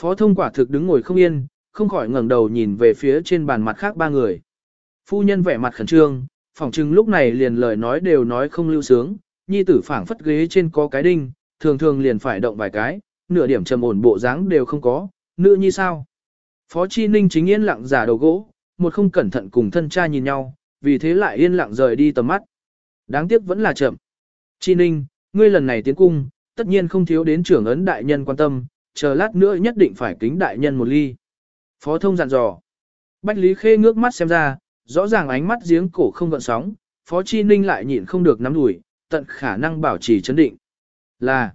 Phó thông quả thực đứng ngồi không yên, không khỏi ngẩng đầu nhìn về phía trên bàn mặt khác ba người. Phu nhân vẻ mặt khẩn trương, phỏng chừng lúc này liền lời nói đều nói không lưu sướng, nhi tử phảng phất ghế trên có cái đinh, thường thường liền phải động vài cái, nửa điểm trầm ổn bộ dáng đều không có, nữ nhi sao. Phó Chi Ninh chính yên lặng giả đầu gỗ, một không cẩn thận cùng thân cha nhìn nhau, vì thế lại yên lặng rời đi tầm mắt. Đáng tiếc vẫn là chậm. Chi Ninh, ngươi lần này tiến cung, tất nhiên không thiếu đến trưởng ấn đại nhân quan tâm, chờ lát nữa nhất định phải kính đại nhân một ly. Phó thông dặn dò. Bách Lý Khê ngước mắt xem ra, rõ ràng ánh mắt giếng cổ không gợn sóng, Phó Chi Ninh lại nhịn không được nắm đuổi, tận khả năng bảo trì chấn định. Là.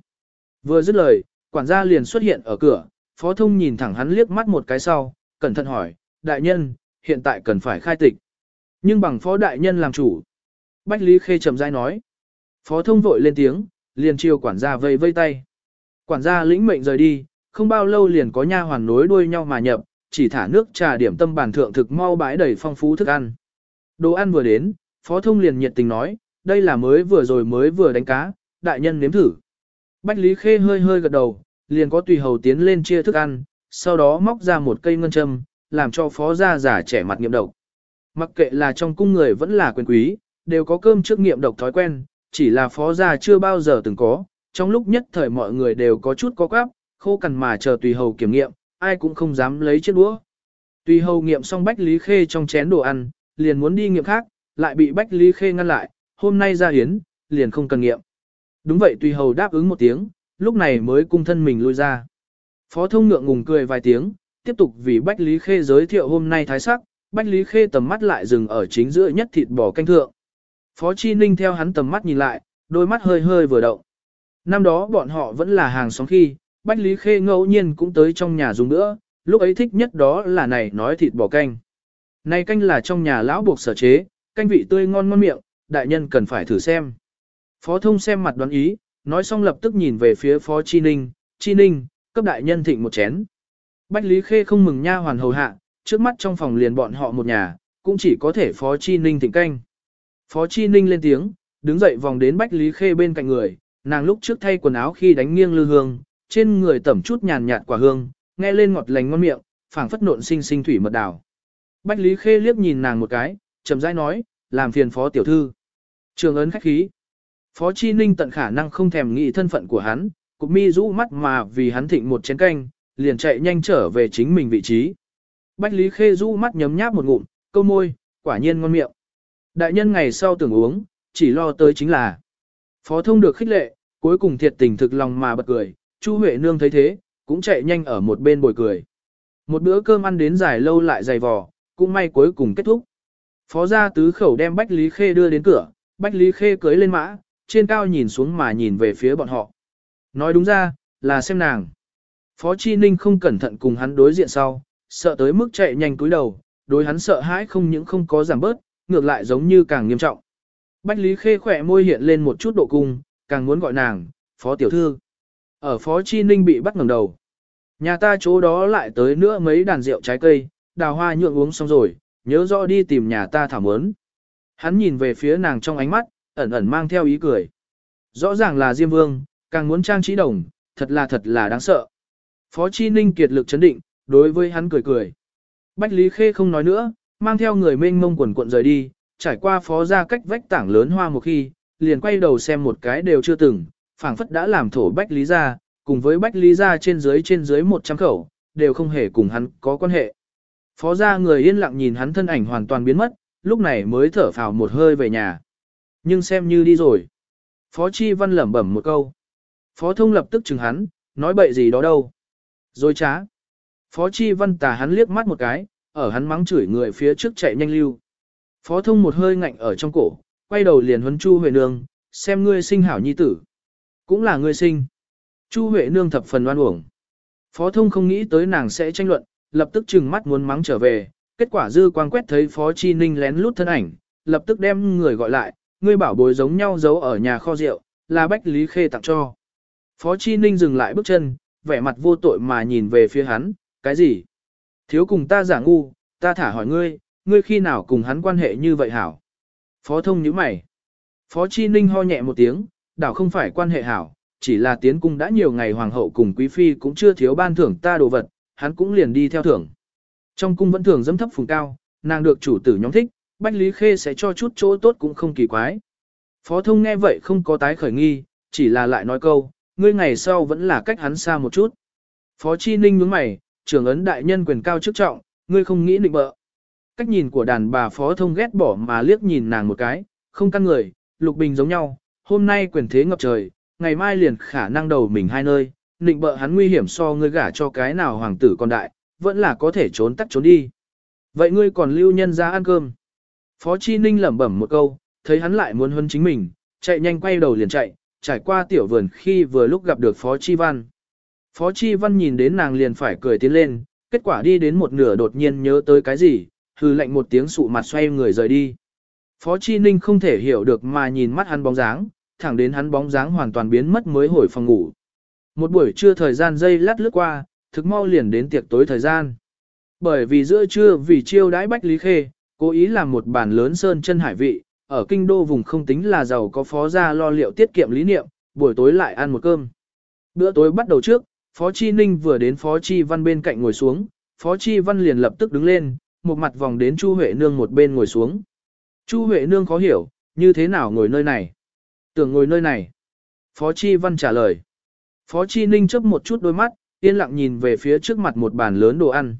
Vừa dứt lời, quản gia liền xuất hiện ở cửa, Phó Thông nhìn thẳng hắn liếc mắt một cái sau, cẩn thận hỏi, đại nhân, hiện tại cần phải khai tịch. Nhưng bằng Phó đại nhân làm chủ. Bách Lý Khê chậm rãi nói. Phó Thông vội lên tiếng, liền chiều quản gia vây vây tay. Quản gia lĩnh mệnh rời đi, không bao lâu liền có nha hoàn nối đuôi nhau mà nhập, chỉ thả nước trà điểm tâm bàn thượng thực mau bãi đầy phong phú thức ăn. Đồ ăn vừa đến, Phó Thông liền nhiệt tình nói, đây là mới vừa rồi mới vừa đánh cá, đại nhân nếm thử. Bách Lý Khê hơi hơi gật đầu, liền có tùy hầu tiến lên chia thức ăn, sau đó móc ra một cây ngân châm, làm cho phó gia giả trẻ mặt nghiệm độc. Mặc kệ là trong cung người vẫn là quyền quý, đều có cơm trước nghiệm độc thói quen, chỉ là phó gia chưa bao giờ từng có, trong lúc nhất thời mọi người đều có chút có quáp, khô cằn mà chờ tùy hầu kiểm nghiệm, ai cũng không dám lấy chiếc đũa. Tùy hầu nghiệm xong Bách Lý Khê trong chén đồ ăn, liền muốn đi nghiệm khác, lại bị Bách Lý Khê ngăn lại, hôm nay ra hiến, liền không cần nghiệm. Đúng vậy tùy hầu đáp ứng một tiếng, lúc này mới cung thân mình lui ra. Phó thông ngượng ngùng cười vài tiếng, tiếp tục vì Bách Lý Khê giới thiệu hôm nay thái sắc, Bách Lý Khê tầm mắt lại dừng ở chính giữa nhất thịt bò canh thượng. Phó Chi Ninh theo hắn tầm mắt nhìn lại, đôi mắt hơi hơi vừa động. Năm đó bọn họ vẫn là hàng xóm khi, Bách Lý Khê ngẫu nhiên cũng tới trong nhà dùng nữa, lúc ấy thích nhất đó là này nói thịt bò canh. Này canh là trong nhà lão buộc sở chế, canh vị tươi ngon ngon miệng, đại nhân cần phải thử xem. Phó thông xem mặt đoán ý, nói xong lập tức nhìn về phía Phó Chi Ninh, Chi Ninh, cấp đại nhân thịnh một chén. Bách Lý Khê không mừng nha hoàn hầu hạ, trước mắt trong phòng liền bọn họ một nhà, cũng chỉ có thể Phó Chi Ninh thịnh canh. Phó Chi Ninh lên tiếng, đứng dậy vòng đến Bách Lý Khê bên cạnh người, nàng lúc trước thay quần áo khi đánh nghiêng lư hương, trên người tẩm chút nhàn nhạt quả hương, nghe lên ngọt lành ngon miệng, phảng phất nộn sinh sinh thủy mật đào. Bách Lý Khê liếc nhìn nàng một cái, chậm rãi nói, làm phiền phó tiểu thư. Trường ấn khách khí. Phó Chi Ninh tận khả năng không thèm nghĩ thân phận của hắn, cục mi rũ mắt mà vì hắn thịnh một chén canh, liền chạy nhanh trở về chính mình vị trí. Bách Lý Khê rũ mắt nhấm nháp một ngụm, câu môi, quả nhiên ngon miệng. Đại nhân ngày sau tưởng uống, chỉ lo tới chính là. Phó thông được khích lệ, cuối cùng thiệt tình thực lòng mà bật cười, Chu Huệ Nương thấy thế, cũng chạy nhanh ở một bên bồi cười. Một bữa cơm ăn đến dài lâu lại dày vò, cũng may cuối cùng kết thúc. Phó gia tứ khẩu đem Bách Lý Khê đưa đến cửa, Bách Lý Khê cưới lên mã, trên cao nhìn xuống mà nhìn về phía bọn họ. Nói đúng ra, là xem nàng. Phó Chi Ninh không cẩn thận cùng hắn đối diện sau, sợ tới mức chạy nhanh cúi đầu, đối hắn sợ hãi không những không có giảm bớt, ngược lại giống như càng nghiêm trọng. Bách Lý Khê khỏe môi hiện lên một chút độ cung, càng muốn gọi nàng, Phó Tiểu Thư. Ở Phó Chi Ninh bị bắt ngẩng đầu. Nhà ta chỗ đó lại tới nữa mấy đàn rượu trái cây, đào hoa nhượng uống xong rồi, nhớ rõ đi tìm nhà ta thảo mớn. Hắn nhìn về phía nàng trong ánh mắt, ẩn ẩn mang theo ý cười. Rõ ràng là Diêm Vương, càng muốn trang trí đồng, thật là thật là đáng sợ. Phó Chi Ninh kiệt lực chấn định, đối với hắn cười cười. Bách Lý Khê không nói nữa, mang theo người mênh mông quần cuộn rời đi, trải qua phó ra cách vách tảng lớn hoa một khi, liền quay đầu xem một cái đều chưa từng, phảng phất đã làm thổ Bách Lý gia cùng với Bách Lý gia trên dưới trên dưới 100 khẩu, đều không hề cùng hắn có quan hệ. Phó gia người yên lặng nhìn hắn thân ảnh hoàn toàn biến mất, lúc này mới thở phào một hơi về nhà. Nhưng xem như đi rồi. Phó Chi Văn lẩm bẩm một câu. Phó Thông lập tức chừng hắn, nói bậy gì đó đâu. Rồi trá. Phó Chi Văn tà hắn liếc mắt một cái, ở hắn mắng chửi người phía trước chạy nhanh lưu. Phó Thông một hơi ngạnh ở trong cổ, quay đầu liền huấn Chu Huệ Nương, xem ngươi sinh hảo nhi tử. Cũng là ngươi sinh. Chu Huệ Nương thập phần oan uổng. Phó Thông không nghĩ tới nàng sẽ tranh luận, lập tức trừng mắt muốn mắng trở về, kết quả dư quang quét thấy Phó Chi Ninh lén lút thân ảnh, lập tức đem người gọi lại, ngươi bảo bối giống nhau giấu ở nhà kho rượu, là Bách Lý Khê tặng cho. Phó Chi Ninh dừng lại bước chân, vẻ mặt vô tội mà nhìn về phía hắn, cái gì? Thiếu cùng ta giả ngu, ta thả hỏi ngươi, ngươi khi nào cùng hắn quan hệ như vậy hảo? Phó thông nhíu mày. Phó Chi Ninh ho nhẹ một tiếng, đảo không phải quan hệ hảo, chỉ là tiến cung đã nhiều ngày hoàng hậu cùng quý phi cũng chưa thiếu ban thưởng ta đồ vật, hắn cũng liền đi theo thưởng. Trong cung vẫn thường dâm thấp phùng cao, nàng được chủ tử nhóm thích, Bách Lý Khê sẽ cho chút chỗ tốt cũng không kỳ quái. Phó thông nghe vậy không có tái khởi nghi, chỉ là lại nói câu, ngươi ngày sau vẫn là cách hắn xa một chút. Phó Chi Ninh nhướng mày, trưởng ấn đại nhân quyền cao chức trọng, ngươi không nghĩ định bợ. Cách nhìn của đàn bà Phó Thông ghét bỏ mà liếc nhìn nàng một cái, không căn người, Lục Bình giống nhau, hôm nay quyền thế ngập trời, ngày mai liền khả năng đầu mình hai nơi, định bợ hắn nguy hiểm so ngươi gả cho cái nào hoàng tử còn đại, vẫn là có thể trốn tắt trốn đi. Vậy ngươi còn lưu nhân ra ăn cơm. Phó Chi Ninh lẩm bẩm một câu, thấy hắn lại muốn huấn chính mình, chạy nhanh quay đầu liền chạy, trải qua tiểu vườn khi vừa lúc gặp được Phó Chi Văn. Phó Chi Văn nhìn đến nàng liền phải cười tiến lên, kết quả đi đến một nửa đột nhiên nhớ tới cái gì, hư lạnh một tiếng sụ mặt xoay người rời đi. Phó Chi Ninh không thể hiểu được mà nhìn mắt hắn bóng dáng, thẳng đến hắn bóng dáng hoàn toàn biến mất mới hồi phòng ngủ. Một buổi trưa thời gian dây lát lướt qua, thực mau liền đến tiệc tối thời gian. Bởi vì giữa trưa vì chiêu đãi Bách Lý Khê, cố ý làm một bàn lớn sơn chân hải vị, ở kinh đô vùng không tính là giàu có phó gia lo liệu tiết kiệm lý niệm, buổi tối lại ăn một cơm. Bữa tối bắt đầu trước, Phó Chi Ninh vừa đến Phó Chi Văn bên cạnh ngồi xuống, Phó Chi Văn liền lập tức đứng lên, một mặt vòng đến Chu Huệ Nương một bên ngồi xuống. Chu Huệ Nương khó hiểu, như thế nào ngồi nơi này? Tưởng ngồi nơi này. Phó Chi Văn trả lời. Phó Chi Ninh chớp một chút đôi mắt, yên lặng nhìn về phía trước mặt một bàn lớn đồ ăn.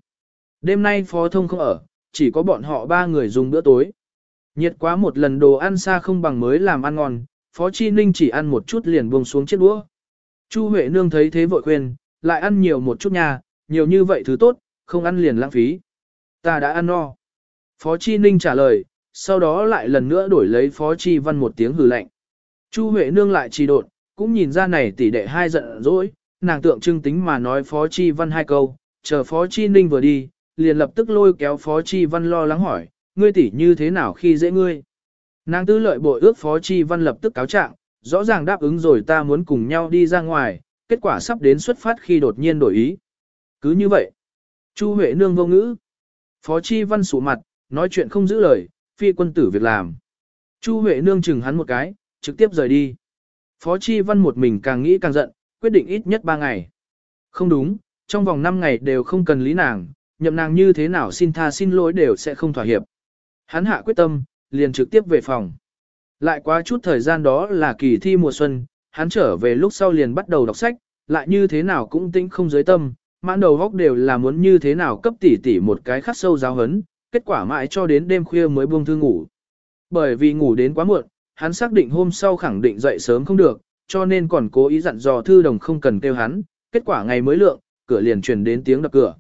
Đêm nay Phó Thông không ở, chỉ có bọn họ ba người dùng bữa tối. Nhiệt quá một lần đồ ăn xa không bằng mới làm ăn ngon, Phó Chi Ninh chỉ ăn một chút liền buông xuống chiếc đũa. Chu Huệ Nương thấy thế vội khuyên, lại ăn nhiều một chút nha, nhiều như vậy thứ tốt, không ăn liền lãng phí. Ta đã ăn no. Phó Chi Ninh trả lời, sau đó lại lần nữa đổi lấy Phó Chi Văn một tiếng hừ lạnh. Chu Huệ Nương lại trì đột, cũng nhìn ra này tỷ đệ hai giận dỗi, nàng tượng trưng tính mà nói Phó Chi Văn hai câu, chờ Phó Chi Ninh vừa đi, liền lập tức lôi kéo Phó Chi Văn lo lắng hỏi, ngươi tỷ như thế nào khi dễ ngươi. Nàng tư lợi bội ước Phó Chi Văn lập tức cáo trạng, rõ ràng đáp ứng rồi ta muốn cùng nhau đi ra ngoài, kết quả sắp đến xuất phát khi đột nhiên đổi ý. Cứ như vậy, Chu Huệ Nương vô ngữ. Phó Chi Văn sụ mặt, nói chuyện không giữ lời, phi quân tử việc làm. Chu Huệ Nương chừng hắn một cái, trực tiếp rời đi. Phó Chi Văn một mình càng nghĩ càng giận, quyết định ít nhất 3 ngày. Không đúng, trong vòng 5 ngày đều không cần lý nàng, nhậm nàng như thế nào xin tha xin lỗi đều sẽ không thỏa hiệp. Hắn hạ quyết tâm, liền trực tiếp về phòng. Lại quá chút thời gian đó là kỳ thi mùa xuân, hắn trở về lúc sau liền bắt đầu đọc sách, lại như thế nào cũng tĩnh không giới tâm, mãn đầu góc đều là muốn như thế nào cấp tỉ tỉ một cái khắc sâu giáo hấn, kết quả mãi cho đến đêm khuya mới buông thư ngủ. Bởi vì ngủ đến quá muộn, hắn xác định hôm sau khẳng định dậy sớm không được, cho nên còn cố ý dặn dò thư đồng không cần kêu hắn, kết quả ngày mới lượng, cửa liền truyền đến tiếng đập cửa.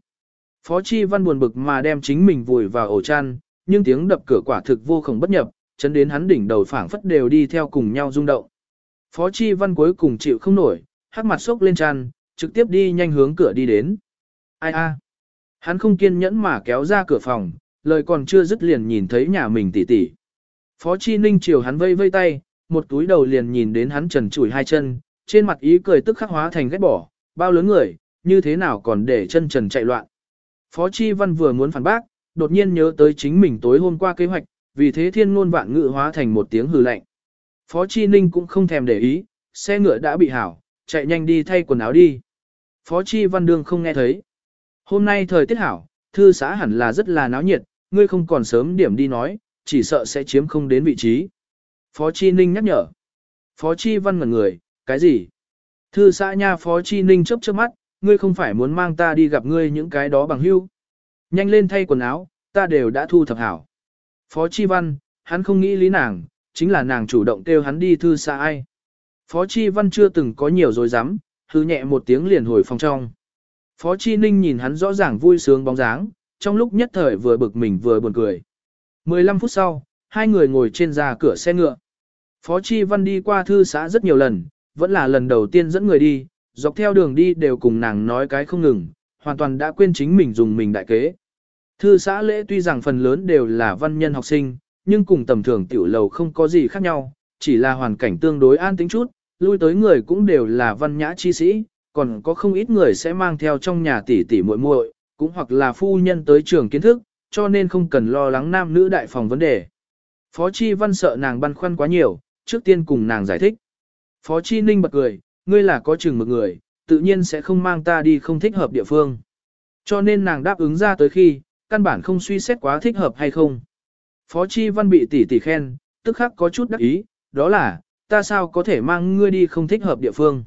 Phó Chi Văn buồn bực mà đem chính mình vùi vào ổ chăn, nhưng tiếng đập cửa quả thực vô cùng bất nhập, chấn đến hắn đỉnh đầu phảng phất đều đi theo cùng nhau rung động. Phó Chi Văn cuối cùng chịu không nổi, hắc mặt sốc lên chăn, trực tiếp đi nhanh hướng cửa đi đến. Ai a? Hắn không kiên nhẫn mà kéo ra cửa phòng, lời còn chưa dứt liền nhìn thấy nhà mình tỉ tỉ. Phó Chi Ninh chiều hắn vây vây tay, một túi đầu liền nhìn đến hắn trần chủi hai chân, trên mặt ý cười tức khắc hóa thành ghét bỏ, bao lớn người, như thế nào còn để chân trần chạy loạn. Phó Chi Văn vừa muốn phản bác, đột nhiên nhớ tới chính mình tối hôm qua kế hoạch, vì thế thiên ngôn vạn ngữ hóa thành một tiếng hừ lạnh. Phó Chi Ninh cũng không thèm để ý, xe ngựa đã bị hảo, chạy nhanh đi thay quần áo đi. Phó Chi Văn Đương không nghe thấy. Hôm nay thời tiết hảo, thư xã hẳn là rất là náo nhiệt, ngươi không còn sớm điểm đi nói, chỉ sợ sẽ chiếm không đến vị trí. Phó Chi Ninh nhắc nhở. Phó Chi Văn ngẩn người, cái gì? Thư xã nha Phó Chi Ninh chớp chớp mắt, ngươi không phải muốn mang ta đi gặp ngươi những cái đó bằng hưu. Nhanh lên thay quần áo, ta đều đã thu thập hảo. Phó Chi Văn, hắn không nghĩ lý nàng, chính là nàng chủ động kêu hắn đi thư xã ai. Phó Chi Văn chưa từng có nhiều dối rắm hư nhẹ một tiếng liền hồi phòng trong. Phó Chi Ninh nhìn hắn rõ ràng vui sướng bóng dáng, trong lúc nhất thời vừa bực mình vừa buồn cười. 15 phút sau, hai người ngồi trên ra cửa xe ngựa. Phó Chi Văn đi qua thư xã rất nhiều lần, vẫn là lần đầu tiên dẫn người đi, dọc theo đường đi đều cùng nàng nói cái không ngừng, hoàn toàn đã quên chính mình dùng mình đại kế. Thư xã lễ tuy rằng phần lớn đều là văn nhân học sinh, nhưng cùng tầm thường tiểu lầu không có gì khác nhau, chỉ là hoàn cảnh tương đối an tĩnh chút, lui tới người cũng đều là văn nhã chi sĩ, còn có không ít người sẽ mang theo trong nhà tỷ tỷ muội muội, cũng hoặc là phu nhân tới trường kiến thức, cho nên không cần lo lắng nam nữ đại phòng vấn đề. Phó Chi Văn sợ nàng băn khoăn quá nhiều, trước tiên cùng nàng giải thích. Phó Chi Ninh bật cười, ngươi là có chừng một người, tự nhiên sẽ không mang ta đi không thích hợp địa phương. Cho nên nàng đáp ứng ra tới khi, căn bản không suy xét quá thích hợp hay không. Phó Chi Văn bị tỷ tỷ khen, tức khắc có chút đắc ý, đó là, ta sao có thể mang ngươi đi không thích hợp địa phương.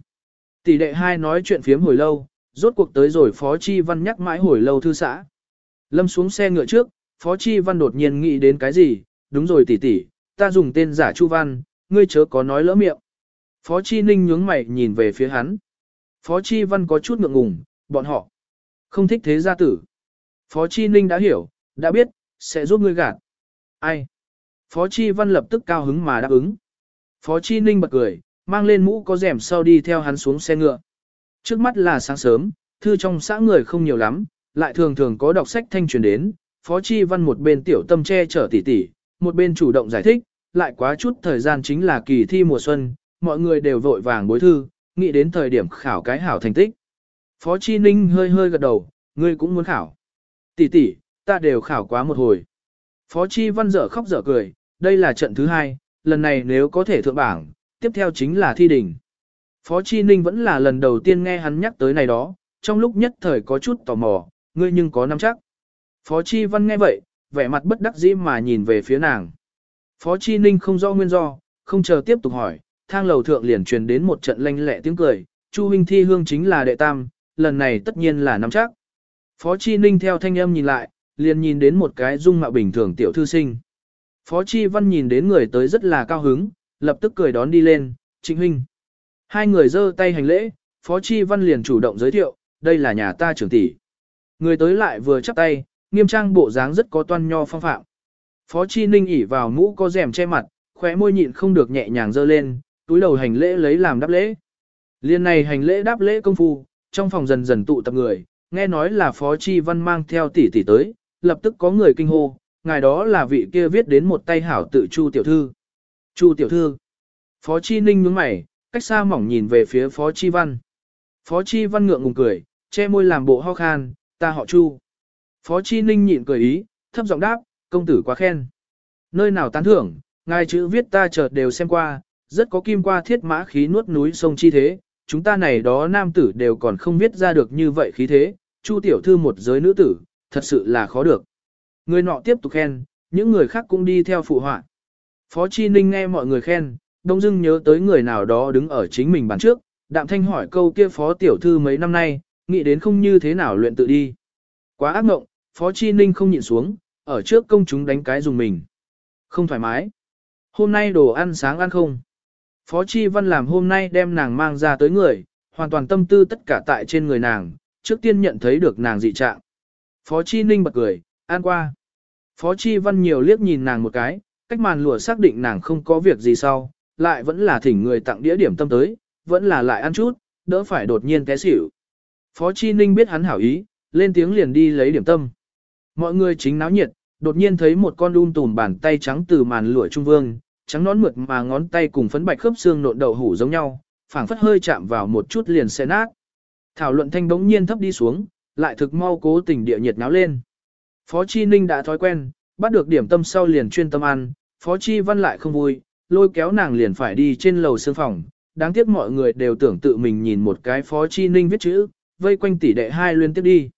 Tỷ đệ hai nói chuyện phiếm hồi lâu, rốt cuộc tới rồi Phó Chi Văn nhắc mãi hồi lâu thư xã. Lâm xuống xe ngựa trước, Phó Chi Văn đột nhiên nghĩ đến cái gì, đúng rồi tỷ tỷ, ta dùng tên giả Chu Văn, ngươi chớ có nói lỡ miệng. Phó Chi Ninh nhướng mày nhìn về phía hắn. Phó Chi Văn có chút ngượng ngùng, bọn họ không thích thế gia tử. Phó Chi Ninh đã hiểu, đã biết, sẽ giúp ngươi gạt. Ai? Phó Chi Văn lập tức cao hứng mà đáp ứng. Phó Chi Ninh bật cười, mang lên mũ có rèm sau đi theo hắn xuống xe ngựa. Trước mắt là sáng sớm, thư trong xã người không nhiều lắm, lại thường thường có đọc sách thanh truyền đến. Phó Chi Văn một bên tiểu tâm che chở tỉ tỉ, một bên chủ động giải thích, lại quá chút thời gian chính là kỳ thi mùa xuân, mọi người đều vội vàng bối thư, nghĩ đến thời điểm khảo cái hảo thành tích. Phó Chi Ninh hơi hơi gật đầu, ngươi cũng muốn khảo. Tỷ tỷ, ta đều khảo quá một hồi. Phó Chi Văn dở khóc dở cười, đây là trận thứ hai, lần này nếu có thể thượng bảng, tiếp theo chính là thi đỉnh. Phó Chi Ninh vẫn là lần đầu tiên nghe hắn nhắc tới này đó, trong lúc nhất thời có chút tò mò, ngươi nhưng có nắm chắc. Phó Chi Văn nghe vậy, vẻ mặt bất đắc dĩ mà nhìn về phía nàng. Phó Chi Ninh không rõ nguyên do, không chờ tiếp tục hỏi, thang lầu thượng liền truyền đến một trận lanh lẹ tiếng cười, Chu huynh thi hương chính là đệ tam, lần này tất nhiên là nắm chắc. Phó Chi Ninh theo thanh âm nhìn lại, liền nhìn đến một cái dung mạo bình thường tiểu thư sinh. Phó Chi Văn nhìn đến người tới rất là cao hứng, lập tức cười đón đi lên, Trịnh huynh. Hai người giơ tay hành lễ, Phó Chi Văn liền chủ động giới thiệu, đây là nhà ta trưởng tỷ. Người tới lại vừa chắp tay, nghiêm trang bộ dáng rất có toan nho phong phạm. Phó Chi Ninh ỉ vào mũ có rèm che mặt, khóe môi nhịn không được nhẹ nhàng dơ lên, túi đầu hành lễ lấy làm đáp lễ. Liên này hành lễ đáp lễ công phu, trong phòng dần dần tụ tập người, nghe nói là Phó Chi Văn mang theo tỷ tỷ tới, lập tức có người kinh hô, ngài đó là vị kia viết đến một tay hảo tự Chu tiểu thư. Chu tiểu thư. Phó Chi Ninh nhướng mày, cách xa mỏng nhìn về phía Phó Chi Văn. Phó Chi Văn ngượng ngùng cười, che môi làm bộ ho khan, ta họ Chu. Phó Chi Ninh nhịn cười ý, thấp giọng đáp, công tử quá khen. Nơi nào tán thưởng, ngài chữ viết ta chợt đều xem qua, rất có kim qua thiết mã khí nuốt núi sông chi thế, chúng ta này đó nam tử đều còn không viết ra được như vậy khí thế, Chu tiểu thư một giới nữ tử, thật sự là khó được. Người nọ tiếp tục khen, những người khác cũng đi theo phụ họa. Phó Chi Ninh nghe mọi người khen, đông dưng nhớ tới người nào đó đứng ở chính mình bàn trước, đạm thanh hỏi câu kia phó tiểu thư mấy năm nay, nghĩ đến không như thế nào luyện tự đi. Quá ác mộng, Phó Chi Ninh không nhịn xuống, ở trước công chúng đánh cái dùng mình. Không thoải mái. Hôm nay đồ ăn sáng ăn không? Phó Chi Văn làm hôm nay đem nàng mang ra tới người, hoàn toàn tâm tư tất cả tại trên người nàng, trước tiên nhận thấy được nàng dị trạng. Phó Chi Ninh bật cười, ăn qua. Phó Chi Văn nhiều liếc nhìn nàng một cái, cách màn lụa xác định nàng không có việc gì sau, lại vẫn là thỉnh người tặng đĩa điểm tâm tới, vẫn là lại ăn chút, đỡ phải đột nhiên té xỉu. Phó Chi Ninh biết hắn hảo ý, lên tiếng liền đi lấy điểm tâm. Mọi người chính náo nhiệt, đột nhiên thấy một con đun tùm bàn tay trắng từ màn lụa trung vương, trắng nón mượt mà ngón tay cùng phấn bạch khớp xương nộn đậu hủ giống nhau, phảng phất hơi chạm vào một chút liền sẽ nát. Thảo luận thanh bỗng nhiên thấp đi xuống, lại thực mau cố tình địa nhiệt náo lên. Phó Chi Ninh đã thói quen, bắt được điểm tâm sau liền chuyên tâm ăn, Phó Chi Văn lại không vui, lôi kéo nàng liền phải đi trên lầu sương phòng. Đáng tiếc mọi người đều tưởng tự mình nhìn một cái Phó Chi Ninh viết chữ, vây quanh tỷ đệ hai liên tiếp đi.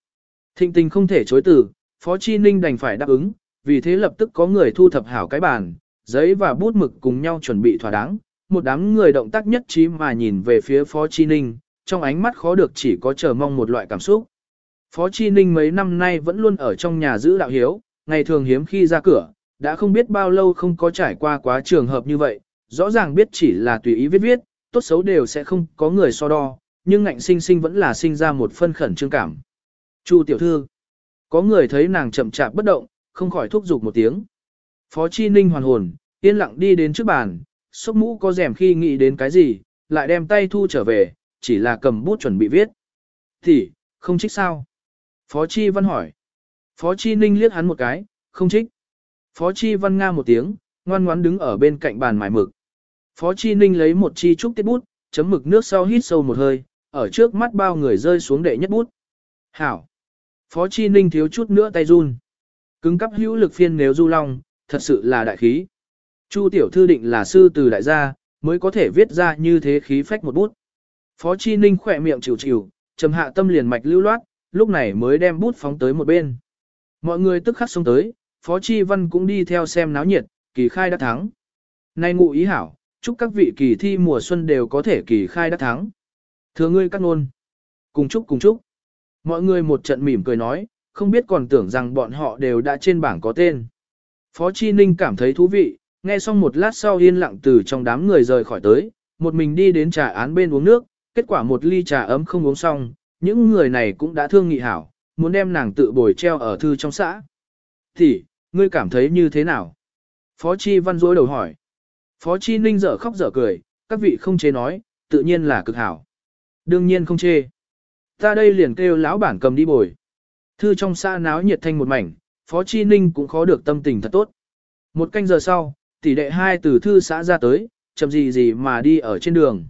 Thịnh tình không thể chối từ, Phó Chi Ninh đành phải đáp ứng, vì thế lập tức có người thu thập hảo cái bàn, giấy và bút mực cùng nhau chuẩn bị thỏa đáng. Một đám người động tác nhất trí mà nhìn về phía Phó Chi Ninh, trong ánh mắt khó được chỉ có chờ mong một loại cảm xúc. Phó Chi Ninh mấy năm nay vẫn luôn ở trong nhà giữ đạo hiếu, ngày thường hiếm khi ra cửa, đã không biết bao lâu không có trải qua quá trường hợp như vậy, rõ ràng biết chỉ là tùy ý viết viết, tốt xấu đều sẽ không có người so đo, nhưng ngạnh sinh sinh vẫn là sinh ra một phân khẩn trương cảm. Chu tiểu thư, có người thấy nàng chậm chạp bất động, không khỏi thúc giục một tiếng. Phó Chi Ninh hoàn hồn, yên lặng đi đến trước bàn, sốc mũ có rèm khi nghĩ đến cái gì, lại đem tay thu trở về, chỉ là cầm bút chuẩn bị viết. Thì, không trích sao? Phó Chi Văn hỏi. Phó Chi Ninh liếc hắn một cái, không trích. Phó Chi Văn nga một tiếng, ngoan ngoãn đứng ở bên cạnh bàn mài mực. Phó Chi Ninh lấy một chi trúc tiết bút, chấm mực nước sau hít sâu một hơi, ở trước mắt bao người rơi xuống đệ nhất bút. Hảo. Phó Chi Ninh thiếu chút nữa tay run. Cứng cắp hữu lực phiên nếu du long, thật sự là đại khí. Chu tiểu thư định là sư từ đại gia, mới có thể viết ra như thế khí phách một bút. Phó Chi Ninh khỏe miệng chịu chịu, trầm hạ tâm liền mạch lưu loát, lúc này mới đem bút phóng tới một bên. Mọi người tức khắc xông tới, Phó Chi Văn cũng đi theo xem náo nhiệt, kỳ khai đã thắng. Nay ngụ ý hảo, chúc các vị kỳ thi mùa xuân đều có thể kỳ khai đã thắng. Thưa ngươi các nôn. Cùng chúc cùng chúc. Mọi người một trận mỉm cười nói, không biết còn tưởng rằng bọn họ đều đã trên bảng có tên. Phó Chi Ninh cảm thấy thú vị, nghe xong một lát sau yên lặng từ trong đám người rời khỏi tới, một mình đi đến trà án bên uống nước, kết quả một ly trà ấm không uống xong, những người này cũng đã thương nghị hảo, muốn đem nàng tự bồi treo ở thư trong xã. Thì, ngươi cảm thấy như thế nào? Phó Chi Văn dối đầu hỏi. Phó Chi Ninh dở khóc dở cười, các vị không chế nói, tự nhiên là cực hảo. Đương nhiên không chê. Ta đây liền kêu lão bản cầm đi bồi. Thư trong xã náo nhiệt thanh một mảnh, Phó Chi Ninh cũng khó được tâm tình thật tốt. Một canh giờ sau, tỷ đệ hai từ thư xã ra tới, chậm gì gì mà đi ở trên đường.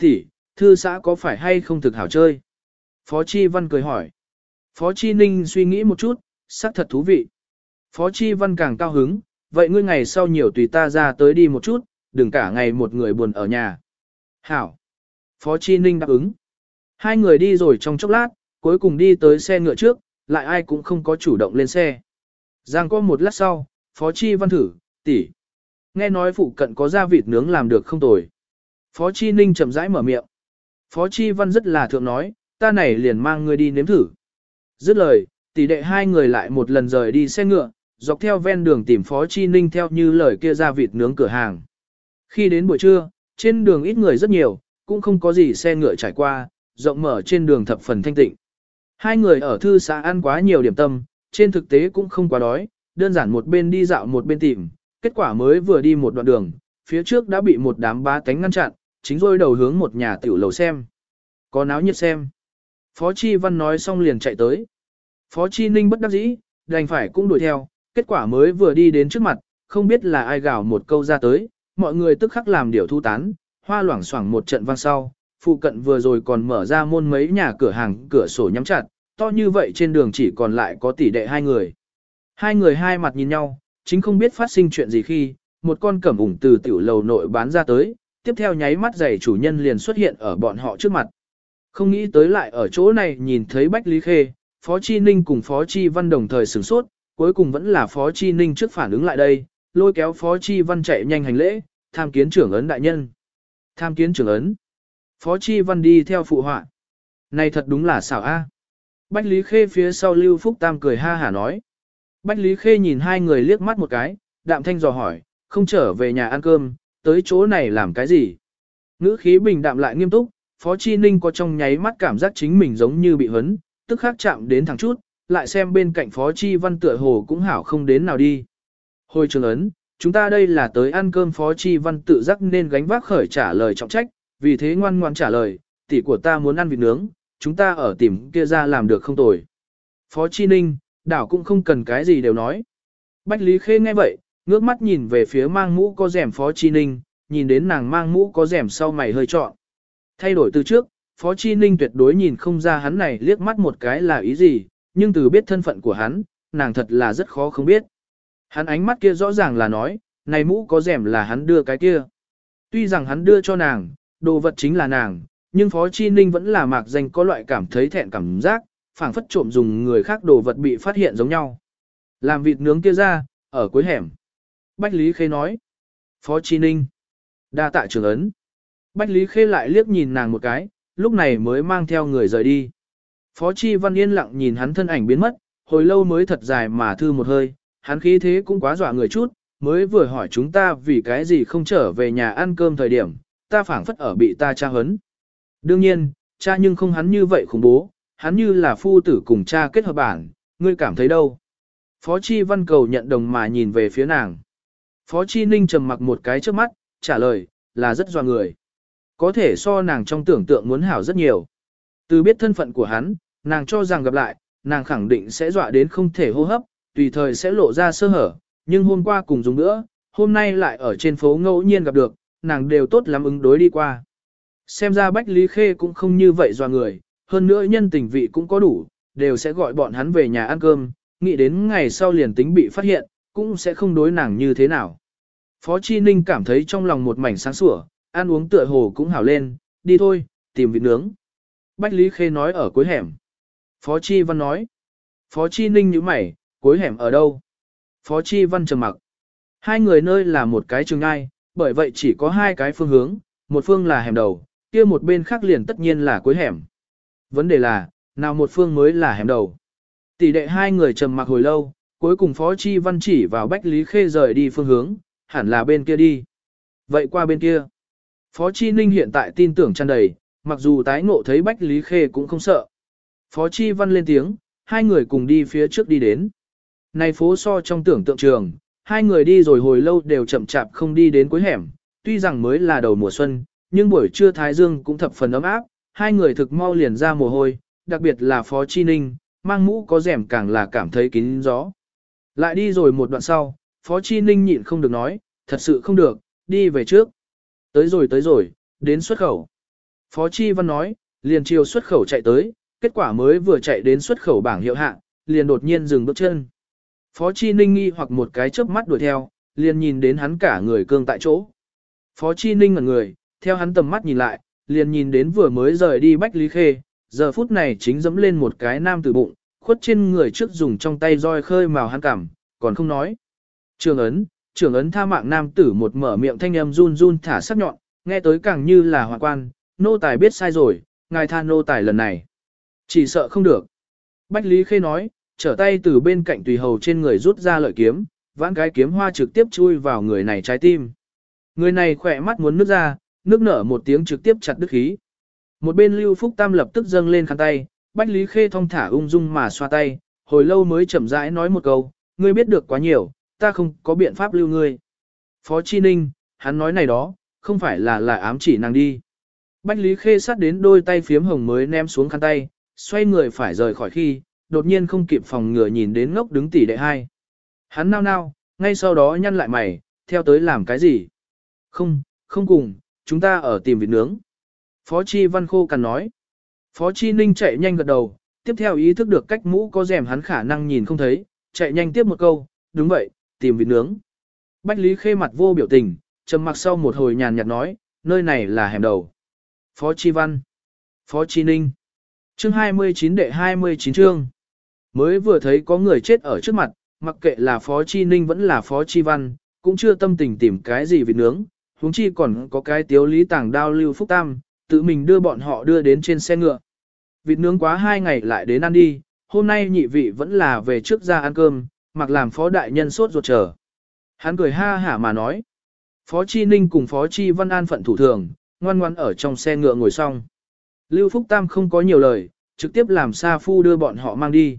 Tỷ, thư xã có phải hay không thực hảo chơi? Phó Chi Văn cười hỏi. Phó Chi Ninh suy nghĩ một chút, sắc thật thú vị. Phó Chi Văn càng cao hứng, vậy ngươi ngày sau nhiều tùy ta ra tới đi một chút, đừng cả ngày một người buồn ở nhà. Hảo. Phó Chi Ninh đáp ứng. Hai người đi rồi trong chốc lát, cuối cùng đi tới xe ngựa trước, lại ai cũng không có chủ động lên xe. Giang có một lát sau, Phó Chi Văn thử, tỷ, Nghe nói phụ cận có gia vịt nướng làm được không tồi. Phó Chi Ninh chậm rãi mở miệng. Phó Chi Văn rất là thượng nói, ta này liền mang ngươi đi nếm thử. Dứt lời, tỷ đệ hai người lại một lần rời đi xe ngựa, dọc theo ven đường tìm Phó Chi Ninh theo như lời kia ra vịt nướng cửa hàng. Khi đến buổi trưa, trên đường ít người rất nhiều, cũng không có gì xe ngựa trải qua, rộng mở trên đường thập phần thanh tịnh. Hai người ở thư xã ăn quá nhiều điểm tâm, trên thực tế cũng không quá đói, đơn giản một bên đi dạo một bên tìm, kết quả mới vừa đi một đoạn đường, phía trước đã bị một đám bá tánh ngăn chặn, chính rồi đầu hướng một nhà tiểu lầu xem. Có náo nhiệt xem. Phó Chi Văn nói xong liền chạy tới. Phó Chi Ninh bất đắc dĩ, đành phải cũng đuổi theo, kết quả mới vừa đi đến trước mặt, không biết là ai gào một câu ra tới, mọi người tức khắc làm điều thu tán, hoa loảng xoảng một trận vang sau, phụ cận vừa rồi còn mở ra môn mấy nhà cửa hàng cửa sổ nhắm chặt, to như vậy trên đường chỉ còn lại có tỷ đệ hai người. Hai người hai mặt nhìn nhau, chính không biết phát sinh chuyện gì khi, một con cẩm ủng từ tiểu lầu nội bán ra tới, tiếp theo nháy mắt giày chủ nhân liền xuất hiện ở bọn họ trước mặt. Không nghĩ tới lại ở chỗ này nhìn thấy Bách Lý Khê, Phó Chi Ninh cùng Phó Chi Văn đồng thời sửng sốt, cuối cùng vẫn là Phó Chi Ninh trước phản ứng lại đây, lôi kéo Phó Chi Văn chạy nhanh hành lễ, tham kiến trưởng ấn đại nhân. Tham kiến trưởng ấn. Phó Chi Văn đi theo phụ họa. Này thật đúng là xảo a. Bách Lý Khê phía sau Lưu Phúc Tam cười ha hả nói. Bách Lý Khê nhìn hai người liếc mắt một cái, đạm thanh dò hỏi, không trở về nhà ăn cơm, tới chỗ này làm cái gì? Ngữ khí bình đạm lại nghiêm túc, Phó Chi Ninh có trong nháy mắt cảm giác chính mình giống như bị hấn, tức khắc chạm đến thằng chút, lại xem bên cạnh Phó Chi Văn tựa hồ cũng hảo không đến nào đi. Hồi trường ấn, chúng ta đây là tới ăn cơm Phó Chi Văn tự giác nên gánh vác khởi trả lời trọng trách, vì thế ngoan ngoan trả lời, tỷ của ta muốn ăn vịt nướng, chúng ta ở tìm kia ra làm được không tồi. Phó Chi Ninh, đảo cũng không cần cái gì đều nói. Bách Lý Khê nghe vậy, ngước mắt nhìn về phía mang mũ có rèm Phó Chi Ninh, nhìn đến nàng mang mũ có rèm sau mày hơi trọn. Thay đổi từ trước, Phó Chi Ninh tuyệt đối nhìn không ra hắn này liếc mắt một cái là ý gì, nhưng từ biết thân phận của hắn, nàng thật là rất khó không biết. Hắn ánh mắt kia rõ ràng là nói, này mũ có rèm là hắn đưa cái kia. Tuy rằng hắn đưa cho nàng, đồ vật chính là nàng, nhưng Phó Chi Ninh vẫn là mạc danh có loại cảm thấy thẹn cảm giác, phảng phất trộm dùng người khác đồ vật bị phát hiện giống nhau. Làm vịt nướng kia ra, ở cuối hẻm. Bách Lý Khê nói. Phó Chi Ninh. Đa tạ trưởng ấn. Bách Lý Khê lại liếc nhìn nàng một cái, lúc này mới mang theo người rời đi. Phó Chi Văn yên lặng nhìn hắn thân ảnh biến mất, hồi lâu mới thật dài mà thư một hơi, hắn khí thế cũng quá dọa người chút, mới vừa hỏi chúng ta vì cái gì không trở về nhà ăn cơm thời điểm, ta phảng phất ở bị ta tra hấn. Đương nhiên, cha nhưng không hắn như vậy khủng bố, hắn như là phu tử cùng cha kết hợp bản, ngươi cảm thấy đâu? Phó Chi Văn cầu nhận đồng mà nhìn về phía nàng. Phó Chi Ninh trầm mặc một cái trước mắt, trả lời, là rất doa người. Có thể so nàng trong tưởng tượng muốn hảo rất nhiều. Từ biết thân phận của hắn, nàng cho rằng gặp lại, nàng khẳng định sẽ dọa đến không thể hô hấp, tùy thời sẽ lộ ra sơ hở, nhưng hôm qua cùng dùng nữa, hôm nay lại ở trên phố ngẫu nhiên gặp được, nàng đều tốt lắm ứng đối đi qua. Xem ra Bách Lý Khê cũng không như vậy dò người, hơn nữa nhân tình vị cũng có đủ, đều sẽ gọi bọn hắn về nhà ăn cơm, nghĩ đến ngày sau liền tính bị phát hiện, cũng sẽ không đối nàng như thế nào. Phó Chi Ninh cảm thấy trong lòng một mảnh sáng sủa, ăn uống tựa hồ cũng hảo lên, đi thôi, tìm vịt nướng. Bách Lý Khê nói ở cuối hẻm. Phó Chi Văn nói. Phó Chi Ninh nhíu mày, cuối hẻm ở đâu? Phó Chi Văn trầm mặc. Hai người nơi là một cái trường ai, bởi vậy chỉ có hai cái phương hướng, một phương là hẻm đầu, kia một bên khác liền tất nhiên là cuối hẻm. Vấn đề là, nào một phương mới là hẻm đầu. Tỷ đệ hai người trầm mặc hồi lâu, cuối cùng Phó Chi Văn chỉ vào Bách Lý Khê rời đi phương hướng, hẳn là bên kia đi. Vậy qua bên kia. Phó Chi Ninh hiện tại tin tưởng tràn đầy, mặc dù tái ngộ thấy Bách Lý Khê cũng không sợ. Phó Chi Văn lên tiếng, hai người cùng đi phía trước đi đến. Này phố so trong tưởng tượng trường, hai người đi rồi hồi lâu đều chậm chạp không đi đến cuối hẻm, tuy rằng mới là đầu mùa xuân, nhưng buổi trưa Thái Dương cũng thập phần ấm áp, hai người thực mau liền ra mồ hôi, đặc biệt là Phó Chi Ninh, mang mũ có rèm càng là cảm thấy kín gió. Lại đi rồi một đoạn sau, Phó Chi Ninh nhịn không được nói, thật sự không được, đi về trước. Tới rồi tới rồi, đến xuất khẩu. Phó Chi Văn nói, liền chiều xuất khẩu chạy tới, kết quả mới vừa chạy đến xuất khẩu bảng hiệu hạ, liền đột nhiên dừng bước chân. Phó Chi Ninh nghi hoặc một cái chớp mắt đuổi theo, liền nhìn đến hắn cả người cương tại chỗ. Phó Chi Ninh ngẩn người, theo hắn tầm mắt nhìn lại, liền nhìn đến vừa mới rời đi Bách Lý Khê, giờ phút này chính dẫm lên một cái nam tử bụng, khuất trên người trước dùng trong tay roi khơi màu hắn cảm, còn không nói. Trường ấn, trường ấn tha mạng nam tử một mở miệng thanh âm run run thả sắc nhọn, nghe tới càng như là hòa quan, nô tài biết sai rồi, ngài tha nô tài lần này. Chỉ sợ không được. Bách Lý Khê nói, trở tay từ bên cạnh tùy hầu trên người rút ra lợi kiếm, vãn cái kiếm hoa trực tiếp chui vào người này trái tim. Người này khỏe mắt muốn nước ra, nước nở một tiếng trực tiếp chặt đứt khí. Một bên Lưu Phúc Tam lập tức dâng lên khăn tay, Bách Lý Khê thong thả ung dung mà xoa tay, hồi lâu mới chậm rãi nói một câu, ngươi biết được quá nhiều, ta không có biện pháp lưu ngươi. Phó Chi Ninh, hắn nói này đó, không phải là là ám chỉ nàng đi. Bách Lý Khê sát đến đôi tay phiếm hồng mới ném xuống khăn tay, xoay người phải rời khỏi khi, đột nhiên không kịp phòng ngừa nhìn đến ngốc đứng tỷ đệ hai. Hắn nao nao, ngay sau đó nhăn lại mày, theo tới làm cái gì? Không, không cùng, chúng ta ở tìm vịt nướng. Phó Chi Văn Khô cần nói. Phó Chi Ninh chạy nhanh gật đầu, tiếp theo ý thức được cách mũ có rèm hắn khả năng nhìn không thấy, chạy nhanh tiếp một câu, đúng vậy, tìm vịt nướng. Bách Lý Khê mặt vô biểu tình, trầm mặc sau một hồi nhàn nhạt nói, nơi này là hẻm đầu. Phó Chi Văn. Phó Chi Ninh. Chương 29 đệ 29 chương. Mới vừa thấy có người chết ở trước mặt, mặc kệ là Phó Chi Ninh vẫn là Phó Chi Văn, cũng chưa tâm tình tìm cái gì vịt nướng, huống chi còn có cái tiếu lý tàng đao lưu phúc tam, tự mình đưa bọn họ đưa đến trên xe ngựa. Vịt nướng quá hai ngày lại đến ăn đi, hôm nay nhị vị vẫn là về trước ra ăn cơm, mặc làm phó đại nhân sốt ruột chờ. Hắn cười ha hả mà nói. Phó Chi Ninh cùng Phó Chi Văn An phận thủ thường, ngoan ngoan ở trong xe ngựa ngồi xong. Lưu Phúc Tam không có nhiều lời, trực tiếp làm Sa Phu đưa bọn họ mang đi.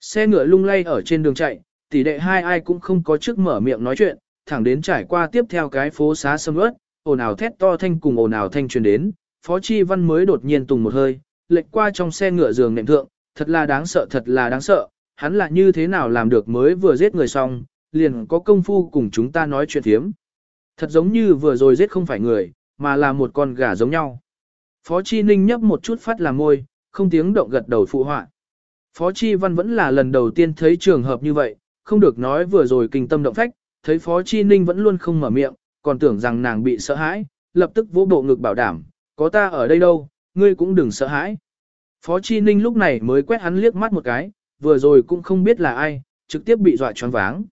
Xe ngựa lung lay ở trên đường chạy, tỷ đệ hai ai cũng không có trước mở miệng nói chuyện, thẳng đến trải qua tiếp theo cái phố xá sâm ướt, ồn ào thét to thanh cùng ồn ào thanh truyền đến, Phó Chi Văn mới đột nhiên tùng một hơi, lệch qua trong xe ngựa giường nệm thượng, thật là đáng sợ thật là đáng sợ, hắn là như thế nào làm được mới vừa giết người xong, liền có công phu cùng chúng ta nói chuyện thiếm. Thật giống như vừa rồi giết không phải người, mà là một con gà giống nhau. Phó Chi Ninh nhấp một chút phát làm môi, không tiếng động gật đầu phụ họa. Phó Chi Văn vẫn là lần đầu tiên thấy trường hợp như vậy, không được nói vừa rồi kinh tâm động phách, thấy Phó Chi Ninh vẫn luôn không mở miệng, còn tưởng rằng nàng bị sợ hãi, lập tức vỗ bộ ngực bảo đảm, có ta ở đây đâu, ngươi cũng đừng sợ hãi. Phó Chi Ninh lúc này mới quét hắn liếc mắt một cái, vừa rồi cũng không biết là ai, trực tiếp bị dọa choáng váng.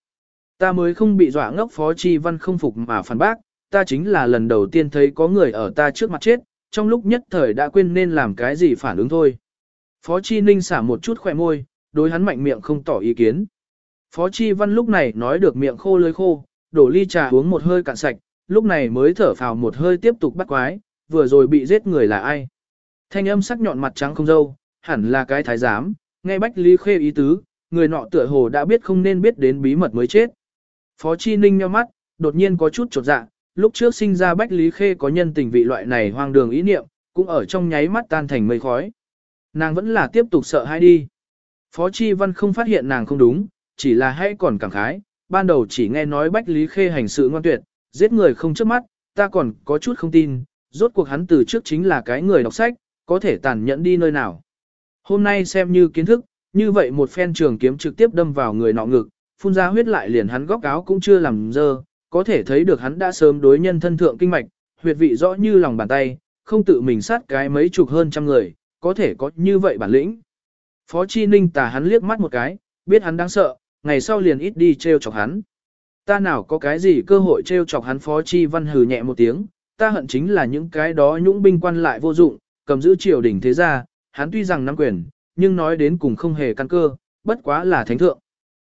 Ta mới không bị dọa ngốc Phó Chi Văn không phục mà phản bác, ta chính là lần đầu tiên thấy có người ở ta trước mặt chết, trong lúc nhất thời đã quên nên làm cái gì phản ứng thôi. Phó Chi Ninh xả một chút khỏe môi, đối hắn mạnh miệng không tỏ ý kiến. Phó Chi Văn lúc này nói được miệng khô lưới khô, đổ ly trà uống một hơi cạn sạch, lúc này mới thở phào một hơi tiếp tục bắt quái, vừa rồi bị giết người là ai. Thanh âm sắc nhọn mặt trắng không dâu, hẳn là cái thái giám, nghe Bách Lý Khê ý tứ, người nọ tựa hồ đã biết không nên biết đến bí mật mới chết. Phó Chi Ninh nheo mắt, đột nhiên có chút chột dạ, lúc trước sinh ra Bách Lý Khê có nhân tình vị loại này hoang đường ý niệm, cũng ở trong nháy mắt tan thành mây khói. Nàng vẫn là tiếp tục sợ hãi đi. Phó Chi Văn không phát hiện nàng không đúng, chỉ là hay còn cảm khái, ban đầu chỉ nghe nói Bách Lý Khê hành sự ngoan tuyệt, giết người không trước mắt, ta còn có chút không tin, rốt cuộc hắn từ trước chính là cái người đọc sách, có thể tàn nhẫn đi nơi nào. Hôm nay xem như kiến thức, như vậy một phen trường kiếm trực tiếp đâm vào người nọ ngực, phun ra huyết lại liền hắn góc áo cũng chưa làm dơ, có thể thấy được hắn đã sớm đối nhân thân thượng kinh mạch, huyệt vị rõ như lòng bàn tay, không tự mình sát cái mấy chục hơn trăm người, có thể có như vậy bản lĩnh. Phó Chi Ninh tà hắn liếc mắt một cái, biết hắn đáng sợ, ngày sau liền ít đi treo chọc hắn. Ta nào có cái gì cơ hội treo chọc hắn Phó Chi Văn hừ nhẹ một tiếng, ta hận chính là những cái đó nhũng binh quan lại vô dụng, cầm giữ triều đình thế gia, hắn tuy rằng nắm quyền, nhưng nói đến cùng không hề căn cơ, bất quá là thánh thượng.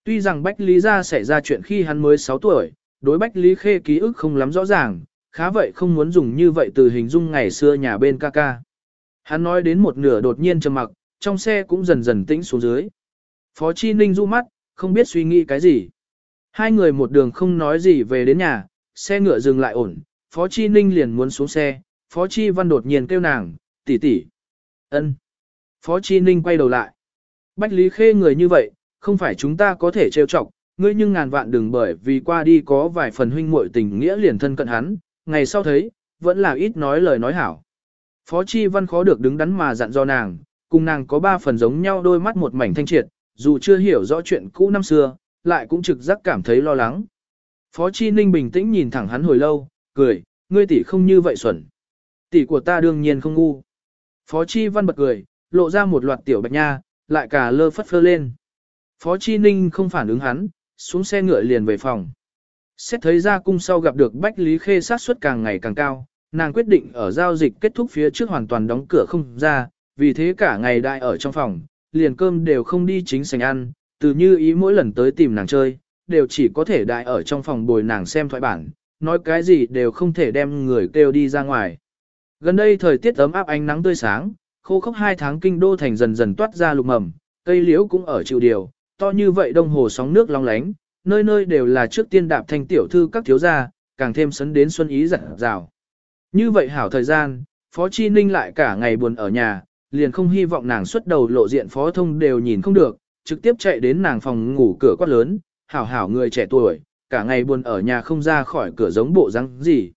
Tuy rằng Bách Lý Gia xảy ra chuyện khi hắn mới 6 tuổi, đối Bách Lý Khê ký ức không lắm rõ ràng, khá vậy không muốn dùng như vậy từ hình dung ngày xưa nhà bên ca ca. Hắn nói đến một nửa đột nhiên trầm mặc, trong xe cũng dần dần tĩnh xuống dưới. Phó Chi Ninh du mắt, không biết suy nghĩ cái gì. Hai người một đường không nói gì về đến nhà, xe ngựa dừng lại ổn, Phó Chi Ninh liền muốn xuống xe, Phó Chi Văn đột nhiên kêu nàng, tỷ tỷ. ân. Phó Chi Ninh quay đầu lại. Bách Lý Khê người như vậy, không phải chúng ta có thể trêu chọc, ngươi nhưng ngàn vạn đừng bởi vì qua đi có vài phần huynh muội tình nghĩa liền thân cận hắn, ngày sau thấy, vẫn là ít nói lời nói hảo. Phó Chi Văn khó được đứng đắn mà dặn do nàng, cùng nàng có ba phần giống nhau đôi mắt một mảnh thanh triệt, dù chưa hiểu rõ chuyện cũ năm xưa, lại cũng trực giác cảm thấy lo lắng. Phó Chi Ninh bình tĩnh nhìn thẳng hắn hồi lâu, cười, ngươi tỷ không như vậy xuẩn. Tỷ của ta đương nhiên không ngu. Phó Chi Văn bật cười, lộ ra một loạt tiểu bạch nha, lại cả lơ phất phơ lên. Phó Chi Ninh không phản ứng hắn, xuống xe ngựa liền về phòng. Xét thấy ra cung sau gặp được Bách Lý Khê sát suất càng ngày càng cao, nàng quyết định ở giao dịch kết thúc phía trước hoàn toàn đóng cửa không ra, vì thế cả ngày đại ở trong phòng, liền cơm đều không đi chính sành ăn, từ như ý mỗi lần tới tìm nàng chơi, đều chỉ có thể đại ở trong phòng bồi nàng xem thoại bản, nói cái gì đều không thể đem người kêu đi ra ngoài. Gần đây thời tiết ấm áp ánh nắng tươi sáng, khô khốc hai tháng kinh đô thành dần dần toát ra lục mầm, cây liễu cũng ở chịu điều, to như vậy đông hồ sóng nước long lánh, nơi nơi đều là trước tiên đạp thanh tiểu thư các thiếu gia, càng thêm sấn đến xuân ý giận rào. Như vậy hảo thời gian, Phó Chi Ninh lại cả ngày buồn ở nhà, liền không hy vọng nàng xuất đầu lộ diện Phó Thông đều nhìn không được, trực tiếp chạy đến nàng phòng ngủ cửa quát lớn, hảo hảo người trẻ tuổi, cả ngày buồn ở nhà không ra khỏi cửa giống bộ răng gì.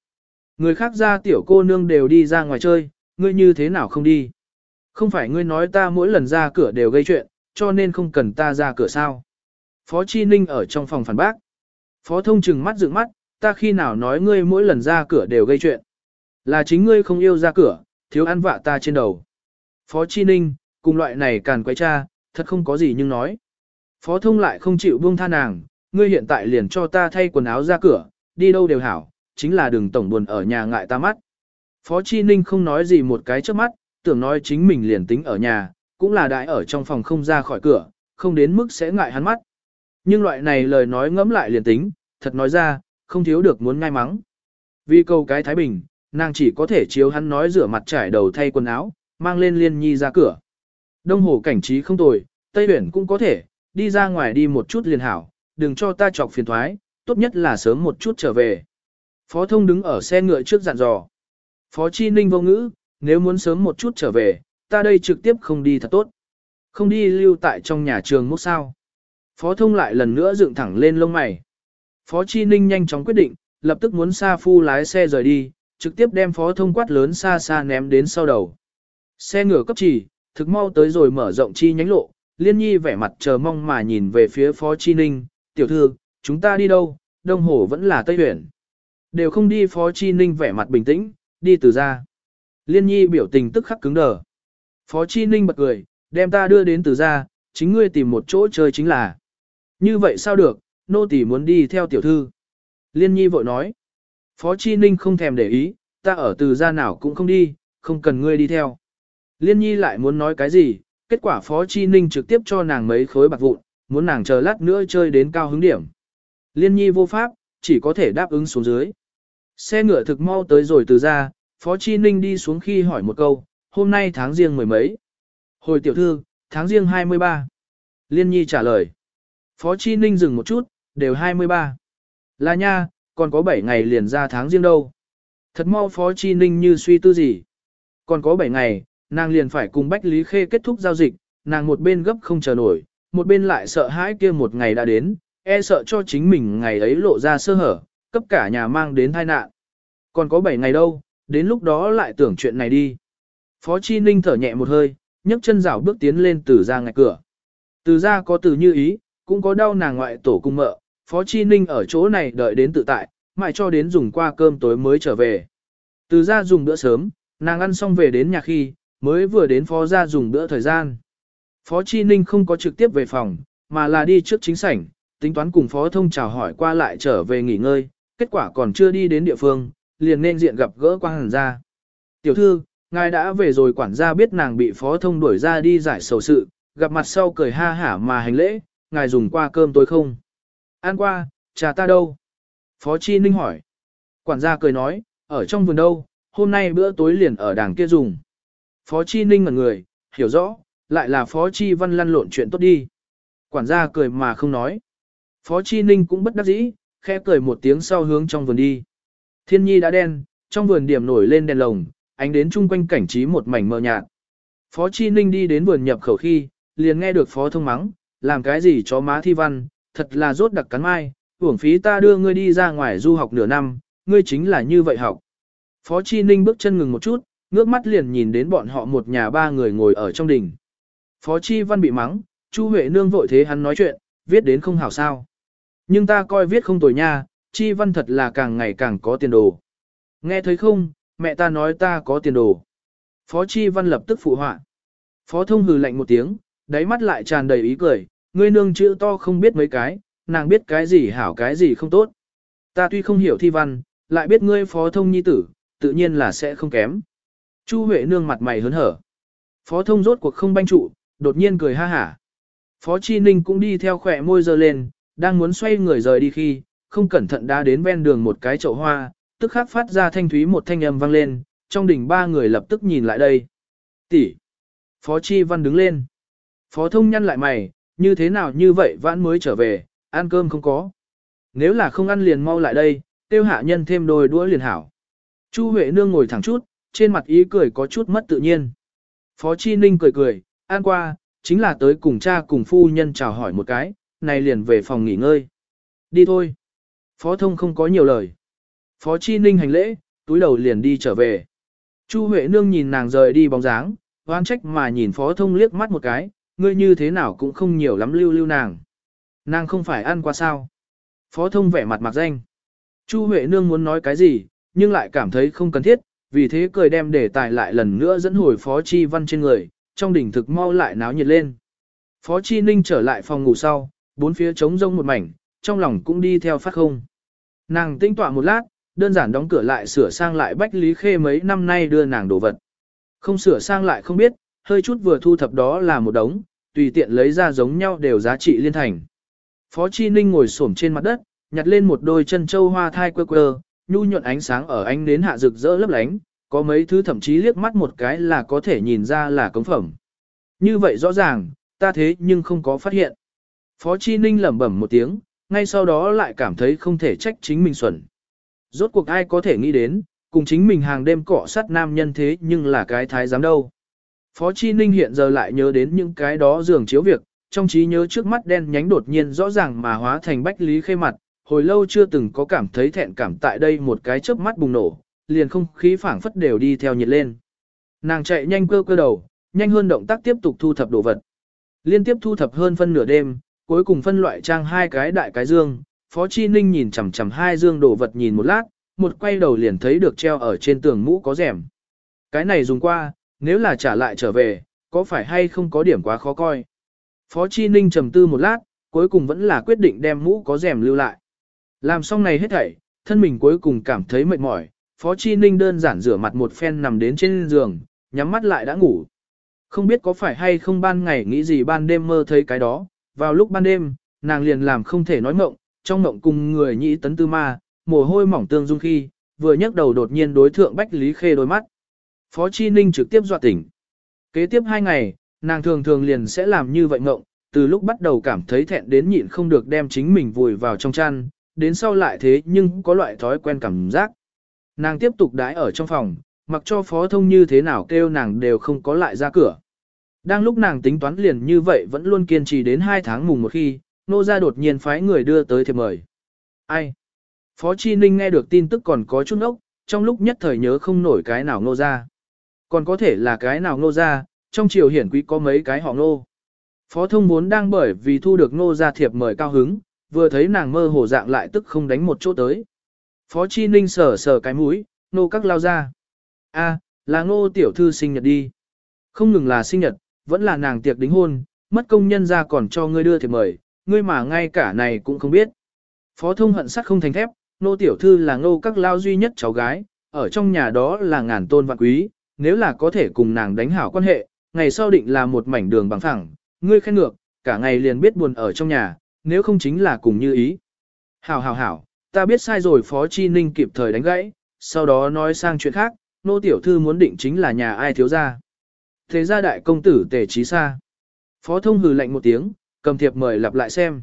Người khác ra tiểu cô nương đều đi ra ngoài chơi, ngươi như thế nào không đi? Không phải ngươi nói ta mỗi lần ra cửa đều gây chuyện, cho nên không cần ta ra cửa sao? Phó Chi Ninh ở trong phòng phản bác. Phó Thông trừng mắt dựng mắt, ta khi nào nói ngươi mỗi lần ra cửa đều gây chuyện. Là chính ngươi không yêu ra cửa, thiếu ăn vạ ta trên đầu. Phó Chi Ninh, cùng loại này càn quấy cha, thật không có gì nhưng nói. Phó Thông lại không chịu buông tha nàng, ngươi hiện tại liền cho ta thay quần áo ra cửa, đi đâu đều hảo, chính là đừng tổng buồn ở nhà ngại ta mắt. Phó Chi Ninh không nói gì một cái trước mắt, tưởng nói chính mình liền tính ở nhà, cũng là đại ở trong phòng không ra khỏi cửa, không đến mức sẽ ngại hắn mắt. Nhưng loại này lời nói ngẫm lại liền tính, thật nói ra, không thiếu được muốn ngay mắng. Vì câu cái Thái Bình, nàng chỉ có thể chiếu hắn nói rửa mặt trải đầu thay quần áo, mang lên liên nhi ra cửa. Đông hồ cảnh trí không tồi, Tây Huyển cũng có thể, đi ra ngoài đi một chút liền hảo, đừng cho ta chọc phiền thoái, tốt nhất là sớm một chút trở về. Phó thông đứng ở xe ngựa trước dặn dò. Phó Chi Ninh vô ngữ, nếu muốn sớm một chút trở về, ta đây trực tiếp không đi thật tốt. Không đi lưu tại trong nhà trường mốc sao. Phó thông lại lần nữa dựng thẳng lên lông mày. Phó Chi Ninh nhanh chóng quyết định, lập tức muốn xa Phu lái xe rời đi, trực tiếp đem phó thông quát lớn xa xa ném đến sau đầu. Xe ngựa cấp chỉ, thực mau tới rồi mở rộng chi nhánh lộ, liên nhi vẻ mặt chờ mong mà nhìn về phía phó chi ninh, tiểu thư, chúng ta đi đâu, đông hồ vẫn là tây huyển. Đều không đi phó chi ninh vẻ mặt bình tĩnh, đi từ ra. Liên nhi biểu tình tức khắc cứng đờ. Phó chi ninh bật cười, đem ta đưa đến từ ra, chính ngươi tìm một chỗ chơi chính là. Như vậy sao được, nô tỳ muốn đi theo tiểu thư. Liên nhi vội nói. Phó Chi Ninh không thèm để ý, ta ở từ gia nào cũng không đi, không cần ngươi đi theo. Liên nhi lại muốn nói cái gì, kết quả Phó Chi Ninh trực tiếp cho nàng mấy khối bạc vụn, muốn nàng chờ lát nữa chơi đến cao hứng điểm. Liên nhi vô pháp, chỉ có thể đáp ứng xuống dưới. Xe ngựa thực mau tới rồi từ ra, Phó Chi Ninh đi xuống khi hỏi một câu, hôm nay tháng riêng mười mấy. Hồi tiểu thư, tháng riêng 23. Liên nhi trả lời. Phó Chi Ninh dừng một chút, đều 23. Là nha, còn có 7 ngày liền ra tháng riêng đâu. Thật mau Phó Chi Ninh như suy tư gì. Còn có 7 ngày, nàng liền phải cùng Bách Lý Khê kết thúc giao dịch, nàng một bên gấp không chờ nổi, một bên lại sợ hãi kia một ngày đã đến, e sợ cho chính mình ngày ấy lộ ra sơ hở, cấp cả nhà mang đến tai nạn. Còn có 7 ngày đâu, đến lúc đó lại tưởng chuyện này đi. Phó Chi Ninh thở nhẹ một hơi, nhấc chân rảo bước tiến lên từ ra ngạch cửa. Từ ra có từ như ý, cũng có đau nàng ngoại tổ cung mợ, Phó Chi Ninh ở chỗ này đợi đến tự tại, mãi cho đến dùng qua cơm tối mới trở về. Từ ra dùng bữa sớm, Nàng ăn xong về đến nhà khi, mới vừa đến phó ra dùng bữa thời gian. Phó Chi Ninh không có trực tiếp về phòng, mà là đi trước chính sảnh, tính toán cùng phó thông chào hỏi qua lại trở về nghỉ ngơi, kết quả còn chưa đi đến địa phương, liền nên diện gặp gỡ quang hàn ra. Tiểu thư, ngài đã về rồi quản gia biết nàng bị phó thông đuổi ra đi giải sầu sự, gặp mặt sau cười ha hả mà hành lễ, ngài dùng qua cơm tối không? Ăn qua, trà ta đâu? Phó Chi Ninh hỏi. Quản gia cười nói, ở trong vườn đâu, hôm nay bữa tối liền ở đảng kia dùng. Phó Chi Ninh ngẩn người, hiểu rõ, lại là Phó Chi Văn lăn lộn chuyện tốt đi. Quản gia cười mà không nói. Phó Chi Ninh cũng bất đắc dĩ, khẽ cười một tiếng sau hướng trong vườn đi. Thiên nhi đã đen, trong vườn điểm nổi lên đèn lồng, ánh đến chung quanh cảnh trí một mảnh mờ nhạt. Phó Chi Ninh đi đến vườn nhập khẩu khi, liền nghe được Phó Thông mắng, làm cái gì cho má thi văn, thật là rốt đặc cắn mai, uổng phí ta đưa ngươi đi ra ngoài du học nửa năm, ngươi chính là như vậy học. Phó Chi Ninh bước chân ngừng một chút, ngước mắt liền nhìn đến bọn họ một nhà ba người ngồi ở trong đình. Phó Chi Văn bị mắng, Chu Huệ Nương vội thế hắn nói chuyện, viết đến không hảo sao. Nhưng ta coi viết không tồi nha, Chi Văn thật là càng ngày càng có tiền đồ. Nghe thấy không, mẹ ta nói ta có tiền đồ. Phó Chi Văn lập tức phụ họa. Phó Thông hừ lạnh một tiếng, đáy mắt lại tràn đầy ý cười, ngươi nương chữ to không biết mấy cái, nàng biết cái gì hảo cái gì không tốt. Ta tuy không hiểu thi văn, lại biết ngươi Phó Thông nhi tử, tự nhiên là sẽ không kém. Chu Huệ nương mặt mày hớn hở. Phó Thông rốt cuộc không banh trụ, đột nhiên cười ha hả. Phó Chi Ninh cũng đi theo khỏe môi giơ lên, đang muốn xoay người rời đi khi, không cẩn thận đã đến ven đường một cái chậu hoa, tức khắc phát ra thanh thúy một thanh âm vang lên, trong đỉnh ba người lập tức nhìn lại đây. Tỷ. Phó Chi Văn đứng lên. Phó Thông nhăn lại mày, như thế nào như vậy vãn mới trở về, ăn cơm không có. Nếu là không ăn liền mau lại đây, tiêu hạ nhân thêm đôi đũa liền hảo. Chu Huệ Nương ngồi thẳng chút, trên mặt ý cười có chút mất tự nhiên. Phó Chi Ninh cười cười, ăn qua, chính là tới cùng cha cùng phu nhân chào hỏi một cái, này liền về phòng nghỉ ngơi. Đi thôi. Phó thông không có nhiều lời. Phó Chi Ninh hành lễ, túi đầu liền đi trở về. Chu Huệ Nương nhìn nàng rời đi bóng dáng, oan trách mà nhìn Phó thông liếc mắt một cái, ngươi như thế nào cũng không nhiều lắm lưu lưu nàng. Nàng không phải ăn qua sao. Phó thông vẻ mặt mặc danh. Chu Huệ Nương muốn nói cái gì, nhưng lại cảm thấy không cần thiết, vì thế cười đem đề tài lại lần nữa dẫn hồi Phó Chi Văn trên người, trong đỉnh thực mau lại náo nhiệt lên. Phó Chi Ninh trở lại phòng ngủ sau, bốn phía trống rông một mảnh, trong lòng cũng đi theo phát không. Nàng tinh tọa một lát, đơn giản đóng cửa lại sửa sang lại Bách Lý Khê mấy năm nay đưa nàng đồ vật. Không sửa sang lại không biết, hơi chút vừa thu thập đó là một đống, tùy tiện lấy ra giống nhau đều giá trị liên thành. Phó Chi Ninh ngồi xổm trên mặt đất, nhặt lên một đôi chân châu hoa thai quơ quơ, nhu nhuận ánh sáng ở ánh đến hạ rực rỡ lấp lánh, có mấy thứ thậm chí liếc mắt một cái là có thể nhìn ra là cống phẩm. Như vậy rõ ràng, ta thế nhưng không có phát hiện. Phó Chi Ninh lẩm bẩm một tiếng, ngay sau đó lại cảm thấy không thể trách chính mình xuẩn. Rốt cuộc ai có thể nghĩ đến, cùng chính mình hàng đêm cọ sát nam nhân thế nhưng là cái thái giám đâu. Phó Chi Ninh hiện giờ lại nhớ đến những cái đó giường chiếu việc, trong trí nhớ trước mắt đen nhánh đột nhiên rõ ràng mà hóa thành bách lý khê mặt, hồi lâu chưa từng có cảm thấy thẹn cảm tại đây một cái chớp mắt bùng nổ, liền không khí phảng phất đều đi theo nhiệt lên. Nàng chạy nhanh cơ cơ đầu, nhanh hơn động tác tiếp tục thu thập đồ vật. Liên tiếp thu thập hơn phân nửa đêm, cuối cùng phân loại trang hai cái đại cái dương, Phó Chi Ninh nhìn chằm chằm hai dương đồ vật nhìn một lát, một quay đầu liền thấy được treo ở trên tường mũ có rèm. Cái này dùng qua, nếu là trả lại trở về, có phải hay không có điểm quá khó coi. Phó Chi Ninh trầm tư một lát, cuối cùng vẫn là quyết định đem mũ có rèm lưu lại. Làm xong này hết thảy, thân mình cuối cùng cảm thấy mệt mỏi, Phó Chi Ninh đơn giản rửa mặt một phen nằm đến trên giường, nhắm mắt lại đã ngủ. Không biết có phải hay không ban ngày nghĩ gì ban đêm mơ thấy cái đó, vào lúc ban đêm, nàng liền làm không thể nói mộng, trong mộng cùng người nhĩ tấn tư ma, mồ hôi mỏng tương dung khi, vừa nhấc đầu đột nhiên đối thượng Bách Lý Khê đôi mắt. Phó Chi Ninh trực tiếp dọa tỉnh. Kế tiếp hai ngày, nàng thường thường liền sẽ làm như vậy ngộng, từ lúc bắt đầu cảm thấy thẹn đến nhịn không được đem chính mình vùi vào trong chăn, đến sau lại thế nhưng có loại thói quen cảm giác. Nàng tiếp tục đãi ở trong phòng, mặc cho phó thông như thế nào kêu nàng đều không có lại ra cửa. Đang lúc nàng tính toán liền như vậy vẫn luôn kiên trì đến 2 tháng mùng một khi, nô Ra đột nhiên phái người đưa tới thiệp mời. Ai? Phó Chi Ninh nghe được tin tức còn có chút ốc, trong lúc nhất thời nhớ không nổi cái nào nô Ra. Còn có thể là cái nào nô gia, trong triều hiển quý có mấy cái họ nô. Phó thông vốn đang bởi vì thu được nô gia thiệp mời cao hứng, vừa thấy nàng mơ hồ dạng lại tức không đánh một chỗ tới. Phó Chi Ninh sờ sờ cái mũi, nô các lao ra. A, là ngô tiểu thư sinh nhật đi. Không ngừng là sinh nhật, vẫn là nàng tiệc đính hôn, mất công nhân ra còn cho ngươi đưa thiệp mời, ngươi mà ngay cả này cũng không biết. Phó thông hận sắt không thành thép, nô tiểu thư là ngô các lao duy nhất cháu gái, ở trong nhà đó là ngàn tôn vạn quý, nếu là có thể cùng nàng đánh hảo quan hệ, ngày sau định là một mảnh đường bằng phẳng, ngươi khen ngược, cả ngày liền biết buồn ở trong nhà, nếu không chính là cùng như ý. Hảo hảo hảo, ta biết sai rồi Phó Chi Ninh kịp thời đánh gãy, sau đó nói sang chuyện khác, nô tiểu thư muốn định chính là nhà ai thiếu gia. Thế gia đại công tử tề trí xa. Phó thông hừ lạnh một tiếng, cầm thiệp mời lặp lại xem.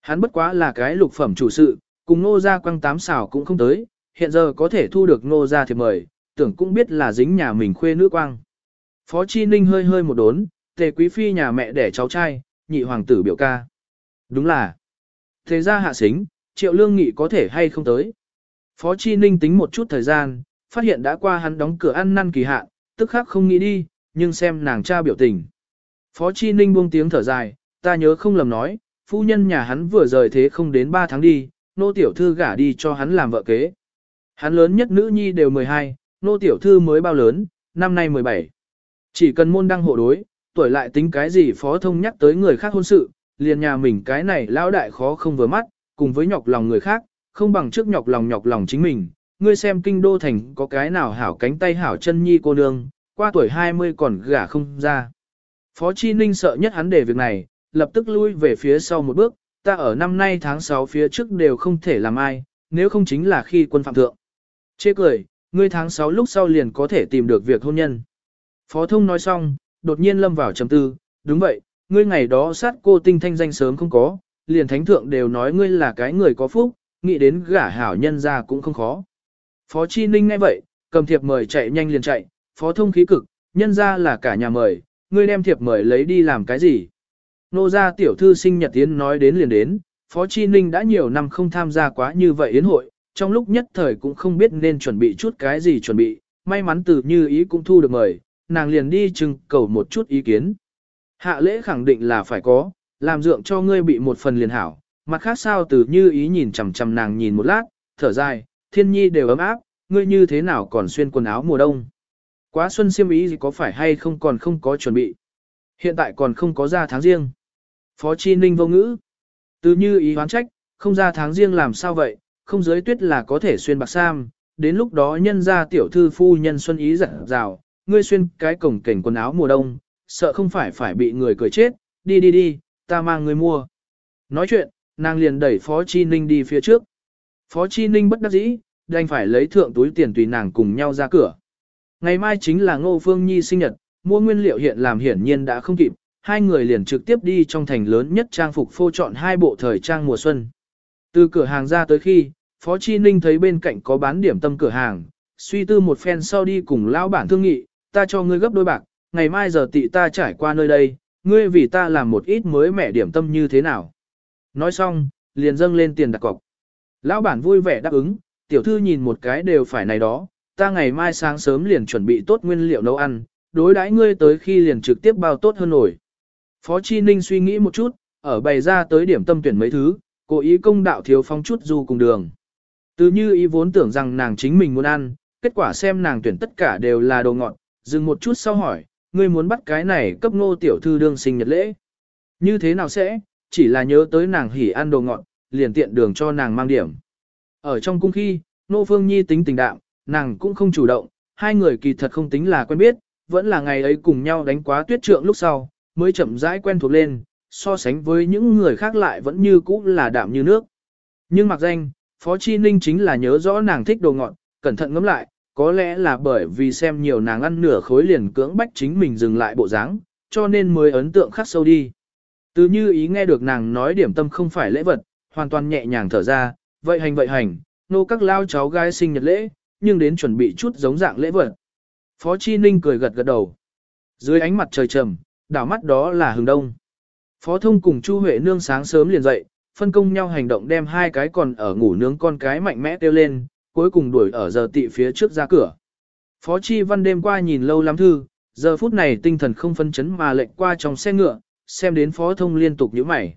Hắn bất quá là cái lục phẩm chủ sự, cùng nô gia quăng tám xảo cũng không tới, hiện giờ có thể thu được nô gia thiệp mời, tưởng cũng biết là dính nhà mình khuê nữ quang. Phó Chi Ninh hơi hơi một đốn, tề quý phi nhà mẹ đẻ cháu trai, nhị hoàng tử biểu ca. Đúng là. Thế ra hạ xính, triệu lương nghị có thể hay không tới. Phó Chi Ninh tính một chút thời gian, phát hiện đã qua hắn đóng cửa ăn năn kỳ hạn, tức khắc không nghĩ đi, nhưng xem nàng cha biểu tình. Phó Chi Ninh buông tiếng thở dài, ta nhớ không lầm nói, phu nhân nhà hắn vừa rời thế không đến 3 tháng đi, nô tiểu thư gả đi cho hắn làm vợ kế. Hắn lớn nhất nữ nhi đều 12, nô tiểu thư mới bao lớn, năm nay 17. Chỉ cần môn đăng hộ đối, tuổi lại tính cái gì phó thông nhắc tới người khác hôn sự, liền nhà mình cái này lão đại khó không vừa mắt, cùng với nhọc lòng người khác, không bằng trước nhọc lòng nhọc lòng chính mình. Ngươi xem kinh đô thành có cái nào hảo cánh tay hảo chân nhi cô nương, qua tuổi 20 còn gả không ra. Phó Chi Ninh sợ nhất hắn để việc này, lập tức lui về phía sau một bước, ta ở năm nay tháng 6 phía trước đều không thể làm ai, nếu không chính là khi quân phạm thượng. Chê cười, ngươi tháng 6 lúc sau liền có thể tìm được việc hôn nhân. Phó thông nói xong, đột nhiên lâm vào trầm tư, đúng vậy, ngươi ngày đó sát cô tinh thanh danh sớm không có, liền thánh thượng đều nói ngươi là cái người có phúc, nghĩ đến gả hảo nhân ra cũng không khó. Phó Chi Ninh nghe vậy, cầm thiệp mời chạy nhanh liền chạy, phó thông khí cực, nhân ra là cả nhà mời, ngươi đem thiệp mời lấy đi làm cái gì. Nô gia tiểu thư sinh nhật tiến nói đến liền đến, Phó Chi Ninh đã nhiều năm không tham gia quá như vậy yến hội, trong lúc nhất thời cũng không biết nên chuẩn bị chút cái gì chuẩn bị, may mắn từ như ý cũng thu được mời, nàng liền đi trưng cầu một chút ý kiến. Hạ lễ khẳng định là phải có, làm dượng cho ngươi bị một phần liền hảo, mặt khác sao từ như ý nhìn chằm chằm nàng nhìn một lát, thở dài, thiên nhi đều ấm áp, ngươi như thế nào còn xuyên quần áo mùa đông. Quá xuân siêm ý gì có phải hay không còn không có chuẩn bị. Hiện tại còn không có ra tháng riêng. Phó Chi Ninh vô ngữ. Từ như ý hoán trách, không ra tháng riêng làm sao vậy, không giới tuyết là có thể xuyên bạc sam, đến lúc đó nhân ra tiểu thư phu nhân xuân ý dặn dào, ngươi xuyên cái cổng cảnh quần áo mùa đông, sợ không phải phải bị người cười chết, đi đi đi, ta mang ngươi mua. Nói chuyện, nàng liền đẩy Phó Chi Ninh đi phía trước. Phó Chi Ninh bất đắc dĩ, đành phải lấy thượng túi tiền tùy nàng cùng nhau ra cửa. Ngày mai chính là Ngô Phương Nhi sinh nhật, mua nguyên liệu hiện làm hiển nhiên đã không kịp, hai người liền trực tiếp đi trong thành lớn nhất trang phục phô chọn hai bộ thời trang mùa xuân. Từ cửa hàng ra tới khi, Phó Chi Ninh thấy bên cạnh có bán điểm tâm cửa hàng, suy tư một phen sau đi cùng lão bản thương nghị, ta cho ngươi gấp đôi bạc, ngày mai giờ tị ta trải qua nơi đây, ngươi vì ta làm một ít mới mẻ điểm tâm như thế nào. Nói xong, liền dâng lên tiền đặt cọc. Lão bản vui vẻ đáp ứng, tiểu thư nhìn một cái đều phải này đó, ta ngày mai sáng sớm liền chuẩn bị tốt nguyên liệu nấu ăn, đối đãi ngươi tới khi liền trực tiếp bao tốt hơn nổi. Phó Chi Ninh suy nghĩ một chút, ở bày ra tới điểm tâm tuyển mấy thứ, cố ý công đạo thiếu phong chút du cùng đường. Từ như ý vốn tưởng rằng nàng chính mình muốn ăn, kết quả xem nàng tuyển tất cả đều là đồ ngọt, dừng một chút sau hỏi, ngươi muốn bắt cái này cấp ngô tiểu thư đương sinh nhật lễ. Như thế nào sẽ, chỉ là nhớ tới nàng hỉ ăn đồ ngọt, liền tiện đường cho nàng mang điểm. Ở trong cung khi, nô phương nhi tính tình đạm, nàng cũng không chủ động, hai người kỳ thật không tính là quen biết, vẫn là ngày ấy cùng nhau đánh quá tuyết trượng lúc sau, mới chậm rãi quen thuộc lên, so sánh với những người khác lại vẫn như cũ là đạm như nước. Nhưng mặc danh, Phó Chi Ninh chính là nhớ rõ nàng thích đồ ngọt, cẩn thận ngẫm lại, có lẽ là bởi vì xem nhiều nàng ăn nửa khối liền cưỡng bách chính mình dừng lại bộ dáng, cho nên mới ấn tượng khắc sâu đi. Từ như ý nghe được nàng nói điểm tâm không phải lễ vật, hoàn toàn nhẹ nhàng thở ra, vậy hành vậy hành, nô các lao cháu gái sinh nhật lễ, nhưng đến chuẩn bị chút giống dạng lễ vật. Phó Chi Ninh cười gật gật đầu. Dưới ánh mặt trời trầm, đảo mắt đó là hừng đông. Phó thông cùng Chu Huệ nương sáng sớm liền dậy, phân công nhau hành động đem hai cái còn ở ngủ nướng con cái mạnh mẽ tiêu lên, cuối cùng đuổi ở giờ tị phía trước ra cửa. Phó Chi Văn đêm qua nhìn lâu lắm thư, giờ phút này tinh thần không phân chấn mà lệnh qua trong xe ngựa, xem đến Phó Thông liên tục nhíu mày.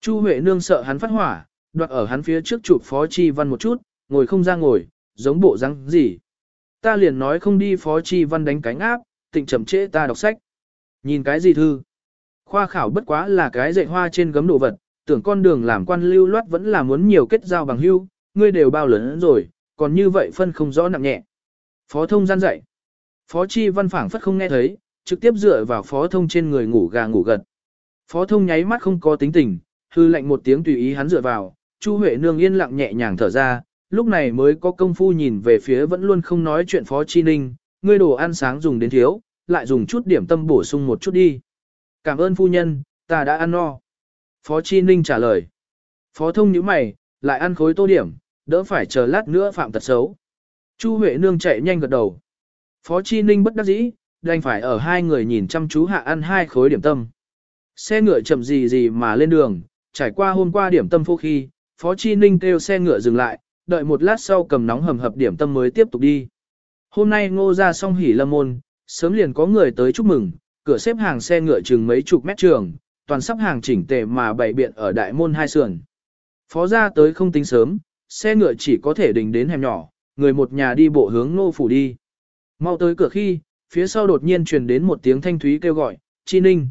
Chu Huệ nương sợ hắn phát hỏa, đoạt ở hắn phía trước chụp Phó Chi Văn một chút, ngồi không ra ngồi, giống bộ răng gì. Ta liền nói không đi phó chi văn đánh cánh áp, tịnh chậm trễ ta đọc sách. Nhìn cái gì thư? Khoa khảo bất quá là cái dạy hoa trên gấm đồ vật, tưởng con đường làm quan lưu loát vẫn là muốn nhiều kết giao bằng hưu, ngươi đều bao lớn rồi, còn như vậy phân không rõ nặng nhẹ. Phó thông gian dạy. Phó chi văn phảng phất không nghe thấy, trực tiếp dựa vào phó thông trên người ngủ gà ngủ gật. Phó thông nháy mắt không có tính tình, hư lệnh một tiếng tùy ý hắn dựa vào, Chu Huệ nương yên lặng nhẹ nhàng thở ra, lúc này mới có công phu nhìn về phía vẫn luôn không nói chuyện Phó Chi Ninh, ngươi đồ ăn sáng dùng đến thiếu, lại dùng chút điểm tâm bổ sung một chút đi. Cảm ơn phu nhân, ta đã ăn no. Phó Chi Ninh trả lời. Phó thông nhíu mày, lại ăn khối tô điểm, đỡ phải chờ lát nữa phạm tật xấu. Chu Huệ nương chạy nhanh gật đầu. Phó Chi Ninh bất đắc dĩ, đành phải ở hai người nhìn chăm chú hạ ăn hai khối điểm tâm. Xe ngựa chậm gì gì mà lên đường, trải qua hôm qua điểm tâm phô khi, Phó Chi Ninh kêu xe ngựa dừng lại, đợi một lát sau cầm nóng hầm hập điểm tâm mới tiếp tục đi. Hôm nay ngô ra xong hỉ lâm môn, sớm liền có người tới chúc mừng, cửa xếp hàng xe ngựa chừng mấy chục mét trường, toàn sắp hàng chỉnh tề mà bày biện ở đại môn hai sườn. Phó ra tới không tính sớm, xe ngựa chỉ có thể đình đến hẻm nhỏ, người một nhà đi bộ hướng nô phủ đi. Mau tới cửa khi, phía sau đột nhiên truyền đến một tiếng thanh thúy kêu gọi, Chi Ninh.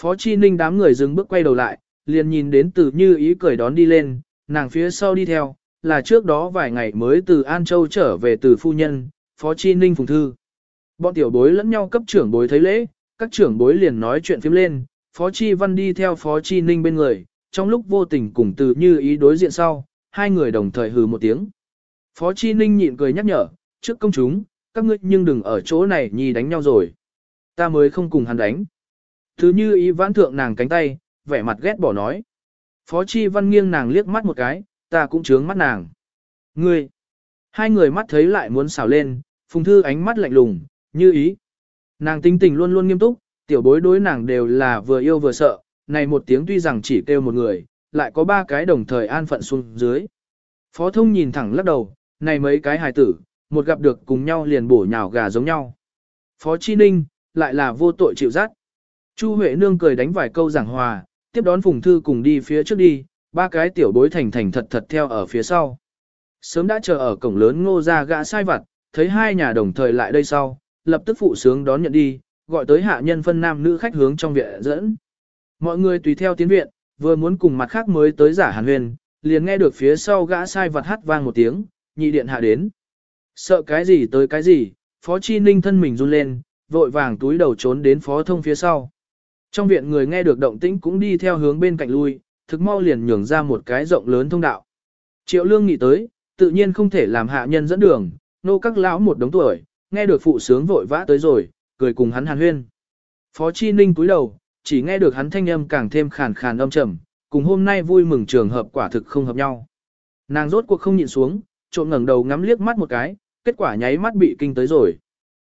Phó Chi Ninh đám người dừng bước quay đầu lại, liền nhìn đến từ như ý cười đón đi lên, nàng phía sau đi theo, là trước đó vài ngày mới từ An Châu trở về từ phu nhân, Phó Chi Ninh phùng thư. Bọn tiểu bối lẫn nhau cấp trưởng bối thấy lễ, các trưởng bối liền nói chuyện phím lên, Phó Chi Văn đi theo Phó Chi Ninh bên người, trong lúc vô tình cùng từ như ý đối diện sau, hai người đồng thời hừ một tiếng. Phó Chi Ninh nhịn cười nhắc nhở, trước công chúng, các ngươi nhưng đừng ở chỗ này nhì đánh nhau rồi. Ta mới không cùng hắn đánh. Thứ như ý vãn thượng nàng cánh tay, vẻ mặt ghét bỏ nói. Phó Chi Văn nghiêng nàng liếc mắt một cái, ta cũng chướng mắt nàng. Ngươi! Hai người mắt thấy lại muốn xào lên, phùng thư ánh mắt lạnh lùng, như ý. Nàng tinh tình luôn luôn nghiêm túc, tiểu bối đối nàng đều là vừa yêu vừa sợ, này một tiếng tuy rằng chỉ kêu một người, lại có ba cái đồng thời an phận xuống dưới. Phó thông nhìn thẳng lắc đầu, này mấy cái hài tử, một gặp được cùng nhau liền bổ nhào gà giống nhau. Phó Chi Ninh, lại là vô tội chịu dắt. Chu Huệ Nương cười đánh vài câu giảng hòa, tiếp đón Phùng Thư cùng đi phía trước đi, ba cái tiểu bối thành thành thật thật theo ở phía sau. Sớm đã chờ ở cổng lớn ngô ra gã sai vặt, thấy hai nhà đồng thời lại đây sau, lập tức phụ sướng đón nhận đi, gọi tới hạ nhân phân nam nữ khách hướng trong viện dẫn. Mọi người tùy theo tiến viện, vừa muốn cùng mặt khác mới tới giả hàn huyền, liền nghe được phía sau gã sai vật hát vang một tiếng, nhị điện hạ đến. Sợ cái gì tới cái gì, phó chi ninh thân mình run lên, vội vàng túi đầu trốn đến phó thông phía sau. Trong viện người nghe được động tĩnh cũng đi theo hướng bên cạnh lui, thực mau liền nhường ra một cái rộng lớn thông đạo. Triệu lương nghĩ tới, tự nhiên không thể làm hạ nhân dẫn đường, nô các lão một đống tuổi, nghe được phụ sướng vội vã tới rồi, cười cùng hắn hàn huyên. Phó Chi Ninh cúi đầu, chỉ nghe được hắn thanh âm càng thêm khàn khàn âm trầm, cùng hôm nay vui mừng trường hợp quả thực không hợp nhau. Nàng rốt cuộc không nhịn xuống, trộm ngẩng đầu ngắm liếc mắt một cái, kết quả nháy mắt bị kinh tới rồi.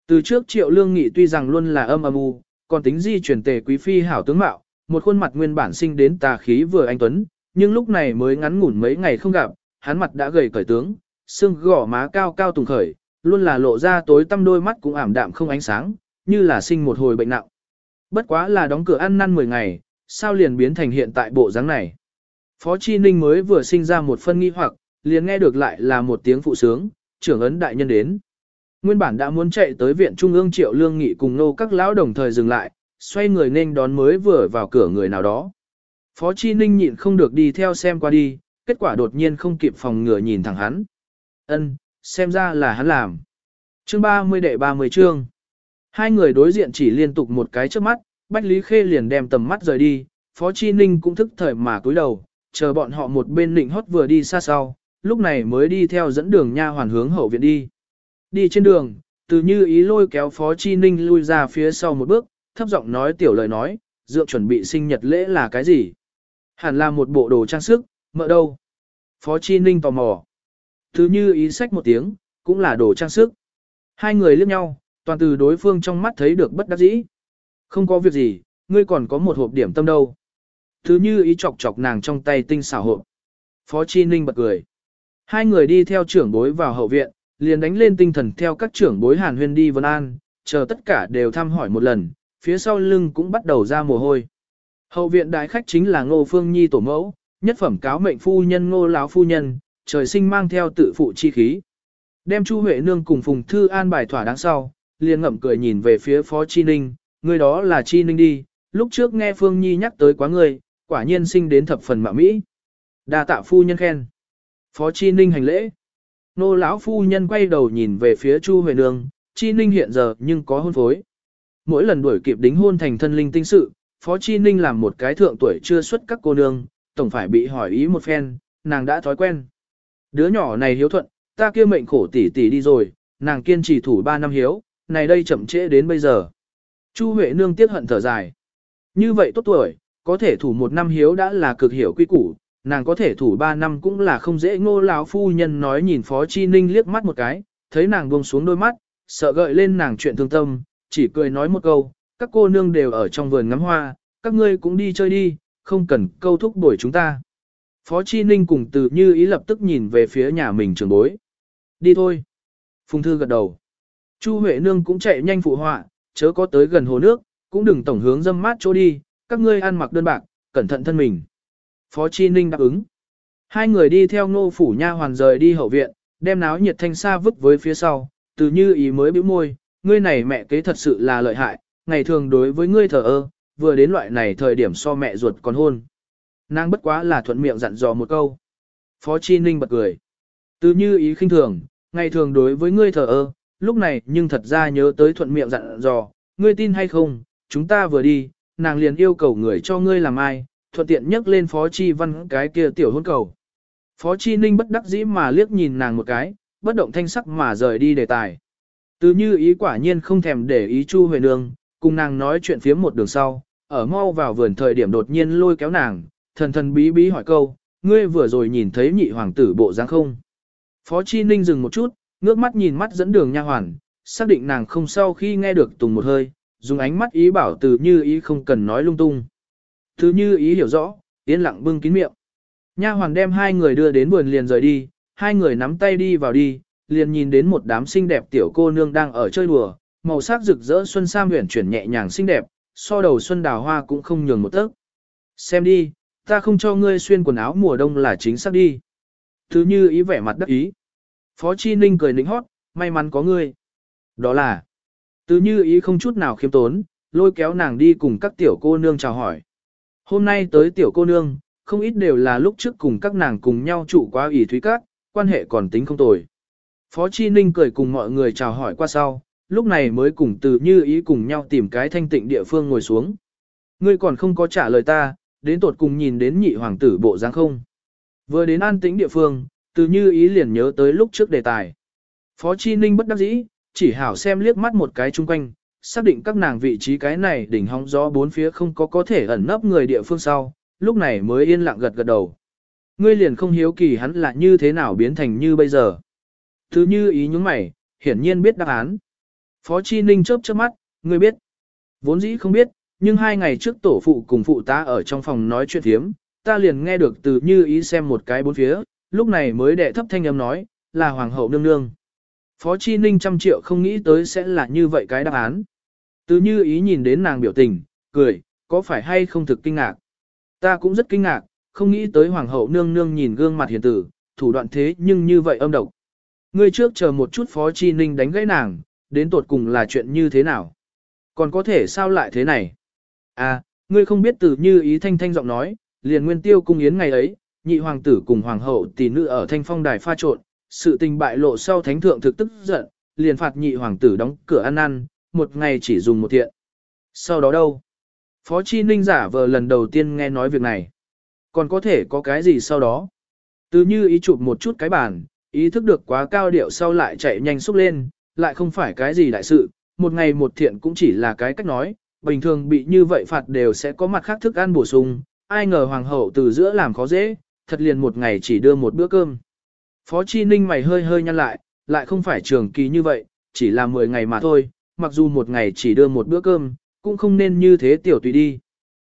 Từ trước Triệu Lương Nghị tuy rằng luôn là âm âm u, còn tính di chuyển tề quý phi hảo tướng mạo, một khuôn mặt nguyên bản sinh đến tà khí vừa anh tuấn, nhưng lúc này mới ngắn ngủn mấy ngày không gặp, hắn mặt đã gầy cởi tướng, xương gò má cao cao tùng khởi, luôn là lộ ra tối tăm đôi mắt cũng ảm đạm không ánh sáng, như là sinh một hồi bệnh nặng. Bất quá là đóng cửa ăn năn 10 ngày, sao liền biến thành hiện tại bộ dáng này. Phó Chi Ninh mới vừa sinh ra một phân nghi hoặc, liền nghe được lại là một tiếng phụ sướng, trưởng ấn đại nhân đến. Nguyên bản đã muốn chạy tới viện trung ương triệu lương nghị cùng nô các lão đồng thời dừng lại, xoay người nên đón mới vừa vào cửa người nào đó. Phó Chi Ninh nhịn không được đi theo xem qua đi, kết quả đột nhiên không kịp phòng ngừa nhìn thẳng hắn. Ân, xem ra là hắn làm. Chương 30 đệ 30 chương. Hai người đối diện chỉ liên tục một cái trước mắt, Bách Lý Khê liền đem tầm mắt rời đi, Phó Chi Ninh cũng thức thời mà cúi đầu, chờ bọn họ một bên lịnh hót vừa đi xa sau, lúc này mới đi theo dẫn đường nha hoàn hướng hậu viện đi. Đi trên đường, từ như ý lôi kéo Phó Chi Ninh lui ra phía sau một bước, thấp giọng nói tiểu lời nói, dựa chuẩn bị sinh nhật lễ là cái gì? Hẳn là một bộ đồ trang sức, mỡ đâu? Phó Chi Ninh tò mò. Từ như ý sách một tiếng, cũng là đồ trang sức. Hai người liếc nhau, toàn từ đối phương trong mắt thấy được bất đắc dĩ. Không có việc gì, ngươi còn có một hộp điểm tâm đâu. Thứ như ý chọc chọc nàng trong tay tinh xảo hộp. Phó Chi Ninh bật cười. Hai người đi theo trưởng bối vào hậu viện, liền đánh lên tinh thần theo các trưởng bối hàn huyên đi vân an, chờ tất cả đều thăm hỏi một lần, phía sau lưng cũng bắt đầu ra mồ hôi. Hậu viện đại khách chính là Ngô Phương Nhi tổ mẫu, nhất phẩm cáo mệnh phu nhân Ngô lão phu nhân, trời sinh mang theo tự phụ chi khí. đem Chu Huệ Nương cùng Phùng Thư an bài thỏa đáng sau, liền ngậm cười nhìn về phía Phó Chi Ninh, người đó là Chi Ninh đi, lúc trước nghe Phương Nhi nhắc tới quá người, quả nhiên sinh đến thập phần mạ mỹ. đa tạ phu nhân khen. Phó Chi Ninh hành lễ. Nô lão phu nhân quay đầu nhìn về phía Chu Huệ Nương, Chi Ninh hiện giờ nhưng có hôn phối. Mỗi lần đuổi kịp đính hôn thành thân linh tinh sự, Phó Chi Ninh làm một cái thượng tuổi chưa xuất các cô nương, tổng phải bị hỏi ý một phen, nàng đã thói quen. Đứa nhỏ này hiếu thuận, ta kia mệnh khổ tỷ tỷ đi rồi, nàng kiên trì thủ 3 năm hiếu, này đây chậm trễ đến bây giờ. Chu Huệ Nương tiếc hận thở dài. Như vậy tốt tuổi, có thể thủ một năm hiếu đã là cực hiểu quy củ, nàng có thể thủ ba năm cũng là không dễ ngô lão phu nhân nói nhìn Phó Chi Ninh liếc mắt một cái, thấy nàng buông xuống đôi mắt, sợ gợi lên nàng chuyện thương tâm, chỉ cười nói một câu, các cô nương đều ở trong vườn ngắm hoa, các ngươi cũng đi chơi đi, không cần câu thúc đuổi chúng ta. Phó Chi Ninh cùng từ như ý lập tức nhìn về phía nhà mình trường bối. Đi thôi. Phùng Thư gật đầu. Chu Huệ Nương cũng chạy nhanh phụ họa, chớ có tới gần hồ nước, cũng đừng tổng hướng dâm mát chỗ đi, các ngươi ăn mặc đơn bạc, cẩn thận thân mình. Phó Chi Ninh đáp ứng. Hai người đi theo ngô phủ nha hoàn rời đi hậu viện, đem náo nhiệt thanh xa vứt với phía sau, từ như ý mới bĩu môi, ngươi này mẹ kế thật sự là lợi hại, ngày thường đối với ngươi thờ ơ, vừa đến loại này thời điểm so mẹ ruột còn hôn. Nàng bất quá là thuận miệng dặn dò một câu. Phó Chi Ninh bật cười. Từ như ý khinh thường, ngày thường đối với ngươi thờ ơ, lúc này nhưng thật ra nhớ tới thuận miệng dặn dò, ngươi tin hay không, chúng ta vừa đi, nàng liền yêu cầu người cho ngươi làm ai, thuận tiện nhắc lên Phó Chi Văn cái kia tiểu hôn cầu. Phó Chi Ninh bất đắc dĩ mà liếc nhìn nàng một cái, bất động thanh sắc mà rời đi đề tài. Từ như ý quả nhiên không thèm để ý Chu Huệ Nương, cùng nàng nói chuyện phía một đường sau, ở mau vào vườn thời điểm đột nhiên lôi kéo nàng, thần thần bí bí hỏi câu, ngươi vừa rồi nhìn thấy nhị hoàng tử bộ dáng không? Phó Chi Ninh dừng một chút, ngước mắt nhìn mắt dẫn đường nha hoàn, xác định nàng không sau khi nghe được tùng một hơi, dùng ánh mắt ý bảo từ như ý không cần nói lung tung. Từ như ý hiểu rõ, yên lặng bưng kín miệng. Nha hoàn đem hai người đưa đến vườn liền rời đi, hai người nắm tay đi vào đi, liền nhìn đến một đám xinh đẹp tiểu cô nương đang ở chơi đùa, màu sắc rực rỡ xuân sam huyền chuyển nhẹ nhàng xinh đẹp, so đầu xuân đào hoa cũng không nhường một tấc. Xem đi, ta không cho ngươi xuyên quần áo mùa đông là chính xác đi. Thứ như ý vẻ mặt đắc ý. Phó Chi Ninh cười nịnh hót, may mắn có ngươi. Đó là, từ như ý không chút nào khiêm tốn, lôi kéo nàng đi cùng các tiểu cô nương chào hỏi. Hôm nay tới tiểu cô nương, không ít đều là lúc trước cùng các nàng cùng nhau trụ qua ủy thúy các, quan hệ còn tính không tồi. Phó Chi Ninh cười cùng mọi người chào hỏi qua sau, lúc này mới cùng từ như ý cùng nhau tìm cái thanh tịnh địa phương ngồi xuống. Ngươi còn không có trả lời ta, đến tột cùng nhìn đến nhị hoàng tử bộ dáng không. Vừa đến an tĩnh địa phương, từ như ý liền nhớ tới lúc trước đề tài. Phó Chi Ninh bất đắc dĩ, chỉ hảo xem liếc mắt một cái chung quanh, xác định các nàng vị trí cái này đỉnh hóng gió bốn phía không có có thể ẩn nấp người địa phương sau, lúc này mới yên lặng gật gật đầu. Ngươi liền không hiếu kỳ hắn là như thế nào biến thành như bây giờ. Thứ như ý những mày, hiển nhiên biết đáp án. Phó Chi Ninh chớp chớp mắt, ngươi biết. Vốn dĩ không biết, nhưng hai ngày trước tổ phụ cùng phụ ta ở trong phòng nói chuyện thiếm, ta liền nghe được từ như ý xem một cái bốn phía, lúc này mới đệ thấp thanh âm nói, là hoàng hậu nương nương. Phó Chi Ninh trăm triệu không nghĩ tới sẽ là như vậy cái đáp án. Từ như ý nhìn đến nàng biểu tình, cười, có phải hay không thực kinh ngạc. Ta cũng rất kinh ngạc, không nghĩ tới hoàng hậu nương nương nhìn gương mặt hiền tử, thủ đoạn thế nhưng như vậy âm độc. Ngươi trước chờ một chút Phó Chi Ninh đánh gãy nàng, đến tột cùng là chuyện như thế nào? Còn có thể sao lại thế này? À, ngươi không biết từ như ý thanh thanh giọng nói, liền nguyên tiêu cung yến ngày ấy, nhị hoàng tử cùng hoàng hậu tỷ nữ ở thanh phong đài pha trộn, sự tình bại lộ sau thánh thượng thực tức giận, liền phạt nhị hoàng tử đóng cửa ăn ăn, một ngày chỉ dùng một thiện. Sau đó đâu? Phó Chi Ninh giả vờ lần đầu tiên nghe nói việc này. Còn có thể có cái gì sau đó? Từ như ý chụp một chút cái bàn, ý thức được quá cao điệu sau lại chạy nhanh xúc lên, lại không phải cái gì đại sự, một ngày một thiện cũng chỉ là cái cách nói, bình thường bị như vậy phạt đều sẽ có mặt khác thức ăn bổ sung, ai ngờ hoàng hậu từ giữa làm khó dễ, thật liền một ngày chỉ đưa một bữa cơm. Phó Chi Ninh mày hơi hơi nhăn lại, lại không phải trường kỳ như vậy, chỉ là 10 ngày mà thôi, mặc dù một ngày chỉ đưa một bữa cơm, cũng không nên như thế tiểu tùy đi.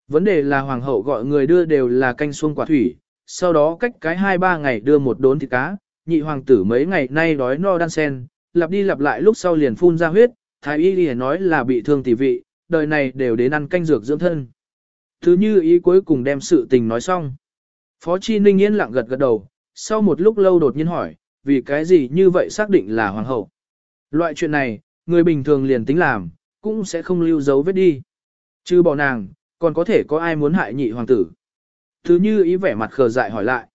Vấn đề là hoàng hậu gọi người đưa đều là canh xuông quả thủy, sau đó cách cái 2-3 ngày đưa một đốn thịt cá, nhị hoàng tử mấy ngày nay đói no đan sen, lặp đi lặp lại lúc sau liền phun ra huyết, thái y liền nói là bị thương tỷ vị, đời này đều đến ăn canh dược dưỡng thân. Thứ như ý cuối cùng đem sự tình nói xong. Phó Chi Ninh yên lặng gật gật đầu, sau một lúc lâu đột nhiên hỏi, vì cái gì như vậy xác định là hoàng hậu. Loại chuyện này, người bình thường liền tính làm, cũng sẽ không lưu dấu vết đi. Chứ bỏ nàng, còn có thể có ai muốn hại nhị hoàng tử. Thứ như ý vẻ mặt khờ dại hỏi lại.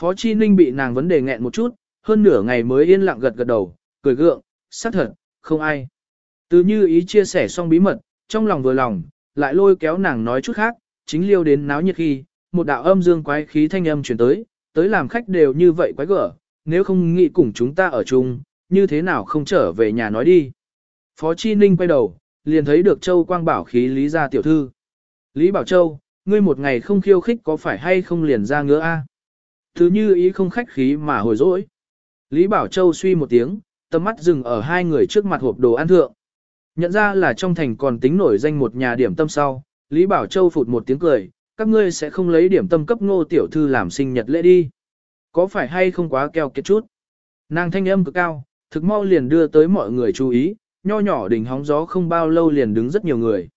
Phó Chi Ninh bị nàng vấn đề nghẹn một chút, hơn nửa ngày mới yên lặng gật gật đầu, cười gượng, xác thật, không ai. Từ như ý chia sẻ xong bí mật, trong lòng vừa lòng, lại lôi kéo nàng nói chút khác, chính liêu đến náo nhiệt khi, một đạo âm dương quái khí thanh âm chuyển tới, tới làm khách đều như vậy quái gở, nếu không nghĩ cùng chúng ta ở chung, như thế nào không trở về nhà nói đi. Phó Chi Ninh quay đầu, liền thấy được Châu Quang Bảo khí Lý gia tiểu thư. Lý Bảo Châu, ngươi một ngày không khiêu khích có phải hay không liền ra ngứa a? Thứ như ý không khách khí mà hồi dỗi. Lý Bảo Châu suy một tiếng, tầm mắt dừng ở hai người trước mặt hộp đồ ăn thượng. Nhận ra là trong thành còn tính nổi danh một nhà điểm tâm sau, Lý Bảo Châu phụt một tiếng cười, các ngươi sẽ không lấy điểm tâm cấp ngô tiểu thư làm sinh nhật lễ đi. Có phải hay không quá keo kiệt chút? Nàng thanh âm cực cao, thực mau liền đưa tới mọi người chú ý, nho nhỏ đỉnh hóng gió không bao lâu liền đứng rất nhiều người.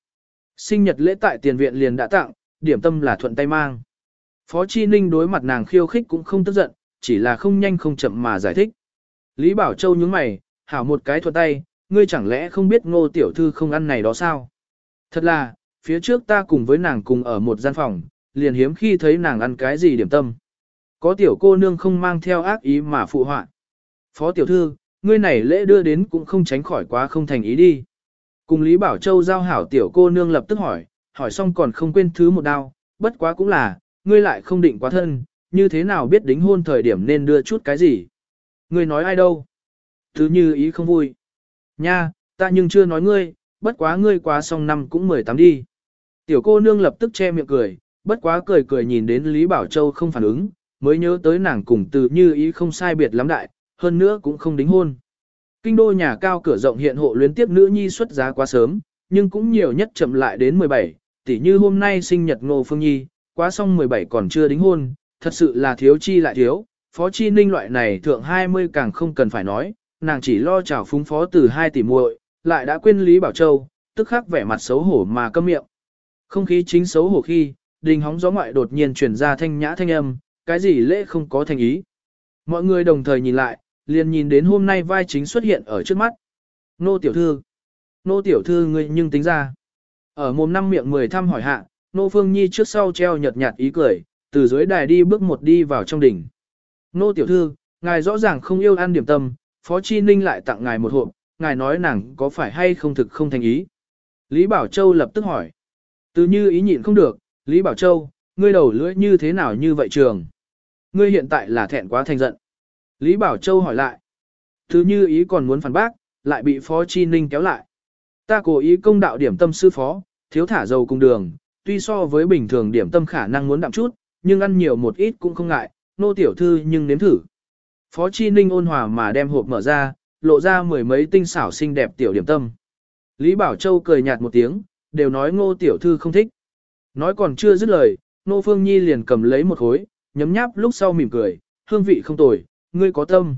Sinh nhật lễ tại tiền viện liền đã tặng, điểm tâm là thuận tay mang. Phó Chi Ninh đối mặt nàng khiêu khích cũng không tức giận, chỉ là không nhanh không chậm mà giải thích. Lý Bảo Châu nhướng mày, hảo một cái thuận tay, ngươi chẳng lẽ không biết ngô tiểu thư không ăn này đó sao? Thật là, phía trước ta cùng với nàng cùng ở một gian phòng, liền hiếm khi thấy nàng ăn cái gì điểm tâm. Có tiểu cô nương không mang theo ác ý mà phụ họa. Phó tiểu thư, ngươi này lễ đưa đến cũng không tránh khỏi quá không thành ý đi. Cùng Lý Bảo Châu giao hảo tiểu cô nương lập tức hỏi, hỏi xong còn không quên thứ một đao, bất quá cũng là, ngươi lại không định quá thân, như thế nào biết đính hôn thời điểm nên đưa chút cái gì. Ngươi nói ai đâu? Thứ như ý không vui. Nha, ta nhưng chưa nói ngươi, bất quá ngươi quá xong năm cũng 18 đi. Tiểu cô nương lập tức che miệng cười, bất quá cười cười nhìn đến Lý Bảo Châu không phản ứng, mới nhớ tới nàng cùng từ như ý không sai biệt lắm đại, hơn nữa cũng không đính hôn. Kinh đô nhà cao cửa rộng hiện hộ luyến tiếp nữ nhi xuất giá quá sớm, nhưng cũng nhiều nhất chậm lại đến 17, tỉ như hôm nay sinh nhật Ngô Phương Nhi, quá xong 17 còn chưa đính hôn, thật sự là thiếu chi lại thiếu, phó chi ninh loại này thượng 20 càng không cần phải nói, nàng chỉ lo chào phúng phó từ 2 tỷ muội, lại đã quên Lý Bảo Châu, tức khắc vẻ mặt xấu hổ mà câm miệng. Không khí chính xấu hổ khi, đình hóng gió ngoại đột nhiên chuyển ra thanh nhã thanh âm, cái gì lễ không có thành ý. Mọi người đồng thời nhìn lại, liền nhìn đến hôm nay vai chính xuất hiện ở trước mắt. Nô tiểu thư. Nô tiểu thư ngươi nhưng tính ra. Ở mồm năm miệng mười thăm hỏi hạ, Nô Phương Nhi trước sau treo nhợt nhạt ý cười, từ dưới đài đi bước một đi vào trong đỉnh. Nô tiểu thư, ngài rõ ràng không yêu ăn điểm tâm, Phó Chi Ninh lại tặng ngài một hộp, ngài nói nàng có phải hay không thực không thành ý. Lý Bảo Châu lập tức hỏi. Từ như ý nhịn không được, Lý Bảo Châu, ngươi đầu lưỡi như thế nào như vậy trường? Ngươi hiện tại là thẹn quá thành giận. Lý Bảo Châu hỏi lại. Từ như ý còn muốn phản bác, lại bị Phó Chi Ninh kéo lại. Ta cố ý công đạo điểm tâm sư phó, thiếu thả dầu cùng đường, tuy so với bình thường điểm tâm khả năng muốn đậm chút, nhưng ăn nhiều một ít cũng không ngại, nô tiểu thư nhưng nếm thử. Phó Chi Ninh ôn hòa mà đem hộp mở ra, lộ ra mười mấy tinh xảo xinh đẹp tiểu điểm tâm. Lý Bảo Châu cười nhạt một tiếng, đều nói ngô tiểu thư không thích. Nói còn chưa dứt lời, Ngô Phương Nhi liền cầm lấy một khối, nhấm nháp lúc sau mỉm cười, hương vị không tồi, ngươi có tâm.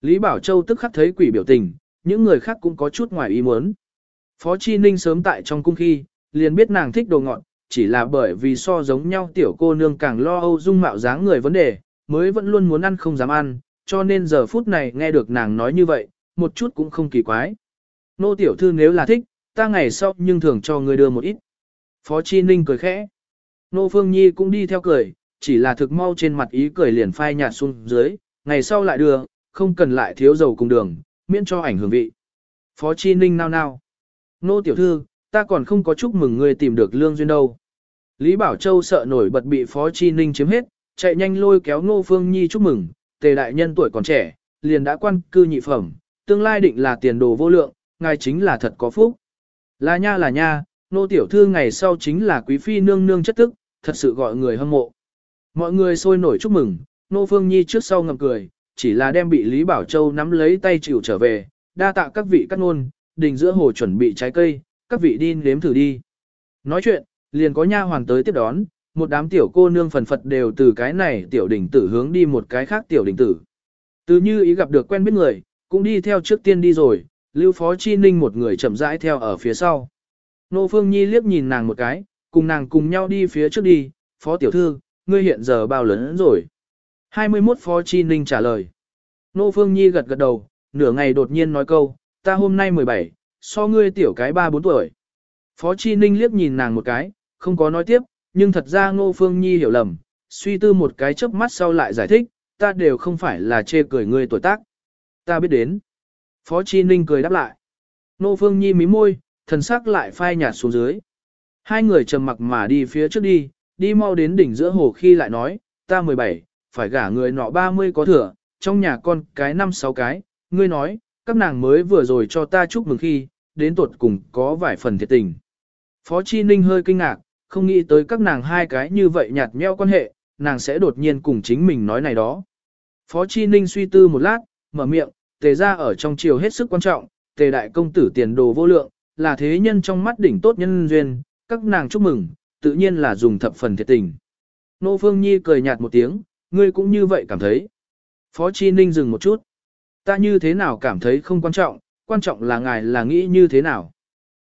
Lý Bảo Châu tức khắc thấy quỷ biểu tình, những người khác cũng có chút ngoài ý muốn. Phó Chi Ninh sớm tại trong cung khi, liền biết nàng thích đồ ngọn, chỉ là bởi vì so giống nhau tiểu cô nương càng lo âu dung mạo dáng người vấn đề, mới vẫn luôn muốn ăn không dám ăn, cho nên giờ phút này nghe được nàng nói như vậy, một chút cũng không kỳ quái. Nô tiểu thư nếu là thích, ta ngày sau nhưng thường cho người đưa một ít. Phó Chi Ninh cười khẽ. Nô Phương Nhi cũng đi theo cười, chỉ là thực mau trên mặt ý cười liền phai nhạt xuống dưới, ngày sau lại đưa, không cần lại thiếu dầu cùng đường, miễn cho ảnh hưởng vị. Phó Chi Ninh nao nao. Nô tiểu thư, ta còn không có chúc mừng ngươi tìm được lương duyên đâu. Lý Bảo Châu sợ nổi bật bị Phó Chi Ninh chiếm hết, chạy nhanh lôi kéo Nô Phương Nhi chúc mừng, tề đại nhân tuổi còn trẻ, liền đã quan cư nhị phẩm, tương lai định là tiền đồ vô lượng, ngài chính là thật có phúc. Là nha là nha, nô tiểu thư ngày sau chính là quý phi nương nương chất tức, thật sự gọi người hâm mộ. Mọi người sôi nổi chúc mừng, nô phương nhi trước sau ngầm cười, chỉ là đem bị Lý Bảo Châu nắm lấy tay chịu trở về, đa tạ các vị cắt ngôn, đình giữa hồ chuẩn bị trái cây, các vị đi nếm thử đi. Nói chuyện, liền có nha hoàng tới tiếp đón, một đám tiểu cô nương phần phật đều từ cái này tiểu đỉnh tử hướng đi một cái khác tiểu đỉnh tử. Từ như ý gặp được quen biết người, cũng đi theo trước tiên đi rồi, Lưu Phó Chi Ninh một người chậm rãi theo ở phía sau. Nô Phương Nhi liếc nhìn nàng một cái, cùng nàng cùng nhau đi phía trước đi, Phó Tiểu Thư, ngươi hiện giờ bao lớn rồi? 21 Phó Chi Ninh trả lời. Nô Phương Nhi gật gật đầu, nửa ngày đột nhiên nói câu, ta hôm nay 17, so ngươi tiểu cái 3-4 tuổi. Phó Chi Ninh liếc nhìn nàng một cái, không có nói tiếp, nhưng thật ra Ngô Phương Nhi hiểu lầm, suy tư một cái chớp mắt sau lại giải thích, ta đều không phải là chê cười ngươi tuổi tác. Ta biết đến. Phó Chi Ninh cười đáp lại. Nô Phương Nhi mí môi, thần sắc lại phai nhạt xuống dưới. Hai người trầm mặc mà đi phía trước đi, đi mau đến đỉnh giữa hồ khi lại nói, ta 17, phải gả người nọ 30 có thừa, trong nhà con cái 5-6 cái, ngươi nói, các nàng mới vừa rồi cho ta chúc mừng khi, đến tuột cùng có vài phần thiệt tình. Phó Chi Ninh hơi kinh ngạc, không nghĩ tới các nàng hai cái như vậy nhạt nhẽo quan hệ, nàng sẽ đột nhiên cùng chính mình nói này đó. Phó Chi Ninh suy tư một lát, mở miệng, tề ra ở trong triều hết sức quan trọng, tề đại công tử tiền đồ vô lượng, là thế nhân trong mắt đỉnh tốt nhân duyên, các nàng chúc mừng, tự nhiên là dùng thập phần thiệt tình. Nô Phương Nhi cười nhạt một tiếng, ngươi cũng như vậy cảm thấy. Phó Chi Ninh dừng một chút. Ta như thế nào cảm thấy không quan trọng, quan trọng là ngài là nghĩ như thế nào.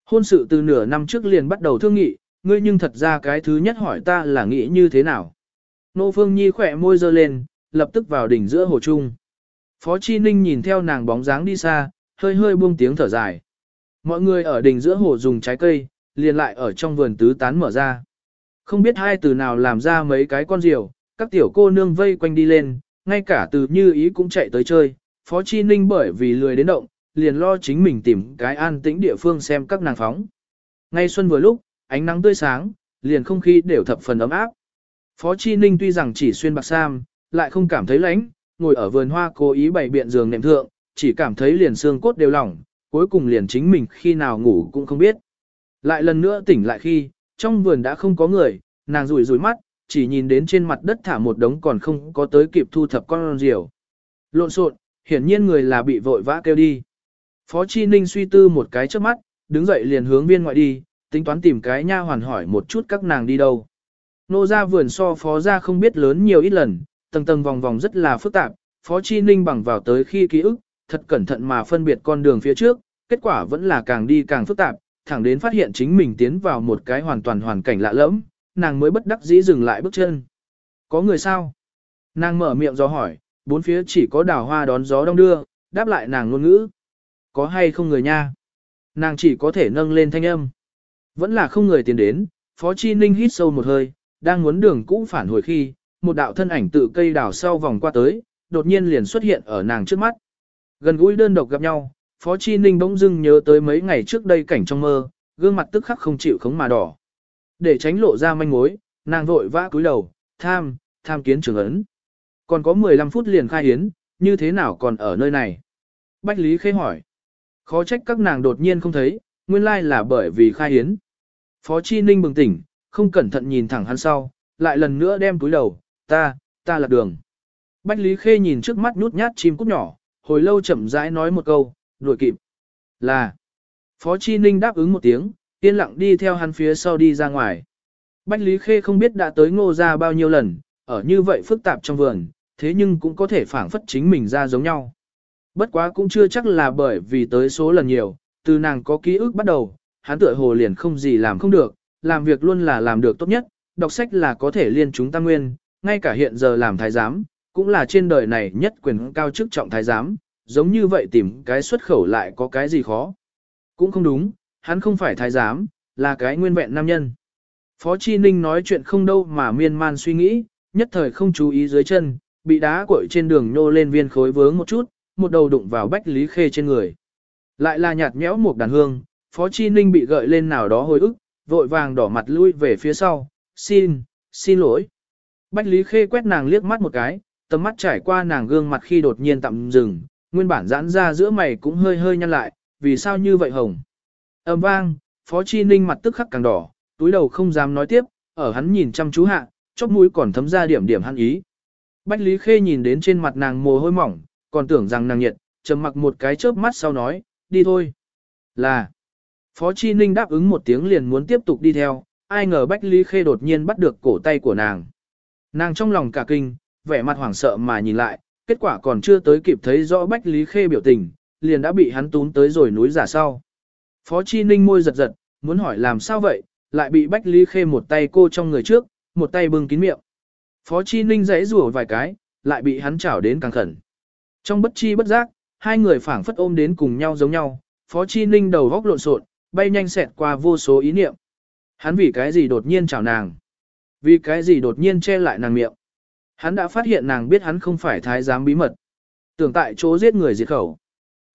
Hôn sự từ nửa năm trước liền bắt đầu thương nghị, ngươi nhưng thật ra cái thứ nhất hỏi ta là nghĩ như thế nào. Nô Phương Nhi khỏe môi dơ lên, lập tức vào đỉnh giữa hồ trung. Phó Chi Ninh nhìn theo nàng bóng dáng đi xa, hơi hơi buông tiếng thở dài. Mọi người ở đỉnh giữa hồ dùng trái cây, liền lại ở trong vườn tứ tán mở ra. Không biết hai từ nào làm ra mấy cái con diều, các tiểu cô nương vây quanh đi lên, ngay cả từ như ý cũng chạy tới chơi. Phó Chi Ninh bởi vì lười đến động, liền lo chính mình tìm cái an tĩnh địa phương xem các nàng phóng. Ngay xuân vừa lúc, ánh nắng tươi sáng, liền không khí đều thập phần ấm áp. Phó Chi Ninh tuy rằng chỉ xuyên bạc sam, lại không cảm thấy lạnh, ngồi ở vườn hoa cố ý bày biện giường nệm thượng, chỉ cảm thấy liền xương cốt đều lỏng, cuối cùng liền chính mình khi nào ngủ cũng không biết. Lại lần nữa tỉnh lại khi, trong vườn đã không có người, nàng rủi rủi mắt, chỉ nhìn đến trên mặt đất thả một đống còn không có tới kịp thu thập con diều. Lộn xộn, hiển nhiên người là bị vội vã kêu đi. Phó Chi Ninh suy tư một cái trước mắt, đứng dậy liền hướng viên ngoại đi, tính toán tìm cái nha hoàn hỏi một chút các nàng đi đâu. Nô ra vườn so phó ra không biết lớn nhiều ít lần, tầng tầng vòng vòng rất là phức tạp, Phó Chi Ninh bằng vào tới khi ký ức, thật cẩn thận mà phân biệt con đường phía trước, kết quả vẫn là càng đi càng phức tạp, thẳng đến phát hiện chính mình tiến vào một cái hoàn toàn hoàn cảnh lạ lẫm, nàng mới bất đắc dĩ dừng lại bước chân. Có người sao? Nàng mở miệng do hỏi, bốn phía chỉ có đào hoa đón gió đông đưa, đáp lại nàng ngôn ngữ. Có hay không người nha? Nàng chỉ có thể nâng lên thanh âm. Vẫn là không người tiến đến, Phó Chi Ninh hít sâu một hơi, đang muốn đường cũ phản hồi khi, một đạo thân ảnh tự cây đào sau vòng qua tới, đột nhiên liền xuất hiện ở nàng trước mắt. Gần gũi đơn độc gặp nhau, Phó Chi Ninh bỗng dưng nhớ tới mấy ngày trước đây cảnh trong mơ, gương mặt tức khắc không chịu khống mà đỏ. Để tránh lộ ra manh mối, nàng vội vã cúi đầu, tham, tham kiến trường ấn. Còn có 15 phút liền khai hiến, như thế nào còn ở nơi này? Bách Lý khê hỏi. Khó trách các nàng đột nhiên không thấy, nguyên lai là bởi vì khai hiến. Phó Chi Ninh bừng tỉnh, không cẩn thận nhìn thẳng hắn sau, lại lần nữa đem túi đầu, ta, ta là đường. Bách Lý Khê nhìn trước mắt nhút nhát chim cút nhỏ, hồi lâu chậm rãi nói một câu, đuổi kịp. Là. Phó Chi Ninh đáp ứng một tiếng, yên lặng đi theo hắn phía sau đi ra ngoài. Bách Lý Khê không biết đã tới ngô ra bao nhiêu lần, ở như vậy phức tạp trong vườn, thế nhưng cũng có thể phản phất chính mình ra giống nhau. Bất quá cũng chưa chắc là bởi vì tới số lần nhiều, từ nàng có ký ức bắt đầu, hắn tựa hồ liền không gì làm không được, làm việc luôn là làm được tốt nhất, đọc sách là có thể liên chúng tam nguyên, ngay cả hiện giờ làm thái giám, cũng là trên đời này nhất quyền cao chức trọng thái giám, giống như vậy tìm cái xuất khẩu lại có cái gì khó. Cũng không đúng, hắn không phải thái giám, là cái nguyên vẹn nam nhân. Phó Chi Ninh nói chuyện không đâu mà miên man suy nghĩ, nhất thời không chú ý dưới chân, bị đá cội trên đường nhô lên viên khối vướng một chút, một đầu đụng vào Bách Lý Khê trên người. Lại là nhạt nhẽo một đàn hương, Phó Chi Ninh bị gợi lên nào đó hồi ức, vội vàng đỏ mặt lui về phía sau, xin, xin lỗi. Bách Lý Khê quét nàng liếc mắt một cái, tầm mắt trải qua nàng gương mặt khi đột nhiên tạm dừng, nguyên bản giãn ra giữa mày cũng hơi hơi nhăn lại, vì sao như vậy hồng. Âm vang, Phó Chi Ninh mặt tức khắc càng đỏ, túi đầu không dám nói tiếp, ở hắn nhìn chăm chú hạ, chóp mũi còn thấm ra điểm điểm hắn ý. Bách Lý Khê nhìn đến trên mặt nàng mồ hôi mỏng, còn tưởng rằng nàng nhiệt, trầm mặc một cái chớp mắt sau nói, đi thôi. Là. Phó Chi Ninh đáp ứng một tiếng liền muốn tiếp tục đi theo, ai ngờ Bách Lý Khê đột nhiên bắt được cổ tay của nàng. Nàng trong lòng cả kinh, vẻ mặt hoảng sợ mà nhìn lại, kết quả còn chưa tới kịp thấy rõ Bách Lý Khê biểu tình, liền đã bị hắn tún tới rồi núi giả sau. Phó Chi Ninh môi giật giật, muốn hỏi làm sao vậy, lại bị Bách Lý Khê một tay cô trong người trước, một tay bưng kín miệng. Phó Chi Ninh giãy rủa vài cái, lại bị hắn chảo đến càng khẩn. Trong bất chi bất giác, hai người phảng phất ôm đến cùng nhau giống nhau, Phó Chi Ninh đầu góc lộn xộn, bay nhanh xẹt qua vô số ý niệm. Hắn vì cái gì đột nhiên chào nàng? Vì cái gì đột nhiên che lại nàng miệng? Hắn đã phát hiện nàng biết hắn không phải thái giám bí mật. Tưởng tại chỗ giết người diệt khẩu.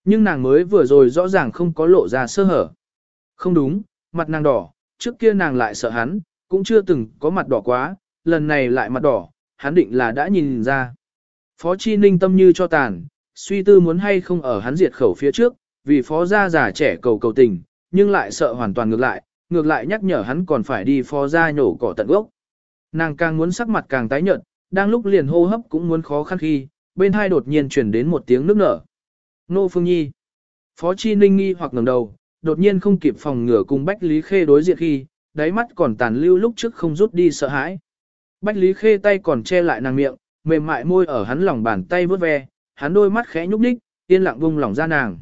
Nhưng nàng mới vừa rồi rõ ràng không có lộ ra sơ hở. Không đúng, mặt nàng đỏ, trước kia nàng lại sợ hắn, cũng chưa từng có mặt đỏ quá, lần này lại mặt đỏ, hắn định là đã nhìn ra. Phó Chi Ninh tâm như cho tàn, suy tư muốn hay không ở hắn diệt khẩu phía trước, vì phó gia già trẻ cầu cầu tình, nhưng lại sợ hoàn toàn ngược lại, ngược lại nhắc nhở hắn còn phải đi phó gia nhổ cỏ tận gốc. Nàng càng muốn sắc mặt càng tái nhợt, đang lúc liền hô hấp cũng muốn khó khăn khi, bên hai đột nhiên chuyển đến một tiếng nước nở. Nô Phương Nhi. Phó Chi Ninh nghi hoặc ngẩng đầu, đột nhiên không kịp phòng ngừa cùng Bách Lý Khê đối diện khi, đáy mắt còn tàn lưu lúc trước không rút đi sợ hãi. Bách Lý Khê tay còn che lại nàng miệng, mềm mại môi ở hắn lòng bàn tay vớt ve, hắn đôi mắt khẽ nhúc nhích, yên lặng buông lòng ra nàng.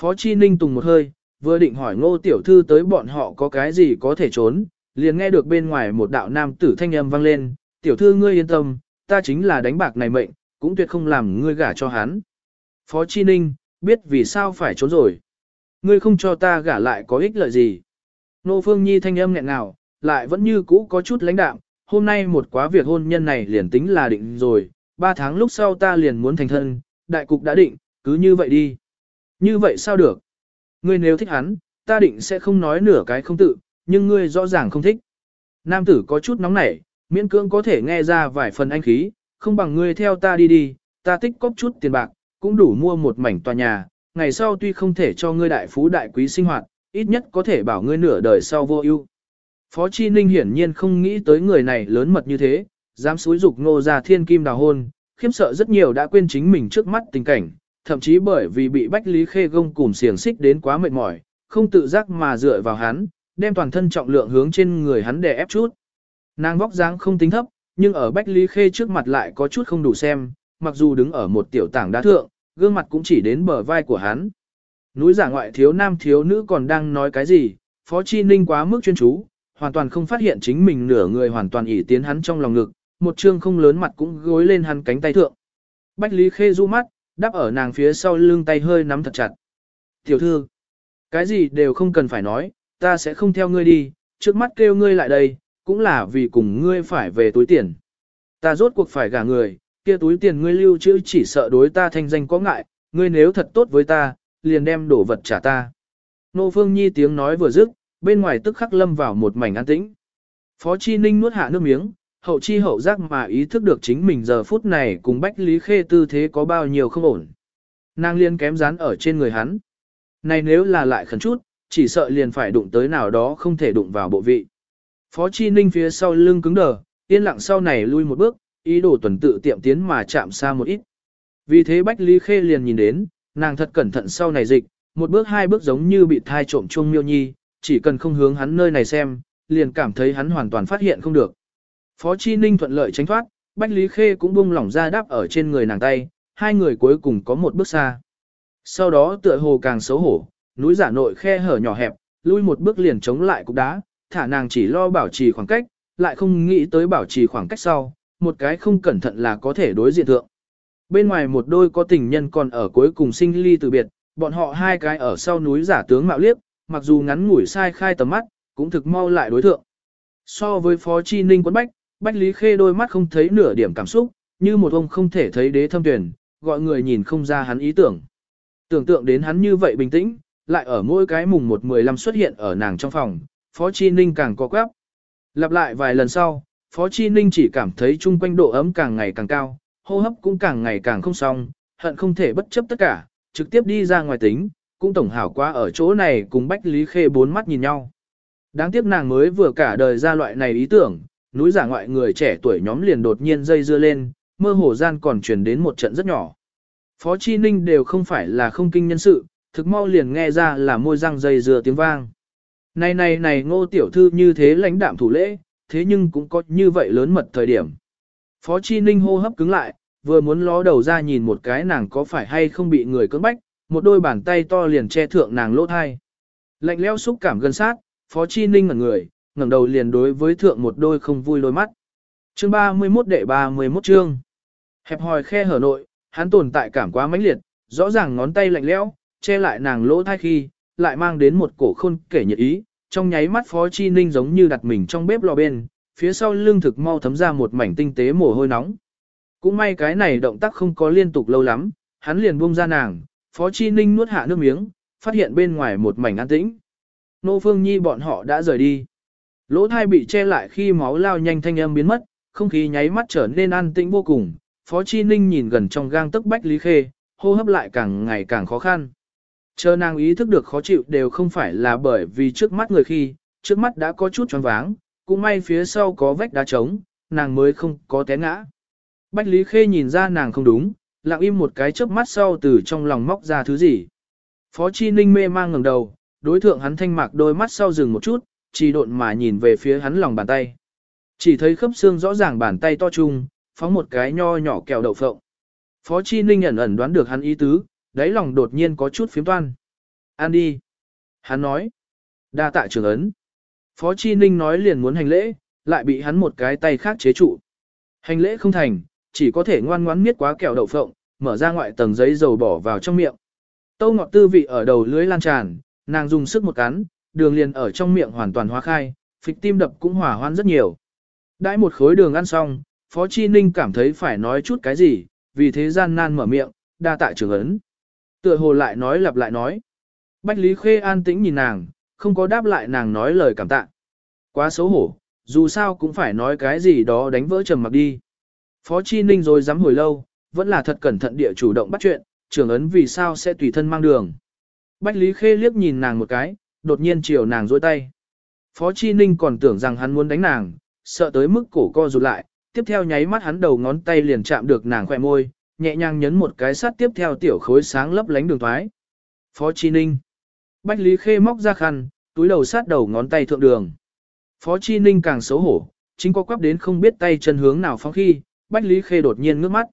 Phó Chi Ninh tùng một hơi, vừa định hỏi ngô tiểu thư tới bọn họ có cái gì có thể trốn, liền nghe được bên ngoài một đạo nam tử thanh âm vang lên, tiểu thư ngươi yên tâm, ta chính là đánh bạc này mệnh, cũng tuyệt không làm ngươi gả cho hắn. Phó Chi Ninh, biết vì sao phải trốn rồi. Ngươi không cho ta gả lại có ích lợi gì. Nô Phương Nhi thanh âm nghẹn ngào, lại vẫn như cũ có chút lãnh đạm, hôm nay một quá việc hôn nhân này liền tính là định rồi, ba tháng lúc sau ta liền muốn thành thân, đại cục đã định, cứ như vậy đi. Như vậy sao được? Ngươi nếu thích hắn, ta định sẽ không nói nửa cái không tự, nhưng ngươi rõ ràng không thích. Nam tử có chút nóng nảy, miễn cưỡng có thể nghe ra vài phần anh khí, không bằng ngươi theo ta đi đi, ta tích cóp chút tiền bạc, cũng đủ mua một mảnh tòa nhà, ngày sau tuy không thể cho ngươi đại phú đại quý sinh hoạt, ít nhất có thể bảo ngươi nửa đời sau vô ưu. Phó Chi Ninh hiển nhiên không nghĩ tới người này lớn mật như thế, dám xúi dục ngô ra thiên kim đào hôn, khiếm sợ rất nhiều đã quên chính mình trước mắt tình cảnh, thậm chí bởi vì bị Bách Lý Khê gông cùng xiềng xích đến quá mệt mỏi, không tự giác mà dựa vào hắn, đem toàn thân trọng lượng hướng trên người hắn để ép chút. Nàng vóc dáng không tính thấp, nhưng ở Bách Lý Khê trước mặt lại có chút không đủ xem, mặc dù đứng ở một tiểu tảng đá thượng, gương mặt cũng chỉ đến bờ vai của hắn. Núi giả ngoại thiếu nam thiếu nữ còn đang nói cái gì, Phó Chi Ninh quá mức chuyên chú, hoàn toàn không phát hiện chính mình nửa người hoàn toàn ỉ tiến hắn trong lòng ngực, một trương không lớn mặt cũng gối lên hắn cánh tay thượng. Bách Lý Khê du mắt, đắp ở nàng phía sau lưng tay hơi nắm thật chặt. Tiểu thư, cái gì đều không cần phải nói, ta sẽ không theo ngươi đi, trước mắt kêu ngươi lại đây, cũng là vì cùng ngươi phải về túi tiền. Ta rốt cuộc phải gả người, kia túi tiền ngươi lưu trữ chỉ sợ đối ta thanh danh có ngại, ngươi nếu thật tốt với ta, liền đem đổ vật trả ta. Nô Phương Nhi tiếng nói vừa dứt, bên ngoài tức khắc lâm vào một mảnh an tĩnh. Phó Chi Ninh nuốt hạ nước miếng, hậu chi hậu giác mà ý thức được chính mình giờ phút này cùng Bách Lý Khê tư thế có bao nhiêu không ổn. Nàng liên kém dán ở trên người hắn. Này nếu là lại khẩn chút, chỉ sợ liền phải đụng tới nào đó không thể đụng vào bộ vị. Phó Chi Ninh phía sau lưng cứng đờ, yên lặng sau này lui một bước, ý đồ tuần tự tiệm tiến mà chạm xa một ít. Vì thế Bách Lý Khê liền nhìn đến, nàng thật cẩn thận sau này dịch, một bước hai bước giống như bị thai trộm chuông miêu nhi, chỉ cần không hướng hắn nơi này xem, liền cảm thấy hắn hoàn toàn phát hiện không được. Phó Chi Ninh thuận lợi tránh thoát, Bách Lý Khê cũng buông lỏng ra đáp ở trên người nàng tay, hai người cuối cùng có một bước xa. Sau đó tựa hồ càng xấu hổ, núi giả nội khe hở nhỏ hẹp, lui một bước liền chống lại cục đá, thả nàng chỉ lo bảo trì khoảng cách, lại không nghĩ tới bảo trì khoảng cách sau, một cái không cẩn thận là có thể đối diện thượng. Bên ngoài một đôi có tình nhân còn ở cuối cùng sinh ly từ biệt, bọn họ hai cái ở sau núi giả tướng mạo liếc, mặc dù ngắn ngủi sai khai tầm mắt, cũng thực mau lại đối thượng. So với Phó Chi Ninh quấn bách, Bách Lý Khê đôi mắt không thấy nửa điểm cảm xúc, như một ông không thể thấy đế thâm tuyển, gọi người nhìn không ra hắn ý tưởng. Tưởng tượng đến hắn như vậy bình tĩnh, lại ở mỗi cái mùng 1-15 xuất hiện ở nàng trong phòng, Phó Chi Ninh càng có quép. Lặp lại vài lần sau, Phó Chi Ninh chỉ cảm thấy chung quanh độ ấm càng ngày càng cao, hô hấp cũng càng ngày càng không xong, hận không thể bất chấp tất cả, trực tiếp đi ra ngoài tính, cũng tổng hảo quá ở chỗ này cùng Bách Lý Khê bốn mắt nhìn nhau. Đáng tiếc nàng mới vừa cả đời ra loại này ý tưởng, núi giả ngoại người trẻ tuổi nhóm liền đột nhiên dây dưa lên, mơ hồ gian còn truyền đến một trận rất nhỏ. Phó Chi Ninh đều không phải là không kinh nhân sự, thực mau liền nghe ra là môi răng dây dừa tiếng vang. Này này này ngô tiểu thư như thế lãnh đạm thủ lễ, thế nhưng cũng có như vậy lớn mật thời điểm. Phó Chi Ninh hô hấp cứng lại, vừa muốn ló đầu ra nhìn một cái nàng có phải hay không bị người cưỡng bách, một đôi bàn tay to liền che thượng nàng lỗ thai. Lạnh leo xúc cảm gần sát, Phó Chi Ninh ngẩn người, ngẩng đầu liền đối với thượng một đôi không vui đôi mắt. Chương 31 đệ 31 chương. Hẹp hòi khe hở nội, hắn tồn tại cảm quá mãnh liệt, rõ ràng ngón tay lạnh lẽo, che lại nàng lỗ thai khi, lại mang đến một cổ khôn kể nhiệt ý, trong nháy mắt Phó Chi Ninh giống như đặt mình trong bếp lò bên, phía sau lưng thực mau thấm ra một mảnh tinh tế mồ hôi nóng. Cũng may cái này động tác không có liên tục lâu lắm, hắn liền buông ra nàng, Phó Chi Ninh nuốt hạ nước miếng, phát hiện bên ngoài một mảnh an tĩnh. Nô Phương Nhi bọn họ đã rời đi. Lỗ thai bị che lại khi máu lao nhanh thanh âm biến mất, không khí nháy mắt trở nên an tĩnh vô cùng. Phó Chi Ninh nhìn gần trong gang tức bách Lý Khê, hô hấp lại càng ngày càng khó khăn. Chờ nàng ý thức được khó chịu đều không phải là bởi vì trước mắt người khi, trước mắt đã có chút choáng váng, cũng may phía sau có vách đá trống, nàng mới không có té ngã. Bách Lý Khê nhìn ra nàng không đúng, lặng im một cái chớp mắt sau từ trong lòng móc ra thứ gì. Phó Chi Ninh mê mang ngẩng đầu, đối thượng hắn thanh mạc đôi mắt sau dừng một chút, chỉ độn mà nhìn về phía hắn lòng bàn tay. Chỉ thấy khớp xương rõ ràng bàn tay to trung, phóng một cái nho nhỏ kẹo đậu phộng. Phó Chi Ninh ẩn ẩn đoán được hắn ý tứ, đáy lòng đột nhiên có chút phiếm toan. An đi. Hắn nói. Đa tạ trưởng ấn. Phó Chi Ninh nói liền muốn hành lễ, lại bị hắn một cái tay khác chế trụ. Hành lễ không thành, chỉ có thể ngoan ngoãn miết quá kẹo đậu phộng, mở ra ngoại tầng giấy dầu bỏ vào trong miệng. Tâu ngọt tư vị ở đầu lưới lan tràn, nàng dùng sức một cắn, đường liền ở trong miệng hoàn toàn hóa khai, phịch tim đập cũng hỏa hoan rất nhiều. Đãi một khối đường ăn xong, Phó Chi Ninh cảm thấy phải nói chút cái gì, vì thế gian nan mở miệng, đa tạ trường ấn. Tựa hồ lại nói lặp lại nói. Bách Lý Khê an tĩnh nhìn nàng, không có đáp lại nàng nói lời cảm tạ. Quá xấu hổ, dù sao cũng phải nói cái gì đó đánh vỡ trầm mặc đi. Phó Chi Ninh rồi dám hồi lâu, vẫn là thật cẩn thận địa chủ động bắt chuyện, trưởng ấn vì sao sẽ tùy thân mang đường. Bách Lý Khê liếc nhìn nàng một cái, đột nhiên chiều nàng dôi tay. Phó Chi Ninh còn tưởng rằng hắn muốn đánh nàng, sợ tới mức cổ co rụt lại, tiếp theo nháy mắt hắn đầu ngón tay liền chạm được nàng khỏe môi, nhẹ nhàng nhấn một cái sát tiếp theo tiểu khối sáng lấp lánh đường thoái. Phó Chi Ninh. Bách Lý Khê móc ra khăn, túi đầu sát đầu ngón tay thượng đường. Phó Chi Ninh càng xấu hổ, chính có quắp đến không biết tay chân hướng nào phóng khi, Bách Lý Khê đột nhiên ngước mắt.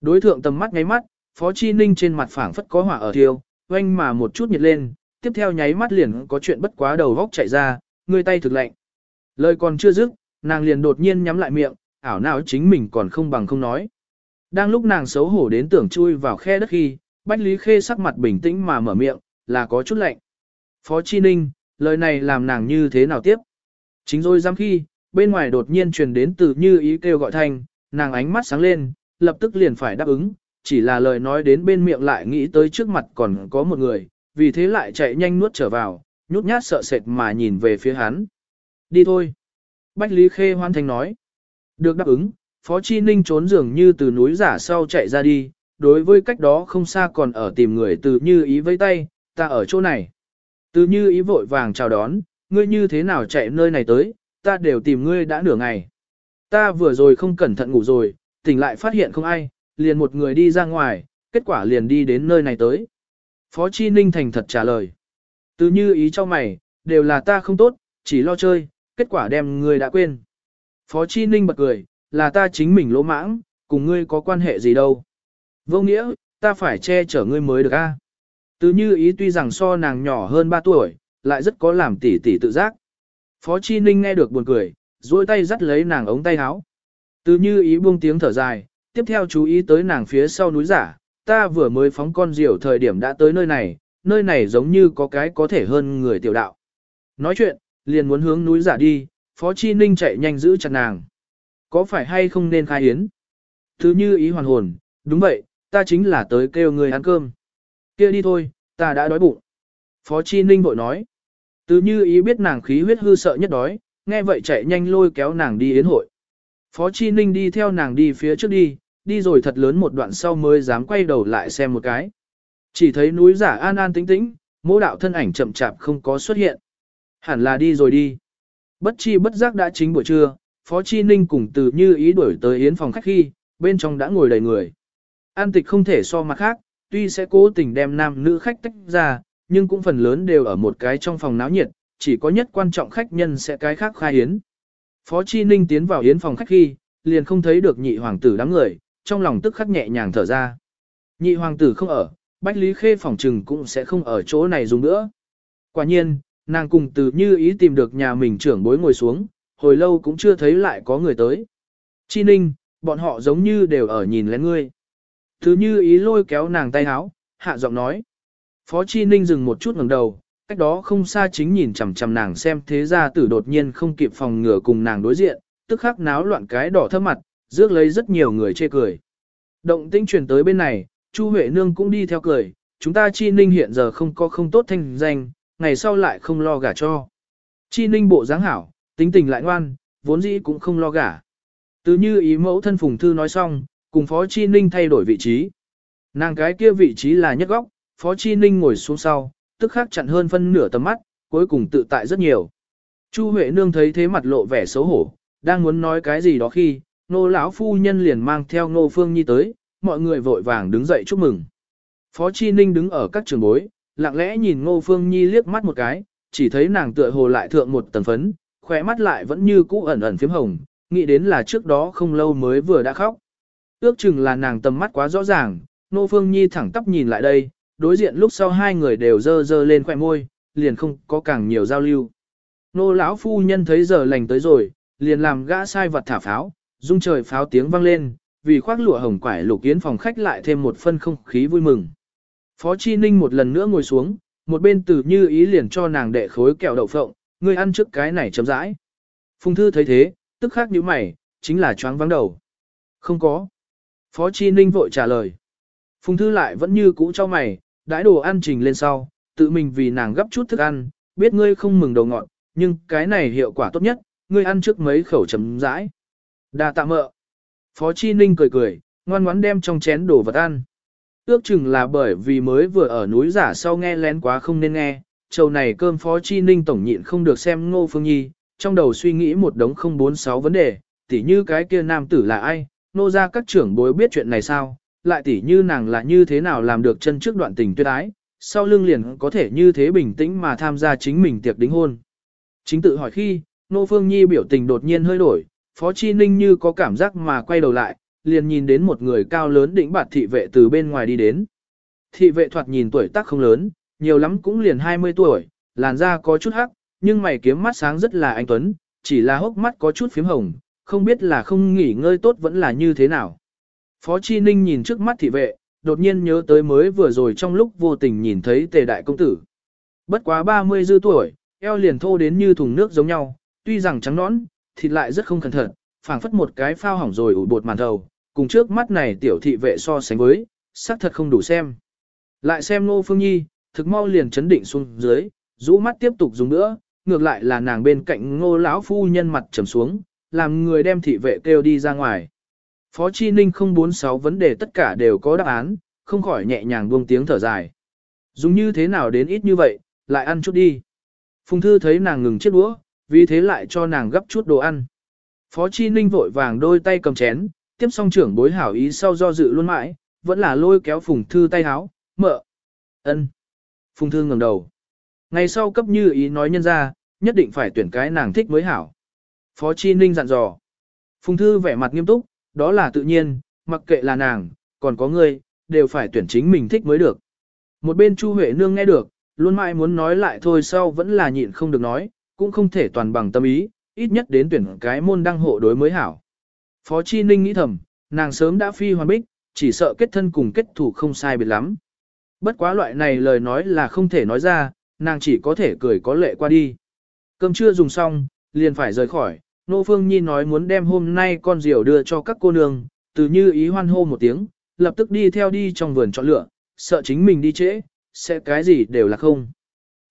Đối thượng tầm mắt ngáy mắt, Phó Chi Ninh trên mặt phảng phất có hỏa ở thiêu, oanh mà một chút nhiệt lên, tiếp theo nháy mắt liền có chuyện bất quá đầu vóc chạy ra, người tay thực lạnh. Lời còn chưa dứt, nàng liền đột nhiên nhắm lại miệng, ảo não chính mình còn không bằng không nói. Đang lúc nàng xấu hổ đến tưởng chui vào khe đất khi, Bách Lý Khê sắc mặt bình tĩnh mà mở miệng, là có chút lạnh. Phó Chi Ninh, lời này làm nàng như thế nào tiếp? Chính rồi giam khi, bên ngoài đột nhiên truyền đến từ như ý kêu gọi thanh, nàng ánh mắt sáng lên, lập tức liền phải đáp ứng, chỉ là lời nói đến bên miệng lại nghĩ tới trước mặt còn có một người, vì thế lại chạy nhanh nuốt trở vào, nhút nhát sợ sệt mà nhìn về phía hắn. Đi thôi. Bách Lý Khê hoan thành nói. Được đáp ứng, Phó Chi Ninh trốn dường như từ núi giả sau chạy ra đi, đối với cách đó không xa còn ở tìm người từ như ý với tay, ta ở chỗ này. Từ như ý vội vàng chào đón, ngươi như thế nào chạy nơi này tới, ta đều tìm ngươi đã nửa ngày. Ta vừa rồi không cẩn thận ngủ rồi, tỉnh lại phát hiện không ai, liền một người đi ra ngoài, kết quả liền đi đến nơi này tới. Phó Chi Ninh thành thật trả lời. Từ như ý cho mày, đều là ta không tốt, chỉ lo chơi, kết quả đem người đã quên. Phó Chi Ninh bật cười, là ta chính mình lỗ mãng, cùng ngươi có quan hệ gì đâu. Vô nghĩa, ta phải che chở ngươi mới được a. À? Từ như ý tuy rằng so nàng nhỏ hơn 3 tuổi, lại rất có làm tỉ tỉ tự giác. Phó Chi Ninh nghe được buồn cười, duỗi tay dắt lấy nàng ống tay áo. Từ như ý buông tiếng thở dài, tiếp theo chú ý tới nàng phía sau núi giả, ta vừa mới phóng con diều thời điểm đã tới nơi này, nơi này giống như có cái có thể hơn người tiểu đạo. Nói chuyện, liền muốn hướng núi giả đi, Phó Chi Ninh chạy nhanh giữ chặt nàng. Có phải hay không nên khai hiến? Thứ như ý hoàn hồn, đúng vậy, ta chính là tới kêu người ăn cơm. kia đi thôi, ta đã đói bụng. Phó Chi Ninh vội nói. Từ như ý biết nàng khí huyết hư sợ nhất đói, nghe vậy chạy nhanh lôi kéo nàng đi yến hội. Phó Chi Ninh đi theo nàng đi phía trước đi, đi rồi thật lớn một đoạn sau mới dám quay đầu lại xem một cái. Chỉ thấy núi giả an an tĩnh tĩnh, mô đạo thân ảnh chậm chạp không có xuất hiện. Hẳn là đi rồi đi. Bất chi bất giác đã chính buổi trưa, Phó Chi Ninh cùng từ như ý đuổi tới yến phòng khách khi, bên trong đã ngồi đầy người. An tịch không thể so mặt khác, tuy sẽ cố tình đem nam nữ khách tách ra, nhưng cũng phần lớn đều ở một cái trong phòng náo nhiệt, chỉ có nhất quan trọng khách nhân sẽ cái khác khai yến. Phó Chi Ninh tiến vào yến phòng khách khi, liền không thấy được nhị hoàng tử đám người, trong lòng tức khắc nhẹ nhàng thở ra. Nhị hoàng tử không ở, Bách Lý Khê phòng trừng cũng sẽ không ở chỗ này dùng nữa. Quả nhiên, nàng cùng từ như ý tìm được nhà mình trưởng bối ngồi xuống, hồi lâu cũng chưa thấy lại có người tới. Chi Ninh, bọn họ giống như đều ở nhìn lén ngươi. Thứ như ý lôi kéo nàng tay háo, hạ giọng nói. Phó Chi Ninh dừng một chút ngẩng đầu, cách đó không xa chính nhìn chằm chằm nàng xem thế ra tử đột nhiên không kịp phòng ngừa cùng nàng đối diện, tức khắc náo loạn cái đỏ thơm mặt, rước lấy rất nhiều người chê cười. Động tĩnh truyền tới bên này, Chu Huệ Nương cũng đi theo cười, chúng ta Chi Ninh hiện giờ không có không tốt thanh danh, ngày sau lại không lo gả cho. Chi Ninh bộ dáng hảo, tính tình lại ngoan, vốn dĩ cũng không lo gả. Từ như ý mẫu thân Phùng Thư nói xong, cùng Phó Chi Ninh thay đổi vị trí. Nàng cái kia vị trí là nhất góc, Phó Chi Ninh ngồi xuống sau, tức khắc chặn hơn phân nửa tầm mắt, cuối cùng tự tại rất nhiều. Chu Huệ Nương thấy thế mặt lộ vẻ xấu hổ, đang muốn nói cái gì đó khi, nô lão phu nhân liền mang theo nô phương nhi tới, mọi người vội vàng đứng dậy chúc mừng. Phó Chi Ninh đứng ở các trường bối, lặng lẽ nhìn Ngô Phương Nhi liếc mắt một cái, chỉ thấy nàng tựa hồ lại thượng một tầng phấn, khỏe mắt lại vẫn như cũ ẩn ẩn phím hồng, nghĩ đến là trước đó không lâu mới vừa đã khóc. Ước chừng là nàng tầm mắt quá rõ ràng, Nô Phương Nhi thẳng tắp nhìn lại đây, đối diện lúc sau hai người đều dơ dơ lên khỏe môi, liền không có càng nhiều giao lưu. Nô lão phu nhân thấy giờ lành tới rồi, liền làm gã sai vật thả pháo, rung trời pháo tiếng vang lên, vì khoác lụa hồng quải lục yến phòng khách lại thêm một phân không khí vui mừng. Phó Chi Ninh một lần nữa ngồi xuống, một bên từ như ý liền cho nàng đệ khối kẹo đậu phộng, ngươi ăn trước cái này chấm rãi. Phùng Thư thấy thế, tức khắc như mày, chính là choáng vắng đầu. Không có. Phó Chi Ninh vội trả lời. Phùng Thư lại vẫn như cũ cho mày, đãi đồ ăn trình lên sau, tự mình vì nàng gấp chút thức ăn, biết ngươi không mừng đầu ngọn, nhưng cái này hiệu quả tốt nhất, ngươi ăn trước mấy khẩu chấm rãi. Đa tạ mợ. Phó Chi Ninh cười cười, ngoan ngoãn đem trong chén đồ vật ăn. Ước chừng là bởi vì mới vừa ở núi giả sau nghe lén quá không nên nghe, trầu này cơm Phó Chi Ninh tổng nhịn không được xem Ngô Phương Nhi, trong đầu suy nghĩ một đống không bốn sáu vấn đề, tỉ như cái kia nam tử là ai, nô ra các trưởng bối biết chuyện này sao, lại tỉ như nàng là như thế nào làm được chân trước đoạn tình tuyệt ái, sau lưng liền có thể như thế bình tĩnh mà tham gia chính mình tiệc đính hôn. Chính tự hỏi khi, Nô Phương Nhi biểu tình đột nhiên hơi đổi, Phó Chi Ninh như có cảm giác mà quay đầu lại, liền nhìn đến một người cao lớn đỉnh bạt thị vệ từ bên ngoài đi đến. Thị vệ thoạt nhìn tuổi tác không lớn, nhiều lắm cũng liền 20 tuổi, làn da có chút hắc, nhưng mày kiếm mắt sáng rất là anh tuấn, chỉ là hốc mắt có chút phím hồng, không biết là không nghỉ ngơi tốt vẫn là như thế nào. Phó Chi Ninh nhìn trước mắt thị vệ, đột nhiên nhớ tới mới vừa rồi trong lúc vô tình nhìn thấy tề đại công tử. Bất quá 30 dư tuổi, eo liền thô đến như thùng nước giống nhau, tuy rằng trắng nõn, thịt lại rất không cẩn thận, phảng phất một cái phao hỏng rồi ủ bột màn thầu, cùng trước mắt này tiểu thị vệ so sánh với, sắc thật không đủ xem. Lại xem Nô Phương Nhi, thực mau liền chấn định xuống dưới, rũ mắt tiếp tục dùng nữa, ngược lại là nàng bên cạnh ngô lão phu nhân mặt trầm xuống, làm người đem thị vệ kêu đi ra ngoài. Phó Chi Ninh không bốn sáu vấn đề tất cả đều có đáp án, không khỏi nhẹ nhàng buông tiếng thở dài. Dùng như thế nào đến ít như vậy, lại ăn chút đi. Phùng Thư thấy nàng ngừng chiếc đũa, vì thế lại cho nàng gấp chút đồ ăn. Phó Chi Ninh vội vàng đôi tay cầm chén, tiếp xong trưởng bối hảo ý sau do dự luôn mãi, vẫn là lôi kéo Phùng Thư tay háo, mợ. ân. Phùng Thư ngẩng đầu. Ngày sau cấp như ý nói nhân ra, nhất định phải tuyển cái nàng thích mới hảo. Phó Chi Ninh dặn dò. Phùng Thư vẻ mặt nghiêm túc, đó là tự nhiên, mặc kệ là nàng, còn có ngươi, đều phải tuyển chính mình thích mới được. Một bên Chu Huệ Nương nghe được, luôn mãi muốn nói lại thôi sau vẫn là nhịn không được nói, cũng không thể toàn bằng tâm ý, ít nhất đến tuyển cái môn đăng hộ đối mới hảo. Phó Chi Ninh nghĩ thầm, nàng sớm đã phi hoàn bích, chỉ sợ kết thân cùng kết thủ không sai biệt lắm. Bất quá loại này lời nói là không thể nói ra, nàng chỉ có thể cười có lệ qua đi. Cơm chưa dùng xong, liền phải rời khỏi, Nô Phương Nhi nói muốn đem hôm nay con diều đưa cho các cô nương, từ như ý hoan hô một tiếng, lập tức đi theo đi trong vườn chọn lựa, sợ chính mình đi trễ, sẽ cái gì đều là không.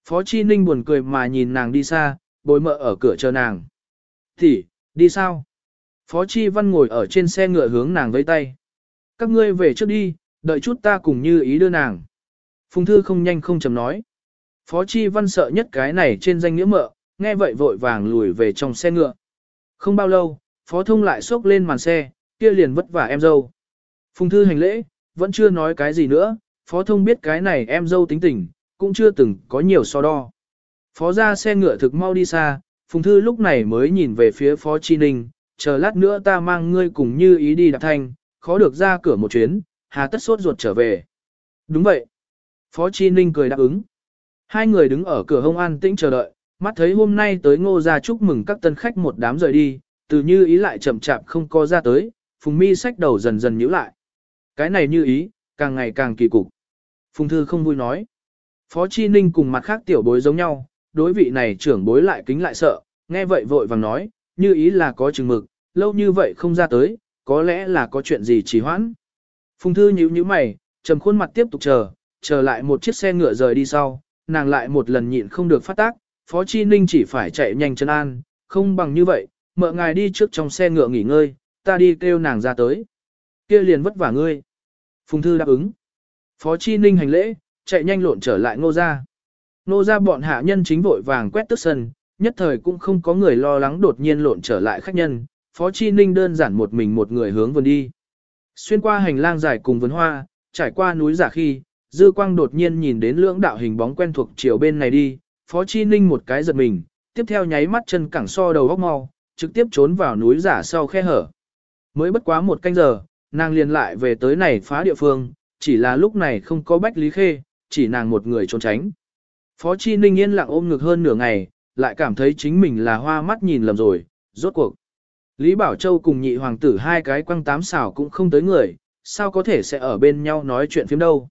Phó Chi Ninh buồn cười mà nhìn nàng đi xa, bồi mợ ở cửa chờ nàng. Thì, đi sao? Phó Chi Văn ngồi ở trên xe ngựa hướng nàng với tay. Các ngươi về trước đi, đợi chút ta cùng như ý đưa nàng. Phùng Thư không nhanh không chầm nói. Phó Chi Văn sợ nhất cái này trên danh nghĩa mợ, nghe vậy vội vàng lùi về trong xe ngựa. Không bao lâu, Phó Thông lại xốc lên màn xe, kia liền vất vả em dâu. Phùng Thư hành lễ, vẫn chưa nói cái gì nữa, Phó Thông biết cái này em dâu tính tình, cũng chưa từng có nhiều so đo. Phó ra xe ngựa thực mau đi xa, Phùng Thư lúc này mới nhìn về phía Phó Chi Ninh, chờ lát nữa ta mang ngươi cùng như ý đi đạp thanh, khó được ra cửa một chuyến, hà tất sốt ruột trở về. Đúng vậy. Phó Chi Ninh cười đáp ứng. Hai người đứng ở cửa hông an tĩnh chờ đợi, mắt thấy hôm nay tới ngô ra chúc mừng các tân khách một đám rời đi, từ như ý lại chậm chạp không có ra tới, Phùng Mi sách đầu dần dần nhíu lại. Cái này như ý, càng ngày càng kỳ cục. Phùng Thư không vui nói. Phó Chi Ninh cùng mặt khác tiểu bối giống nhau, đối vị này trưởng bối lại kính lại sợ, nghe vậy vội vàng nói, như ý là có chừng mực, lâu như vậy không ra tới, có lẽ là có chuyện gì trì hoãn. Phùng Thư nhíu nhíu mày, trầm khuôn mặt tiếp tục chờ, chờ lại một chiếc xe ngựa rời đi sau, nàng lại một lần nhịn không được phát tác, Phó Chi Ninh chỉ phải chạy nhanh chân an, không bằng như vậy, mợ ngài đi trước trong xe ngựa nghỉ ngơi, ta đi kêu nàng ra tới. kia liền vất vả ngươi. Phùng Thư đáp ứng. Phó Chi Ninh hành lễ, chạy nhanh lộn trở lại ngô ra. Ngô ra bọn hạ nhân chính vội vàng quét tức sân, nhất thời cũng không có người lo lắng đột nhiên lộn trở lại khách nhân, Phó Chi Ninh đơn giản một mình một người hướng vườn đi. Xuyên qua hành lang dài cùng vườn hoa, trải qua núi giả khi, dư quang đột nhiên nhìn đến lưỡng đạo hình bóng quen thuộc chiều bên này đi, Phó Chi Ninh một cái giật mình, tiếp theo nháy mắt chân cẳng so đầu góc mau, trực tiếp trốn vào núi giả sau khe hở. Mới bất quá một canh giờ, nàng liền lại về tới này phá địa phương, chỉ là lúc này không có Bách Lý Khê, chỉ nàng một người trốn tránh. Phó Chi Ninh yên lặng ôm ngực hơn nửa ngày, lại cảm thấy chính mình là hoa mắt nhìn lầm rồi, rốt cuộc. Lý Bảo Châu cùng nhị hoàng tử hai cái quăng tám xảo cũng không tới người, sao có thể sẽ ở bên nhau nói chuyện phim đâu.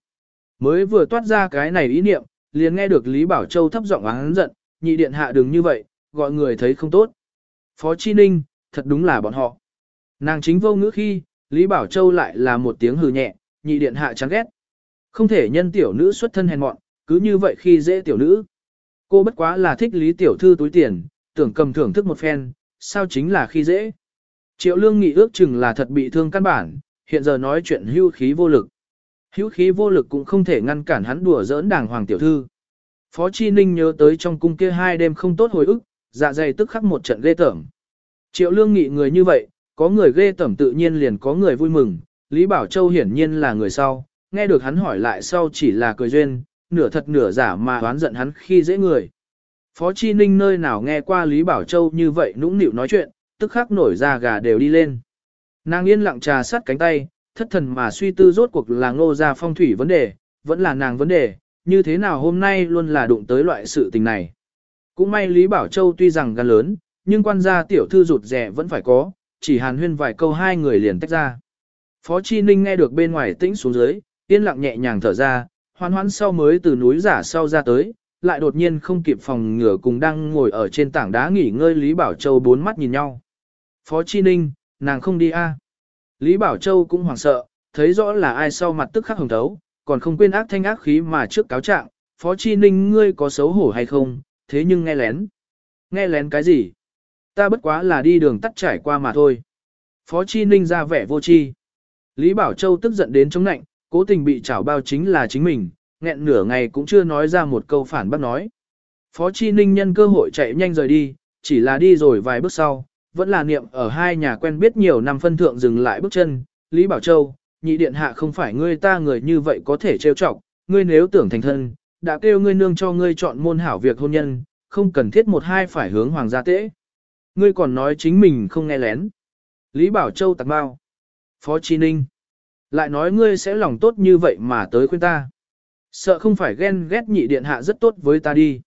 Mới vừa toát ra cái này ý niệm, liền nghe được Lý Bảo Châu thấp giọng oán giận, nhị điện hạ đừng như vậy, gọi người thấy không tốt. Phó Chi Ninh, thật đúng là bọn họ. Nàng chính vô ngữ khi, Lý Bảo Châu lại là một tiếng hừ nhẹ, nhị điện hạ chán ghét. Không thể nhân tiểu nữ xuất thân hèn mọn, cứ như vậy khi dễ tiểu nữ. Cô bất quá là thích Lý tiểu thư túi tiền, tưởng cầm thưởng thức một phen, sao chính là khi dễ. Triệu lương nghị ước chừng là thật bị thương căn bản, hiện giờ nói chuyện hưu khí vô lực. Hữu khí vô lực cũng không thể ngăn cản hắn đùa giỡn đàng hoàng tiểu thư. Phó Chi Ninh nhớ tới trong cung kia hai đêm không tốt hồi ức, dạ dày tức khắc một trận ghê tởm. Triệu lương nghị người như vậy, có người ghê tởm tự nhiên liền có người vui mừng, Lý Bảo Châu hiển nhiên là người sau, nghe được hắn hỏi lại sau chỉ là cười duyên, nửa thật nửa giả mà đoán giận hắn khi dễ người. Phó Chi Ninh nơi nào nghe qua Lý Bảo Châu như vậy nũng nịu nói chuyện, tức khắc nổi ra gà đều đi lên. Nàng yên lặng trà sát cánh tay, thất thần mà suy tư rốt cuộc là ngô ra phong thủy vấn đề, vẫn là nàng vấn đề, như thế nào hôm nay luôn là đụng tới loại sự tình này. Cũng may Lý Bảo Châu tuy rằng gan lớn, nhưng quan gia tiểu thư rụt rẻ vẫn phải có, chỉ hàn huyên vài câu hai người liền tách ra. Phó Chi Ninh nghe được bên ngoài tĩnh xuống dưới, yên lặng nhẹ nhàng thở ra, hoan hoan sau mới từ núi giả sau ra tới, lại đột nhiên không kịp phòng ngửa cùng đang ngồi ở trên tảng đá nghỉ ngơi Lý Bảo Châu bốn mắt nhìn nhau. Phó Chi Ninh, nàng không đi a Lý Bảo Châu cũng hoảng sợ, thấy rõ là ai sau mặt tức khắc hồng thấu, còn không quên ác thanh ác khí mà trước cáo trạng, Phó Chi Ninh ngươi có xấu hổ hay không, thế nhưng nghe lén. Nghe lén cái gì? Ta bất quá là đi đường tắt trải qua mà thôi. Phó Chi Ninh ra vẻ vô chi. Lý Bảo Châu tức giận đến chống nạnh, cố tình bị chảo bao chính là chính mình, nghẹn nửa ngày cũng chưa nói ra một câu phản bác nói. Phó Chi Ninh nhân cơ hội chạy nhanh rời đi, chỉ là đi rồi vài bước sau, vẫn là niệm ở hai nhà quen biết nhiều năm phân thượng dừng lại bước chân, Lý Bảo Châu, nhị điện hạ không phải ngươi ta người như vậy có thể trêu chọc, ngươi nếu tưởng thành thân, đã kêu ngươi nương cho ngươi chọn môn hảo việc hôn nhân, không cần thiết một hai phải hướng hoàng gia tễ. Ngươi còn nói chính mình không nghe lén. Lý Bảo Châu tạc bao. Phó Chi Ninh. Lại nói ngươi sẽ lòng tốt như vậy mà tới khuyên ta. Sợ không phải ghen ghét nhị điện hạ rất tốt với ta đi.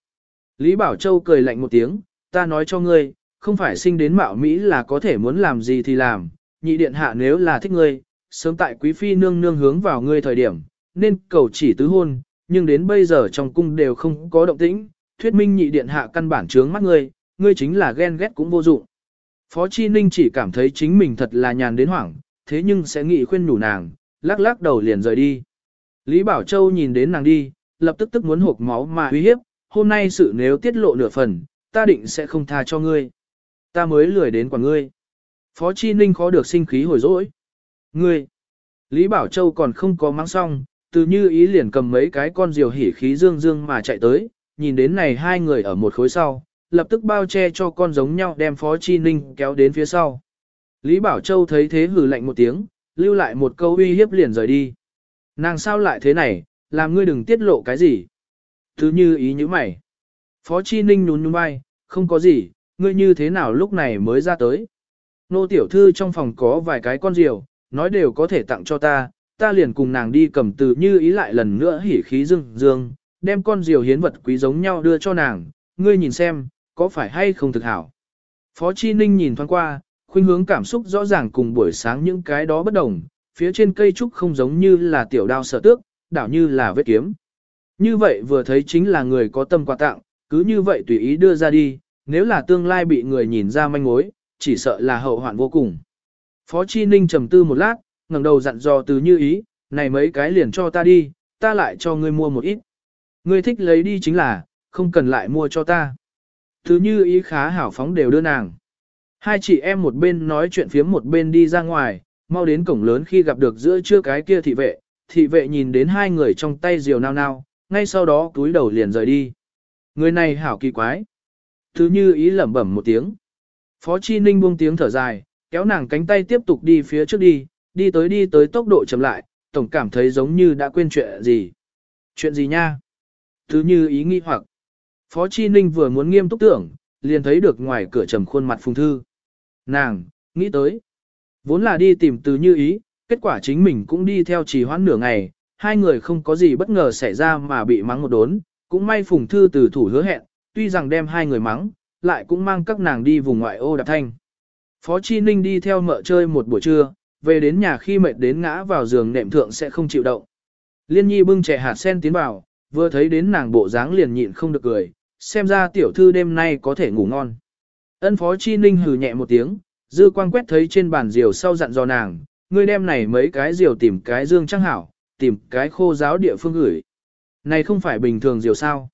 Lý Bảo Châu cười lạnh một tiếng, ta nói cho ngươi, không phải sinh đến mạo Mỹ là có thể muốn làm gì thì làm, nhị điện hạ nếu là thích ngươi, sớm tại quý phi nương nương hướng vào ngươi thời điểm, nên cầu chỉ tứ hôn, nhưng đến bây giờ trong cung đều không có động tĩnh, thuyết minh nhị điện hạ căn bản trướng mắt ngươi, ngươi chính là ghen ghét cũng vô dụng. Phó Chi Ninh chỉ cảm thấy chính mình thật là nhàn đến hoảng, thế nhưng sẽ nghị khuyên nhủ nàng, lắc lắc đầu liền rời đi. Lý Bảo Châu nhìn đến nàng đi, lập tức tức muốn hộp máu mà uy hiếp, hôm nay sự nếu tiết lộ nửa phần, ta định sẽ không tha cho ngươi. Ta mới lười đến quả ngươi. Phó Chi Ninh khó được sinh khí hồi dỗi. Ngươi. Lý Bảo Châu còn không có mang xong, từ như ý liền cầm mấy cái con diều hỉ khí dương dương mà chạy tới, nhìn đến này hai người ở một khối sau, lập tức bao che cho con giống nhau đem Phó Chi Ninh kéo đến phía sau. Lý Bảo Châu thấy thế hử lạnh một tiếng, lưu lại một câu uy hiếp liền rời đi. Nàng sao lại thế này, làm ngươi đừng tiết lộ cái gì. Thứ như ý như mày. Phó Chi Ninh nhún nhún vai, không có gì, ngươi như thế nào lúc này mới ra tới. Nô tiểu thư trong phòng có vài cái con diều, nói đều có thể tặng cho ta, ta liền cùng nàng đi cầm từ như ý lại lần nữa hỉ khí dương dương, đem con diều hiến vật quý giống nhau đưa cho nàng, ngươi nhìn xem, có phải hay không thực hảo. Phó Chi Ninh nhìn thoáng qua, khuynh hướng cảm xúc rõ ràng cùng buổi sáng những cái đó bất đồng, phía trên cây trúc không giống như là tiểu đao sở tước, đảo như là vết kiếm. Như vậy vừa thấy chính là người có tâm quà tặng, cứ như vậy tùy ý đưa ra đi, nếu là tương lai bị người nhìn ra manh mối, chỉ sợ là hậu hoạn vô cùng. Phó Chi Ninh trầm tư một lát, ngẩng đầu dặn dò từ như ý, này mấy cái liền cho ta đi, ta lại cho ngươi mua một ít. Ngươi thích lấy đi chính là, không cần lại mua cho ta. Từ như ý khá hảo phóng đều đưa nàng. Hai chị em một bên nói chuyện phiếm một bên đi ra ngoài, mau đến cổng lớn khi gặp được giữa trưa cái kia thị vệ, thị vệ nhìn đến hai người trong tay diều nao nao, ngay sau đó túi đầu liền rời đi. Người này hảo kỳ quái. Thứ như ý lẩm bẩm một tiếng. Phó Chi Ninh buông tiếng thở dài, kéo nàng cánh tay tiếp tục đi phía trước đi, đi tới đi tới tốc độ chậm lại, tổng cảm thấy giống như đã quên chuyện gì. Chuyện gì nha? Thứ như ý nghi hoặc. Phó Chi Ninh vừa muốn nghiêm túc tưởng, liền thấy được ngoài cửa trầm khuôn mặt Phùng Thư. Nàng, nghĩ tới. Vốn là đi tìm từ như ý, kết quả chính mình cũng đi theo trì hoãn nửa ngày, hai người không có gì bất ngờ xảy ra mà bị mắng một đốn, cũng may Phùng Thư từ thủ hứa hẹn, tuy rằng đem hai người mắng, lại cũng mang các nàng đi vùng ngoại ô đạp thanh. Phó Chi Ninh đi theo mợ chơi một buổi trưa, về đến nhà khi mệt đến ngã vào giường nệm thượng sẽ không chịu động. Liên nhi bưng trẻ hạt sen tiến vào, vừa thấy đến nàng bộ dáng liền nhịn không được cười, xem ra tiểu thư đêm nay có thể ngủ ngon. Ân Phó Chi Ninh hừ nhẹ một tiếng, dư quang quét thấy trên bàn diều sau dặn dò nàng, ngươi đem này mấy cái diều tìm cái dương trang hảo, tìm cái khô giáo địa phương gửi. Này không phải bình thường diều sao?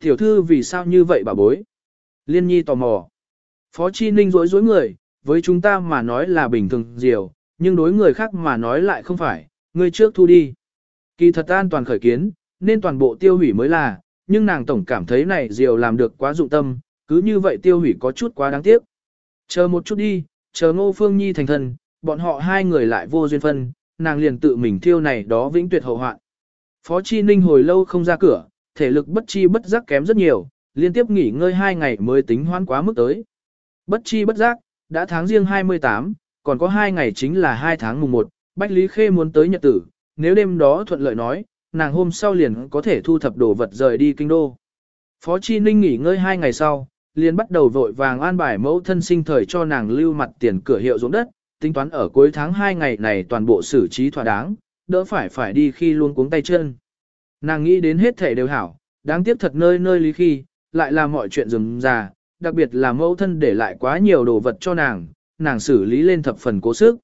Tiểu thư vì sao như vậy bà bối? Liên nhi tò mò. Phó Chi Ninh rối rối người, với chúng ta mà nói là bình thường diều, nhưng đối người khác mà nói lại không phải, người trước thu đi. Kỳ thật an toàn khởi kiến, nên toàn bộ tiêu hủy mới là, nhưng nàng tổng cảm thấy này diều làm được quá dụng tâm, cứ như vậy tiêu hủy có chút quá đáng tiếc. Chờ một chút đi, chờ ngô phương nhi thành thần, bọn họ hai người lại vô duyên phân, nàng liền tự mình thiêu này đó vĩnh tuyệt hậu hoạn. Phó Chi Ninh hồi lâu không ra cửa, thể lực bất chi bất giác kém rất nhiều, liên tiếp nghỉ ngơi hai ngày mới tính hoãn quá mức tới. Bất chi bất giác, đã tháng riêng 28, còn có hai ngày chính là hai tháng mùng 1, Bách Lý Khê muốn tới nhật tử, nếu đêm đó thuận lợi nói, nàng hôm sau liền có thể thu thập đồ vật rời đi kinh đô. Phó Chi Ninh nghỉ ngơi hai ngày sau, liền bắt đầu vội vàng an bài mẫu thân sinh thời cho nàng lưu mặt tiền cửa hiệu ruộng đất, tính toán ở cuối tháng 2 ngày này toàn bộ xử trí thỏa đáng, đỡ phải phải đi khi luôn cuống tay chân. Nàng nghĩ đến hết thể đều hảo, đáng tiếc thật nơi nơi lý khi, lại là mọi chuyện rườm rà, đặc biệt là mẫu thân để lại quá nhiều đồ vật cho nàng, nàng xử lý lên thập phần cố sức.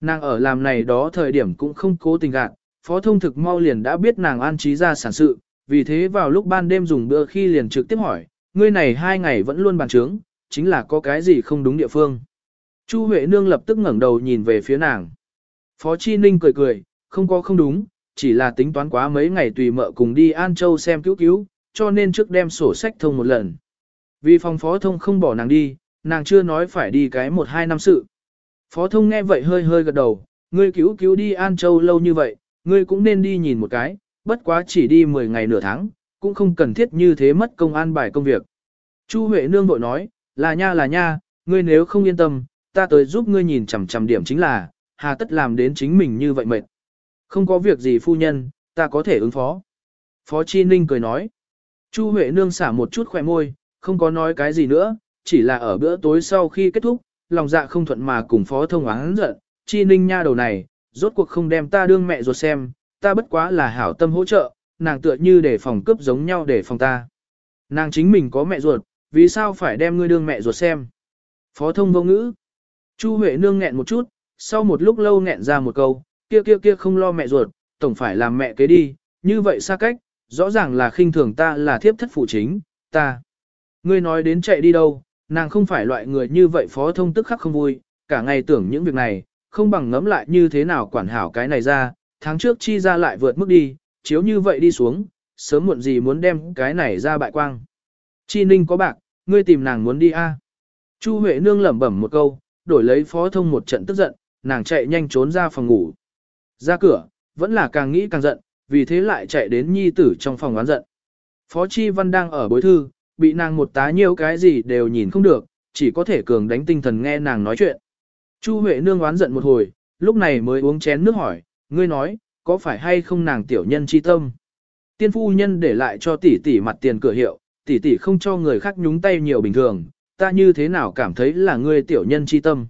Nàng ở làm này đó thời điểm cũng không cố tình gạt, phó thông thực mau liền đã biết nàng an trí ra sản sự, vì thế vào lúc ban đêm dùng bữa khi liền trực tiếp hỏi, ngươi này hai ngày vẫn luôn bàn trướng, chính là có cái gì không đúng địa phương. Chu Huệ Nương lập tức ngẩng đầu nhìn về phía nàng. Phó Chi Ninh cười cười, không có không đúng, chỉ là tính toán quá mấy ngày tùy mợ cùng đi An Châu xem cứu cứu, cho nên trước đem sổ sách thông một lần. Vì phòng phó thông không bỏ nàng đi, nàng chưa nói phải đi cái một hai năm sự. Phó thông nghe vậy hơi hơi gật đầu, ngươi cứu cứu đi An Châu lâu như vậy, ngươi cũng nên đi nhìn một cái, bất quá chỉ đi 10 ngày nửa tháng, cũng không cần thiết như thế mất công an bài công việc. Chu Huệ Nương vội nói, là nha là nha, ngươi nếu không yên tâm, ta tới giúp ngươi nhìn chằm chằm điểm chính là, hà tất làm đến chính mình như vậy mệt. Không có việc gì phu nhân, ta có thể ứng phó. Phó Chi Ninh cười nói. Chu Huệ Nương xả một chút khỏe môi, không có nói cái gì nữa, chỉ là ở bữa tối sau khi kết thúc, lòng dạ không thuận mà cùng Phó Thông oán giận, Chi Ninh nha đầu này, rốt cuộc không đem ta đương mẹ ruột xem, ta bất quá là hảo tâm hỗ trợ, nàng tựa như để phòng cướp giống nhau để phòng ta. Nàng chính mình có mẹ ruột, vì sao phải đem ngươi đương mẹ ruột xem? Phó thông vô ngữ. Chu Huệ nương nghẹn một chút, sau một lúc lâu nghẹn ra một câu, kia kia kia không lo mẹ ruột, tổng phải làm mẹ kế đi, như vậy xa cách, rõ ràng là khinh thường ta là thiếp thất phụ chính, ta. Ngươi nói đến chạy đi đâu, nàng không phải loại người như vậy phó thông tức khắc không vui, cả ngày tưởng những việc này, không bằng ngẫm lại như thế nào quản hảo cái này ra, tháng trước chi ra lại vượt mức đi, chiếu như vậy đi xuống, sớm muộn gì muốn đem cái này ra bại quang. Chi ninh có bạc, ngươi tìm nàng muốn đi a Chu Huệ nương lẩm bẩm một câu, đổi lấy phó thông một trận tức giận, nàng chạy nhanh trốn ra phòng ngủ. Ra cửa, vẫn là càng nghĩ càng giận, vì thế lại chạy đến nhi tử trong phòng oán giận. Phó Chi Văn đang ở bối thư, bị nàng một tá nhiều cái gì đều nhìn không được, chỉ có thể cường đánh tinh thần nghe nàng nói chuyện. Chu Huệ nương oán giận một hồi, lúc này mới uống chén nước hỏi, ngươi nói, có phải hay không nàng tiểu nhân chi tâm? Tiên phu nhân để lại cho tỷ tỷ mặt tiền cửa hiệu, tỷ tỷ không cho người khác nhúng tay nhiều bình thường, ta như thế nào cảm thấy là ngươi tiểu nhân chi tâm.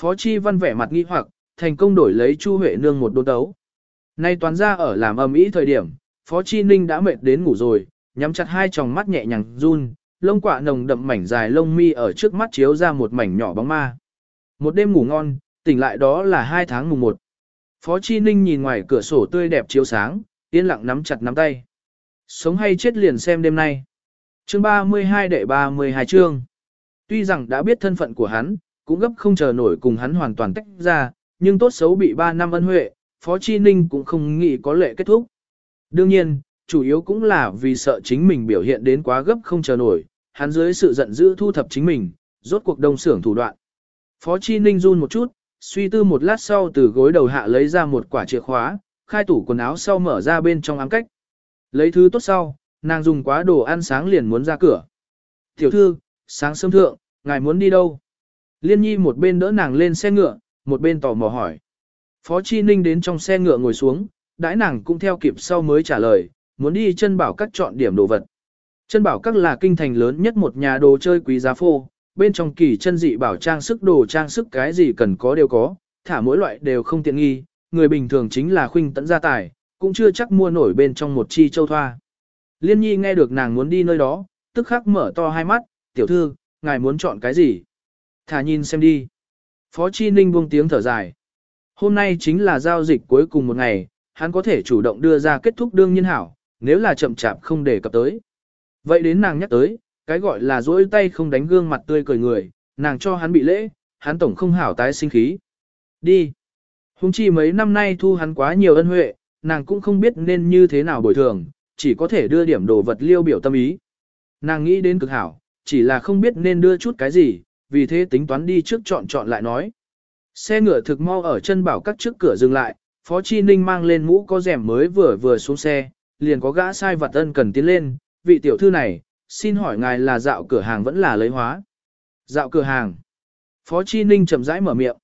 Phó Chi Văn vẻ mặt nghi hoặc, thành công đổi lấy Chu Huệ Nương một đô tấu Nay toán ra ở làm âm ý thời điểm, Phó Chi Ninh đã mệt đến ngủ rồi, nhắm chặt hai tròng mắt nhẹ nhàng run, lông quạ nồng đậm mảnh dài lông mi ở trước mắt chiếu ra một mảnh nhỏ bóng ma. Một đêm ngủ ngon, tỉnh lại đó là hai tháng mùng một. Phó Chi Ninh nhìn ngoài cửa sổ tươi đẹp chiếu sáng, yên lặng nắm chặt nắm tay. Sống hay chết liền xem đêm nay. Chương 32 đệ 32 chương. Tuy rằng đã biết thân phận của hắn, cũng gấp không chờ nổi cùng hắn hoàn toàn tách ra, nhưng tốt xấu bị 3 năm ân huệ, Phó Chi Ninh cũng không nghĩ có lệ kết thúc. Đương nhiên, chủ yếu cũng là vì sợ chính mình biểu hiện đến quá gấp không chờ nổi, hắn dưới sự giận dữ thu thập chính mình, rốt cuộc đông sưởng thủ đoạn. Phó Chi Ninh run một chút, suy tư một lát sau từ gối đầu hạ lấy ra một quả chìa khóa, khai tủ quần áo sau mở ra bên trong ám cách. Lấy thứ tốt sau, nàng dùng quá đồ ăn sáng liền muốn ra cửa. Tiểu thư, sáng sớm thượng, ngài muốn đi đâu? Liên nhi một bên đỡ nàng lên xe ngựa, một bên tò mò hỏi. Phó Chi Ninh đến trong xe ngựa ngồi xuống, đãi nàng cũng theo kịp sau mới trả lời, muốn đi chân bảo các chọn điểm đồ vật. Chân bảo các là kinh thành lớn nhất một nhà đồ chơi quý giá phô, bên trong kỳ chân dị bảo trang sức đồ trang sức cái gì cần có đều có, thả mỗi loại đều không tiện nghi, người bình thường chính là khuynh tẫn gia tài, cũng chưa chắc mua nổi bên trong một chi châu thoa. Liên nhi nghe được nàng muốn đi nơi đó, tức khắc mở to hai mắt, tiểu thư, ngài muốn chọn cái gì? Thả nhìn xem đi. Phó Chi Ninh buông tiếng thở dài. Hôm nay chính là giao dịch cuối cùng một ngày, hắn có thể chủ động đưa ra kết thúc đương nhiên hảo, nếu là chậm chạp không để cập tới. Vậy đến nàng nhắc tới, cái gọi là dỗi tay không đánh gương mặt tươi cười người, nàng cho hắn bị lễ, hắn tổng không hảo tái sinh khí. Đi. Hùng chi mấy năm nay thu hắn quá nhiều ân huệ, nàng cũng không biết nên như thế nào bồi thường, chỉ có thể đưa điểm đồ vật liêu biểu tâm ý. Nàng nghĩ đến cực hảo, chỉ là không biết nên đưa chút cái gì, vì thế tính toán đi trước chọn chọn lại nói. Xe ngựa thực mau ở chân bảo các trước cửa dừng lại, Phó Chi Ninh mang lên mũ có rèm mới vừa vừa xuống xe, liền có gã sai vặt ân cần tiến lên, vị tiểu thư này, xin hỏi ngài là dạo cửa hàng vẫn là lấy hóa. Dạo cửa hàng. Phó Chi Ninh chậm rãi mở miệng.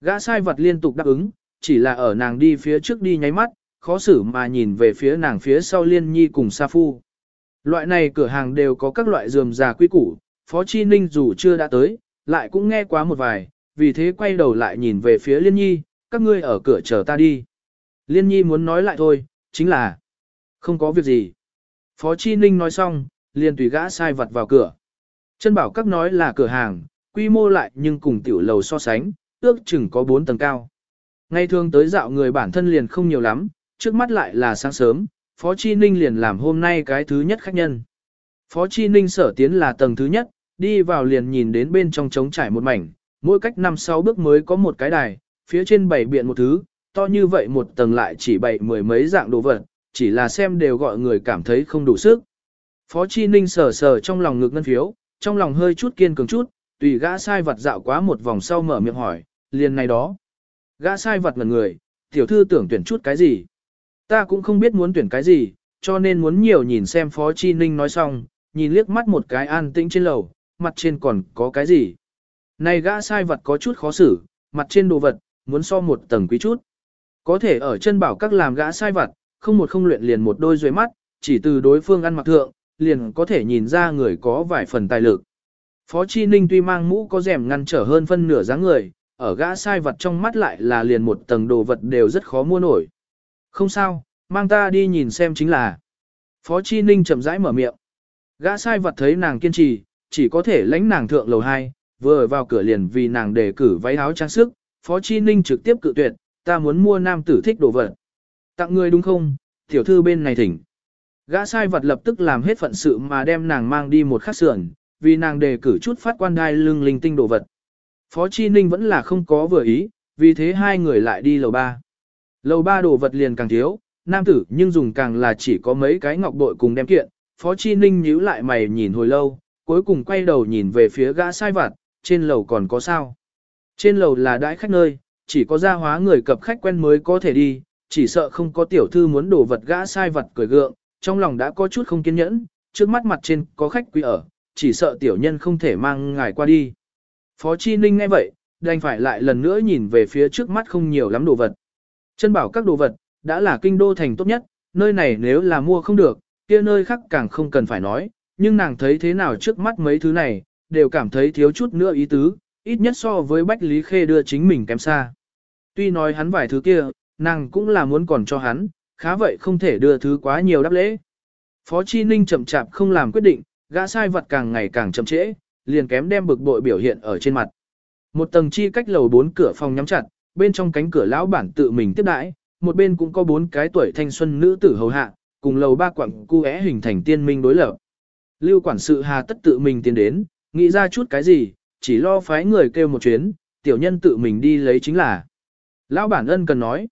Gã sai vật liên tục đáp ứng, chỉ là ở nàng đi phía trước đi nháy mắt, khó xử mà nhìn về phía nàng phía sau liên nhi cùng sa phu. Loại này cửa hàng đều có các loại dườm già quy củ, Phó Chi Ninh dù chưa đã tới, lại cũng nghe quá một vài, vì thế quay đầu lại nhìn về phía liên nhi, các ngươi ở cửa chờ ta đi. Liên nhi muốn nói lại thôi, chính là không có việc gì. Phó Chi Ninh nói xong, liền tùy gã sai vật vào cửa. Chân bảo các nói là cửa hàng, quy mô lại nhưng cùng tiểu lầu so sánh, ước chừng có 4 tầng cao. Ngày thường tới dạo người bản thân liền không nhiều lắm, trước mắt lại là sáng sớm, Phó Chi Ninh liền làm hôm nay cái thứ nhất khách nhân. Phó Chi Ninh sở tiến là tầng thứ nhất, đi vào liền nhìn đến bên trong trống trải một mảnh, mỗi cách 5-6 bước mới có một cái đài, phía trên bảy biện một thứ, to như vậy một tầng lại chỉ bảy mười mấy dạng đồ vật, chỉ là xem đều gọi người cảm thấy không đủ sức. Phó Chi Ninh sờ sờ trong lòng ngực ngân phiếu, trong lòng hơi chút kiên cường chút, tùy gã sai vật dạo quá một vòng sau mở miệng hỏi, liền này đó. Gã sai vật ngần người, tiểu thư tưởng tuyển chút cái gì. Ta cũng không biết muốn tuyển cái gì, cho nên muốn nhiều nhìn xem Phó Chi Ninh nói xong, nhìn liếc mắt một cái an tĩnh trên lầu, mặt trên còn có cái gì. Này gã sai vật có chút khó xử, mặt trên đồ vật, muốn so một tầng quý chút. Có thể ở chân bảo các làm gã sai vật, không một không luyện liền một đôi dưới mắt, chỉ từ đối phương ăn mặc thượng, liền có thể nhìn ra người có vài phần tài lực. Phó Chi Ninh tuy mang mũ có rèm ngăn trở hơn phân nửa dáng người, ở gã sai vật trong mắt lại là liền một tầng đồ vật đều rất khó mua nổi. Không sao, mang ta đi nhìn xem chính là. Phó Chi Ninh chậm rãi mở miệng. Gã sai vật thấy nàng kiên trì, chỉ có thể lãnh nàng thượng lầu 2, vừa vào cửa liền vì nàng đề cử váy áo trang sức. Phó Chi Ninh trực tiếp cự tuyệt, ta muốn mua nam tử thích đồ vật. Tặng người đúng không, tiểu thư bên này thỉnh. Gã sai vật lập tức làm hết phận sự mà đem nàng mang đi một khắc sườn, vì nàng đề cử chút phát quan đai lưng linh tinh đồ vật. Phó Chi Ninh vẫn là không có vừa ý, vì thế hai người lại đi lầu ba. Lầu ba đồ vật liền càng thiếu, nam tử nhưng dùng càng là chỉ có mấy cái ngọc bội cùng đem kiện. Phó Chi Ninh nhíu lại mày nhìn hồi lâu, cuối cùng quay đầu nhìn về phía gã sai vặt, trên lầu còn có sao. Trên lầu là đãi khách nơi, chỉ có gia hóa người cập khách quen mới có thể đi, chỉ sợ không có tiểu thư muốn đổ vật gã sai vật cười gượng, trong lòng đã có chút không kiên nhẫn, trước mắt mặt trên có khách quý ở, chỉ sợ tiểu nhân không thể mang ngài qua đi. Phó Chi Ninh nghe vậy, đành phải lại lần nữa nhìn về phía trước mắt không nhiều lắm đồ vật. Chân bảo các đồ vật, đã là kinh đô thành tốt nhất, nơi này nếu là mua không được, kia nơi khác càng không cần phải nói, nhưng nàng thấy thế nào trước mắt mấy thứ này, đều cảm thấy thiếu chút nữa ý tứ, ít nhất so với Bách Lý Khê đưa chính mình kém xa. Tuy nói hắn vài thứ kia, nàng cũng là muốn còn cho hắn, khá vậy không thể đưa thứ quá nhiều đáp lễ. Phó Chi Ninh chậm chạp không làm quyết định, gã sai vật càng ngày càng chậm trễ, liền kém đem bực bội biểu hiện ở trên mặt. Một tầng chi cách lầu bốn cửa phòng nhắm chặt, bên trong cánh cửa lão bản tự mình tiếp đãi, một bên cũng có bốn cái tuổi thanh xuân nữ tử hầu hạ, cùng lầu ba quặng cu é hình thành tiên minh đối lập. Lưu quản sự hà tất tự mình tiến đến, nghĩ ra chút cái gì, chỉ lo phái người kêu một chuyến, tiểu nhân tự mình đi lấy chính là. Lão bản ân cần nói.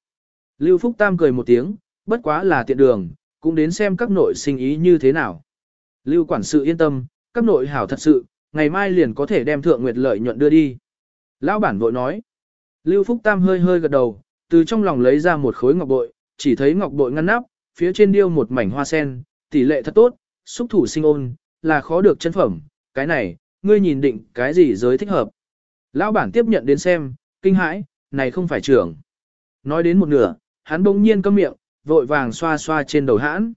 Lưu Phúc Tam cười một tiếng, bất quá là tiện đường, cũng đến xem các nội sinh ý như thế nào. Lưu quản sự yên tâm, các nội hảo thật sự, ngày mai liền có thể đem thượng nguyệt lợi nhuận đưa đi. Lão bản vội nói. Lưu Phúc Tam hơi hơi gật đầu, từ trong lòng lấy ra một khối ngọc bội, chỉ thấy ngọc bội ngăn nắp, phía trên điêu một mảnh hoa sen, tỷ lệ thật tốt, xúc thủ sinh ôn, là khó được chân phẩm, cái này, ngươi nhìn định cái gì giới thích hợp. Lão bản tiếp nhận đến xem, kinh hãi, này không phải trưởng. Nói đến một nửa, hắn bỗng nhiên câm miệng, vội vàng xoa xoa trên đầu hãn.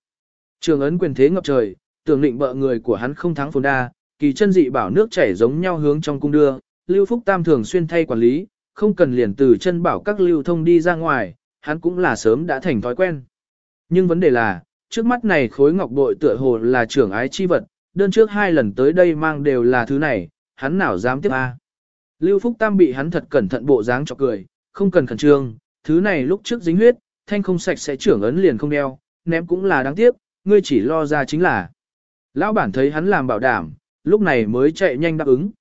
Trường ấn quyền thế ngập trời, tưởng định bợ người của hắn không thắng phồn đa, kỳ chân dị bảo nước chảy giống nhau hướng trong cung đưa, Lưu Phúc Tam thường xuyên thay quản lý, không cần liền từ chân bảo các lưu thông đi ra ngoài, hắn cũng là sớm đã thành thói quen. Nhưng vấn đề là, trước mắt này khối ngọc bội tựa hồ là trưởng ái chi vật, đơn trước hai lần tới đây mang đều là thứ này, hắn nào dám tiếp a? Lưu Phúc Tam bị hắn thật cẩn thận bộ dáng cho cười, không cần khẩn trương, thứ này lúc trước dính huyết, thanh không sạch sẽ trưởng ấn liền không đeo, ném cũng là đáng tiếc, ngươi chỉ lo ra chính là. Lão bản thấy hắn làm bảo đảm, lúc này mới chạy nhanh đáp ứng.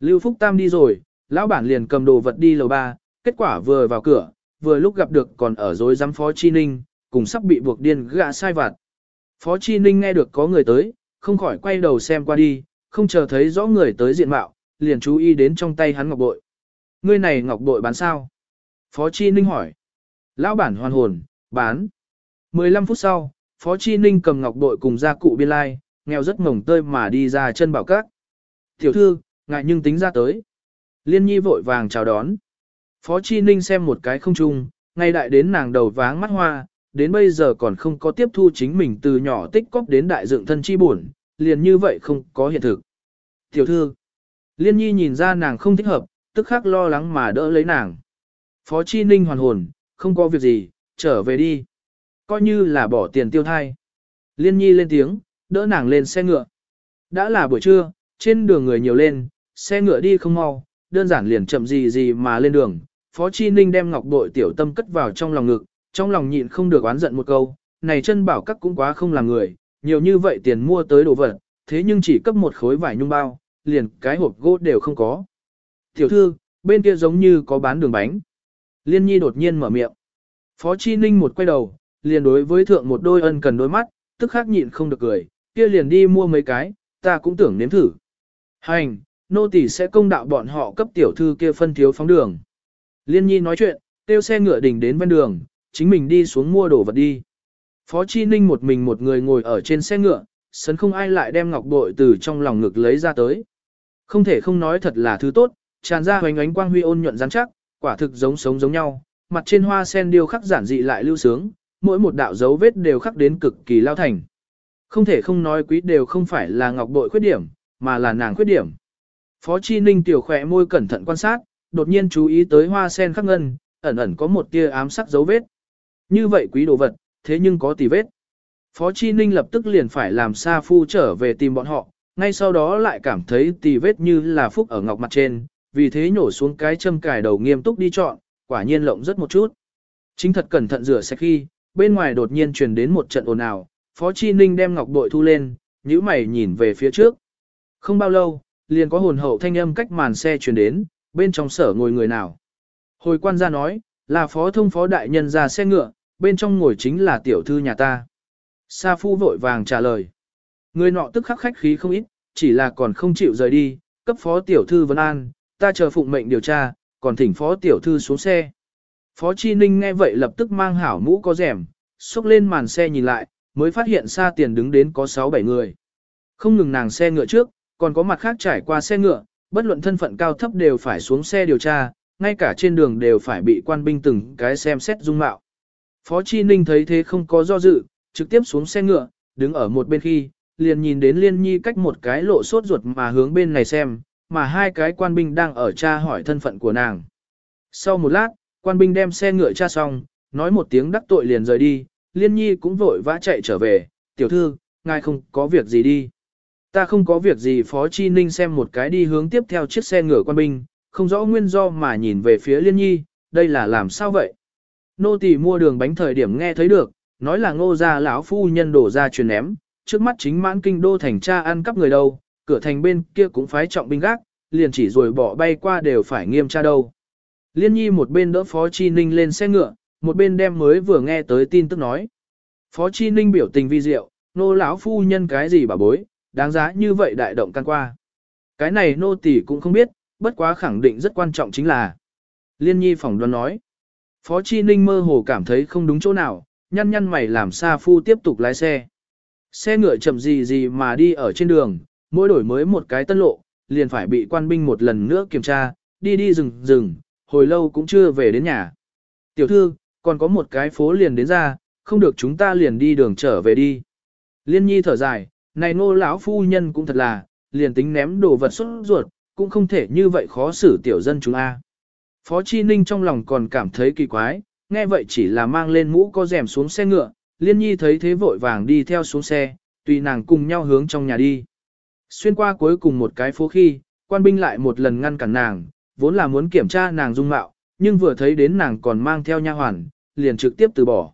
Lưu Phúc Tam đi rồi, lão bản liền cầm đồ vật đi lầu ba, kết quả vừa vào cửa, vừa lúc gặp được còn ở dối giám Phó Chi Ninh, cùng sắp bị buộc điên gạ sai vặt. Phó Chi Ninh nghe được có người tới, không khỏi quay đầu xem qua đi, không chờ thấy rõ người tới diện mạo, liền chú ý đến trong tay hắn ngọc bội. Ngươi này ngọc bội bán sao? Phó Chi Ninh hỏi. Lão bản hoàn hồn, bán. 15 phút sau, Phó Chi Ninh cầm ngọc bội cùng gia cụ biên lai, nghèo rất mỏng tơi mà đi ra chân bảo các. Tiểu thư, ngại nhưng tính ra tới. Liên nhi vội vàng chào đón. Phó Chi Ninh xem một cái không chung, ngay đại đến nàng đầu váng mắt hoa, đến bây giờ còn không có tiếp thu chính mình từ nhỏ tích cóp đến đại dựng thân chi buồn, liền như vậy không có hiện thực. Tiểu thư, Liên nhi nhìn ra nàng không thích hợp, tức khắc lo lắng mà đỡ lấy nàng. Phó Chi Ninh hoàn hồn, không có việc gì, trở về đi. Coi như là bỏ tiền tiêu thai. Liên nhi lên tiếng, đỡ nàng lên xe ngựa. Đã là buổi trưa, trên đường người nhiều lên, xe ngựa đi không mau, đơn giản liền chậm gì gì mà lên đường. Phó Chi Ninh đem ngọc bội tiểu tâm cất vào trong lòng ngực, trong lòng nhịn không được oán giận một câu, này chân bảo các cũng quá không là người, nhiều như vậy tiền mua tới đồ vật, thế nhưng chỉ cấp một khối vải nhung bao, liền cái hộp gỗ đều không có. Tiểu thư, bên kia giống như có bán đường bánh. Liên nhi đột nhiên mở miệng. Phó Chi Ninh một quay đầu, liền đối với thượng một đôi ân cần đôi mắt, tức khắc nhịn không được cười, kia liền đi mua mấy cái, ta cũng tưởng nếm thử. Hành, nô tỳ sẽ công đạo bọn họ cấp tiểu thư kia phân thiếu phóng đường. Liên nhi nói chuyện, tiêu xe ngựa đỉnh đến bên đường, chính mình đi xuống mua đồ vật đi. Phó Chi Ninh một mình một người ngồi ở trên xe ngựa, sấn không ai lại đem ngọc bội từ trong lòng ngực lấy ra tới. Không thể không nói thật là thứ tốt, tràn ra hoành ánh quang huy ôn nhuận rắn chắc, quả thực giống sống giống nhau, mặt trên hoa sen điêu khắc giản dị lại lưu sướng, mỗi một đạo dấu vết đều khắc đến cực kỳ lao thành. Không thể không nói quý đều không phải là ngọc bội khuyết điểm, mà là nàng khuyết điểm. Phó Chi Ninh tiểu khỏe môi cẩn thận quan sát, đột nhiên chú ý tới hoa sen khắc ngân, ẩn ẩn có một tia ám sắc dấu vết. Như vậy quý đồ vật, thế nhưng có tì vết. Phó Chi Ninh lập tức liền phải làm Sa Phu trở về tìm bọn họ, ngay sau đó lại cảm thấy tì vết như là phúc ở ngọc mặt trên, vì thế nhổ xuống cái châm cài đầu nghiêm túc đi chọn, quả nhiên lộng rất một chút. Chính thật cẩn thận rửa sạch khi, bên ngoài đột nhiên truyền đến một trận ồn ào, Phó Chi Ninh đem ngọc bội thu lên, nhíu mày nhìn về phía trước. Không bao lâu, liền có hồn hậu thanh âm cách màn xe truyền đến, bên trong sở ngồi người nào. Hồi quan gia nói, là phó thông phó đại nhân ra xe ngựa, bên trong ngồi chính là tiểu thư nhà ta. Sa Phu vội vàng trả lời. Người nọ tức khắc khách khí không ít, chỉ là còn không chịu rời đi, cấp phó tiểu thư vấn an, ta chờ phụng mệnh điều tra, còn thỉnh phó tiểu thư xuống xe. Phó Chi Ninh nghe vậy lập tức mang hảo mũ có rèm, xúc lên màn xe nhìn lại, mới phát hiện xa tiền đứng đến có 6-7 người. Không ngừng nàng xe ngựa trước, còn có mặt khác trải qua xe ngựa, bất luận thân phận cao thấp đều phải xuống xe điều tra, ngay cả trên đường đều phải bị quan binh từng cái xem xét dung mạo. Phó Chi Ninh thấy thế không có do dự, trực tiếp xuống xe ngựa, đứng ở một bên khi, liền nhìn đến Liên Nhi cách một cái lộ sốt ruột mà hướng bên này xem, mà hai cái quan binh đang ở tra hỏi thân phận của nàng. Sau một lát, quan binh đem xe ngựa tra xong, nói một tiếng đắc tội liền rời đi, liên nhi cũng vội vã chạy trở về, tiểu thư, ngài không có việc gì đi. Ta không có việc gì Phó Chi Ninh xem một cái đi hướng tiếp theo chiếc xe ngựa quan binh, không rõ nguyên do mà nhìn về phía liên nhi, đây là làm sao vậy? Nô tỳ mua đường bánh thời điểm nghe thấy được, nói là ngô gia lão phu nhân đổ ra truyền ném, trước mắt chính mãn kinh đô thành cha ăn cắp người đâu, cửa thành bên kia cũng phái trọng binh gác, liền chỉ rồi bỏ bay qua đều phải nghiêm tra đâu. Liên nhi một bên đỡ Phó Chi Ninh lên xe ngựa, một bên đem mới vừa nghe tới tin tức nói. Phó Chi Ninh biểu tình vi diệu, nô lão phu nhân cái gì bà bối, đáng giá như vậy đại động căn qua. Cái này nô tỳ cũng không biết, bất quá khẳng định rất quan trọng chính là. Liên nhi phỏng đoán nói. Phó Chi Ninh mơ hồ cảm thấy không đúng chỗ nào, nhăn nhăn mày làm Sa Phu tiếp tục lái xe. Xe ngựa chậm gì gì mà đi ở trên đường, mỗi đổi mới một cái tân lộ, liền phải bị quan binh một lần nữa kiểm tra, đi đi rừng rừng, hồi lâu cũng chưa về đến nhà. Tiểu thư, còn có một cái phố liền đến ra, không được chúng ta liền đi đường trở về đi. Liên nhi thở dài, này nô lão phu nhân cũng thật là, liền tính ném đồ vật xuất ruột, cũng không thể như vậy khó xử tiểu dân chúng a. Phó Chi Ninh trong lòng còn cảm thấy kỳ quái, nghe vậy chỉ là mang lên mũ có rèm xuống xe ngựa, Liên Nhi thấy thế vội vàng đi theo xuống xe, tùy nàng cùng nhau hướng trong nhà đi. Xuyên qua cuối cùng một cái phố khi, quan binh lại một lần ngăn cản nàng, vốn là muốn kiểm tra nàng dung mạo, nhưng vừa thấy đến nàng còn mang theo nha hoàn, liền trực tiếp từ bỏ.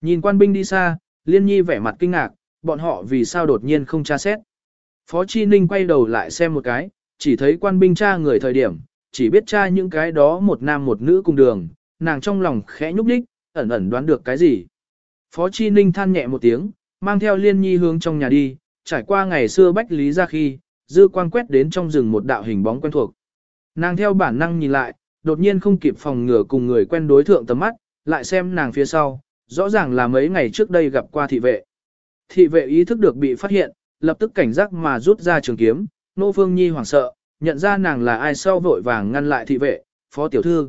Nhìn quan binh đi xa, Liên Nhi vẻ mặt kinh ngạc, bọn họ vì sao đột nhiên không tra xét. Phó Chi Ninh quay đầu lại xem một cái, chỉ thấy quan binh tra người thời điểm, chỉ biết tra những cái đó một nam một nữ cùng đường, nàng trong lòng khẽ nhúc nhích ẩn ẩn đoán được cái gì. Phó Chi Ninh than nhẹ một tiếng, mang theo liên nhi hướng trong nhà đi, trải qua ngày xưa bách lý ra khi, dư quan quét đến trong rừng một đạo hình bóng quen thuộc. Nàng theo bản năng nhìn lại, đột nhiên không kịp phòng ngừa cùng người quen đối thượng tầm mắt, lại xem nàng phía sau, rõ ràng là mấy ngày trước đây gặp qua thị vệ. Thị vệ ý thức được bị phát hiện, lập tức cảnh giác mà rút ra trường kiếm, nô phương nhi hoảng sợ, nhận ra nàng là ai sau vội vàng ngăn lại thị vệ, phó tiểu thư.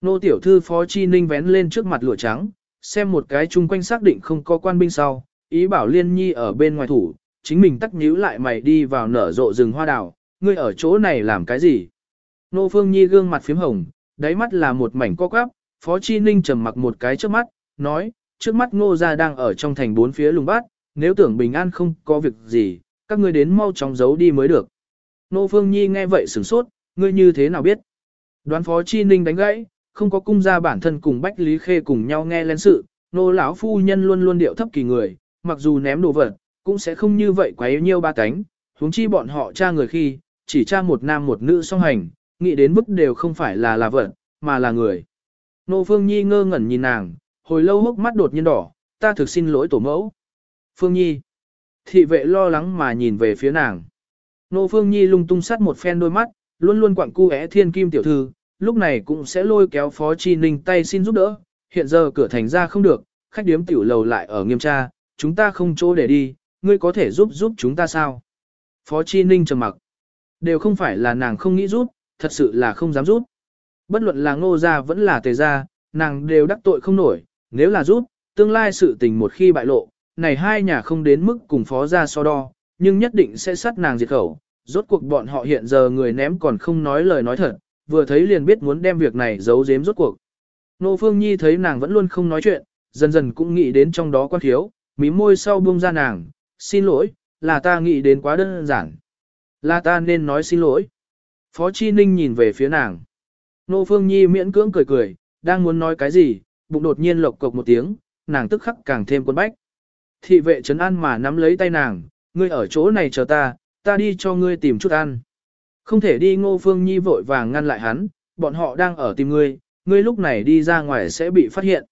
Nô tiểu thư phó chi ninh vén lên trước mặt lụa trắng, xem một cái chung quanh xác định không có quan binh sau, ý bảo liên nhi ở bên ngoài thủ, chính mình tắc nhíu lại mày đi vào nở rộ rừng hoa đào, ngươi ở chỗ này làm cái gì? Nô phương nhi gương mặt phím hồng, đáy mắt là một mảnh co quắp, phó chi ninh trầm mặc một cái trước mắt, nói, trước mắt ngô gia đang ở trong thành bốn phía lùng bát, nếu tưởng bình an không có việc gì, các ngươi đến mau chóng giấu đi mới được. Nô Phương Nhi nghe vậy sửng sốt, ngươi như thế nào biết? Đoán phó chi ninh đánh gãy, không có cung gia bản thân cùng Bách Lý Khê cùng nhau nghe lên sự, nô lão phu nhân luôn luôn điệu thấp kỳ người, mặc dù ném đồ vật, cũng sẽ không như vậy quấy nhiêu ba cánh, huống chi bọn họ tra người khi, chỉ tra một nam một nữ song hành, nghĩ đến mức đều không phải là là vật, mà là người. Nô Phương Nhi ngơ ngẩn nhìn nàng, hồi lâu hốc mắt đột nhiên đỏ, ta thực xin lỗi tổ mẫu. Phương Nhi. Thị vệ lo lắng mà nhìn về phía nàng. Nô Phương Nhi lung tung sắt một phen đôi mắt, luôn luôn quặng cu é thiên kim tiểu thư, lúc này cũng sẽ lôi kéo Phó Chi Ninh tay xin giúp đỡ, hiện giờ cửa thành ra không được, khách điếm tiểu lầu lại ở nghiêm tra, chúng ta không chỗ để đi, ngươi có thể giúp giúp chúng ta sao? Phó Chi Ninh trầm mặc. Đều không phải là nàng không nghĩ giúp, thật sự là không dám giúp. Bất luận là ngô gia vẫn là tề gia, nàng đều đắc tội không nổi, nếu là giúp, tương lai sự tình một khi bại lộ, này hai nhà không đến mức cùng phó gia so đo, nhưng nhất định sẽ sát nàng diệt khẩu. Rốt cuộc bọn họ hiện giờ người ném còn không nói lời nói thật, vừa thấy liền biết muốn đem việc này giấu giếm rốt cuộc. Nô Phương Nhi thấy nàng vẫn luôn không nói chuyện, dần dần cũng nghĩ đến trong đó quan thiếu, mí môi sau buông ra nàng, xin lỗi, là ta nghĩ đến quá đơn giản. Là ta nên nói xin lỗi. Phó Chi Ninh nhìn về phía nàng. Nô Phương Nhi miễn cưỡng cười cười, đang muốn nói cái gì, bụng đột nhiên lộc cộc một tiếng, nàng tức khắc càng thêm quân bách. Thị vệ trấn an mà nắm lấy tay nàng, ngươi ở chỗ này chờ ta, ta đi cho ngươi tìm chút ăn. Không thể đi ngô phương nhi vội vàng ngăn lại hắn, bọn họ đang ở tìm ngươi, ngươi lúc này đi ra ngoài sẽ bị phát hiện.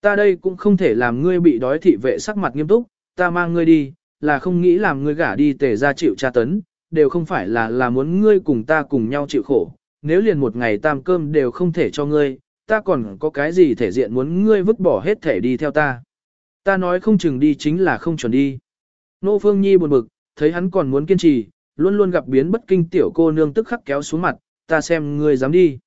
Ta đây cũng không thể làm ngươi bị đói thị vệ sắc mặt nghiêm túc, ta mang ngươi đi, là không nghĩ làm ngươi gả đi tề ra chịu tra tấn, đều không phải là là muốn ngươi cùng ta cùng nhau chịu khổ, nếu liền một ngày tam cơm đều không thể cho ngươi, ta còn có cái gì thể diện muốn ngươi vứt bỏ hết thể đi theo ta. Ta nói không chừng đi chính là không chuẩn đi. Nô Phương Nhi buồn bực, thấy hắn còn muốn kiên trì, luôn luôn gặp biến bất kinh tiểu cô nương tức khắc kéo xuống mặt, ta xem ngươi dám đi.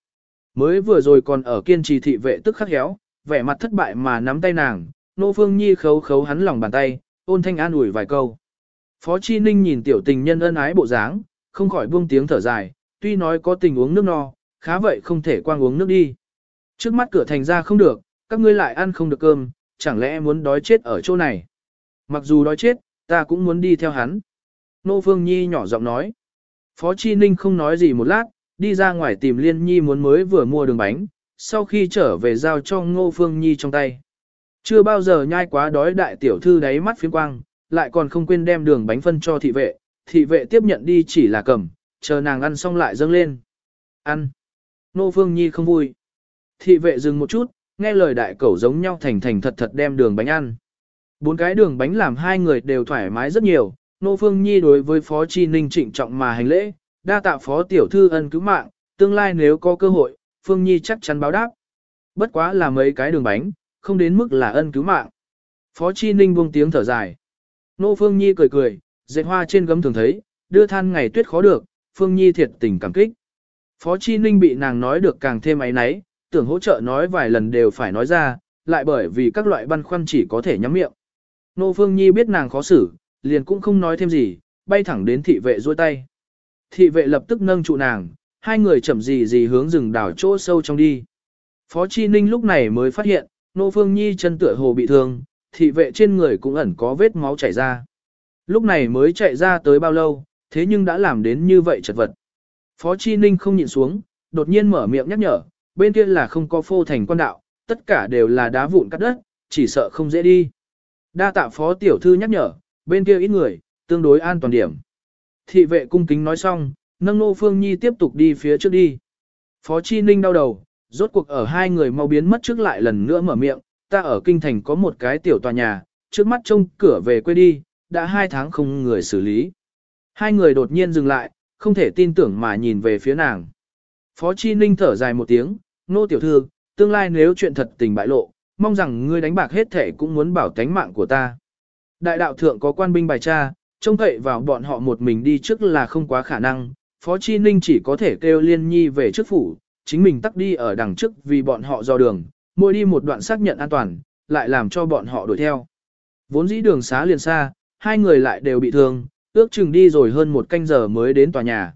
Mới vừa rồi còn ở kiên trì thị vệ tức khắc héo, vẻ mặt thất bại mà nắm tay nàng, Nô Phương Nhi khấu khấu hắn lòng bàn tay, ôn thanh an ủi vài câu. Phó Chi Ninh nhìn tiểu tình nhân ân ái bộ dáng, không khỏi buông tiếng thở dài, tuy nói có tình uống nước no, khá vậy không thể quang uống nước đi. Trước mắt cửa thành ra không được, các ngươi lại ăn không được cơm, chẳng lẽ muốn đói chết ở chỗ này. Mặc dù đói chết, ta cũng muốn đi theo hắn. Nô Phương Nhi nhỏ giọng nói. Phó Chi Ninh không nói gì một lát, đi ra ngoài tìm Liên Nhi muốn mới vừa mua đường bánh, sau khi trở về giao cho Ngô Phương Nhi trong tay. Chưa bao giờ nhai quá đói đại tiểu thư đáy mắt phiếm quang, lại còn không quên đem đường bánh phân cho thị vệ, thị vệ tiếp nhận đi chỉ là cầm, chờ nàng ăn xong lại dâng lên. Ăn. Nô Phương Nhi không vui. Thị vệ dừng một chút, nghe lời đại cẩu giống nhau thành thành thật thật đem đường bánh ăn. Bốn cái đường bánh làm hai người đều thoải mái rất nhiều, Nô Phương Nhi đối với Phó Chi Ninh trịnh trọng mà hành lễ, đa tạ Phó Tiểu Thư ân cứu mạng, tương lai nếu có cơ hội, Phương Nhi chắc chắn báo đáp. Bất quá là mấy cái đường bánh, không đến mức là ân cứu mạng. Phó Chi Ninh buông tiếng thở dài. Nô Phương Nhi cười cười, dệt hoa trên gấm thường thấy, đưa than ngày tuyết khó được, Phương Nhi thiệt tình cảm kích. Phó Chi Ninh bị nàng nói được càng thêm ấy náy, tưởng hỗ trợ nói vài lần đều phải nói ra, lại bởi vì các loại băn khoăn chỉ có thể nhắm miệng. Nô Phương Nhi biết nàng khó xử, liền cũng không nói thêm gì, bay thẳng đến thị vệ duỗi tay. Thị vệ lập tức nâng trụ nàng, hai người chậm gì gì hướng rừng đảo chỗ sâu trong đi. Phó Chi Ninh lúc này mới phát hiện, Nô Phương Nhi chân tựa hồ bị thương, thị vệ trên người cũng ẩn có vết máu chảy ra. Lúc này mới chạy ra tới bao lâu, thế nhưng đã làm đến như vậy chật vật. Phó Chi Ninh không nhịn xuống, đột nhiên mở miệng nhắc nhở, bên kia là không có phô thành quan đạo, tất cả đều là đá vụn cắt đất, chỉ sợ không dễ đi. Đa tạ Phó Tiểu Thư nhắc nhở, bên kia ít người, tương đối an toàn điểm. Thị vệ cung kính nói xong, nâng nô Phương Nhi tiếp tục đi phía trước đi. Phó Chi Ninh đau đầu, rốt cuộc ở hai người mau biến mất trước lại lần nữa mở miệng, ta ở kinh thành có một cái tiểu tòa nhà, trước mắt trông cửa về quê đi, đã hai tháng không người xử lý. Hai người đột nhiên dừng lại, không thể tin tưởng mà nhìn về phía nàng. Phó Chi Ninh thở dài một tiếng, nô tiểu thư, tương lai nếu chuyện thật tình bại lộ, mong rằng ngươi đánh bạc hết thể cũng muốn bảo tánh mạng của ta. Đại đạo thượng có quan binh bài tra, trông cậy vào bọn họ một mình đi trước là không quá khả năng, Phó Chi Ninh chỉ có thể kêu Liên Nhi về trước phủ, chính mình tắt đi ở đằng trước vì bọn họ do đường, mỗi đi một đoạn xác nhận an toàn, lại làm cho bọn họ đuổi theo. Vốn dĩ đường xá liền xa, hai người lại đều bị thương, ước chừng đi rồi hơn một canh giờ mới đến tòa nhà.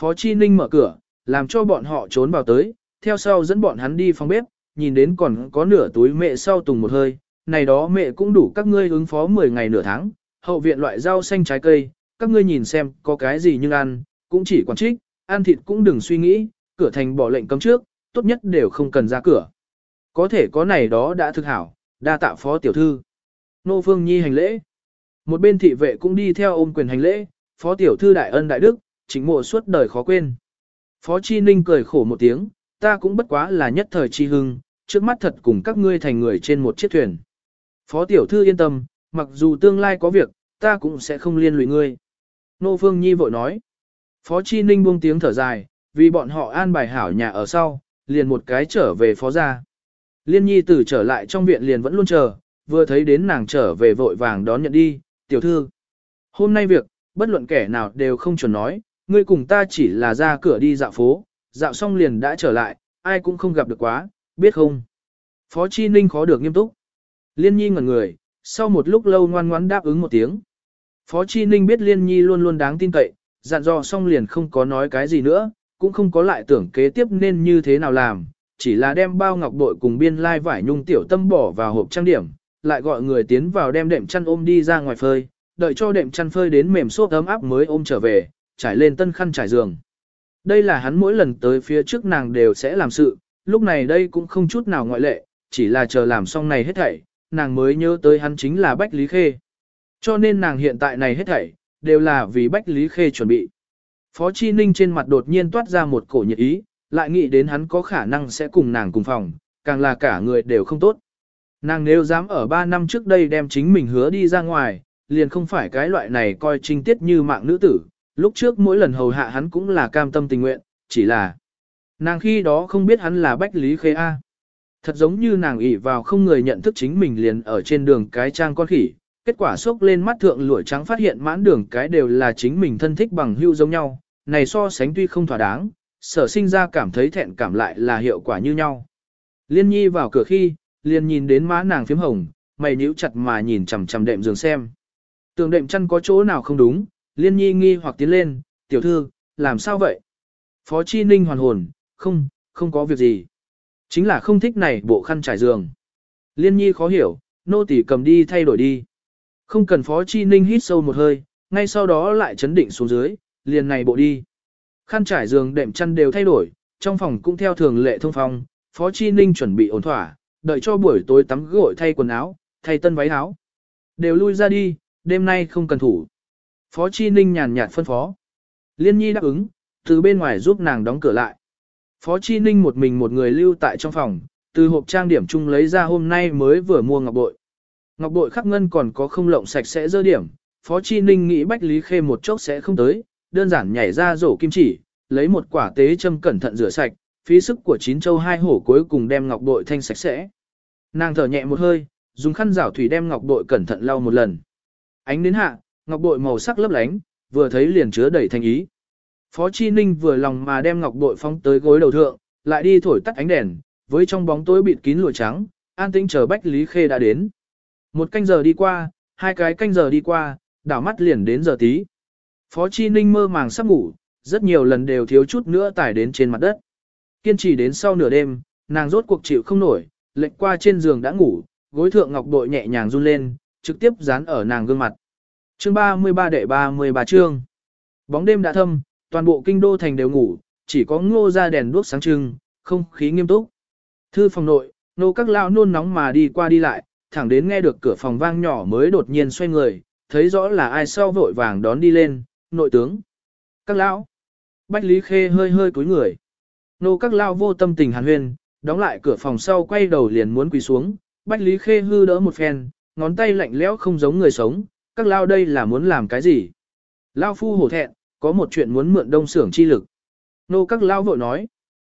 Phó Chi Ninh mở cửa, làm cho bọn họ trốn vào tới, theo sau dẫn bọn hắn đi phòng bếp, nhìn đến còn có nửa túi mẹ sau tùng một hơi, này đó mẹ cũng đủ các ngươi ứng phó 10 ngày nửa tháng, hậu viện loại rau xanh trái cây, các ngươi nhìn xem có cái gì nhưng ăn, cũng chỉ quản trích, ăn thịt cũng đừng suy nghĩ, cửa thành bỏ lệnh cấm trước, tốt nhất đều không cần ra cửa. Có thể có này đó đã thực hảo, đa tạ phó tiểu thư. Nô Phương Nhi hành lễ. Một bên thị vệ cũng đi theo ôm quyền hành lễ, phó tiểu thư đại ân đại đức, chính mộ suốt đời khó quên. Phó Chi Ninh cười khổ một tiếng, ta cũng bất quá là nhất thời chi hưng, trước mắt thật cùng các ngươi thành người trên một chiếc thuyền. Phó tiểu thư yên tâm, mặc dù tương lai có việc, ta cũng sẽ không liên lụy ngươi. Nô Phương Nhi vội nói. Phó Chi Ninh buông tiếng thở dài, vì bọn họ an bài hảo nhà ở sau, liền một cái trở về phó gia. Liên Nhi tử trở lại trong viện liền vẫn luôn chờ, vừa thấy đến nàng trở về vội vàng đón nhận đi, tiểu thư. Hôm nay việc, bất luận kẻ nào đều không chuẩn nói, ngươi cùng ta chỉ là ra cửa đi dạo phố, dạo xong liền đã trở lại, ai cũng không gặp được quá, biết không? Phó Chi Ninh khó được nghiêm túc. Liên Nhi ngẩn người, sau một lúc lâu ngoan ngoãn đáp ứng một tiếng. Phó Chi Ninh biết Liên Nhi luôn luôn đáng tin cậy, dặn dò xong liền không có nói cái gì nữa, cũng không có lại tưởng kế tiếp nên như thế nào làm, chỉ là đem bao ngọc bội cùng biên lai vải nhung tiểu tâm bỏ vào hộp trang điểm, lại gọi người tiến vào đem đệm chăn ôm đi ra ngoài phơi, đợi cho đệm chăn phơi đến mềm xốp ấm áp mới ôm trở về, trải lên tân khăn trải giường. Đây là hắn mỗi lần tới phía trước nàng đều sẽ làm sự, lúc này đây cũng không chút nào ngoại lệ, chỉ là chờ làm xong này hết thảy, nàng mới nhớ tới hắn chính là Bách Lý Khê. Cho nên nàng hiện tại này hết thảy, đều là vì Bách Lý Khê chuẩn bị. Phó Chi Ninh trên mặt đột nhiên toát ra một cổ nhiệt ý, lại nghĩ đến hắn có khả năng sẽ cùng nàng cùng phòng, càng là cả người đều không tốt. Nàng nếu dám ở 3 năm trước đây đem chính mình hứa đi ra ngoài, liền không phải cái loại này coi trinh tiết như mạng nữ tử, lúc trước mỗi lần hầu hạ hắn cũng là cam tâm tình nguyện, chỉ là nàng khi đó không biết hắn là Bách Lý Khê A. Thật giống như nàng ỷ vào không người nhận thức chính mình liền ở trên đường cái trang con khỉ, kết quả sốc lên mắt thượng lụa trắng phát hiện mãn đường cái đều là chính mình thân thích bằng hưu giống nhau, này so sánh tuy không thỏa đáng, sở sinh ra cảm thấy thẹn cảm lại là hiệu quả như nhau. Liên nhi vào cửa khi, liền nhìn đến má nàng phím hồng, mày nhíu chặt mà nhìn chằm chằm đệm giường xem. Tường đệm chăn có chỗ nào không đúng, liên nhi nghi hoặc tiến lên, tiểu thư, làm sao vậy? Phó Chi Ninh hoàn hồn, không, không có việc gì. Chính là không thích này bộ khăn trải giường. Liên nhi khó hiểu, nô tỳ cầm đi thay đổi đi. Không cần phó chi ninh hít sâu một hơi, ngay sau đó lại chấn định xuống dưới, liền này bộ đi. Khăn trải giường đệm chăn đều thay đổi, trong phòng cũng theo thường lệ thông phòng, phó chi ninh chuẩn bị ổn thỏa, đợi cho buổi tối tắm gội thay quần áo, thay tân váy áo. Đều lui ra đi, đêm nay không cần thủ. Phó Chi Ninh nhàn nhạt phân phó. Liên nhi đáp ứng, từ bên ngoài giúp nàng đóng cửa lại. Phó Chi Ninh một mình một người lưu tại trong phòng, từ hộp trang điểm chung lấy ra hôm nay mới vừa mua ngọc bội. Ngọc bội khắc ngân còn có không lộng sạch sẽ dơ điểm, Phó Chi Ninh nghĩ Bách Lý Khê một chốc sẽ không tới, đơn giản nhảy ra rổ kim chỉ, lấy một quả tế châm cẩn thận rửa sạch, phí sức của chín châu hai hổ cuối cùng đem ngọc bội thanh sạch sẽ. Nàng thở nhẹ một hơi, dùng khăn rảo thủy đem ngọc bội cẩn thận lau một lần. Ánh đến hạ, ngọc bội màu sắc lấp lánh, vừa thấy liền chứa đầy thành ý. Phó Chi Ninh vừa lòng mà đem ngọc bội phóng tới gối đầu thượng, lại đi thổi tắt ánh đèn, với trong bóng tối bịt kín lụa trắng, an tĩnh chờ Bách Lý Khê đã đến. Một canh giờ đi qua, hai cái canh giờ đi qua, đảo mắt liền đến giờ tí. Phó Chi Ninh mơ màng sắp ngủ, rất nhiều lần đều thiếu chút nữa tải đến trên mặt đất. Kiên trì đến sau nửa đêm, nàng rốt cuộc chịu không nổi, lệnh qua trên giường đã ngủ, gối thượng ngọc bội nhẹ nhàng run lên, trực tiếp dán ở nàng gương mặt. Chương 33 đệ 33 chương. Bóng đêm đã thâm, toàn bộ kinh đô thành đều ngủ, chỉ có ngô ra đèn đuốc sáng trưng, không khí nghiêm túc. Thư phòng nội, nô các lao nôn nóng mà đi qua đi lại, thẳng đến nghe được cửa phòng vang nhỏ mới đột nhiên xoay người, thấy rõ là ai sau vội vàng đón đi lên, nội tướng. Các lão. Bách Lý Khê hơi hơi cúi người. Nô các lao vô tâm tình hàn huyên, đóng lại cửa phòng sau quay đầu liền muốn quỳ xuống, Bách Lý Khê hư đỡ một phen, ngón tay lạnh lẽo không giống người sống, các lao đây là muốn làm cái gì? Lao phu hổ thẹn, có một chuyện muốn mượn đông xưởng chi lực. Nô các lao vội nói.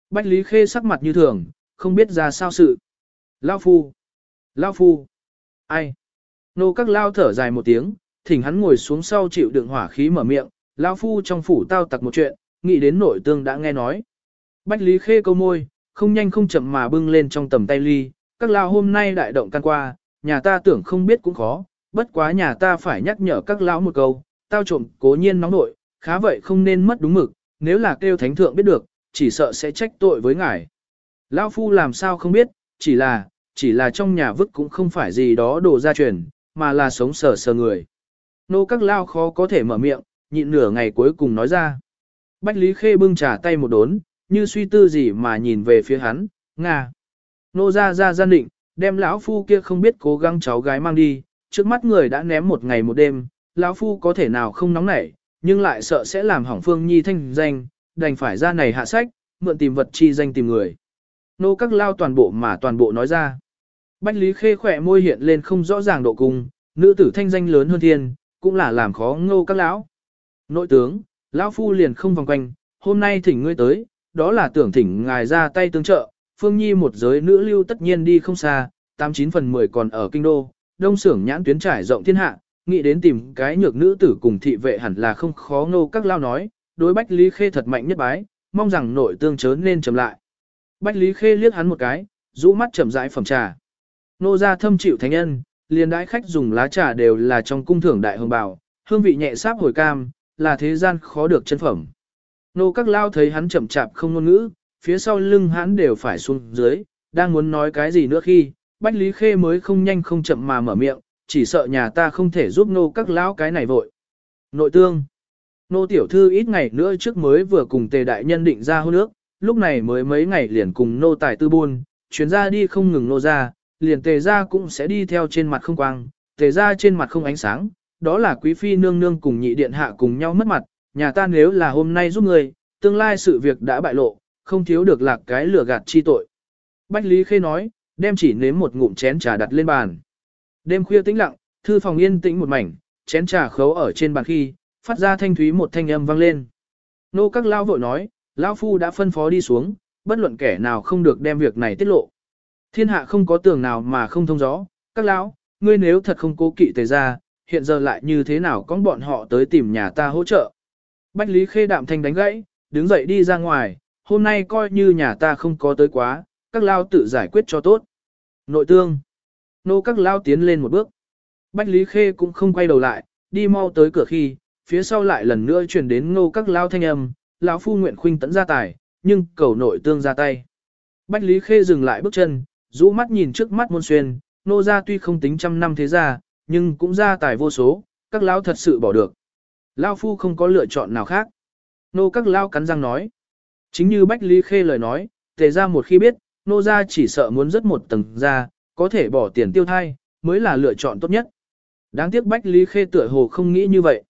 Bách Lý Khê sắc mặt như thường, không biết ra sao sự. Lao phu. Lao phu. Ai? Nô các lao thở dài một tiếng, thỉnh hắn ngồi xuống sau chịu đựng hỏa khí mở miệng. Lao phu trong phủ tao tặc một chuyện, nghĩ đến nội tương đã nghe nói. Bách Lý Khê câu môi, không nhanh không chậm mà bưng lên trong tầm tay ly. Các lao hôm nay đại động can qua, nhà ta tưởng không biết cũng khó, bất quá nhà ta phải nhắc nhở các lão một câu, tao trộm cố nhiên nóng nội, khá vậy không nên mất đúng mực, nếu là kêu thánh thượng biết được, chỉ sợ sẽ trách tội với ngài. Lão phu làm sao không biết, chỉ là, chỉ là trong nhà vứt cũng không phải gì đó đồ gia truyền, mà là sống sờ sờ người. Nô các lao khó có thể mở miệng, nhịn nửa ngày cuối cùng nói ra. Bách Lý Khê bưng trà tay một đốn, như suy tư gì mà nhìn về phía hắn, Nga. Nô ra ra gian định, đem lão phu kia không biết cố gắng cháu gái mang đi, trước mắt người đã ném một ngày một đêm, lão phu có thể nào không nóng nảy, nhưng lại sợ sẽ làm hỏng Phương Nhi thanh danh, đành phải ra này hạ sách, mượn tìm vật chi danh tìm người. Nô các lao toàn bộ mà toàn bộ nói ra. Bách Lý Khê khỏe môi hiện lên không rõ ràng độ cung, nữ tử thanh danh lớn hơn thiên, cũng là làm khó ngô các lão. Nội tướng, lão phu liền không vòng quanh, hôm nay thỉnh ngươi tới, đó là tưởng thỉnh ngài ra tay tương trợ, Phương Nhi một giới nữ lưu tất nhiên đi không xa, 89 phần 10 còn ở kinh đô, đông xưởng nhãn tuyến trải rộng thiên hạ, nghĩ đến tìm cái nhược nữ tử cùng thị vệ hẳn là không khó ngô các lao nói, đối Bách Lý Khê thật mạnh nhất bái, mong rằng nội tương chớ nên chậm lại. Bách Lý Khê liếc hắn một cái, rũ mắt chậm rãi phẩm trà. Nô gia thâm chịu thánh nhân, liền đãi khách dùng lá trà đều là trong cung thưởng đại hương bảo, hương vị nhẹ sáp hồi cam, là thế gian khó được chân phẩm. Nô các lao thấy hắn chậm chạp không ngôn ngữ, phía sau lưng hắn đều phải xuống dưới, đang muốn nói cái gì nữa khi, Bách Lý Khê mới không nhanh không chậm mà mở miệng, chỉ sợ nhà ta không thể giúp nô các lão cái này vội. Nội tương. Nô tiểu thư ít ngày nữa trước mới vừa cùng tề đại nhân định ra hôn nước, lúc này mới mấy ngày liền cùng nô tài tư buôn, chuyến ra đi không ngừng nô ra, liền tề ra cũng sẽ đi theo trên mặt không quang, tề ra trên mặt không ánh sáng, đó là quý phi nương nương cùng nhị điện hạ cùng nhau mất mặt, nhà ta nếu là hôm nay giúp người, tương lai sự việc đã bại lộ, không thiếu được lạc cái lửa gạt chi tội. Bách Lý Khê nói, đem chỉ nếm một ngụm chén trà đặt lên bàn. Đêm khuya tĩnh lặng, thư phòng yên tĩnh một mảnh, chén trà khấu ở trên bàn khi, phát ra thanh thúy một thanh âm vang lên. Nô các lao vội nói, lão phu đã phân phó đi xuống, bất luận kẻ nào không được đem việc này tiết lộ. Thiên hạ không có tường nào mà không thông gió, các lão, ngươi nếu thật không cố kỵ tề ra, hiện giờ lại như thế nào con bọn họ tới tìm nhà ta hỗ trợ. Bách Lý Khê đạm thanh đánh gãy, đứng dậy đi ra ngoài, hôm nay coi như nhà ta không có tới quá, các lao tự giải quyết cho tốt. Nội tương. Nô các lao tiến lên một bước. Bách Lý Khê cũng không quay đầu lại, đi mau tới cửa khi, phía sau lại lần nữa truyền đến nô các lao thanh âm, lão phu nguyện khuynh tấn ra tài, nhưng cầu nội tương ra tay. Bách Lý Khê dừng lại bước chân, rũ mắt nhìn trước mắt môn xuyên, nô gia tuy không tính trăm năm thế gia, nhưng cũng gia tài vô số, các lão thật sự bỏ được. Lao phu không có lựa chọn nào khác. Nô các lao cắn răng nói. Chính như Bách Lý Khê lời nói, tề ra một khi biết, nô gia chỉ sợ muốn rất một tầng ra, có thể bỏ tiền tiêu thai, mới là lựa chọn tốt nhất. Đáng tiếc Bách Lý Khê tựa hồ không nghĩ như vậy.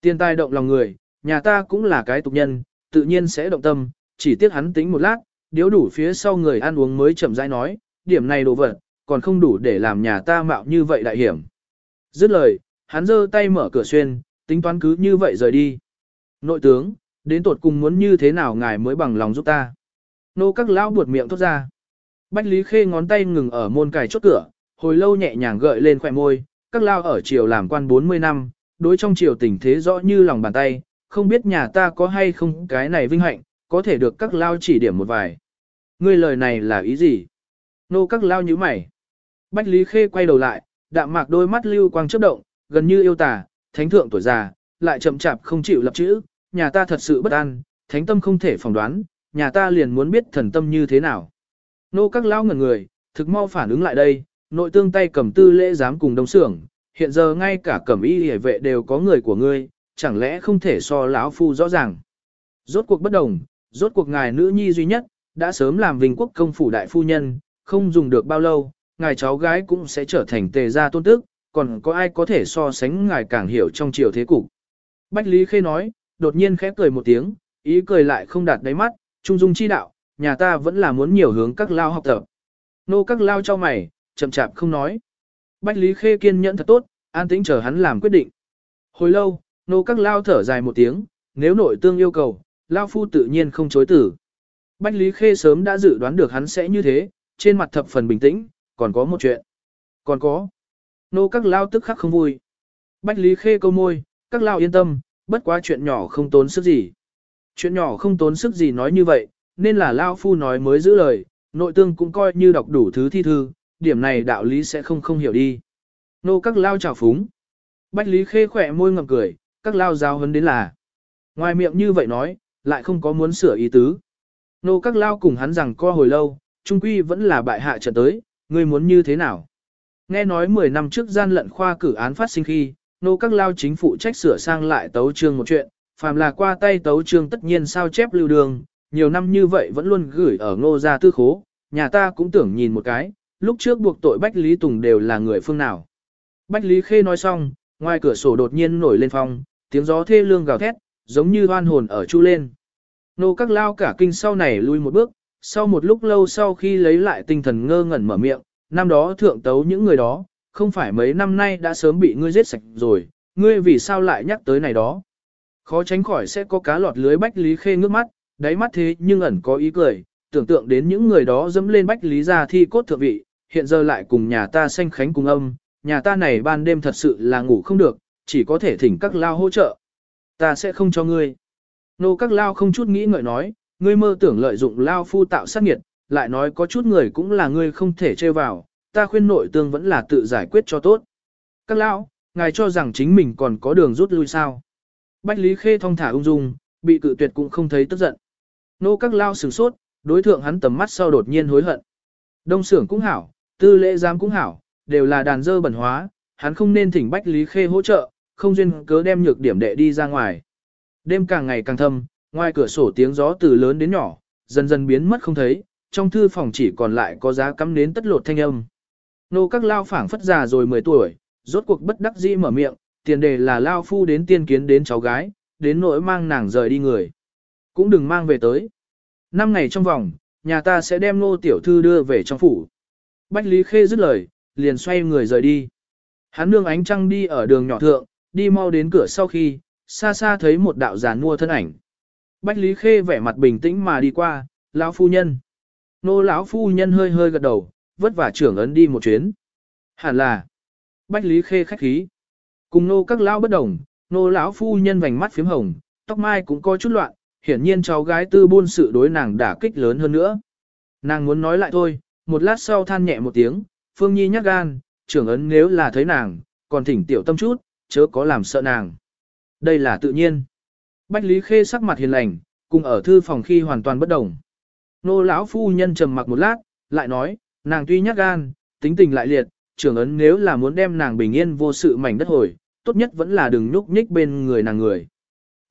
Tiền tài động lòng người, nhà ta cũng là cái tục nhân, tự nhiên sẽ động tâm, chỉ tiếc hắn tính một lát, điếu đủ phía sau người ăn uống mới chậm rãi nói, điểm này đồ vật, còn không đủ để làm nhà ta mạo như vậy đại hiểm. Dứt lời, hắn giơ tay mở cửa xuyên, tính toán cứ như vậy rời đi. Nội tướng, đến tột cùng muốn như thế nào ngài mới bằng lòng giúp ta. Nô các lão buột miệng thốt ra. Bách Lý Khê ngón tay ngừng ở môn cài chốt cửa, hồi lâu nhẹ nhàng gợi lên khỏe môi, các lao ở triều làm quan 40 năm, đối trong triều tình thế rõ như lòng bàn tay, không biết nhà ta có hay không cái này vinh hạnh, có thể được các lao chỉ điểm một vài. Ngươi lời này là ý gì? Nô các lao như mày. Bách Lý Khê quay đầu lại, đạm mạc đôi mắt lưu quang chớp động, gần như yêu tà, thánh thượng tuổi già, lại chậm chạp không chịu lập chữ, nhà ta thật sự bất an, thánh tâm không thể phỏng đoán, nhà ta liền muốn biết thần tâm như thế nào. Nô các lao ngẩn người, thực mau phản ứng lại đây, nội tương tay cầm tư lễ giám cùng đông xưởng, hiện giờ ngay cả cẩm y hề vệ đều có người của ngươi, chẳng lẽ không thể so lão phu rõ ràng. Rốt cuộc bất đồng, rốt cuộc ngài nữ nhi duy nhất, đã sớm làm vinh quốc công phủ đại phu nhân, không dùng được bao lâu, ngài cháu gái cũng sẽ trở thành tề gia tôn tức, còn có ai có thể so sánh ngài càng hiểu trong chiều thế cục. Bách Lý Khê nói, đột nhiên khẽ cười một tiếng, ý cười lại không đạt đáy mắt, trung dung chi đạo, nhà ta vẫn là muốn nhiều hướng các lao học tập. Nô các lao cho mày, chậm chạp không nói. Bách Lý Khê kiên nhẫn thật tốt, an tĩnh chờ hắn làm quyết định. Hồi lâu, nô các lao thở dài một tiếng, nếu nội tương yêu cầu, lao phu tự nhiên không chối tử. Bách Lý Khê sớm đã dự đoán được hắn sẽ như thế, trên mặt thập phần bình tĩnh, còn có một chuyện. Còn có. Nô các lao tức khắc không vui. Bách Lý Khê câu môi, các lao yên tâm, bất quá chuyện nhỏ không tốn sức gì. Chuyện nhỏ không tốn sức gì nói như vậy, nên là lao phu nói mới giữ lời, nội tương cũng coi như đọc đủ thứ thi thư, điểm này đạo lý sẽ không không hiểu đi. Nô các lao chào phúng. Bách Lý Khê khỏe môi ngầm cười, các lao giao hấn đến là. Ngoài miệng như vậy nói, lại không có muốn sửa ý tứ. Nô các lao cùng hắn rằng co hồi lâu, trung quy vẫn là bại hạ trận tới, ngươi muốn như thế nào? Nghe nói 10 năm trước gian lận khoa cử án phát sinh khi, nô các lao chính phụ trách sửa sang lại tấu trương một chuyện, phàm là qua tay tấu trương tất nhiên sao chép lưu đường, nhiều năm như vậy vẫn luôn gửi ở ngô gia tư khố, nhà ta cũng tưởng nhìn một cái, lúc trước buộc tội Bách Lý Tùng đều là người phương nào. Bách Lý Khê nói xong, ngoài cửa sổ đột nhiên nổi lên phong, tiếng gió thê lương gào thét, giống như hoan hồn ở chu lên. Nô các lao cả kinh sau này lui một bước, sau một lúc lâu sau khi lấy lại tinh thần ngơ ngẩn mở miệng, năm đó thượng tấu những người đó, không phải mấy năm nay đã sớm bị ngươi giết sạch rồi, ngươi vì sao lại nhắc tới này đó. Khó tránh khỏi sẽ có cá lọt lưới Bách Lý Khê ngước mắt, đáy mắt thế nhưng ẩn có ý cười, tưởng tượng đến những người đó dẫm lên Bách Lý ra thi cốt thượng vị, hiện giờ lại cùng nhà ta sanh khánh cùng âm, nhà ta này ban đêm thật sự là ngủ không được, chỉ có thể thỉnh các lao hỗ trợ. Ta sẽ không cho ngươi. Nô các lao không chút nghĩ ngợi nói, ngươi mơ tưởng lợi dụng lao phu tạo sát nghiệt, lại nói có chút người cũng là ngươi không thể chơi vào, ta khuyên nội tương vẫn là tự giải quyết cho tốt. Các lão, ngài cho rằng chính mình còn có đường rút lui sao. Bách Lý Khê thong thả ung dung, bị cự tuyệt cũng không thấy tức giận. Nô các lao sửng sốt, đối thượng hắn tầm mắt sau đột nhiên hối hận. Đông xưởng cũng hảo, tư lễ giám cũng hảo, đều là đàn dơ bẩn hóa, hắn không nên thỉnh Bách Lý Khê hỗ trợ, không duyên cớ đem nhược điểm đệ đi ra ngoài. Đêm càng ngày càng thâm, ngoài cửa sổ tiếng gió từ lớn đến nhỏ, dần dần biến mất không thấy, trong thư phòng chỉ còn lại có giá cắm nến tất lột thanh âm. Nô các lao phảng phất già rồi 10 tuổi, rốt cuộc bất đắc dĩ mở miệng, tiền đề là lao phu đến tiên kiến đến cháu gái, đến nỗi mang nàng rời đi người. Cũng đừng mang về tới. Năm ngày trong vòng, nhà ta sẽ đem nô tiểu thư đưa về trong phủ. Bách Lý Khê dứt lời, liền xoay người rời đi. Hắn nương ánh trăng đi ở đường nhỏ thượng, đi mau đến cửa sau khi, xa xa thấy một đạo giàn mua thân ảnh. Bách Lý Khê vẻ mặt bình tĩnh mà đi qua, lão phu nhân. Nô lão phu nhân hơi hơi gật đầu, vất vả trưởng ấn đi một chuyến. Hẳn là, Bách Lý Khê khách khí. Cùng nô các lão bất đồng, nô lão phu nhân vành mắt phím hồng, tóc mai cũng có chút loạn, hiển nhiên cháu gái tư buôn sự đối nàng đả kích lớn hơn nữa. Nàng muốn nói lại thôi, một lát sau than nhẹ một tiếng, Phương Nhi nhắc gan, trưởng ấn nếu là thấy nàng, còn thỉnh tiểu tâm chút, chớ có làm sợ nàng. Đây là tự nhiên. Bách Lý Khê sắc mặt hiền lành, cùng ở thư phòng khi hoàn toàn bất đồng. Nô lão phu nhân trầm mặc một lát, lại nói, nàng tuy nhát gan, tính tình lại liệt, trưởng ấn nếu là muốn đem nàng bình yên vô sự mảnh đất hồi, tốt nhất vẫn là đừng nhúc nhích bên người nàng người.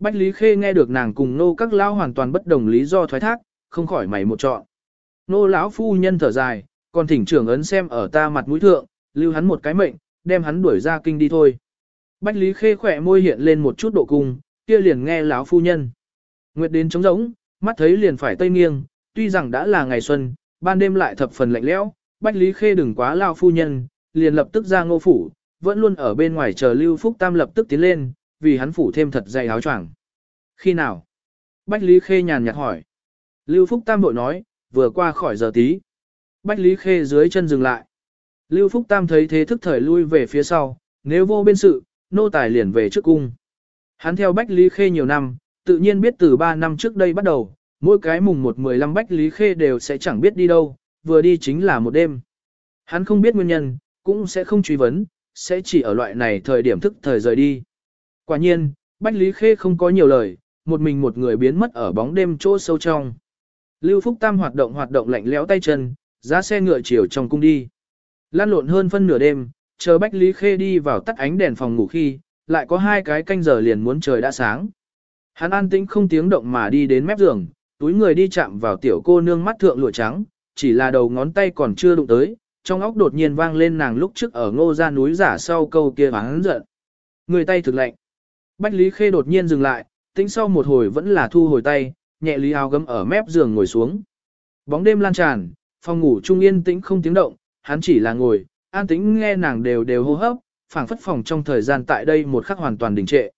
Bách Lý Khê nghe được nàng cùng nô các lao hoàn toàn bất đồng lý do thoái thác, không khỏi mày một trọn. Nô lão phu nhân thở dài, còn thỉnh trưởng ấn xem ở ta mặt mũi thượng, lưu hắn một cái mệnh, đem hắn đuổi ra kinh đi thôi. Bách Lý Khê khỏe môi hiện lên một chút độ cung, kia liền nghe lão phu nhân. Nguyệt đến trống rỗng, mắt thấy liền phải tây nghiêng, tuy rằng đã là ngày xuân, ban đêm lại thập phần lạnh lẽo, Bách Lý Khê đừng quá lao phu nhân, liền lập tức ra ngô phủ, vẫn luôn ở bên ngoài chờ Lưu Phúc Tam lập tức tiến lên, vì hắn phủ thêm thật dày áo choàng. Khi nào? Bách Lý Khê nhàn nhạt hỏi. Lưu Phúc Tam bội nói, vừa qua khỏi giờ tí. Bách Lý Khê dưới chân dừng lại. Lưu Phúc Tam thấy thế thức thời lui về phía sau, nếu vô bên sự, nô tài liền về trước cung. Hắn theo Bách Lý Khê nhiều năm, tự nhiên biết từ 3 năm trước đây bắt đầu, mỗi cái mùng 1-15 Bách Lý Khê đều sẽ chẳng biết đi đâu, vừa đi chính là một đêm. Hắn không biết nguyên nhân, cũng sẽ không truy vấn, sẽ chỉ ở loại này thời điểm thức thời rời đi. Quả nhiên, Bách Lý Khê không có nhiều lời, một mình một người biến mất ở bóng đêm chỗ sâu trong. Lưu Phúc Tam hoạt động hoạt động lạnh lẽo tay chân, giá xe ngựa chiều trong cung đi. Lan lộn hơn phân nửa đêm, chờ Bách Lý Khê đi vào tắt ánh đèn phòng ngủ khi, lại có hai cái canh giờ liền muốn trời đã sáng. Hắn an tĩnh không tiếng động mà đi đến mép giường, túi người đi chạm vào tiểu cô nương mắt thượng lụa trắng, chỉ là đầu ngón tay còn chưa đụng tới, trong óc đột nhiên vang lên nàng lúc trước ở ngô ra núi giả sau câu kia hắn giận. Người tay thực lạnh. Bách Lý Khê đột nhiên dừng lại, tính sau một hồi vẫn là thu hồi tay, nhẹ lý áo gấm ở mép giường ngồi xuống. Bóng đêm lan tràn, phòng ngủ trung yên tĩnh không tiếng động, hắn chỉ là ngồi, an tĩnh nghe nàng đều đều hô hấp, phảng phất phòng trong thời gian tại đây một khắc hoàn toàn đình trệ.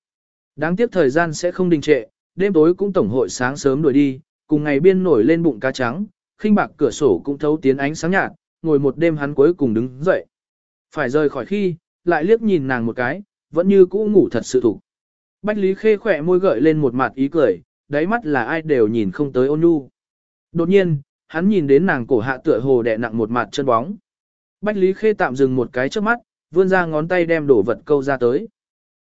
Đáng tiếc thời gian sẽ không đình trệ, đêm tối cũng tổng hội sáng sớm đuổi đi, cùng ngày biên nổi lên bụng cá trắng, khinh bạc cửa sổ cũng thấu tiến ánh sáng nhạt, ngồi một đêm hắn cuối cùng đứng dậy. Phải rời khỏi khi, lại liếc nhìn nàng một cái, vẫn như cũ ngủ thật sự thủ. Bách Lý Khê khỏe môi gợi lên một mặt ý cười, đáy mắt là ai đều nhìn không tới ôn nhu. Đột nhiên, hắn nhìn đến nàng cổ hạ tựa hồ đè nặng một mặt chân bóng. Bách Lý Khê tạm dừng một cái trước mắt, vươn ra ngón tay đem đổ vật câu ra tới.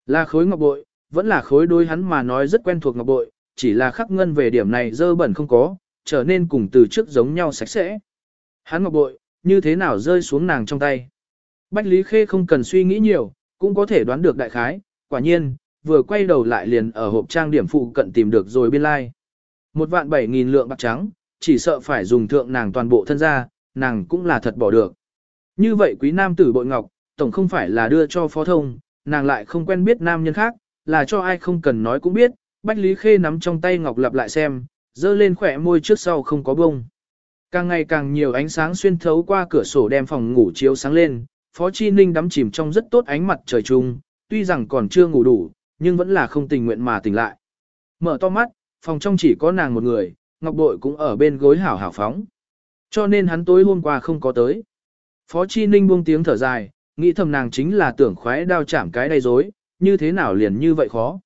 Là khối ngọc bội, vẫn là khối đôi hắn mà nói rất quen thuộc ngọc bội, chỉ là khắc ngân về điểm này dơ bẩn không có, trở nên cùng từ trước giống nhau sạch sẽ. Hắn ngọc bội, như thế nào rơi xuống nàng trong tay. Bách Lý Khê không cần suy nghĩ nhiều, cũng có thể đoán được đại khái, quả nhiên, vừa quay đầu lại liền ở hộp trang điểm phụ cận tìm được rồi biên lai. Like. Một vạn bảy nghìn lượng bạc trắng, chỉ sợ phải dùng thượng nàng toàn bộ thân ra, nàng cũng là thật bỏ được. Như vậy quý nam tử bội ngọc, tổng không phải là đưa cho phó thông, nàng lại không quen biết nam nhân khác, là cho ai không cần nói cũng biết, Bách Lý Khê nắm trong tay ngọc lặp lại xem, dơ lên khỏe môi trước sau không có bông. Càng ngày càng nhiều ánh sáng xuyên thấu qua cửa sổ đem phòng ngủ chiếu sáng lên, Phó Chi Ninh đắm chìm trong rất tốt ánh mặt trời chung, tuy rằng còn chưa ngủ đủ, nhưng vẫn là không tình nguyện mà tỉnh lại. Mở to mắt, phòng trong chỉ có nàng một người, Ngọc Bội cũng ở bên gối hảo hảo phóng. Cho nên hắn tối hôm qua không có tới. Phó Chi Ninh buông tiếng thở dài, nghĩ thầm nàng chính là tưởng khoái đao chạm cái đầy rối, như thế nào liền như vậy khó.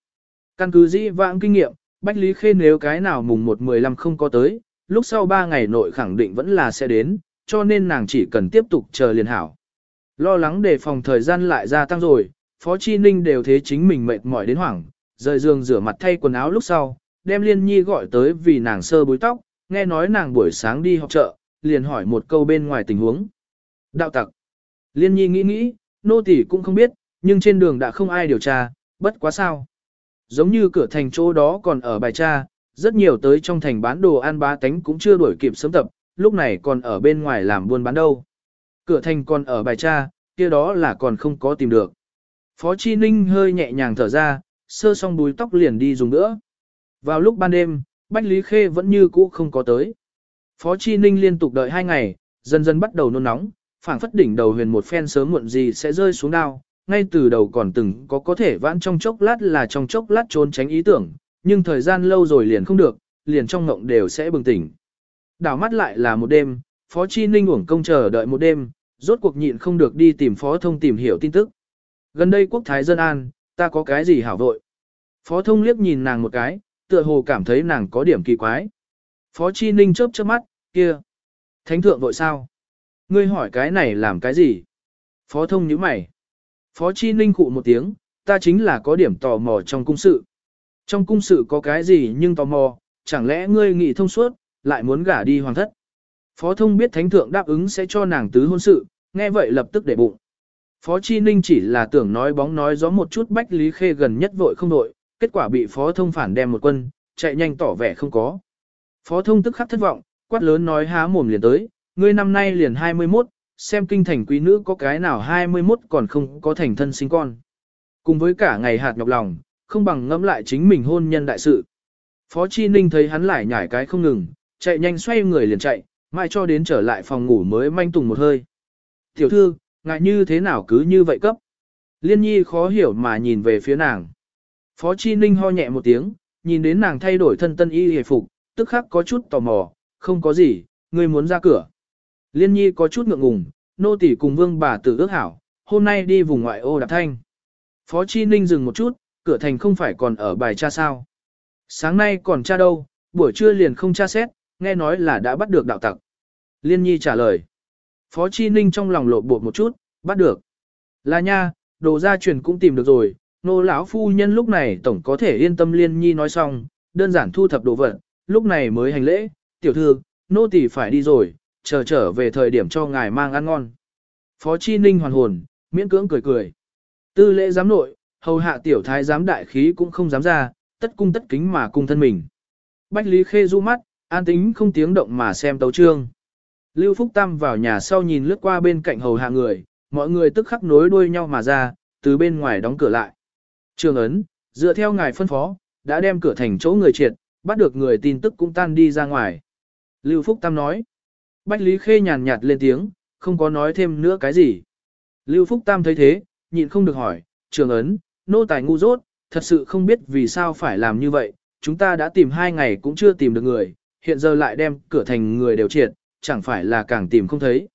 Căn cứ dĩ vãng kinh nghiệm, Bách Lý Khê nếu cái nào mùng 1-15 không có tới, lúc sau 3 ngày nội khẳng định vẫn là sẽ đến, cho nên nàng chỉ cần tiếp tục chờ liền hảo. Lo lắng đề phòng thời gian lại gia tăng rồi, Phó Chi Ninh đều thế chính mình mệt mỏi đến hoảng, rời giường rửa mặt thay quần áo lúc sau, đem Liên Nhi gọi tới vì nàng sơ búi tóc, nghe nói nàng buổi sáng đi học chợ, liền hỏi một câu bên ngoài tình huống. Đạo tặc. Liên Nhi nghĩ nghĩ, nô tỳ cũng không biết, nhưng trên đường đã không ai điều tra, bất quá sao. Giống như cửa thành chỗ đó còn ở bài tra, rất nhiều tới trong thành bán đồ ăn bá tánh cũng chưa đuổi kịp sớm tập, lúc này còn ở bên ngoài làm buôn bán đâu. Cửa thành còn ở bài tra, kia đó là còn không có tìm được. Phó Chi Ninh hơi nhẹ nhàng thở ra, sơ xong đuôi tóc liền đi dùng nữa. Vào lúc ban đêm, Bách Lý Khê vẫn như cũ không có tới. Phó Chi Ninh liên tục đợi hai ngày, dần dần bắt đầu nôn nóng, phảng phất đỉnh đầu huyền một phen sớm muộn gì sẽ rơi xuống đao. Ngay từ đầu còn từng có có thể vãn trong chốc lát là trong chốc lát trốn tránh ý tưởng, nhưng thời gian lâu rồi liền không được, liền trong ngộng đều sẽ bừng tỉnh. Đảo mắt lại là một đêm, Phó Chi Ninh uổng công chờ đợi một đêm, rốt cuộc nhịn không được đi tìm Phó Thông tìm hiểu tin tức. Gần đây quốc thái dân an, ta có cái gì hảo vội. Phó Thông liếc nhìn nàng một cái, tựa hồ cảm thấy nàng có điểm kỳ quái. Phó Chi Ninh chớp chớp mắt, kia. Thánh thượng vội sao? Ngươi hỏi cái này làm cái gì? Phó Thông nhíu mày. Phó Chi Ninh cụ một tiếng, ta chính là có điểm tò mò trong cung sự. Trong cung sự có cái gì nhưng tò mò, chẳng lẽ ngươi nghĩ thông suốt, lại muốn gả đi hoàng thất. Phó thông biết thánh thượng đáp ứng sẽ cho nàng tứ hôn sự, nghe vậy lập tức để bụng. Phó Chi Ninh chỉ là tưởng nói bóng nói gió một chút Bách Lý Khê gần nhất vội không đội, kết quả bị Phó Thông phản đem một quân, chạy nhanh tỏ vẻ không có. Phó Thông tức khắc thất vọng, quát lớn nói há mồm liền tới, ngươi năm nay liền 21, xem kinh thành quý nữ có cái nào 21 còn không có thành thân sinh con. Cùng với cả ngày hạt nhọc lòng, không bằng ngẫm lại chính mình hôn nhân đại sự. Phó Chi Ninh thấy hắn lại nhảy cái không ngừng, chạy nhanh xoay người liền chạy, mãi cho đến trở lại phòng ngủ mới manh tùng một hơi. Tiểu thư, ngại như thế nào cứ như vậy cấp. Liên nhi khó hiểu mà nhìn về phía nàng. Phó Chi Ninh ho nhẹ một tiếng, nhìn đến nàng thay đổi thân tân y hề phục, tức khắc có chút tò mò, không có gì, ngươi muốn ra cửa. Liên nhi có chút ngượng ngùng, nô tỷ cùng vương bà tử ước hảo, hôm nay đi vùng ngoại ô đạp thanh. Phó Chi Ninh dừng một chút, cửa thành không phải còn ở bài cha sao. Sáng nay còn cha đâu, buổi trưa liền không tra xét, nghe nói là đã bắt được đạo tặc. Liên nhi trả lời. Phó Chi Ninh trong lòng lộ bột một chút, bắt được. Là nha, đồ gia truyền cũng tìm được rồi, nô lão phu nhân lúc này tổng có thể yên tâm liên nhi nói xong, đơn giản thu thập đồ vật, lúc này mới hành lễ, tiểu thư, nô tỷ phải đi rồi, chờ trở về thời điểm cho ngài mang ăn ngon. Phó Chi Ninh hoàn hồn, miễn cưỡng cười cười. Tư lễ giám nội, hầu hạ tiểu thái giám đại khí cũng không dám ra, tất cung tất kính mà cung thân mình. Bách Lý Khê du mắt, an tính không tiếng động mà xem tấu trương. Lưu Phúc Tam vào nhà sau nhìn lướt qua bên cạnh hầu hạ người, mọi người tức khắc nối đuôi nhau mà ra, từ bên ngoài đóng cửa lại. Trường ấn, dựa theo ngài phân phó, đã đem cửa thành chỗ người triệt, bắt được người tin tức cũng tan đi ra ngoài. Lưu Phúc Tam nói. Bách Lý Khê nhàn nhạt lên tiếng, không có nói thêm nữa cái gì. Lưu Phúc Tam thấy thế, nhịn không được hỏi, trường ấn, nô tài ngu dốt, thật sự không biết vì sao phải làm như vậy, chúng ta đã tìm hai ngày cũng chưa tìm được người, hiện giờ lại đem cửa thành người đều triệt, chẳng phải là càng tìm không thấy.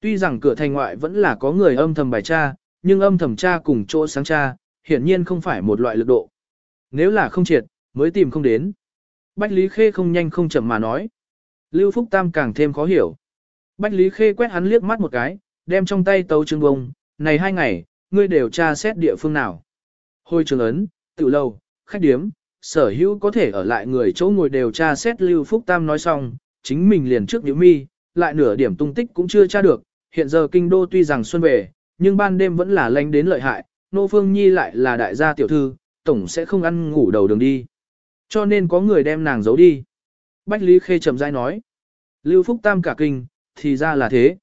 Tuy rằng cửa thành ngoại vẫn là có người âm thầm bài tra, nhưng âm thầm tra cùng chỗ sáng tra, hiển nhiên không phải một loại lực độ. Nếu là không triệt, mới tìm không đến. Bách Lý Khê không nhanh không chậm mà nói. Lưu Phúc Tam càng thêm khó hiểu. Bách Lý Khê quét hắn liếc mắt một cái, đem trong tay tấu trương bông, này hai ngày, ngươi đều tra xét địa phương nào. Hồi trường ấn, tự lâu, khách điếm, sở hữu có thể ở lại người chỗ ngồi đều tra xét Lưu Phúc Tam nói xong, chính mình liền trước nhíu mi, lại nửa điểm tung tích cũng chưa tra được, hiện giờ kinh đô tuy rằng xuân về, nhưng ban đêm vẫn là lánh đến lợi hại, Nô Phương Nhi lại là đại gia tiểu thư, tổng sẽ không ăn ngủ đầu đường đi. Cho nên có người đem nàng giấu đi. Bách Lý Khê trầm rãi nói. Lưu Phúc Tam cả kinh, thì ra là thế.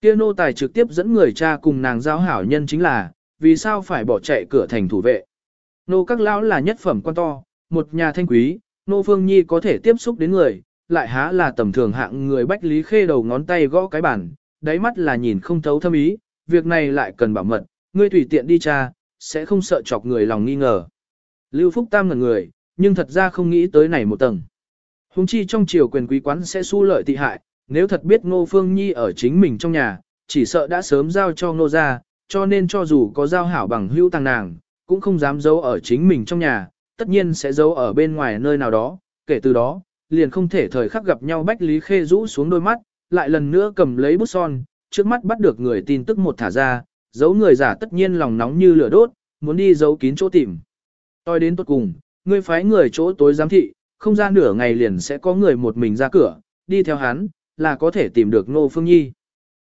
Kia nô tài trực tiếp dẫn người cha cùng nàng giao hảo nhân chính là, vì sao phải bỏ chạy cửa thành thủ vệ. Nô các lão là nhất phẩm quan to, một nhà thanh quý, nô Phương Nhi có thể tiếp xúc đến người, lại há là tầm thường hạng người Bách Lý Khê đầu ngón tay gõ cái bản, đáy mắt là nhìn không thấu thâm ý, việc này lại cần bảo mật, ngươi tùy tiện đi tra, sẽ không sợ chọc người lòng nghi ngờ. Lưu Phúc Tam ngần người, nhưng thật ra không nghĩ tới này một tầng. Hùng chi trong triều quyền quý quán sẽ su lợi tị hại, nếu thật biết Ngô Phương Nhi ở chính mình trong nhà, chỉ sợ đã sớm giao cho Ngô ra, cho nên cho dù có giao hảo bằng hữu tăng nàng, cũng không dám giấu ở chính mình trong nhà, tất nhiên sẽ giấu ở bên ngoài nơi nào đó, kể từ đó, liền không thể thời khắc gặp nhau Bách Lý Khê rũ xuống đôi mắt, lại lần nữa cầm lấy bút son, trước mắt bắt được người tin tức một thả ra, giấu người giả tất nhiên lòng nóng như lửa đốt, muốn đi giấu kín chỗ tìm. Tôi đến tốt cùng, ngươi phái người chỗ tối giám thị, không ra nửa ngày liền sẽ có người một mình ra cửa, đi theo hắn, là có thể tìm được Ngô Phương Nhi.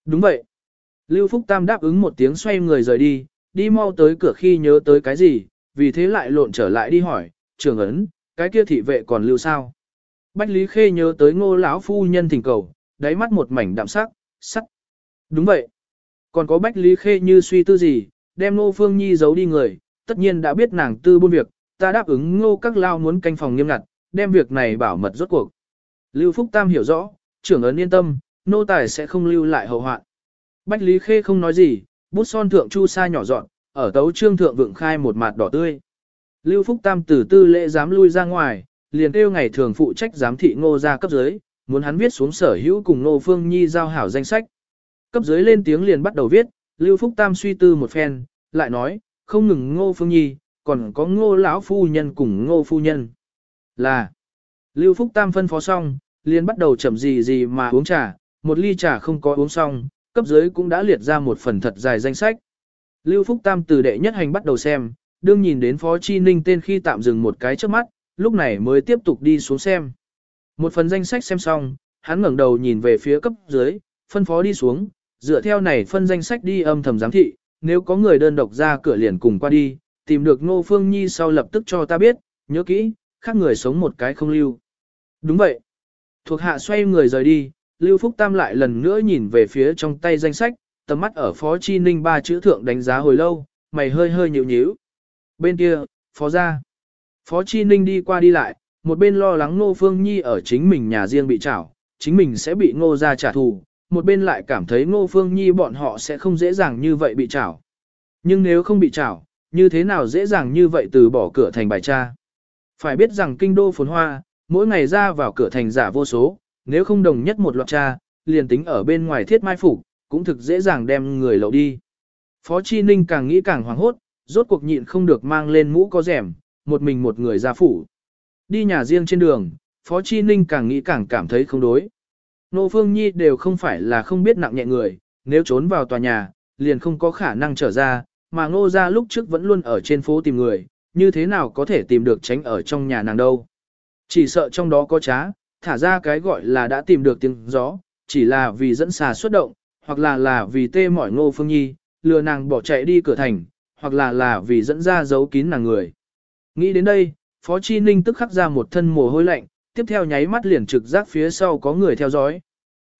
Đúng vậy. Lưu Phúc Tam đáp ứng một tiếng xoay người rời đi, đi mau tới cửa khi nhớ tới cái gì, vì thế lại lộn trở lại đi hỏi, trường ấn, cái kia thị vệ còn lưu sao? Bách Lý Khê nhớ tới ngô lão phu nhân thỉnh cầu, đáy mắt một mảnh đạm sắc, sắc. Đúng vậy. Còn có Bách Lý Khê như suy tư gì, đem ngô phương nhi giấu đi người, tất nhiên đã biết nàng tư buôn việc, ta đáp ứng ngô các lao muốn canh phòng nghiêm ngặt, đem việc này bảo mật rốt cuộc. Lưu Phúc Tam hiểu rõ, trưởng ấn yên tâm, nô tài sẽ không lưu lại hậu hoạn. Bách Lý Khê không nói gì, bút son thượng chu sa nhỏ dọn, ở tấu trương thượng vượng khai một mặt đỏ tươi. Lưu Phúc Tam từ tư lễ dám lui ra ngoài, liền kêu ngày thường phụ trách giám thị ngô ra cấp dưới, muốn hắn viết xuống sở hữu cùng ngô phương nhi giao hảo danh sách. Cấp dưới lên tiếng liền bắt đầu viết, Lưu Phúc Tam suy tư một phen, lại nói, không ngừng ngô phương nhi, còn có ngô lão phu nhân cùng ngô phu nhân. Là, Lưu Phúc Tam phân phó xong, liền bắt đầu chậm gì gì mà uống trà, một ly trà không có uống xong, cấp dưới cũng đã liệt ra một phần thật dài danh sách. Lưu Phúc Tam từ đệ nhất hành bắt đầu xem, đương nhìn đến Phó Chi Ninh tên khi tạm dừng một cái trước mắt, lúc này mới tiếp tục đi xuống xem. Một phần danh sách xem xong, hắn ngẩng đầu nhìn về phía cấp dưới, phân phó đi xuống, dựa theo này phân danh sách đi âm thầm giám thị, nếu có người đơn độc ra cửa liền cùng qua đi, tìm được Ngô Phương Nhi sau lập tức cho ta biết, nhớ kỹ, khác người sống một cái không lưu. Đúng vậy. Thuộc hạ xoay người rời đi, Lưu Phúc Tam lại lần nữa nhìn về phía trong tay danh sách, tầm mắt ở Phó Chi Ninh ba chữ thượng đánh giá hồi lâu, mày hơi hơi nhíu nhíu. Bên kia, Phó gia Phó Chi Ninh đi qua đi lại, một bên lo lắng Ngô Phương Nhi ở chính mình nhà riêng bị trảo, chính mình sẽ bị Ngô ra trả thù, một bên lại cảm thấy Ngô Phương Nhi bọn họ sẽ không dễ dàng như vậy bị trảo. Nhưng nếu không bị trảo, như thế nào dễ dàng như vậy từ bỏ cửa thành bài cha. Phải biết rằng kinh đô phồn hoa, mỗi ngày ra vào cửa thành giả vô số, nếu không đồng nhất một loạt cha, liền tính ở bên ngoài thiết mai phủ cũng thực dễ dàng đem người lậu đi. Phó Chi Ninh càng nghĩ càng hoảng hốt, rốt cuộc nhịn không được mang lên mũ có rèm, một mình một người ra phủ. Đi nhà riêng trên đường, Phó Chi Ninh càng nghĩ càng cảm thấy không đối. Nô Phương Nhi đều không phải là không biết nặng nhẹ người, nếu trốn vào tòa nhà, liền không có khả năng trở ra, mà ngô ra lúc trước vẫn luôn ở trên phố tìm người, như thế nào có thể tìm được tránh ở trong nhà nàng đâu. Chỉ sợ trong đó có trá, thả ra cái gọi là đã tìm được tiếng gió, chỉ là vì dẫn xà xuất động, hoặc là là vì tê mỏi ngô phương nhi, lừa nàng bỏ chạy đi cửa thành, hoặc là là vì dẫn ra giấu kín nàng người. Nghĩ đến đây, Phó Chi Ninh tức khắc ra một thân mồ hôi lạnh, tiếp theo nháy mắt liền trực giác phía sau có người theo dõi.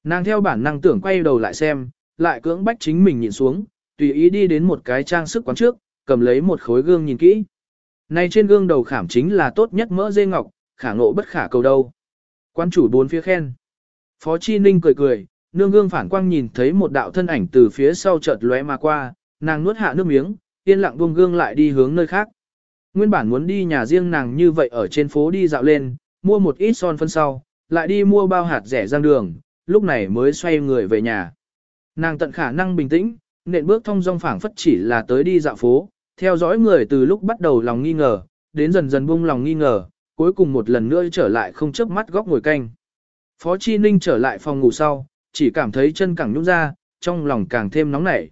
Nàng theo bản năng tưởng quay đầu lại xem, lại cưỡng bách chính mình nhìn xuống, tùy ý đi đến một cái trang sức quán trước, cầm lấy một khối gương nhìn kỹ. Này trên gương đầu khảm chính là tốt nhất mỡ dê ngọc, khả ngộ bất khả cầu đâu. Quan chủ bốn phía khen. Phó Chi Ninh cười cười, nương gương phản quang nhìn thấy một đạo thân ảnh từ phía sau chợt lóe mà qua, nàng nuốt hạ nước miếng, yên lặng buông gương lại đi hướng nơi khác. Nguyên bản muốn đi nhà riêng nàng như vậy ở trên phố đi dạo lên, mua một ít son phân sau, lại đi mua bao hạt rẻ giang đường, lúc này mới xoay người về nhà. Nàng tận khả năng bình tĩnh, nện bước thông dong phảng phất chỉ là tới đi dạo phố, theo dõi người từ lúc bắt đầu lòng nghi ngờ, đến dần dần buông lòng nghi ngờ, cuối cùng một lần nữa trở lại không chớp mắt góc ngồi canh. Phó Chi Ninh trở lại phòng ngủ sau, chỉ cảm thấy chân càng nhũn ra, trong lòng càng thêm nóng nảy.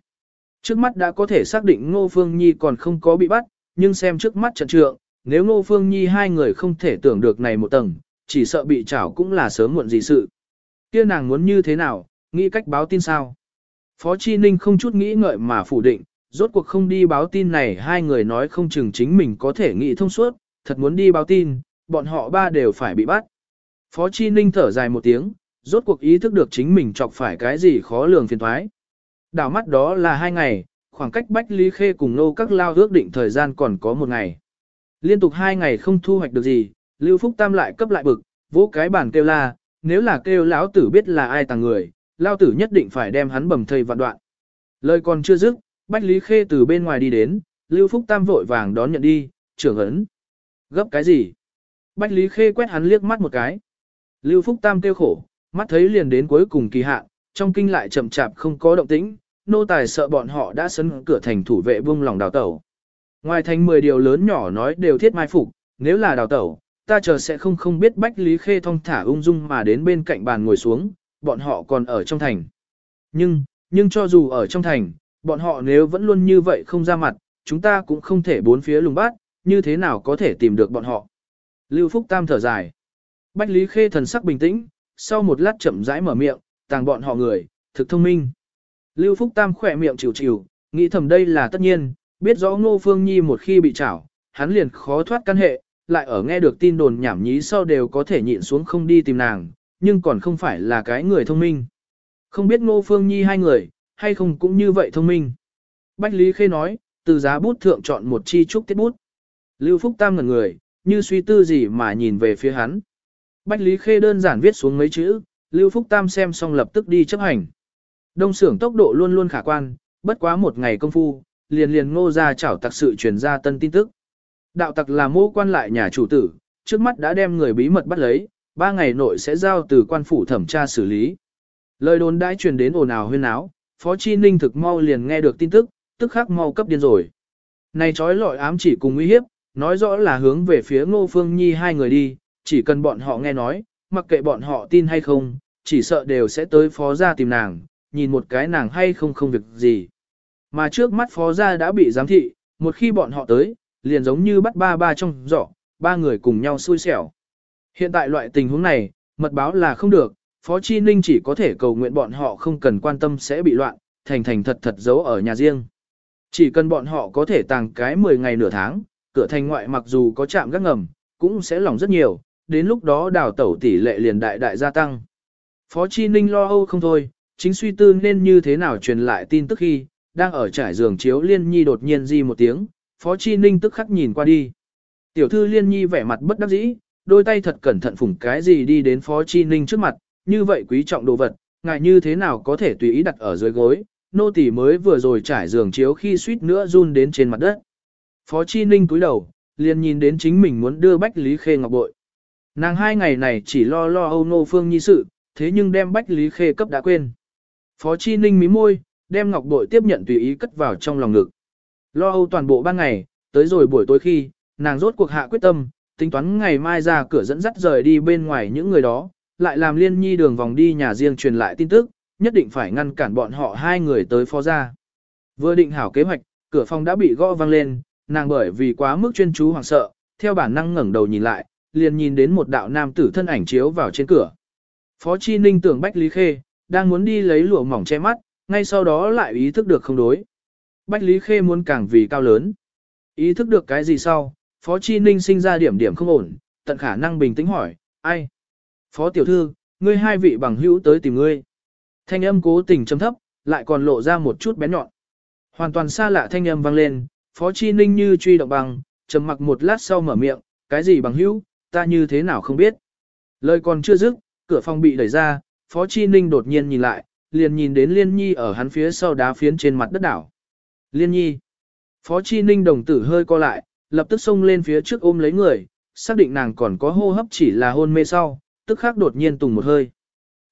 Trước mắt đã có thể xác định Ngô Phương Nhi còn không có bị bắt, nhưng xem trước mắt trận trượng, nếu Ngô Phương Nhi hai người không thể tưởng được này một tầng, chỉ sợ bị trảo cũng là sớm muộn gì sự. Kia nàng muốn như thế nào, nghĩ cách báo tin sao? Phó Chi Ninh không chút nghĩ ngợi mà phủ định, rốt cuộc không đi báo tin này hai người nói không chừng chính mình có thể nghĩ thông suốt, thật muốn đi báo tin, bọn họ ba đều phải bị bắt. Phó Chi Ninh thở dài một tiếng, rốt cuộc ý thức được chính mình chọc phải cái gì khó lường phiền thoái. Đảo mắt đó là hai ngày, khoảng cách Bách Lý Khê cùng nô các lao ước định thời gian còn có một ngày. Liên tục hai ngày không thu hoạch được gì, Lưu Phúc Tam lại cấp lại bực, vỗ cái bàn kêu la, nếu là kêu lão tử biết là ai tàng người, lao tử nhất định phải đem hắn bầm thây vạn đoạn. Lời còn chưa dứt, Bách Lý Khê từ bên ngoài đi đến, Lưu Phúc Tam vội vàng đón nhận đi, trưởng ấn. Gấp cái gì? Bách Lý Khê quét hắn liếc mắt một cái. Lưu Phúc Tam kêu khổ, mắt thấy liền đến cuối cùng kỳ hạn, trong kinh lại chậm chạp không có động tĩnh, nô tài sợ bọn họ đã sấn cửa thành thủ vệ buông lòng đào tẩu. Ngoài thành 10 điều lớn nhỏ nói đều thiết mai phục, nếu là đào tẩu, ta chờ sẽ không không biết Bách Lý Khê thong thả ung dung mà đến bên cạnh bàn ngồi xuống, bọn họ còn ở trong thành. Nhưng, nhưng cho dù ở trong thành, bọn họ nếu vẫn luôn như vậy không ra mặt, chúng ta cũng không thể bốn phía lùng bát, như thế nào có thể tìm được bọn họ. Lưu Phúc Tam thở dài. Bách Lý Khê thần sắc bình tĩnh, sau một lát chậm rãi mở miệng, tàng bọn họ người, thực thông minh. Lưu Phúc Tam khỏe miệng chịu chịu, nghĩ thầm đây là tất nhiên, biết rõ Ngô Phương Nhi một khi bị trảo, hắn liền khó thoát căn hệ, lại ở nghe được tin đồn nhảm nhí sau đều có thể nhịn xuống không đi tìm nàng, nhưng còn không phải là cái người thông minh. Không biết Ngô Phương Nhi hai người, hay không cũng như vậy thông minh. Bách Lý Khê nói, từ giá bút thượng chọn một chi trúc tiết bút. Lưu Phúc Tam ngẩn người, như suy tư gì mà nhìn về phía hắn. Bách Lý Khê đơn giản viết xuống mấy chữ, Lưu Phúc Tam xem xong lập tức đi chấp hành. Đông xưởng tốc độ luôn luôn khả quan, bất quá một ngày công phu, liền liền ngô ra chảo tặc sự truyền ra tân tin tức. Đạo tặc là mô quan lại nhà chủ tử, trước mắt đã đem người bí mật bắt lấy, ba ngày nội sẽ giao từ quan phủ thẩm tra xử lý. Lời đồn đãi truyền đến ồn ào huyên áo, Phó Chi Ninh thực mau liền nghe được tin tức, tức khắc mau cấp điên rồi. Này trói lọi ám chỉ cùng uy hiếp, nói rõ là hướng về phía Ngô Phương Nhi hai người đi, chỉ cần bọn họ nghe nói, mặc kệ bọn họ tin hay không, chỉ sợ đều sẽ tới phó gia tìm nàng, nhìn một cái nàng hay không không việc gì. Mà trước mắt phó gia đã bị giám thị, một khi bọn họ tới, liền giống như bắt ba ba trong giỏ, ba người cùng nhau xui xẻo. Hiện tại loại tình huống này, mật báo là không được, Phó Chi Ninh chỉ có thể cầu nguyện bọn họ không cần quan tâm sẽ bị loạn, thành thành thật thật giấu ở nhà riêng. Chỉ cần bọn họ có thể tàng cái 10 ngày nửa tháng, cửa thành ngoại mặc dù có chạm gác ngầm, cũng sẽ lỏng rất nhiều, đến lúc đó đào tẩu tỷ lệ liền đại đại gia tăng. Phó Chi Ninh lo âu không thôi, chính suy tư nên như thế nào truyền lại tin tức khi, đang ở trải giường chiếu Liên Nhi đột nhiên di một tiếng, Phó Chi Ninh tức khắc nhìn qua đi. Tiểu thư Liên Nhi vẻ mặt bất đắc dĩ, đôi tay thật cẩn thận phủng cái gì đi đến Phó Chi Ninh trước mặt, như vậy quý trọng đồ vật, ngài như thế nào có thể tùy ý đặt ở dưới gối, nô tỳ mới vừa rồi trải giường chiếu khi suýt nữa run đến trên mặt đất. Phó Chi Ninh cúi đầu, liền nhìn đến chính mình muốn đưa Bách Lý Khê ngọc bội. Nàng hai ngày này chỉ lo lo âu nô phương nhi sự, thế nhưng đem Bách Lý Khê cấp đã quên. Phó Chi Ninh mí môi, đem ngọc bội tiếp nhận tùy ý cất vào trong lòng ngực. Lo âu toàn bộ ban ngày, tới rồi buổi tối khi, nàng rốt cuộc hạ quyết tâm, tính toán ngày mai ra cửa dẫn dắt rời đi bên ngoài những người đó, lại làm liên nhi đường vòng đi nhà riêng truyền lại tin tức, nhất định phải ngăn cản bọn họ hai người tới phó ra. Vừa định hảo kế hoạch, cửa phòng đã bị gõ vang lên, nàng bởi vì quá mức chuyên chú hoảng sợ, theo bản năng ngẩng đầu nhìn lại, liền nhìn đến một đạo nam tử thân ảnh chiếu vào trên cửa. Phó Chi Ninh tưởng Bách Lý Khê, đang muốn đi lấy lụa mỏng che mắt, ngay sau đó lại ý thức được không đối. Bách Lý Khê muốn càng vì cao lớn. Ý thức được cái gì sau, Phó Chi Ninh sinh ra điểm điểm không ổn, tận khả năng bình tĩnh hỏi, ai? Phó tiểu thư, ngươi hai vị bằng hữu tới tìm ngươi. Thanh âm cố tình chấm thấp, lại còn lộ ra một chút bén nhọn. Hoàn toàn xa lạ thanh âm vang lên, Phó Chi Ninh như truy động bằng, trầm mặc một lát sau mở miệng, cái gì bằng hữu, ta như thế nào không biết. Lời còn chưa dứt, cửa phòng bị đẩy ra, Phó Chi Ninh đột nhiên nhìn lại, liền nhìn đến Liên Nhi ở hắn phía sau đá phiến trên mặt đất đảo. Liên Nhi. Phó Chi Ninh đồng tử hơi co lại, lập tức xông lên phía trước ôm lấy người, xác định nàng còn có hô hấp chỉ là hôn mê sau, tức khắc đột nhiên tùng một hơi.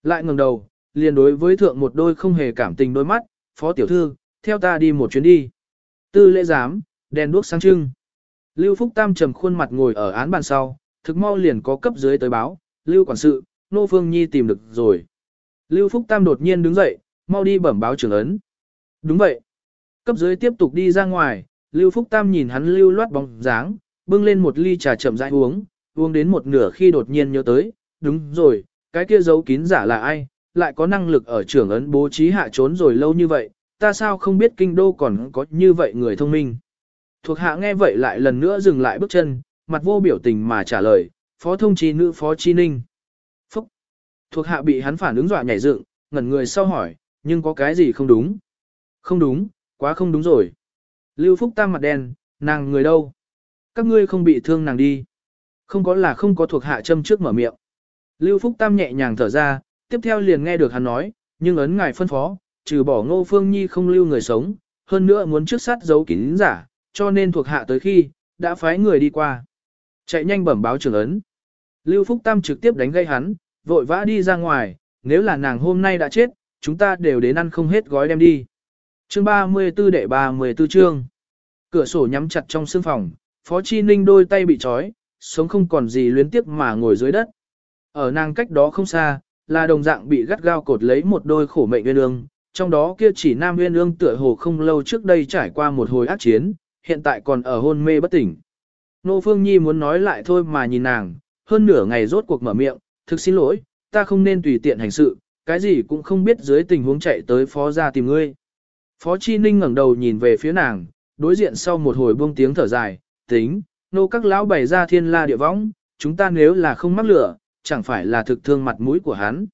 Lại ngẩng đầu, liền đối với thượng một đôi không hề cảm tình đôi mắt, phó tiểu thư, theo ta đi một chuyến đi. Tư lễ giám, đèn đuốc sáng trưng. Lưu Phúc Tam trầm khuôn mặt ngồi ở án bàn sau, thực mau liền có cấp dưới tới báo, Lưu quản sự, Nô Phương Nhi tìm được rồi. Lưu Phúc Tam đột nhiên đứng dậy, mau đi bẩm báo trưởng ấn. Đúng vậy. Cấp dưới tiếp tục đi ra ngoài, Lưu Phúc Tam nhìn hắn lưu loát bóng dáng, bưng lên một ly trà chậm rãi uống, uống đến một nửa khi đột nhiên nhớ tới, đúng rồi, cái kia giấu kín giả là ai, lại có năng lực ở trưởng ấn bố trí hạ trốn rồi lâu như vậy, ta sao không biết kinh đô còn có như vậy người thông minh. Thuộc hạ nghe vậy lại lần nữa dừng lại bước chân, mặt vô biểu tình mà trả lời, phó thông chi nữ phó chi ninh. Thuộc hạ bị hắn phản ứng dọa nhảy dựng, ngẩn người sau hỏi, nhưng có cái gì không đúng? Không đúng, quá không đúng rồi. Lưu Phúc Tam mặt đen, nàng người đâu? Các ngươi không bị thương nàng đi. Không có là không có thuộc hạ châm trước mở miệng. Lưu Phúc Tam nhẹ nhàng thở ra, tiếp theo liền nghe được hắn nói, nhưng ấn ngài phân phó, trừ bỏ ngô phương nhi không lưu người sống, hơn nữa muốn trước sát giấu kín giả, cho nên thuộc hạ tới khi, đã phái người đi qua. Chạy nhanh bẩm báo trưởng ấn. Lưu Phúc Tam trực tiếp đánh gây hắn, vội vã đi ra ngoài, nếu là nàng hôm nay đã chết, chúng ta đều đến ăn không hết gói đem đi. Chương 34 đệ 34 chương. Cửa sổ nhắm chặt trong sương phòng, Phó Chi Ninh đôi tay bị trói, sống không còn gì luyến tiếp mà ngồi dưới đất. Ở nàng cách đó không xa, là đồng dạng bị gắt gao cột lấy một đôi khổ mệnh nguyên ương, trong đó kia chỉ nam nguyên ương tựa hồ không lâu trước đây trải qua một hồi ác chiến, hiện tại còn ở hôn mê bất tỉnh. Nô Phương Nhi muốn nói lại thôi mà nhìn nàng, hơn nửa ngày rốt cuộc mở miệng, thực xin lỗi, ta không nên tùy tiện hành sự, cái gì cũng không biết dưới tình huống chạy tới phó ra tìm ngươi. Phó Chi Ninh ngẩng đầu nhìn về phía nàng, đối diện sau một hồi buông tiếng thở dài, tính, nô các lão bày ra thiên la địa võng, chúng ta nếu là không mắc lửa, chẳng phải là thực thương mặt mũi của hắn.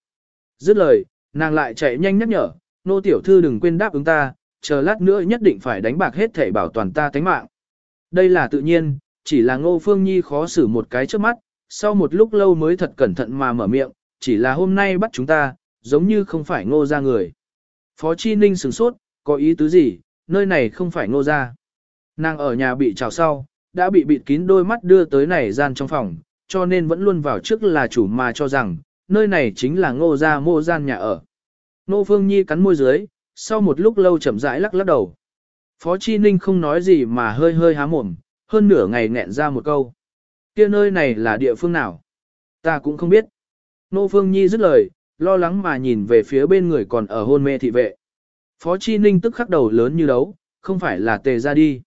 Dứt lời, nàng lại chạy nhanh nhắc nhở, nô tiểu thư đừng quên đáp ứng ta, chờ lát nữa nhất định phải đánh bạc hết thể bảo toàn ta tánh mạng. Đây là tự nhiên, chỉ là ngô phương nhi khó xử một cái trước mắt, sau một lúc lâu mới thật cẩn thận mà mở miệng, chỉ là hôm nay bắt chúng ta, giống như không phải ngô ra người. Phó Chi Ninh sửng sốt, có ý tứ gì, nơi này không phải ngô ra. Nàng ở nhà bị trào sau, đã bị bịt kín đôi mắt đưa tới này gian trong phòng, cho nên vẫn luôn vào trước là chủ mà cho rằng, nơi này chính là ngô gia mô gian nhà ở. Nô Phương Nhi cắn môi dưới, sau một lúc lâu chậm rãi lắc lắc đầu. Phó Chi Ninh không nói gì mà hơi hơi há mồm, hơn nửa ngày nghẹn ra một câu kia nơi này là địa phương nào? Ta cũng không biết. Nô Phương Nhi dứt lời, lo lắng mà nhìn về phía bên người còn ở hôn mê thị vệ. Phó Chi Ninh tức khắc đầu lớn như đấu, không phải là tề ra đi.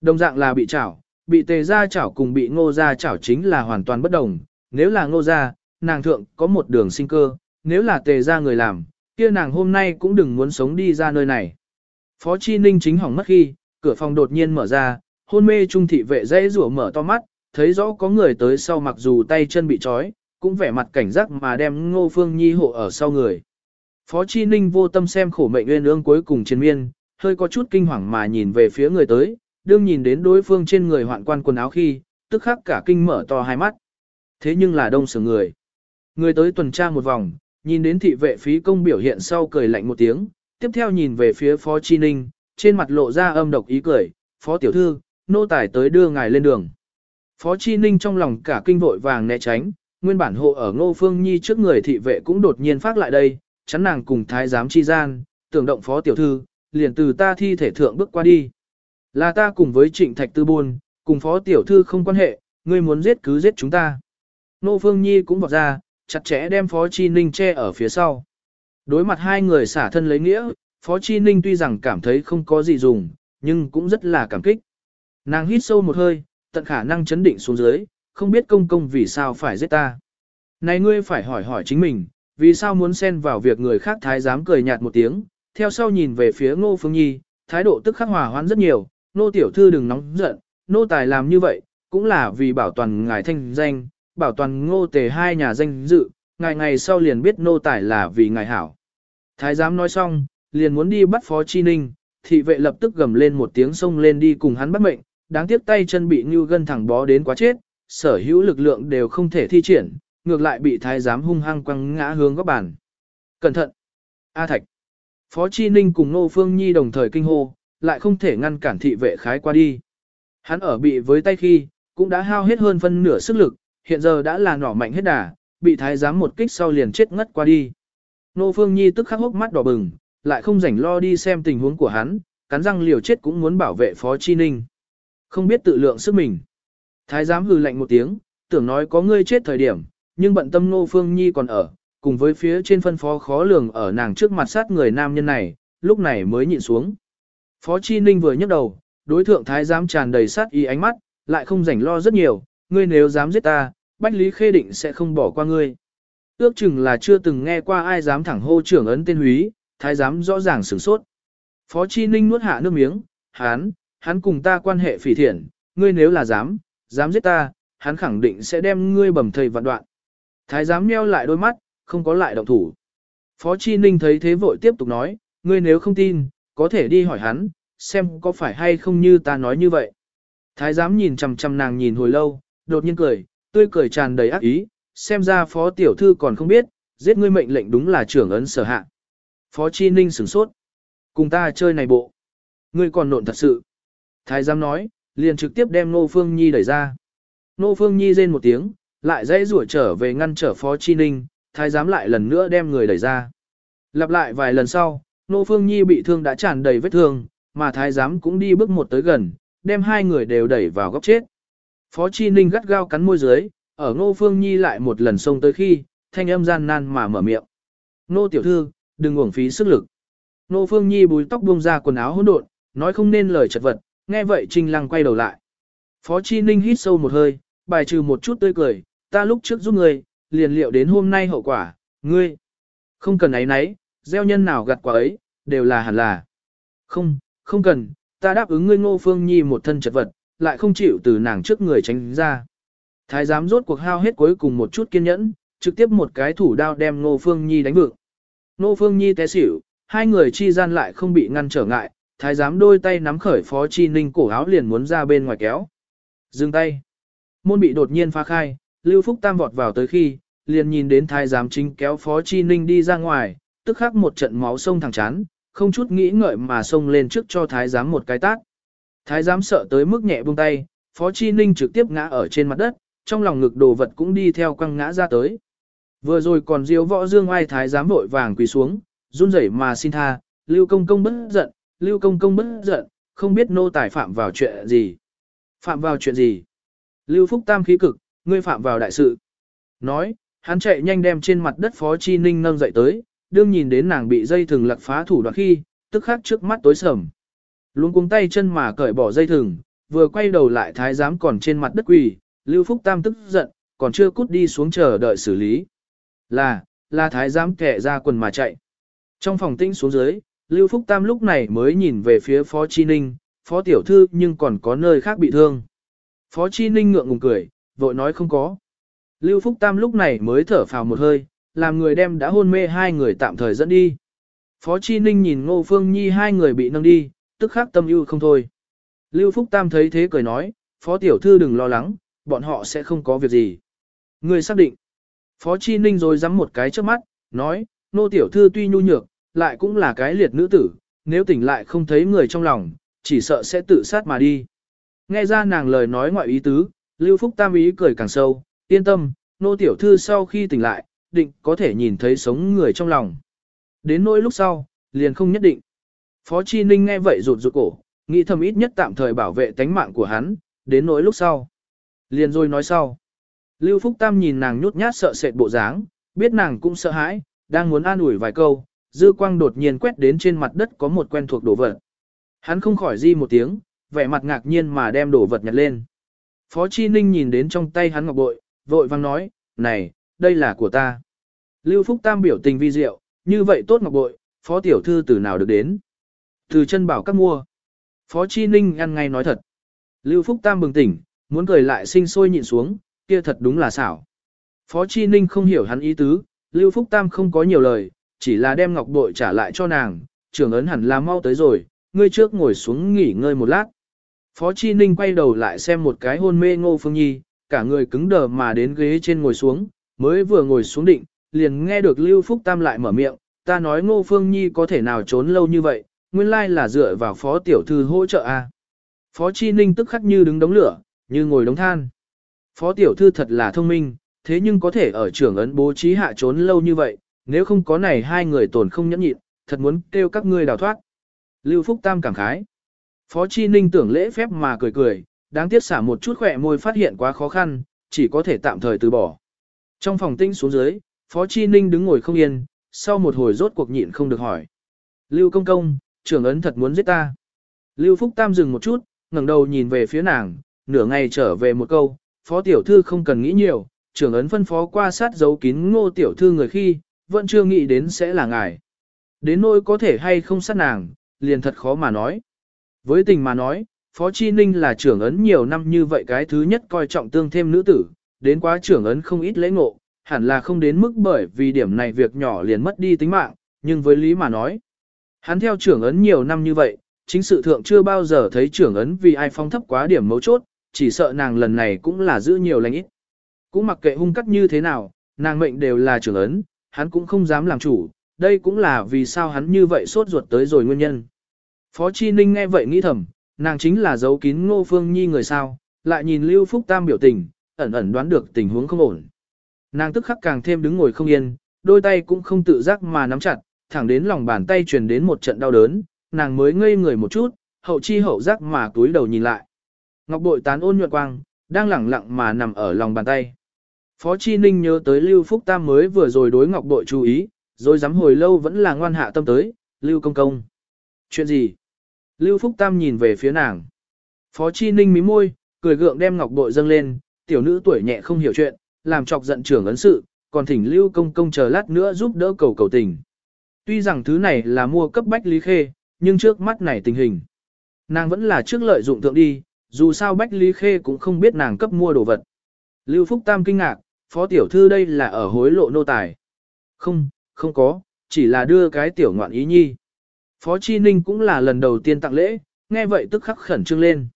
Đồng dạng là bị chảo, bị tề ra chảo cùng bị ngô ra chảo chính là hoàn toàn bất đồng. Nếu là ngô ra, nàng thượng có một đường sinh cơ, nếu là tề ra người làm, kia nàng hôm nay cũng đừng muốn sống đi ra nơi này. Phó Chi Ninh chính hỏng mất khi, cửa phòng đột nhiên mở ra, hôn mê trung thị vệ dãy rủa mở to mắt, thấy rõ có người tới sau mặc dù tay chân bị trói, cũng vẻ mặt cảnh giác mà đem Ngô Phương Nhi hộ ở sau người. Phó Chi Ninh vô tâm xem khổ mệnh nguyên ương cuối cùng chiến miên, hơi có chút kinh hoàng mà nhìn về phía người tới, đương nhìn đến đối phương trên người hoạn quan quần áo khi, tức khắc cả kinh mở to hai mắt. Thế nhưng là đông sửa người. Người tới tuần tra một vòng, nhìn đến thị vệ phí công biểu hiện sau cười lạnh một tiếng, tiếp theo nhìn về phía Phó Chi Ninh, trên mặt lộ ra âm độc ý cười, Phó Tiểu Thư, nô tài tới đưa ngài lên đường. Phó Chi Ninh trong lòng cả kinh vội vàng né tránh, nguyên bản hộ ở Ngô Phương Nhi trước người thị vệ cũng đột nhiên phát lại đây, chắn nàng cùng thái giám chi gian, tưởng động Phó Tiểu Thư, liền từ ta thi thể thượng bước qua đi. Là ta cùng với trịnh thạch tư buôn, cùng Phó Tiểu Thư không quan hệ, ngươi muốn giết cứ giết chúng ta. Ngô Phương Nhi cũng vọt ra, chặt chẽ đem Phó Chi Ninh che ở phía sau. Đối mặt hai người xả thân lấy nghĩa, Phó Chi Ninh tuy rằng cảm thấy không có gì dùng, nhưng cũng rất là cảm kích. Nàng hít sâu một hơi, tận khả năng chấn định xuống dưới, không biết công công vì sao phải giết ta. Này ngươi phải hỏi hỏi chính mình, vì sao muốn xen vào việc người khác thái giám cười nhạt một tiếng, theo sau nhìn về phía ngô phương nhi, thái độ tức khắc hòa hoãn rất nhiều, nô tiểu thư đừng nóng giận, nô tài làm như vậy, cũng là vì bảo toàn ngài thanh danh, bảo toàn ngô tề hai nhà danh dự, ngài ngày sau liền biết nô tài là vì ngài hảo. Thái giám nói xong, liền muốn đi bắt phó chi ninh, thị vệ lập tức gầm lên một tiếng xông lên đi cùng hắn bắt mệnh, đáng tiếc tay chân bị như gân thẳng bó đến quá chết, sở hữu lực lượng đều không thể thi triển, ngược lại bị thái giám hung hăng quăng ngã hướng góc bàn. Cẩn thận! A Thạch! Phó Chi Ninh cùng Nô Phương Nhi đồng thời kinh hô, lại không thể ngăn cản thị vệ khái qua đi. Hắn ở bị với tay khi, cũng đã hao hết hơn phân nửa sức lực, hiện giờ đã là nỏ mạnh hết đà, bị thái giám một kích sau liền chết ngất qua đi. Nô Phương Nhi tức khắc hốc mắt đỏ bừng, lại không rảnh lo đi xem tình huống của hắn, cắn răng liều chết cũng muốn bảo vệ Phó Chi Ninh. Không biết tự lượng sức mình. Thái giám hừ lạnh một tiếng, tưởng nói có ngươi chết thời điểm, nhưng bận tâm Nô Phương Nhi còn ở, cùng với phía trên phân phó khó lường ở nàng trước mặt sát người nam nhân này, lúc này mới nhịn xuống. Phó Chi Ninh vừa nhấc đầu, đối thượng thái giám tràn đầy sát ý ánh mắt, lại không rảnh lo rất nhiều, ngươi nếu dám giết ta, Bách Lý Khê định sẽ không bỏ qua ngươi. Ước chừng là chưa từng nghe qua ai dám thẳng hô trưởng ấn tên húy, thái giám rõ ràng sửng sốt. Phó Chi Ninh nuốt hạ nước miếng, hán hắn cùng ta quan hệ phỉ thiện, ngươi nếu là dám, dám giết ta, hắn khẳng định sẽ đem ngươi bầm thầy vạn đoạn. Thái giám nheo lại đôi mắt, không có lại động thủ. Phó Chi Ninh thấy thế vội tiếp tục nói, ngươi nếu không tin, có thể đi hỏi hắn, xem có phải hay không như ta nói như vậy. Thái giám nhìn chằm chằm nàng nhìn hồi lâu, đột nhiên cười, tươi cười tràn đầy ác ý, xem ra phó tiểu thư còn không biết, giết ngươi mệnh lệnh đúng là trưởng ấn sở hạ. Phó Chi Ninh sửng sốt. Cùng ta chơi này bộ. Ngươi còn nộn thật sự. Thái giám nói, liền trực tiếp đem Nô Phương Nhi đẩy ra. Nô Phương Nhi rên một tiếng, lại dãy rủa trở về ngăn trở Phó Chi Ninh, thái giám lại lần nữa đem người đẩy ra. Lặp lại vài lần sau, Nô Phương Nhi bị thương đã tràn đầy vết thương, mà thái giám cũng đi bước một tới gần, đem hai người đều đẩy vào góc chết. Phó Chi Ninh gắt gao cắn môi dưới, ở Ngô Phương Nhi lại một lần xông tới khi, thanh âm gian nan mà mở miệng. Nô tiểu thư, đừng uổng phí sức lực. Nô Phương Nhi búi tóc buông ra quần áo hỗn độn, nói không nên lời chật vật, nghe vậy Trinh Lăng quay đầu lại. Phó Chi Ninh hít sâu một hơi, bài trừ một chút tươi cười, ta lúc trước giúp ngươi, liền liệu đến hôm nay hậu quả, ngươi. Không cần ấy nấy, gieo nhân nào gặt quả ấy, đều là hẳn là. Không, không cần, ta đáp ứng ngươi Ngô Phương Nhi một thân chật vật, lại không chịu từ nàng trước người tránh ra. Thái giám rốt cuộc hao hết cuối cùng một chút kiên nhẫn, trực tiếp một cái thủ đao đem Ngô Phương Nhi đánh vượng. Ngô Phương Nhi té xỉu, hai người chi gian lại không bị ngăn trở ngại, thái giám đôi tay nắm khởi Phó Chi Ninh cổ áo liền muốn ra bên ngoài kéo. Dừng tay. Môn bị đột nhiên phá khai, Lưu Phúc Tam vọt vào tới khi, liền nhìn đến thái giám chính kéo Phó Chi Ninh đi ra ngoài, tức khắc một trận máu sông thẳng chán, không chút nghĩ ngợi mà xông lên trước cho thái giám một cái tát. Thái giám sợ tới mức nhẹ buông tay, Phó Chi Ninh trực tiếp ngã ở trên mặt đất, trong lòng ngực đồ vật cũng đi theo quăng ngã ra tới. Vừa rồi còn diêu võ dương ai thái giám vội vàng quỳ xuống, run rẩy mà xin tha, Lưu Công Công bất giận, Lưu Công Công bất giận, không biết nô tài phạm vào chuyện gì. Phạm vào chuyện gì? Lưu Phúc Tam khí cực, ngươi phạm vào đại sự. Nói, hắn chạy nhanh đem trên mặt đất Phó Chi Ninh nâng dậy tới, đương nhìn đến nàng bị dây thừng lật phá thủ đoạn khi, tức khắc trước mắt tối sầm. Luôn cuống tay chân mà cởi bỏ dây thừng, vừa quay đầu lại thái giám còn trên mặt đất quỳ, Lưu Phúc Tam tức giận, còn chưa cút đi xuống chờ đợi xử lý. Là, là thái giám kẻ ra quần mà chạy. Trong phòng tinh xuống dưới, Lưu Phúc Tam lúc này mới nhìn về phía Phó Chi Ninh, Phó Tiểu Thư nhưng còn có nơi khác bị thương. Phó Chi Ninh ngượng ngùng cười, vội nói không có. Lưu Phúc Tam lúc này mới thở phào một hơi, làm người đem đã hôn mê hai người tạm thời dẫn đi. Phó Chi Ninh nhìn Ngô Phương Nhi hai người bị nâng đi, tức khắc tâm ưu không thôi. Lưu Phúc Tam thấy thế cười nói, Phó Tiểu Thư đừng lo lắng, bọn họ sẽ không có việc gì. Người xác định. Phó Chi Ninh rồi dám một cái trước mắt, nói, Nô Tiểu Thư tuy nhu nhược, lại cũng là cái liệt nữ tử, nếu tỉnh lại không thấy người trong lòng, chỉ sợ sẽ tự sát mà đi. Nghe ra nàng lời nói ngoại ý tứ, Lưu Phúc Tam ý cười càng sâu, yên tâm, Nô Tiểu Thư sau khi tỉnh lại, định có thể nhìn thấy sống người trong lòng. Đến nỗi lúc sau, liền không nhất định. Phó Chi Ninh nghe vậy rụt rụt cổ, nghĩ thầm ít nhất tạm thời bảo vệ tánh mạng của hắn, đến nỗi lúc sau. Liền rồi nói sau. Lưu Phúc Tam nhìn nàng nhút nhát sợ sệt bộ dáng, biết nàng cũng sợ hãi, đang muốn an ủi vài câu, dư quang đột nhiên quét đến trên mặt đất có một quen thuộc đồ vật. Hắn không khỏi di một tiếng, vẻ mặt ngạc nhiên mà đem đồ vật nhặt lên. Phó Chi Ninh nhìn đến trong tay hắn ngọc bội, vội vang nói, này, đây là của ta. Lưu Phúc Tam biểu tình vi diệu, như vậy tốt ngọc bội, phó tiểu thư từ nào được đến. Từ chân bảo các mua. Phó Chi Ninh ăn ngay nói thật. Lưu Phúc Tam bừng tỉnh, muốn cười lại sinh sôi nhịn xuống, kia thật đúng là xảo. Phó Chi Ninh không hiểu hắn ý tứ, Lưu Phúc Tam không có nhiều lời, chỉ là đem ngọc bội trả lại cho nàng, trưởng ấn hẳn là mau tới rồi, ngươi trước ngồi xuống nghỉ ngơi một lát. Phó Chi Ninh quay đầu lại xem một cái hôn mê Ngô Phương Nhi, cả người cứng đờ mà đến ghế trên ngồi xuống, mới vừa ngồi xuống định, liền nghe được Lưu Phúc Tam lại mở miệng, ta nói Ngô Phương Nhi có thể nào trốn lâu như vậy, nguyên lai là dựa vào Phó Tiểu Thư hỗ trợ a. À. Phó Chi Ninh tức khắc như đứng đống lửa, như ngồi đống than. Phó Tiểu Thư thật là thông minh, thế nhưng có thể ở trưởng ấn bố trí hạ trốn lâu như vậy, nếu không có này hai người tổn không nhẫn nhịn, thật muốn kêu các ngươi đào thoát. Lưu Phúc Tam cảm khái. Phó Chi Ninh tưởng lễ phép mà cười cười, đáng tiếc xả một chút khỏe môi phát hiện quá khó khăn, chỉ có thể tạm thời từ bỏ. Trong phòng tinh xuống dưới, Phó Chi Ninh đứng ngồi không yên, sau một hồi rốt cuộc nhịn không được hỏi. Lưu công công, trưởng ấn thật muốn giết ta. Lưu Phúc Tam dừng một chút, ngẩng đầu nhìn về phía nàng, nửa ngày trở về một câu, Phó Tiểu Thư không cần nghĩ nhiều, trưởng ấn phân phó qua sát giấu kín ngô Tiểu Thư người khi, vẫn chưa nghĩ đến sẽ là ngài. Đến nỗi có thể hay không sát nàng, liền thật khó mà nói. Với tình mà nói, Phó Chi Ninh là trưởng ấn nhiều năm như vậy cái thứ nhất coi trọng tương thêm nữ tử, đến quá trưởng ấn không ít lễ ngộ, hẳn là không đến mức bởi vì điểm này việc nhỏ liền mất đi tính mạng, nhưng với lý mà nói. Hắn theo trưởng ấn nhiều năm như vậy, chính sự thượng chưa bao giờ thấy trưởng ấn vì ai phong thấp quá điểm mấu chốt, chỉ sợ nàng lần này cũng là giữ nhiều lành ít. Cũng mặc kệ hung cắt như thế nào, nàng mệnh đều là trưởng ấn, hắn cũng không dám làm chủ, đây cũng là vì sao hắn như vậy sốt ruột tới rồi nguyên nhân. Phó Chi Ninh nghe vậy nghĩ thầm, nàng chính là giấu kín ngô phương nhi người sao, lại nhìn Lưu Phúc Tam biểu tình, ẩn ẩn đoán được tình huống không ổn. Nàng tức khắc càng thêm đứng ngồi không yên, đôi tay cũng không tự giác mà nắm chặt, thẳng đến lòng bàn tay truyền đến một trận đau đớn, nàng mới ngây người một chút, hậu chi hậu giác mà túi đầu nhìn lại. Ngọc bội tán ôn nhuận quang, đang lẳng lặng mà nằm ở lòng bàn tay. Phó Chi Ninh nhớ tới Lưu Phúc Tam mới vừa rồi đối Ngọc bội chú ý, rồi dám hồi lâu vẫn là ngoan hạ tâm tới, Lưu Công Công. Chuyện gì? Lưu Phúc Tam nhìn về phía nàng. Phó Chi Ninh mí môi, cười gượng đem ngọc bội dâng lên, tiểu nữ tuổi nhẹ không hiểu chuyện, làm chọc giận trưởng ấn sự, còn thỉnh Lưu Công Công chờ lát nữa giúp đỡ cầu cầu tình. Tuy rằng thứ này là mua cấp bách Lý Khê, nhưng trước mắt này tình hình. Nàng vẫn là trước lợi dụng tượng đi, dù sao bách Lý Khê cũng không biết nàng cấp mua đồ vật. Lưu Phúc Tam kinh ngạc, phó tiểu thư đây là ở hối lộ nô tài. Không, không có, chỉ là đưa cái tiểu ngoạn ý nhi. Phó Chi Ninh cũng là lần đầu tiên tặng lễ, nghe vậy tức khắc khẩn trương lên.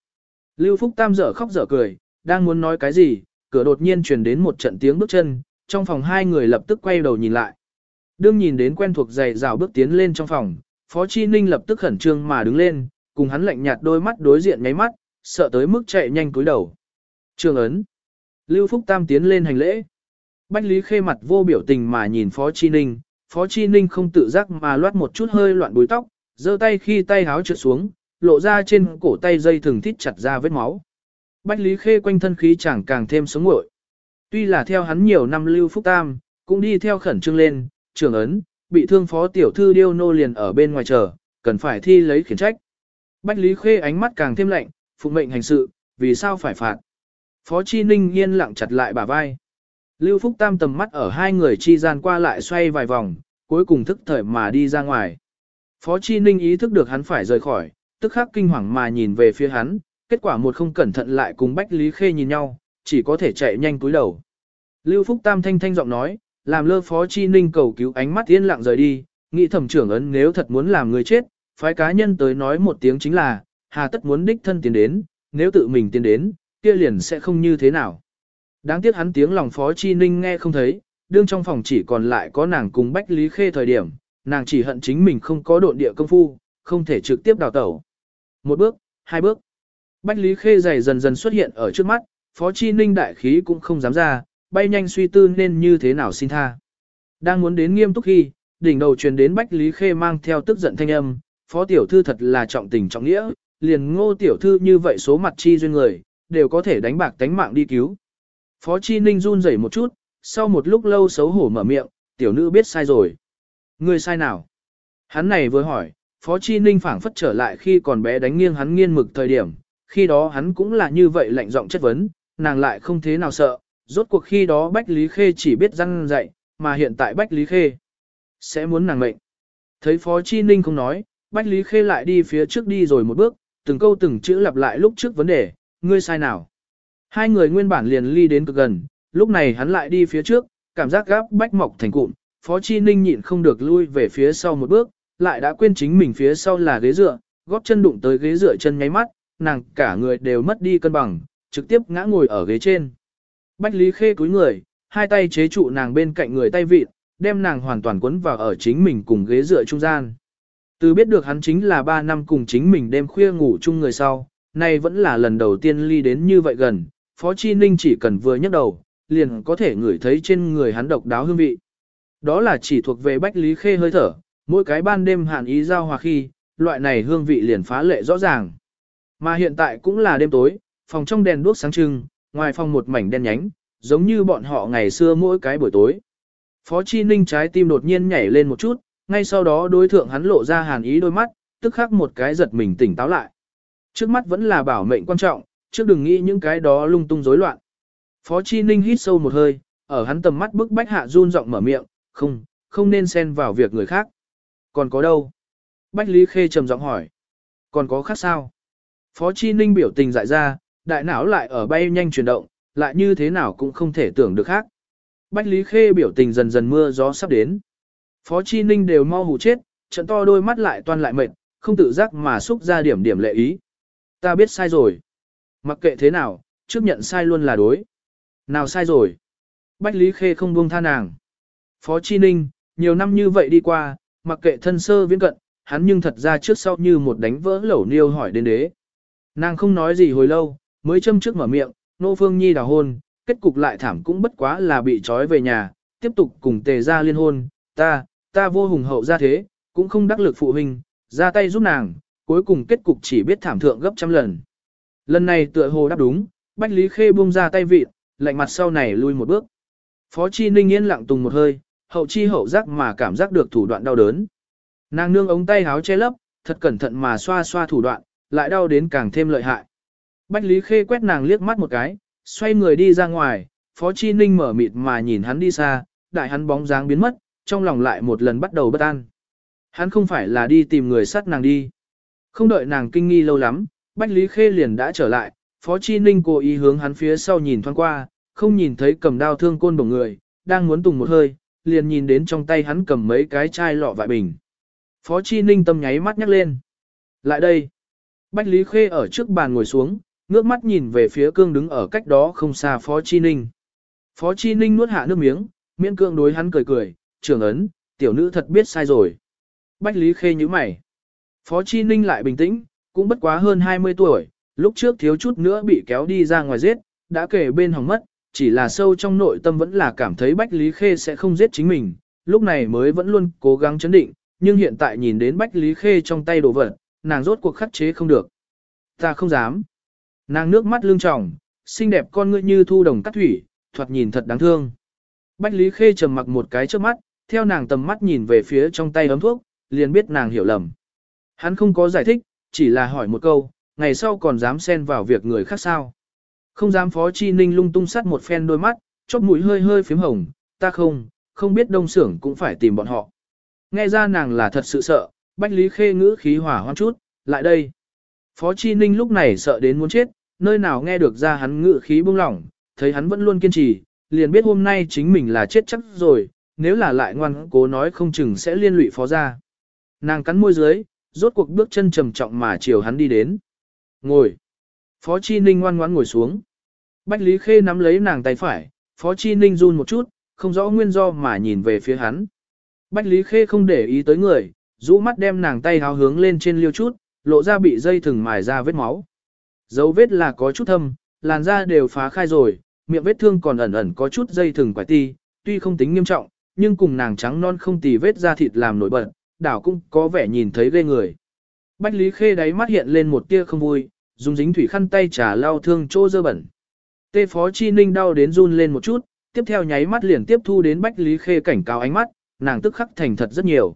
Lưu Phúc Tam dở khóc dở cười, đang muốn nói cái gì, cửa đột nhiên truyền đến một trận tiếng bước chân, trong phòng hai người lập tức quay đầu nhìn lại. Đương nhìn đến quen thuộc giày rào bước tiến lên trong phòng, Phó Chi Ninh lập tức khẩn trương mà đứng lên, cùng hắn lạnh nhạt đôi mắt đối diện nháy mắt, sợ tới mức chạy nhanh cúi đầu. Trương ấn. Lưu Phúc Tam tiến lên hành lễ. Bách Lý Khê mặt vô biểu tình mà nhìn Phó Chi Ninh, Phó Chi Ninh không tự giác mà loát một chút hơi loạn búi tóc, giơ tay khi tay háo trượt xuống, lộ ra trên cổ tay dây thừng thít chặt ra vết máu. Bách Lý Khê quanh thân khí chẳng càng thêm sống ngội. Tuy là theo hắn nhiều năm lưu phúc tam, cũng đi theo khẩn trương lên, trưởng ấn, bị thương phó tiểu thư điêu nô liền ở bên ngoài chờ, cần phải thi lấy khiển trách. Bách Lý Khê ánh mắt càng thêm lạnh, phụ mệnh hành sự, vì sao phải phạt. Phó Chi Ninh yên lặng chặt lại bả vai. Lưu Phúc Tam tầm mắt ở hai người chi gian qua lại xoay vài vòng, cuối cùng thức thời mà đi ra ngoài. Phó Chi Ninh ý thức được hắn phải rời khỏi, tức khắc kinh hoàng mà nhìn về phía hắn, kết quả một không cẩn thận lại cùng Bách Lý Khê nhìn nhau, chỉ có thể chạy nhanh cúi đầu. Lưu Phúc Tam thanh thanh giọng nói, làm lơ Phó Chi Ninh cầu cứu ánh mắt yên lặng rời đi, nghĩ thẩm trưởng ấn nếu thật muốn làm người chết, phái cá nhân tới nói một tiếng chính là, hà tất muốn đích thân tiến đến, nếu tự mình tiến đến, kia liền sẽ không như thế nào. Đáng tiếc hắn tiếng lòng Phó Chi Ninh nghe không thấy, đương trong phòng chỉ còn lại có nàng cùng Bách Lý Khê thời điểm, nàng chỉ hận chính mình không có độn địa công phu, không thể trực tiếp đào tẩu. Một bước, hai bước. Bách Lý Khê dày dần dần xuất hiện ở trước mắt, Phó Chi Ninh đại khí cũng không dám ra, bay nhanh suy tư nên như thế nào xin tha. Đang muốn đến nghiêm túc khi, đỉnh đầu truyền đến Bách Lý Khê mang theo tức giận thanh âm, Phó Tiểu Thư thật là trọng tình trọng nghĩa, liền ngô Tiểu Thư như vậy số mặt chi duyên người, đều có thể đánh bạc tánh mạng đi cứu. Phó Chi Ninh run rẩy một chút, sau một lúc lâu xấu hổ mở miệng, tiểu nữ biết sai rồi. Người sai nào? Hắn này vừa hỏi, Phó Chi Ninh phảng phất trở lại khi còn bé đánh nghiêng hắn nghiên mực thời điểm, khi đó hắn cũng là như vậy lạnh giọng chất vấn, nàng lại không thế nào sợ, rốt cuộc khi đó Bách Lý Khê chỉ biết răng dạy, mà hiện tại Bách Lý Khê sẽ muốn nàng mệnh. Thấy Phó Chi Ninh không nói, Bách Lý Khê lại đi phía trước đi rồi một bước, từng câu từng chữ lặp lại lúc trước vấn đề, ngươi sai nào. Hai người nguyên bản liền ly đến cực gần, lúc này hắn lại đi phía trước, cảm giác gáp bách mọc thành cụm, Phó Chi Ninh nhịn không được lui về phía sau một bước, lại đã quên chính mình phía sau là ghế dựa, góp chân đụng tới ghế dựa chân nháy mắt, nàng cả người đều mất đi cân bằng, trực tiếp ngã ngồi ở ghế trên. Bách Lý Khê cúi người, hai tay chế trụ nàng bên cạnh người tay vịt, đem nàng hoàn toàn quấn vào ở chính mình cùng ghế dựa trung gian. Từ biết được hắn chính là ba năm cùng chính mình đêm khuya ngủ chung người sau, nay vẫn là lần đầu tiên ly đến như vậy gần, Phó Chi Ninh chỉ cần vừa nhấc đầu, liền có thể ngửi thấy trên người hắn độc đáo hương vị. Đó là chỉ thuộc về Bách Lý Khê hơi thở, mỗi cái ban đêm hạn ý giao hòa khi, loại này hương vị liền phá lệ rõ ràng. Mà hiện tại cũng là đêm tối, phòng trong đèn đuốc sáng trưng, ngoài phòng một mảnh đen nhánh, giống như bọn họ ngày xưa mỗi cái buổi tối. Phó Chi Ninh trái tim đột nhiên nhảy lên một chút, ngay sau đó đối thượng hắn lộ ra hàn ý đôi mắt, tức khắc một cái giật mình tỉnh táo lại. Trước mắt vẫn là bảo mệnh quan trọng, trước đừng nghĩ những cái đó lung tung rối loạn. Phó Chi Ninh hít sâu một hơi, ở hắn tầm mắt bức bách hạ run giọng mở miệng, không, không nên xen vào việc người khác. Còn có đâu? Bách Lý Khê trầm giọng hỏi. Còn có khác sao? Phó Chi Ninh biểu tình dại ra, đại não lại ở bay nhanh chuyển động, lại như thế nào cũng không thể tưởng được khác. Bách Lý Khê biểu tình dần dần mưa gió sắp đến. Phó Chi Ninh đều mau hù chết, trận to đôi mắt lại toan lại mệt, không tự giác mà xúc ra điểm điểm lệ ý. Ta biết sai rồi. Mặc kệ thế nào, trước nhận sai luôn là đối. Nào sai rồi. Bách Lý Khê không buông tha nàng. Phó Chi Ninh, nhiều năm như vậy đi qua, mặc kệ thân sơ viễn cận, hắn nhưng thật ra trước sau như một đánh vỡ lẩu niêu hỏi đến đế. Nàng không nói gì hồi lâu, mới châm trước mở miệng, nô phương nhi đào hôn, kết cục lại thảm cũng bất quá là bị trói về nhà, tiếp tục cùng tề ra liên hôn, ta, ta vô hùng hậu ra thế, cũng không đắc lực phụ huynh, ra tay giúp nàng, cuối cùng kết cục chỉ biết thảm thượng gấp trăm lần. Lần này tựa hồ đáp đúng, Bách Lý Khê buông ra tay vịt, lạnh mặt sau này lui một bước. Phó Chi Ninh yên lặng tùng một hơi, hậu chi hậu giác mà cảm giác được thủ đoạn đau đớn. Nàng nương ống tay háo che lấp, thật cẩn thận mà xoa xoa thủ đoạn, lại đau đến càng thêm lợi hại. Bách Lý Khê quét nàng liếc mắt một cái, xoay người đi ra ngoài, Phó Chi Ninh mở mịt mà nhìn hắn đi xa, đại hắn bóng dáng biến mất, trong lòng lại một lần bắt đầu bất an. Hắn không phải là đi tìm người sát nàng đi. Không đợi nàng kinh nghi lâu lắm, Bách Lý Khê liền đã trở lại, Phó Chi Ninh cố ý hướng hắn phía sau nhìn thoáng qua, không nhìn thấy cầm đao thương côn bổng người, đang muốn tùng một hơi, liền nhìn đến trong tay hắn cầm mấy cái chai lọ vại bình. Phó Chi Ninh tâm nháy mắt nhắc lên. Lại đây. Bách Lý Khê ở trước bàn ngồi xuống, ngước mắt nhìn về phía cương đứng ở cách đó không xa Phó Chi Ninh. Phó Chi Ninh nuốt hạ nước miếng, miễn cương đối hắn cười cười, trưởng ấn, tiểu nữ thật biết sai rồi. Bách Lý Khê như mày. Phó Chi Ninh lại bình tĩnh, cũng bất quá hơn 20 tuổi, lúc trước thiếu chút nữa bị kéo đi ra ngoài giết, đã kể bên hỏng mất, chỉ là sâu trong nội tâm vẫn là cảm thấy Bách Lý Khê sẽ không giết chính mình, lúc này mới vẫn luôn cố gắng chấn định, nhưng hiện tại nhìn đến Bách Lý Khê trong tay đồ vật, nàng rốt cuộc khắc chế không được. Ta không dám. Nàng nước mắt lưng tròng, xinh đẹp con ngươi như thu đồng cắt thủy, thoạt nhìn thật đáng thương. Bách Lý Khê trầm mặc một cái trước mắt, theo nàng tầm mắt nhìn về phía trong tay ấm thuốc, liền biết nàng hiểu lầm. Hắn không có giải thích, chỉ là hỏi một câu, ngày sau còn dám xen vào việc người khác sao. Không dám phó chi ninh lung tung sắt một phen đôi mắt, chóp mũi hơi hơi phím hồng, ta không, không biết đông xưởng cũng phải tìm bọn họ. Nghe ra nàng là thật sự sợ, Bách Lý Khê ngữ khí hỏa hoang chút, lại đây. Phó Chi Ninh lúc này sợ đến muốn chết, nơi nào nghe được ra hắn ngữ khí bông lỏng, thấy hắn vẫn luôn kiên trì, liền biết hôm nay chính mình là chết chắc rồi, nếu là lại ngoan cố nói không chừng sẽ liên lụy phó ra. Nàng cắn môi dưới, rốt cuộc bước chân trầm trọng mà chiều hắn đi đến. Ngồi. Phó Chi Ninh ngoan ngoãn ngồi xuống. Bách Lý Khê nắm lấy nàng tay phải, Phó Chi Ninh run một chút, không rõ nguyên do mà nhìn về phía hắn. Bách Lý Khê không để ý tới người, rũ mắt đem nàng tay háo hướng lên trên liêu chút, lộ ra bị dây thừng mài ra vết máu. Dấu vết là có chút thâm, làn da đều phá khai rồi, miệng vết thương còn ẩn ẩn có chút dây thừng quải ti, tuy không tính nghiêm trọng, nhưng cùng nàng trắng non không tì vết da thịt làm nổi bật, đảo cũng có vẻ nhìn thấy ghê người. Bách Lý Khê đáy mắt hiện lên một tia không vui, dùng dính thủy khăn tay trà lau thương chỗ dơ bẩn. Tê Phó Chi Ninh đau đến run lên một chút, tiếp theo nháy mắt liền tiếp thu đến Bách Lý Khê cảnh cáo ánh mắt, nàng tức khắc thành thật rất nhiều.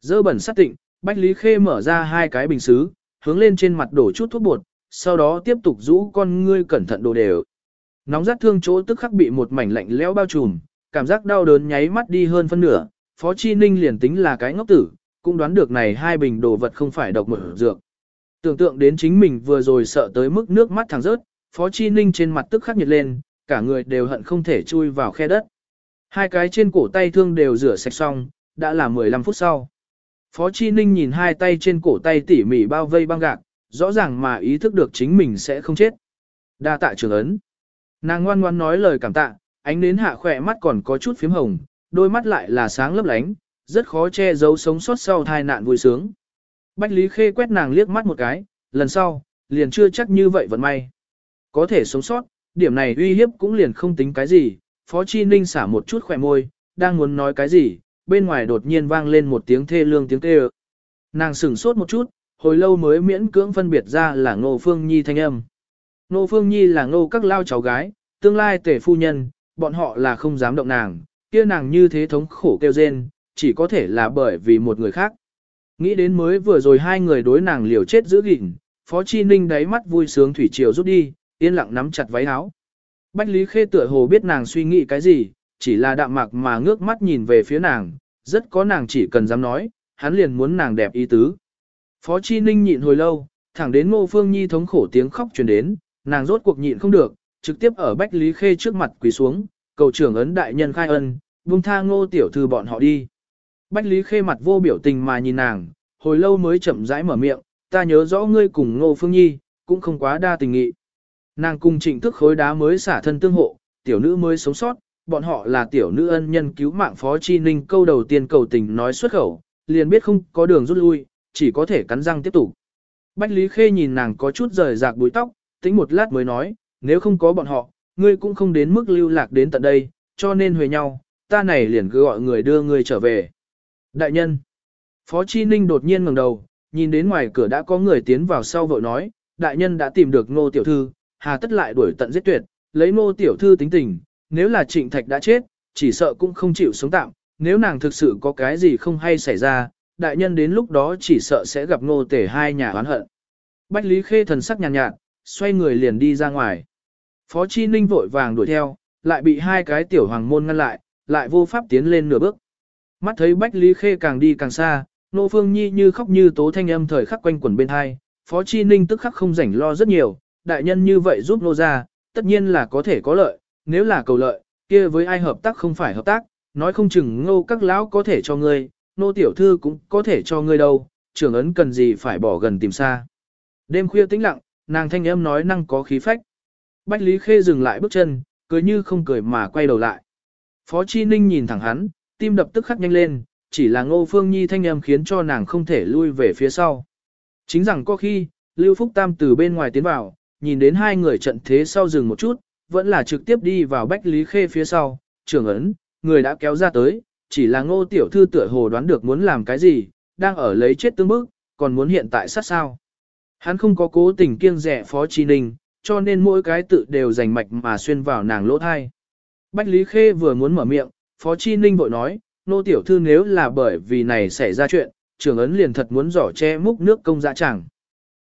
Dơ bẩn sát tịnh, Bách Lý Khê mở ra hai cái bình xứ, hướng lên trên mặt đổ chút thuốc bột, sau đó tiếp tục rũ con ngươi cẩn thận đồ đều. Nóng rát thương chỗ tức khắc bị một mảnh lạnh lẽo bao trùm, cảm giác đau đớn nháy mắt đi hơn phân nửa, Phó Chi Ninh liền tính là cái ngốc tử, cũng đoán được này hai bình đồ vật không phải độc mở dược. Tưởng tượng đến chính mình vừa rồi sợ tới mức nước mắt thẳng rớt, Phó Chi Ninh trên mặt tức khắc nhiệt lên, cả người đều hận không thể chui vào khe đất. Hai cái trên cổ tay thương đều rửa sạch xong, đã là 15 phút sau. Phó Chi Ninh nhìn hai tay trên cổ tay tỉ mỉ bao vây băng gạc, rõ ràng mà ý thức được chính mình sẽ không chết. Đa tạ trường ấn. Nàng ngoan ngoan nói lời cảm tạ, ánh đến hạ khỏe mắt còn có chút phím hồng, đôi mắt lại là sáng lấp lánh, rất khó che giấu sống sót sau tai nạn vui sướng. Bách Lý Khê quét nàng liếc mắt một cái, lần sau, liền chưa chắc như vậy vẫn may. Có thể sống sót, điểm này uy hiếp cũng liền không tính cái gì, Phó Chi Ninh xả một chút khỏe môi, đang muốn nói cái gì, bên ngoài đột nhiên vang lên một tiếng thê lương tiếng kêu. Nàng sửng sốt một chút, hồi lâu mới miễn cưỡng phân biệt ra là Ngô Phương Nhi thanh âm. Ngô Phương Nhi là ngô các lao cháu gái, tương lai tể phu nhân, bọn họ là không dám động nàng, kia nàng như thế thống khổ kêu rên, chỉ có thể là bởi vì một người khác. Nghĩ đến mới vừa rồi hai người đối nàng liều chết giữ gìn, Phó Chi Ninh đáy mắt vui sướng thủy triều rút đi, yên lặng nắm chặt váy áo. Bách Lý Khê tựa hồ biết nàng suy nghĩ cái gì, chỉ là đạm mạc mà ngước mắt nhìn về phía nàng, rất có nàng chỉ cần dám nói, hắn liền muốn nàng đẹp ý tứ. Phó Chi Ninh nhịn hồi lâu, thẳng đến Ngô Phương Nhi thống khổ tiếng khóc truyền đến, nàng rốt cuộc nhịn không được, trực tiếp ở Bách Lý Khê trước mặt quỳ xuống, cầu trưởng ấn đại nhân khai ân, buông tha Ngô tiểu thư bọn họ đi. Bách Lý Khê mặt vô biểu tình mà nhìn nàng, hồi lâu mới chậm rãi mở miệng, ta nhớ rõ ngươi cùng Ngô Phương Nhi, cũng không quá đa tình nghị. Nàng cùng trịnh thức khối đá mới xả thân tương hộ, tiểu nữ mới sống sót, bọn họ là tiểu nữ ân nhân cứu mạng Phó Chi Ninh câu đầu tiên cầu tình nói xuất khẩu, liền biết không có đường rút lui, chỉ có thể cắn răng tiếp tục. Bách Lý Khê nhìn nàng có chút rời rạc búi tóc, tính một lát mới nói, nếu không có bọn họ, ngươi cũng không đến mức lưu lạc đến tận đây, cho nên huề nhau, ta này liền cứ gọi người đưa ngươi trở về. Đại nhân, Phó Chi Ninh đột nhiên ngẩng đầu, nhìn đến ngoài cửa đã có người tiến vào sau vội nói, đại nhân đã tìm được ngô tiểu thư, hà tất lại đuổi tận giết tuyệt, lấy ngô tiểu thư tính tình, nếu là trịnh thạch đã chết, chỉ sợ cũng không chịu sống tạm, nếu nàng thực sự có cái gì không hay xảy ra, đại nhân đến lúc đó chỉ sợ sẽ gặp ngô tể hai nhà oán hận. Bách Lý Khê thần sắc nhàn nhạt, nhạt, xoay người liền đi ra ngoài. Phó Chi Ninh vội vàng đuổi theo, lại bị hai cái tiểu hoàng môn ngăn lại, lại vô pháp tiến lên nửa bước. Mắt thấy Bách Lý Khê càng đi càng xa, Nô Phương Nhi như khóc như tố thanh âm thời khắc quanh quẩn bên hai, Phó Chi Ninh tức khắc không rảnh lo rất nhiều, đại nhân như vậy giúp nô ra, tất nhiên là có thể có lợi, nếu là cầu lợi, kia với ai hợp tác không phải hợp tác, nói không chừng ngô các lão có thể cho ngươi, nô tiểu thư cũng có thể cho ngươi đâu, trưởng ấn cần gì phải bỏ gần tìm xa. Đêm khuya tĩnh lặng, nàng thanh âm nói năng có khí phách. Bách Lý Khê dừng lại bước chân, cười như không cười mà quay đầu lại. Phó Chi Ninh nhìn thẳng hắn, tim đập tức khắc nhanh lên, chỉ là Ngô Phương Nhi thanh âm khiến cho nàng không thể lui về phía sau. Chính rằng có khi, Lưu Phúc Tam từ bên ngoài tiến vào, nhìn đến hai người trận thế sau dừng một chút, vẫn là trực tiếp đi vào Bách Lý Khê phía sau, trưởng ấn, người đã kéo ra tới, chỉ là Ngô Tiểu Thư tựa hồ đoán được muốn làm cái gì, đang ở lấy chết tương bức, còn muốn hiện tại sát sao. Hắn không có cố tình kiêng rẻ Phó Chi Ninh, cho nên mỗi cái tự đều rành mạch mà xuyên vào nàng lỗ thai. Bách Lý Khê vừa muốn mở miệng, Phó Chi Ninh vội nói, nô tiểu thư nếu là bởi vì này xảy ra chuyện, trưởng ấn liền thật muốn giỏ che múc nước công dạ chẳng.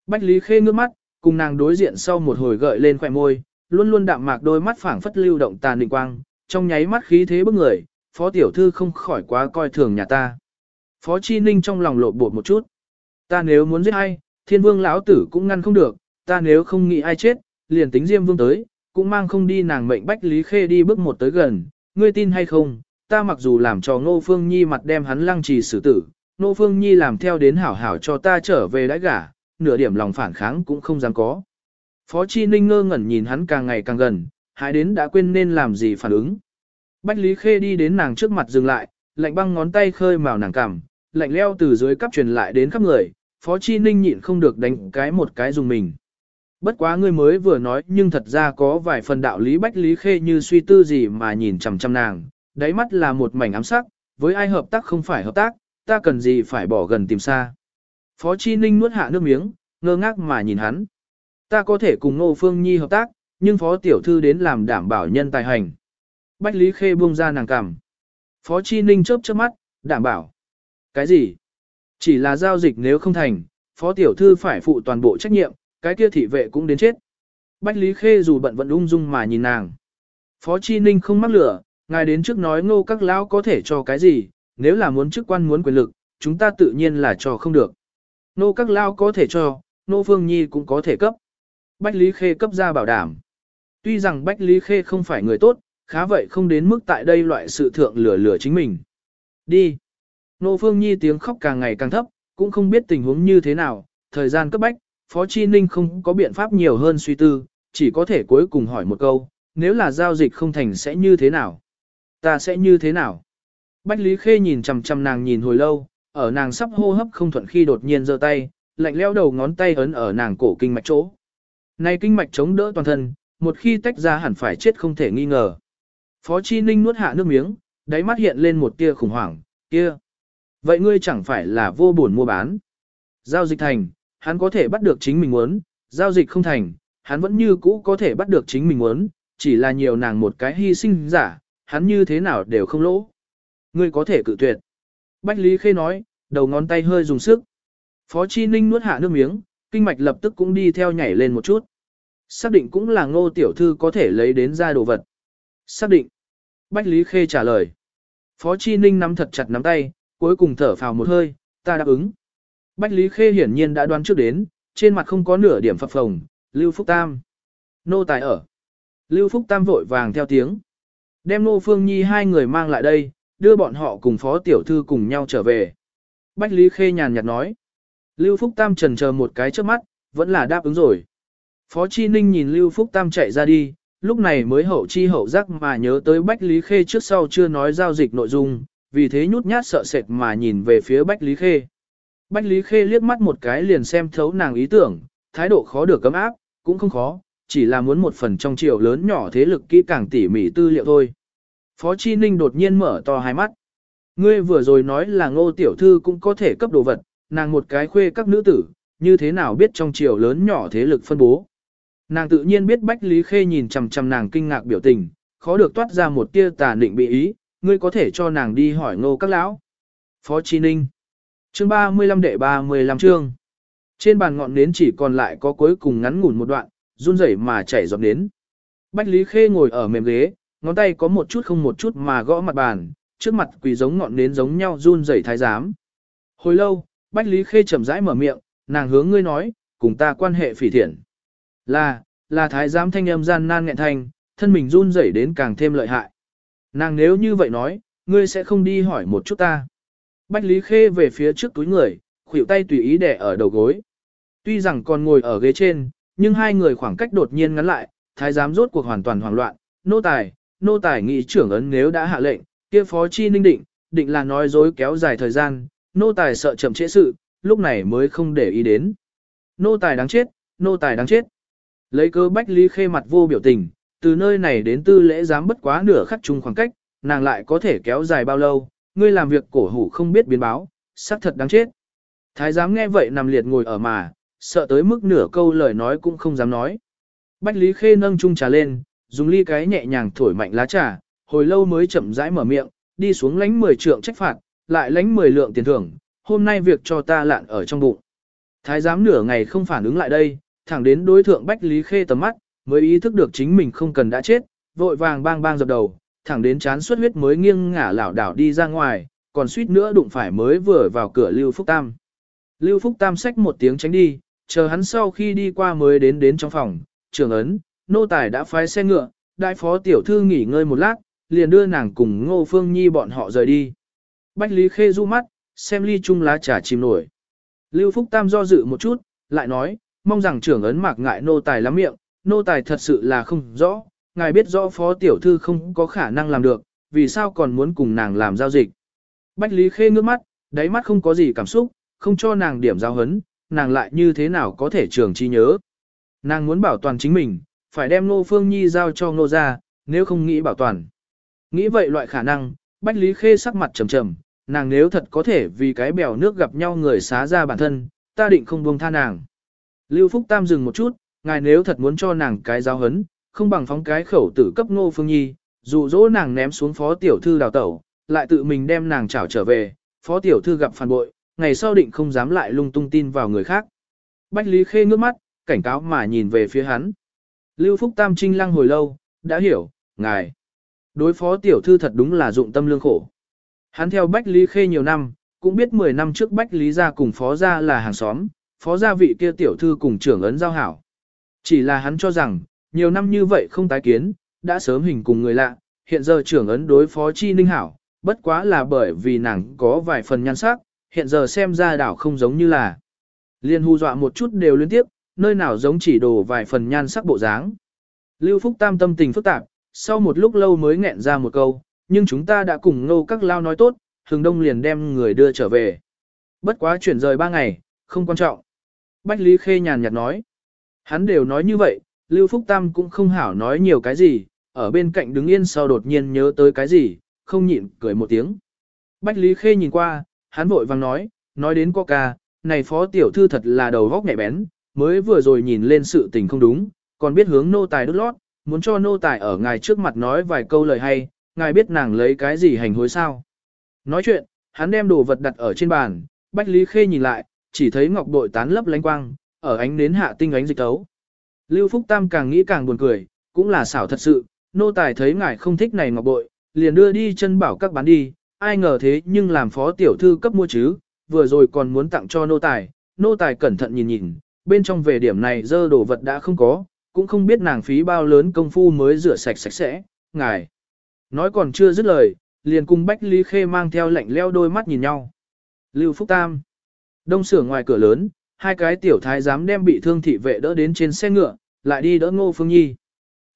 Bách Lý Khê ngước mắt, cùng nàng đối diện sau một hồi gợi lên khỏe môi, luôn luôn đạm mạc đôi mắt phảng phất lưu động tàn định quang, trong nháy mắt khí thế bức người, phó tiểu thư không khỏi quá coi thường nhà ta. Phó Chi Ninh trong lòng lộ bột một chút. Ta nếu muốn giết ai, thiên vương lão tử cũng ngăn không được, ta nếu không nghĩ ai chết, liền tính diêm vương tới, cũng mang không đi nàng mệnh bách lý khê đi bước một tới gần, ngươi tin hay không, ta mặc dù làm cho Ngô Phương Nhi mặt đem hắn lăng trì xử tử, Ngô Phương Nhi làm theo đến hảo hảo cho ta trở về đãi gả, nửa điểm lòng phản kháng cũng không dám có. Phó Chi Ninh ngơ ngẩn nhìn hắn càng ngày càng gần, hãy đến đã quên nên làm gì phản ứng. Bách Lý Khê đi đến nàng trước mặt dừng lại, lạnh băng ngón tay khơi màu nàng cằm, lạnh leo từ dưới cắp truyền lại đến khắp người, Phó Chi Ninh nhịn không được đánh cái một cái dùng mình. Bất quá ngươi mới vừa nói nhưng thật ra có vài phần đạo lý Bách Lý Khê như suy tư gì mà nhìn chằm chằm nàng, đáy mắt là một mảnh ám sắc, với ai hợp tác không phải hợp tác, ta cần gì phải bỏ gần tìm xa. Phó Chi Ninh nuốt hạ nước miếng, ngơ ngác mà nhìn hắn. Ta có thể cùng Ngô Phương Nhi hợp tác, nhưng Phó Tiểu Thư đến làm đảm bảo nhân tài hành. Bách Lý Khê buông ra nàng cằm. Phó Chi Ninh chớp chớp mắt, đảm bảo. Cái gì? Chỉ là giao dịch nếu không thành, Phó Tiểu Thư phải phụ toàn bộ trách nhiệm, cái kia thị vệ cũng đến chết. Bách Lý Khê dù bận vẫn ung dung mà nhìn nàng. Phó Chi Ninh không mắc lửa, ngài đến trước nói ngô các lão có thể cho cái gì, nếu là muốn chức quan muốn quyền lực, chúng ta tự nhiên là cho không được. Nô các lão có thể cho, nô phương nhi cũng có thể cấp. Bách Lý Khê cấp ra bảo đảm. Tuy rằng Bách Lý Khê không phải người tốt, khá vậy không đến mức tại đây loại sự thượng lửa lửa chính mình. Đi. Nô Phương Nhi tiếng khóc càng ngày càng thấp, cũng không biết tình huống như thế nào, thời gian cấp bách, Phó Chi Ninh không có biện pháp nhiều hơn suy tư, chỉ có thể cuối cùng hỏi một câu, nếu là giao dịch không thành sẽ như thế nào? Ta sẽ như thế nào? Bách Lý Khê nhìn chằm chằm nàng nhìn hồi lâu, ở nàng sắp hô hấp không thuận khi đột nhiên giơ tay, lạnh leo đầu ngón tay ấn ở nàng cổ kinh mạch chỗ. Này kinh mạch chống đỡ toàn thân, một khi tách ra hẳn phải chết không thể nghi ngờ. Phó Chi Ninh nuốt hạ nước miếng, đáy mắt hiện lên một tia khủng hoảng, kia. Vậy ngươi chẳng phải là vô buồn mua bán. Giao dịch thành, hắn có thể bắt được chính mình muốn, giao dịch không thành, hắn vẫn như cũ có thể bắt được chính mình muốn, chỉ là nhiều nàng một cái hy sinh giả, hắn như thế nào đều không lỗ. Ngươi có thể cự tuyệt. Bách Lý Khê nói, đầu ngón tay hơi dùng sức. Phó Chi Ninh nuốt hạ nước miếng, kinh mạch lập tức cũng đi theo nhảy lên một chút. Xác định cũng là ngô tiểu thư có thể lấy đến ra đồ vật. Xác định. Bách Lý Khê trả lời. Phó Chi Ninh nắm thật chặt nắm tay, cuối cùng thở phào một hơi, ta đáp ứng. Bách Lý Khê hiển nhiên đã đoán trước đến, trên mặt không có nửa điểm phập phồng, Lưu Phúc Tam. Nô tài ở. Lưu Phúc Tam vội vàng theo tiếng. Đem Nô Phương Nhi hai người mang lại đây, đưa bọn họ cùng phó tiểu thư cùng nhau trở về. Bách Lý Khê nhàn nhạt nói. Lưu Phúc Tam trần chờ một cái trước mắt, vẫn là đáp ứng rồi. Phó Chi Ninh nhìn Lưu Phúc Tam chạy ra đi, lúc này mới hậu chi hậu giác mà nhớ tới Bách Lý Khê trước sau chưa nói giao dịch nội dung, vì thế nhút nhát sợ sệt mà nhìn về phía Bách Lý Khê. Bách Lý Khê liếc mắt một cái liền xem thấu nàng ý tưởng, thái độ khó được cấm áp, cũng không khó, chỉ là muốn một phần trong chiều lớn nhỏ thế lực kỹ càng tỉ mỉ tư liệu thôi. Phó Chi Ninh đột nhiên mở to hai mắt. Ngươi vừa rồi nói là ngô tiểu thư cũng có thể cấp đồ vật, nàng một cái khuê các nữ tử, như thế nào biết trong chiều lớn nhỏ thế lực phân bố. Nàng tự nhiên biết Bách Lý Khê nhìn chằm chằm nàng kinh ngạc biểu tình, khó được toát ra một tia tà định bị ý, ngươi có thể cho nàng đi hỏi ngô các lão. Phó Chi Ninh Chương 35 đệ 35 chương Trên bàn ngọn nến chỉ còn lại có cuối cùng ngắn ngủn một đoạn, run rẩy mà chảy giọt nến. Bách Lý Khê ngồi ở mềm ghế, ngón tay có một chút không một chút mà gõ mặt bàn, trước mặt quỳ giống ngọn nến giống nhau run rẩy thái giám. Hồi lâu, Bách Lý Khê chậm rãi mở miệng, nàng hướng ngươi nói, cùng ta quan hệ phỉ thiện. Là, là thái giám thanh âm gian nan nghẹn thanh, thân mình run rẩy đến càng thêm lợi hại. Nàng nếu như vậy nói, ngươi sẽ không đi hỏi một chút ta. Bách Lý Khê về phía trước túi người, khuỷu tay tùy ý đè ở đầu gối. Tuy rằng còn ngồi ở ghế trên, nhưng hai người khoảng cách đột nhiên ngắn lại, thái giám rốt cuộc hoàn toàn hoảng loạn, nô tài, nô tài nghị trưởng ấn nếu đã hạ lệnh, kia phó chi ninh định, định là nói dối kéo dài thời gian, nô tài sợ chậm trễ sự, lúc này mới không để ý đến. Nô tài đáng chết, nô tài đáng chết. Lấy cơ bách lý khê mặt vô biểu tình, từ nơi này đến tư lễ dám bất quá nửa khắc chung khoảng cách, nàng lại có thể kéo dài bao lâu, ngươi làm việc cổ hủ không biết biến báo, xác thật đáng chết. Thái giám nghe vậy nằm liệt ngồi ở mà, sợ tới mức nửa câu lời nói cũng không dám nói. Bách Lý Khê nâng chung trà lên, dùng ly cái nhẹ nhàng thổi mạnh lá trà, hồi lâu mới chậm rãi mở miệng, đi xuống lánh 10 trượng trách phạt, lại lánh 10 lượng tiền thưởng, hôm nay việc cho ta lạn ở trong bụng. Thái giám nửa ngày không phản ứng lại đây, thẳng đến đối thượng Bách Lý Khê tầm mắt, mới ý thức được chính mình không cần đã chết, vội vàng bang bang dập đầu, thẳng đến chán xuất huyết mới nghiêng ngả lảo đảo đi ra ngoài, còn suýt nữa đụng phải mới vừa vào cửa Lưu Phúc Tam. Lưu Phúc Tam xách một tiếng tránh đi, chờ hắn sau khi đi qua mới đến đến trong phòng, trưởng ấn, nô tài đã phái xe ngựa, đại phó tiểu thư nghỉ ngơi một lát, liền đưa nàng cùng Ngô Phương Nhi bọn họ rời đi. Bách Lý Khê du mắt, xem ly chung lá trà chìm nổi. Lưu Phúc Tam do dự một chút, lại nói, mong rằng trưởng ấn mạc ngại nô tài lắm miệng, nô tài thật sự là không rõ, ngài biết rõ phó tiểu thư không có khả năng làm được, vì sao còn muốn cùng nàng làm giao dịch. Bách Lý Khê ngước mắt, đáy mắt không có gì cảm xúc, không cho nàng điểm giao hấn, nàng lại như thế nào có thể trường chi nhớ. Nàng muốn bảo toàn chính mình, phải đem Nô Phương Nhi giao cho Nô ra, nếu không nghĩ bảo toàn. Nghĩ vậy loại khả năng, Bách Lý Khê sắc mặt trầm trầm, nàng nếu thật có thể vì cái bèo nước gặp nhau người xá ra bản thân, ta định không buông tha nàng. Lưu Phúc Tam dừng một chút, ngài nếu thật muốn cho nàng cái giao hấn, không bằng phóng cái khẩu tử cấp Ngô Phương Nhi, dụ dỗ nàng ném xuống phó tiểu thư đào tẩu, lại tự mình đem nàng trảo trở về, phó tiểu thư gặp phản bội, ngày sau định không dám lại lung tung tin vào người khác. Bách Lý Khê ngước mắt, cảnh cáo mà nhìn về phía hắn. Lưu Phúc Tam trinh lăng hồi lâu, đã hiểu, ngài. Đối phó tiểu thư thật đúng là dụng tâm lương khổ. Hắn theo Bách Lý Khê nhiều năm, cũng biết 10 năm trước Bách Lý gia cùng phó gia là hàng xóm, phó gia vị kia tiểu thư cùng trưởng ấn giao hảo. Chỉ là hắn cho rằng, nhiều năm như vậy không tái kiến, đã sớm hình cùng người lạ, hiện giờ trưởng ấn đối phó chi ninh hảo, bất quá là bởi vì nàng có vài phần nhan sắc, hiện giờ xem ra đảo không giống như là. Liên hù dọa một chút đều liên tiếp, nơi nào giống chỉ đồ vài phần nhan sắc bộ dáng. Lưu Phúc Tam tâm tình phức tạp, sau một lúc lâu mới nghẹn ra một câu, nhưng chúng ta đã cùng ngô các lao nói tốt, hừng đông liền đem người đưa trở về. Bất quá chuyển rời ba ngày, không quan trọng. Bách Lý Khê nhàn nhạt nói. Hắn đều nói như vậy, Lưu Phúc Tam cũng không hảo nói nhiều cái gì, ở bên cạnh đứng yên sau đột nhiên nhớ tới cái gì, không nhịn, cười một tiếng. Bách Lý Khê nhìn qua, hắn vội vang nói, nói đến coca, này phó tiểu thư thật là đầu góc nhạy bén, mới vừa rồi nhìn lên sự tình không đúng, còn biết hướng nô tài đút lót, muốn cho nô tài ở ngài trước mặt nói vài câu lời hay, ngài biết nàng lấy cái gì hành hối sao. Nói chuyện, hắn đem đồ vật đặt ở trên bàn, Bách Lý Khê nhìn lại, chỉ thấy ngọc bội tán lấp lánh quang, ở ánh nến hạ tinh ánh dịch tấu. Lưu Phúc Tam càng nghĩ càng buồn cười, cũng là xảo thật sự, nô tài thấy ngài không thích này ngọc bội, liền đưa đi chân bảo các bán đi, ai ngờ thế nhưng làm phó tiểu thư cấp mua chứ, vừa rồi còn muốn tặng cho nô tài, nô tài cẩn thận nhìn nhìn, bên trong về điểm này dơ đồ vật đã không có, cũng không biết nàng phí bao lớn công phu mới rửa sạch sạch sẽ, ngài. Nói còn chưa dứt lời, liền cùng Bách Lý Khê mang theo lạnh leo đôi mắt nhìn nhau. Lưu Phúc Tam. Đông sửa ngoài cửa lớn, hai cái tiểu thái dám đem bị thương thị vệ đỡ đến trên xe ngựa, lại đi đỡ Ngô Phương Nhi.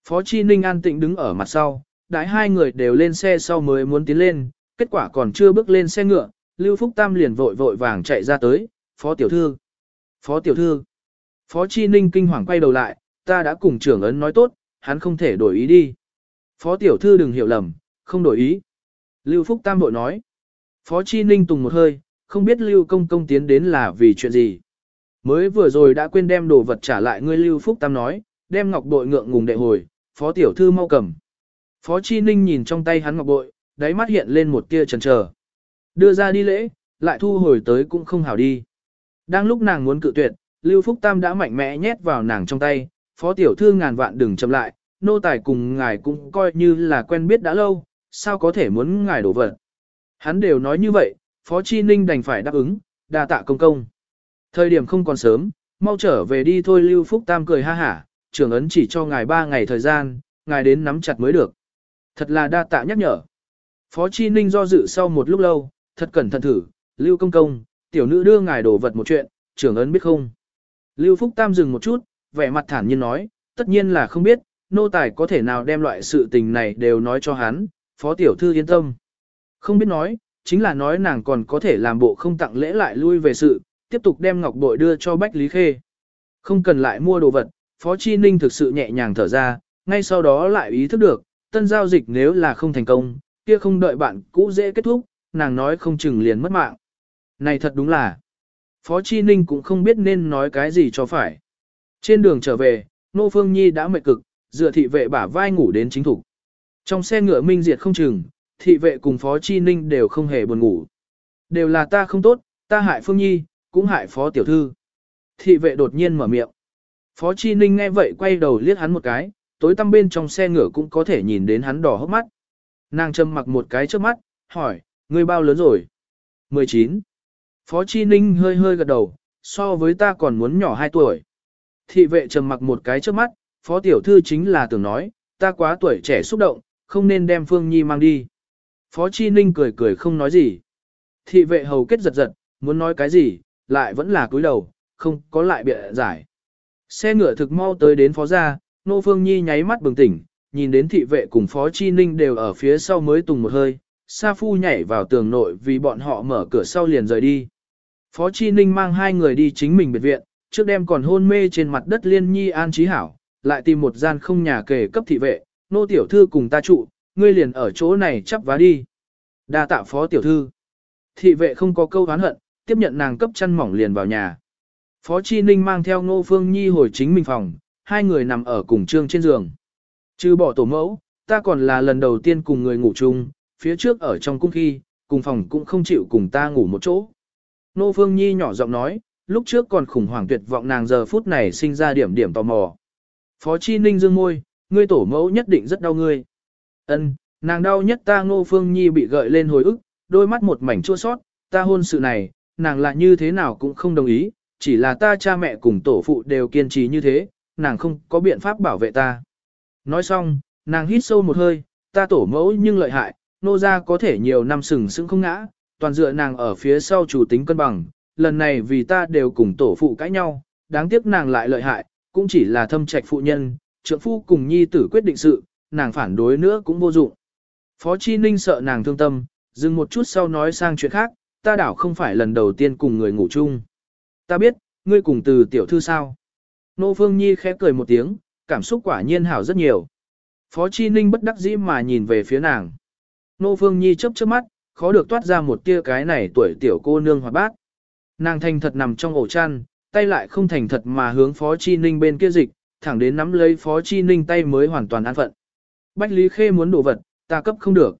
Phó Chi Ninh an tĩnh đứng ở mặt sau, đãi hai người đều lên xe sau mới muốn tiến lên, kết quả còn chưa bước lên xe ngựa, Lưu Phúc Tam liền vội vội vàng chạy ra tới, Phó Tiểu Thư. Phó Tiểu Thư. Phó Chi Ninh kinh hoàng quay đầu lại, ta đã cùng trưởng ấn nói tốt, hắn không thể đổi ý đi. Phó Tiểu Thư đừng hiểu lầm, không đổi ý. Lưu Phúc Tam bội nói. Phó Chi Ninh tùng một hơi, không biết Lưu Công Công tiến đến là vì chuyện gì. Mới vừa rồi đã quên đem đồ vật trả lại ngươi Lưu Phúc Tam nói, đem ngọc bội ngượng ngùng đệ hồi, Phó Tiểu Thư mau cầm. Phó Chi Ninh nhìn trong tay hắn ngọc bội, đáy mắt hiện lên một tia chần chờ. Đưa ra đi lễ, lại thu hồi tới cũng không hảo đi. Đang lúc nàng muốn cự tuyệt, Lưu Phúc Tam đã mạnh mẽ nhét vào nàng trong tay, Phó Tiểu Thư ngàn vạn đừng chậm lại, nô tài cùng ngài cũng coi như là quen biết đã lâu, sao có thể muốn ngài đổ vật. Hắn đều nói như vậy, Phó Chi Ninh đành phải đáp ứng, đa tạ công công. Thời điểm không còn sớm, mau trở về đi thôi Lưu Phúc Tam cười ha hả, trưởng ấn chỉ cho ngài ba ngày thời gian, ngài đến nắm chặt mới được. Thật là đa tạ nhắc nhở. Phó Chi Ninh do dự sau một lúc lâu, thật cẩn thận thử, Lưu Công Công, tiểu nữ đưa ngài đổ vật một chuyện, trưởng ấn biết không. Lưu Phúc Tam dừng một chút, vẻ mặt thản nhiên nói, tất nhiên là không biết, nô tài có thể nào đem loại sự tình này đều nói cho hắn, phó tiểu thư yên tâm. Không biết nói, chính là nói nàng còn có thể làm bộ không tặng lễ lại lui về sự, tiếp tục đem ngọc bội đưa cho Bách Lý Khê. Không cần lại mua đồ vật, Phó Chi Ninh thực sự nhẹ nhàng thở ra, ngay sau đó lại ý thức được, tân giao dịch nếu là không thành công, kia không đợi bạn cũ dễ kết thúc, nàng nói không chừng liền mất mạng. Này thật đúng là, Phó Chi Ninh cũng không biết nên nói cái gì cho phải. Trên đường trở về, Nô Phương Nhi đã mệt cực, dựa thị vệ bả vai ngủ đến chính thủ. Trong xe ngựa minh diệt không chừng, thị vệ cùng Phó Chi Ninh đều không hề buồn ngủ. Đều là ta không tốt, ta hại Phương Nhi, cũng hại Phó Tiểu Thư. Thị vệ đột nhiên mở miệng. Phó Chi Ninh nghe vậy quay đầu liếc hắn một cái, tối tăm bên trong xe ngựa cũng có thể nhìn đến hắn đỏ hốc mắt. Nàng châm mặc một cái trước mắt, hỏi, ngươi bao lớn rồi? 19. Phó Chi Ninh hơi hơi gật đầu, so với ta còn muốn nhỏ 2 tuổi. Thị vệ trầm mặc một cái trước mắt, Phó Tiểu Thư chính là tưởng nói, ta quá tuổi trẻ xúc động, không nên đem Phương Nhi mang đi. Phó Chi Ninh cười cười không nói gì. Thị vệ hầu kết giật giật, muốn nói cái gì, lại vẫn là cúi đầu, không có lại bịa giải. Xe ngựa thực mau tới đến phó gia, Nô Phương Nhi nháy mắt bừng tỉnh, nhìn đến thị vệ cùng Phó Chi Ninh đều ở phía sau mới tùng một hơi, Sa Phu nhảy vào tường nội vì bọn họ mở cửa sau liền rời đi. Phó Chi Ninh mang hai người đi chính mình biệt viện, trước đêm còn hôn mê trên mặt đất liên nhi an trí hảo, lại tìm một gian không nhà kề cấp thị vệ, nô tiểu thư cùng ta trụ, ngươi liền ở chỗ này chắp vá đi. Đa tạ phó tiểu thư. Thị vệ không có câu oán hận, tiếp nhận nàng cấp chăn mỏng liền vào nhà. Phó Chi Ninh mang theo Ngô Phương Nhi hồi chính mình phòng, hai người nằm ở cùng trương trên giường. Trừ bỏ tổ mẫu, ta còn là lần đầu tiên cùng người ngủ chung, phía trước ở trong cung khi, cùng phòng cũng không chịu cùng ta ngủ một chỗ. Nô Phương Nhi nhỏ giọng nói, lúc trước còn khủng hoảng tuyệt vọng nàng giờ phút này sinh ra điểm điểm tò mò. Phó Chi Ninh dương môi, ngươi tổ mẫu nhất định rất đau ngươi. Ân, nàng đau nhất ta Ngô Phương Nhi bị gợi lên hồi ức, đôi mắt một mảnh chua sót, ta hôn sự này, nàng lại như thế nào cũng không đồng ý, chỉ là ta cha mẹ cùng tổ phụ đều kiên trì như thế, nàng không có biện pháp bảo vệ ta. Nói xong, nàng hít sâu một hơi, ta tổ mẫu nhưng lợi hại, nô gia có thể nhiều năm sừng sững không ngã, toàn dựa nàng ở phía sau chủ tính cân bằng, lần này vì ta đều cùng tổ phụ cãi nhau, đáng tiếc nàng lại lợi hại, cũng chỉ là thâm trạch phụ nhân, trượng phu cùng nhi tử quyết định sự, nàng phản đối nữa cũng vô dụng. Phó Chi Ninh sợ nàng thương tâm, dừng một chút sau nói sang chuyện khác, ta đảo không phải lần đầu tiên cùng người ngủ chung. Ta biết, ngươi cùng từ tiểu thư sao. Nô Phương Nhi khẽ cười một tiếng, cảm xúc quả nhiên hảo rất nhiều. Phó Chi Ninh bất đắc dĩ mà nhìn về phía nàng. Nô Phương Nhi chớp chớp mắt, khó được toát ra một tia cái này tuổi tiểu cô nương hoạt bát. Nàng thành thật nằm trong ổ chăn, tay lại không thành thật mà hướng Phó Chi Ninh bên kia dịch, thẳng đến nắm lấy Phó Chi Ninh tay mới hoàn toàn an phận. Bách Lý Khê muốn đổ vật, ta cấp không được.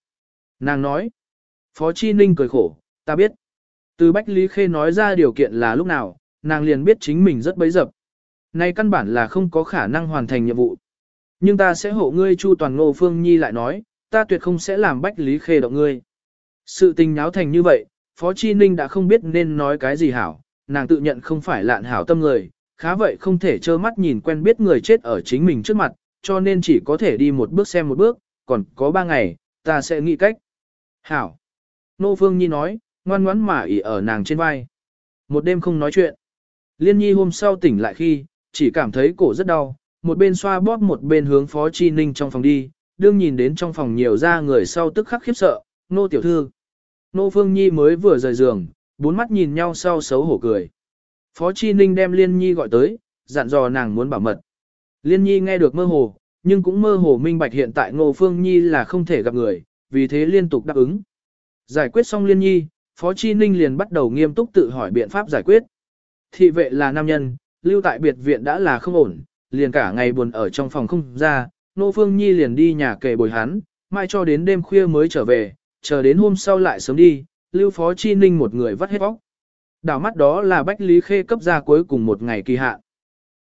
Nàng nói. Phó Chi Ninh cười khổ, ta biết. Từ Bách Lý Khê nói ra điều kiện là lúc nào, nàng liền biết chính mình rất bấy dập. Nay căn bản là không có khả năng hoàn thành nhiệm vụ. Nhưng ta sẽ hộ ngươi Chu Toàn Ngô Phương Nhi lại nói, ta tuyệt không sẽ làm Bách Lý Khê động ngươi. Sự tình náo thành như vậy, Phó Chi Ninh đã không biết nên nói cái gì hảo, nàng tự nhận không phải lạn hảo tâm người, khá vậy không thể trơ mắt nhìn quen biết người chết ở chính mình trước mặt, cho nên chỉ có thể đi một bước xem một bước, còn có ba ngày, ta sẽ nghĩ cách. Hảo. Nô Phương Nhi nói, ngoan ngoãn mà ỉ ở nàng trên vai. Một đêm không nói chuyện. Liên Nhi hôm sau tỉnh lại khi, chỉ cảm thấy cổ rất đau, một bên xoa bóp một bên hướng Phó Chi Ninh trong phòng đi, đương nhìn đến trong phòng nhiều ra người sau tức khắc khiếp sợ, nô tiểu thư. Nô Phương Nhi mới vừa rời giường, bốn mắt nhìn nhau sau xấu hổ cười. Phó Chi Ninh đem Liên Nhi gọi tới, dặn dò nàng muốn bảo mật. Liên Nhi nghe được mơ hồ, nhưng cũng mơ hồ minh bạch hiện tại Ngô Phương Nhi là không thể gặp người, vì thế liên tục đáp ứng. Giải quyết xong Liên Nhi, Phó Chi Ninh liền bắt đầu nghiêm túc tự hỏi biện pháp giải quyết. Thị vệ là nam nhân, lưu tại biệt viện đã là không ổn, liền cả ngày buồn ở trong phòng không ra, Nô Phương Nhi liền đi nhà kề bồi hắn, mai cho đến đêm khuya mới trở về, chờ đến hôm sau lại sớm đi, lưu Phó Chi Ninh một người vắt hết vóc. Đảo mắt đó là Bách Lý Khê cấp ra cuối cùng một ngày kỳ hạn.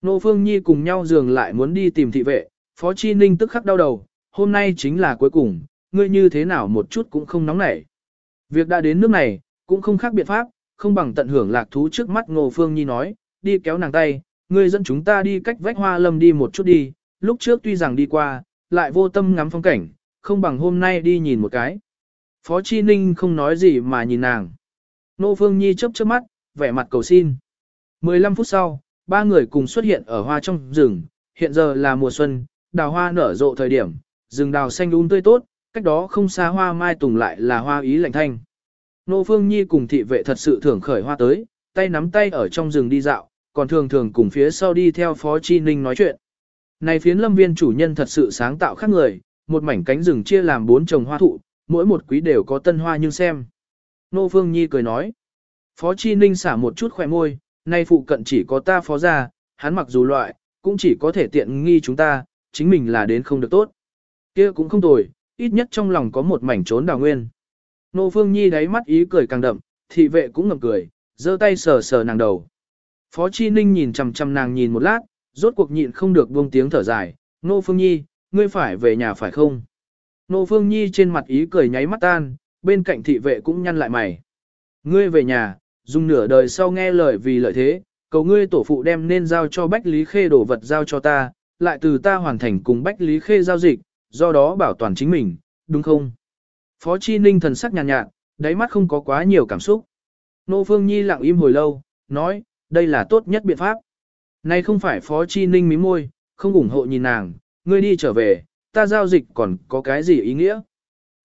Nô Phương Nhi cùng nhau giường lại muốn đi tìm thị vệ, Phó Chi Ninh tức khắc đau đầu, hôm nay chính là cuối cùng, ngươi như thế nào một chút cũng không nóng nảy. Việc đã đến nước này, cũng không khác biện pháp, không bằng tận hưởng lạc thú trước mắt Ngô Phương Nhi nói, đi kéo nàng tay, ngươi dẫn chúng ta đi cách vách hoa lâm đi một chút đi, lúc trước tuy rằng đi qua, lại vô tâm ngắm phong cảnh, không bằng hôm nay đi nhìn một cái. Phó Chi Ninh không nói gì mà nhìn nàng. Ngô Phương Nhi chớp chớp mắt, vẻ mặt cầu xin. 15 phút sau, ba người cùng xuất hiện ở hoa trong rừng, hiện giờ là mùa xuân, đào hoa nở rộ thời điểm, rừng đào xanh um tươi tốt, cách đó không xa hoa mai tùng lại là hoa ý lạnh thanh. Nô Phương Nhi cùng thị vệ thật sự thưởng khởi hoa tới, tay nắm tay ở trong rừng đi dạo, còn thường thường cùng phía sau đi theo Phó Chi Ninh nói chuyện. Này phiến lâm viên chủ nhân thật sự sáng tạo khác người, một mảnh cánh rừng chia làm bốn trồng hoa thụ, mỗi một quý đều có tân hoa nhưng xem. Nô Phương Nhi cười nói. Phó Chi Ninh xả một chút khỏe môi, nay phụ cận chỉ có ta phó ra, hắn mặc dù loại, cũng chỉ có thể tiện nghi chúng ta, chính mình là đến không được tốt. kia cũng không tồi, ít nhất trong lòng có một mảnh trốn đào nguyên. Nô Phương Nhi đáy mắt ý cười càng đậm, thị vệ cũng ngầm cười, giơ tay sờ sờ nàng đầu. Phó Chi Ninh nhìn chằm chằm nàng nhìn một lát, rốt cuộc nhịn không được buông tiếng thở dài, Nô Phương Nhi, ngươi phải về nhà phải không? Nô Phương Nhi trên mặt ý cười nháy mắt tan, bên cạnh thị vệ cũng nhăn lại mày. Ngươi về nhà, dùng nửa đời sau nghe lời vì lợi thế, cầu ngươi tổ phụ đem nên giao cho Bách Lý Khê đồ vật giao cho ta, lại từ ta hoàn thành cùng Bách Lý Khê giao dịch, do đó bảo toàn chính mình, đúng không? Phó Chi Ninh thần sắc nhàn nhạt, nhạt, đáy mắt không có quá nhiều cảm xúc. Nô Phương Nhi lặng im hồi lâu, nói, đây là tốt nhất biện pháp. Này không phải Phó Chi Ninh mím môi, không ủng hộ nhìn nàng, ngươi đi trở về, ta giao dịch còn có cái gì ý nghĩa?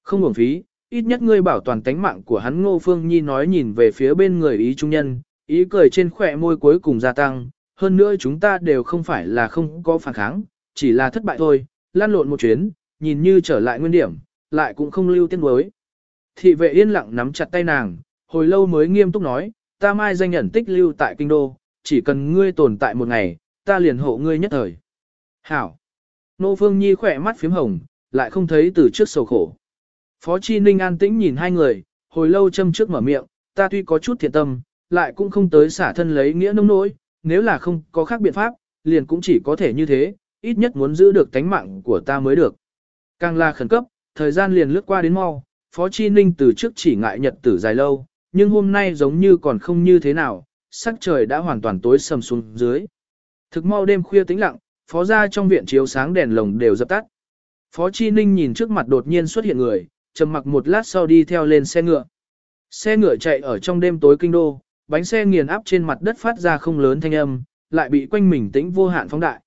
Không uổng phí, ít nhất ngươi bảo toàn tánh mạng của hắn Ngô Phương Nhi nói nhìn về phía bên người ý trung nhân, ý cười trên khỏe môi cuối cùng gia tăng, hơn nữa chúng ta đều không phải là không có phản kháng, chỉ là thất bại thôi, lan lộn một chuyến, nhìn như trở lại nguyên điểm, lại cũng không lưu tiên đối. Thị vệ yên lặng nắm chặt tay nàng, hồi lâu mới nghiêm túc nói, ta mai danh nhận tích lưu tại kinh đô, chỉ cần ngươi tồn tại một ngày, ta liền hộ ngươi nhất thời. Hảo! Nô Phương Nhi khỏe mắt phím hồng, lại không thấy từ trước sầu khổ. Phó Chi Ninh an tĩnh nhìn hai người, hồi lâu châm trước mở miệng, ta tuy có chút thiện tâm, lại cũng không tới xả thân lấy nghĩa nông nỗi, nếu là không có khác biện pháp, liền cũng chỉ có thể như thế, ít nhất muốn giữ được tánh mạng của ta mới được. Càng là khẩn cấp, thời gian liền lướt qua đến mau, Phó Chi Ninh từ trước chỉ ngại nhật tử dài lâu, nhưng hôm nay giống như còn không như thế nào, sắc trời đã hoàn toàn tối sầm xuống dưới. Thực mau đêm khuya tĩnh lặng, phó gia trong viện chiếu sáng đèn lồng đều dập tắt. Phó Chi Ninh nhìn trước mặt đột nhiên xuất hiện người, trầm mặc một lát sau đi theo lên xe ngựa. Xe ngựa chạy ở trong đêm tối kinh đô, bánh xe nghiền áp trên mặt đất phát ra không lớn thanh âm, lại bị quanh mình tĩnh vô hạn phóng đại.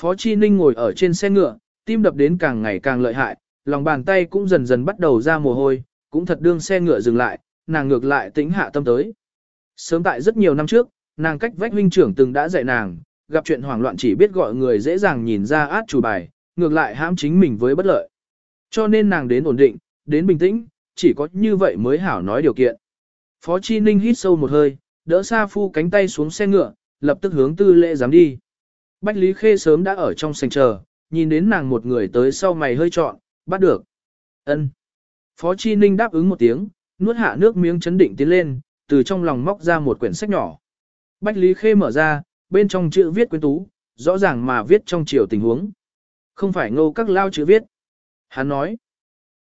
Phó Chi Ninh ngồi ở trên xe ngựa, tim đập đến càng ngày càng lợi hại, lòng bàn tay cũng dần dần bắt đầu ra mồ hôi, cũng thật đương xe ngựa dừng lại, nàng ngược lại tĩnh hạ tâm tới. Sớm tại rất nhiều năm trước, nàng cách vách huynh trưởng từng đã dạy nàng, gặp chuyện hoảng loạn chỉ biết gọi người dễ dàng nhìn ra át chủ bài, ngược lại hãm chính mình với bất lợi. Cho nên nàng đến ổn định, đến bình tĩnh, chỉ có như vậy mới hảo nói điều kiện. Phó Chi Ninh hít sâu một hơi, đỡ Sa Phu cánh tay xuống xe ngựa, lập tức hướng tư lễ dám đi. Bách Lý Khê sớm đã ở trong sành chờ, nhìn đến nàng một người tới sau mày hơi trọn, bắt được. ân Phó Chi Ninh đáp ứng một tiếng, nuốt hạ nước miếng chấn định tiến lên, từ trong lòng móc ra một quyển sách nhỏ. Bách Lý Khê mở ra, bên trong chữ viết quyến tú, rõ ràng mà viết trong chiều tình huống. Không phải ngô các lao chữ viết. Hắn nói,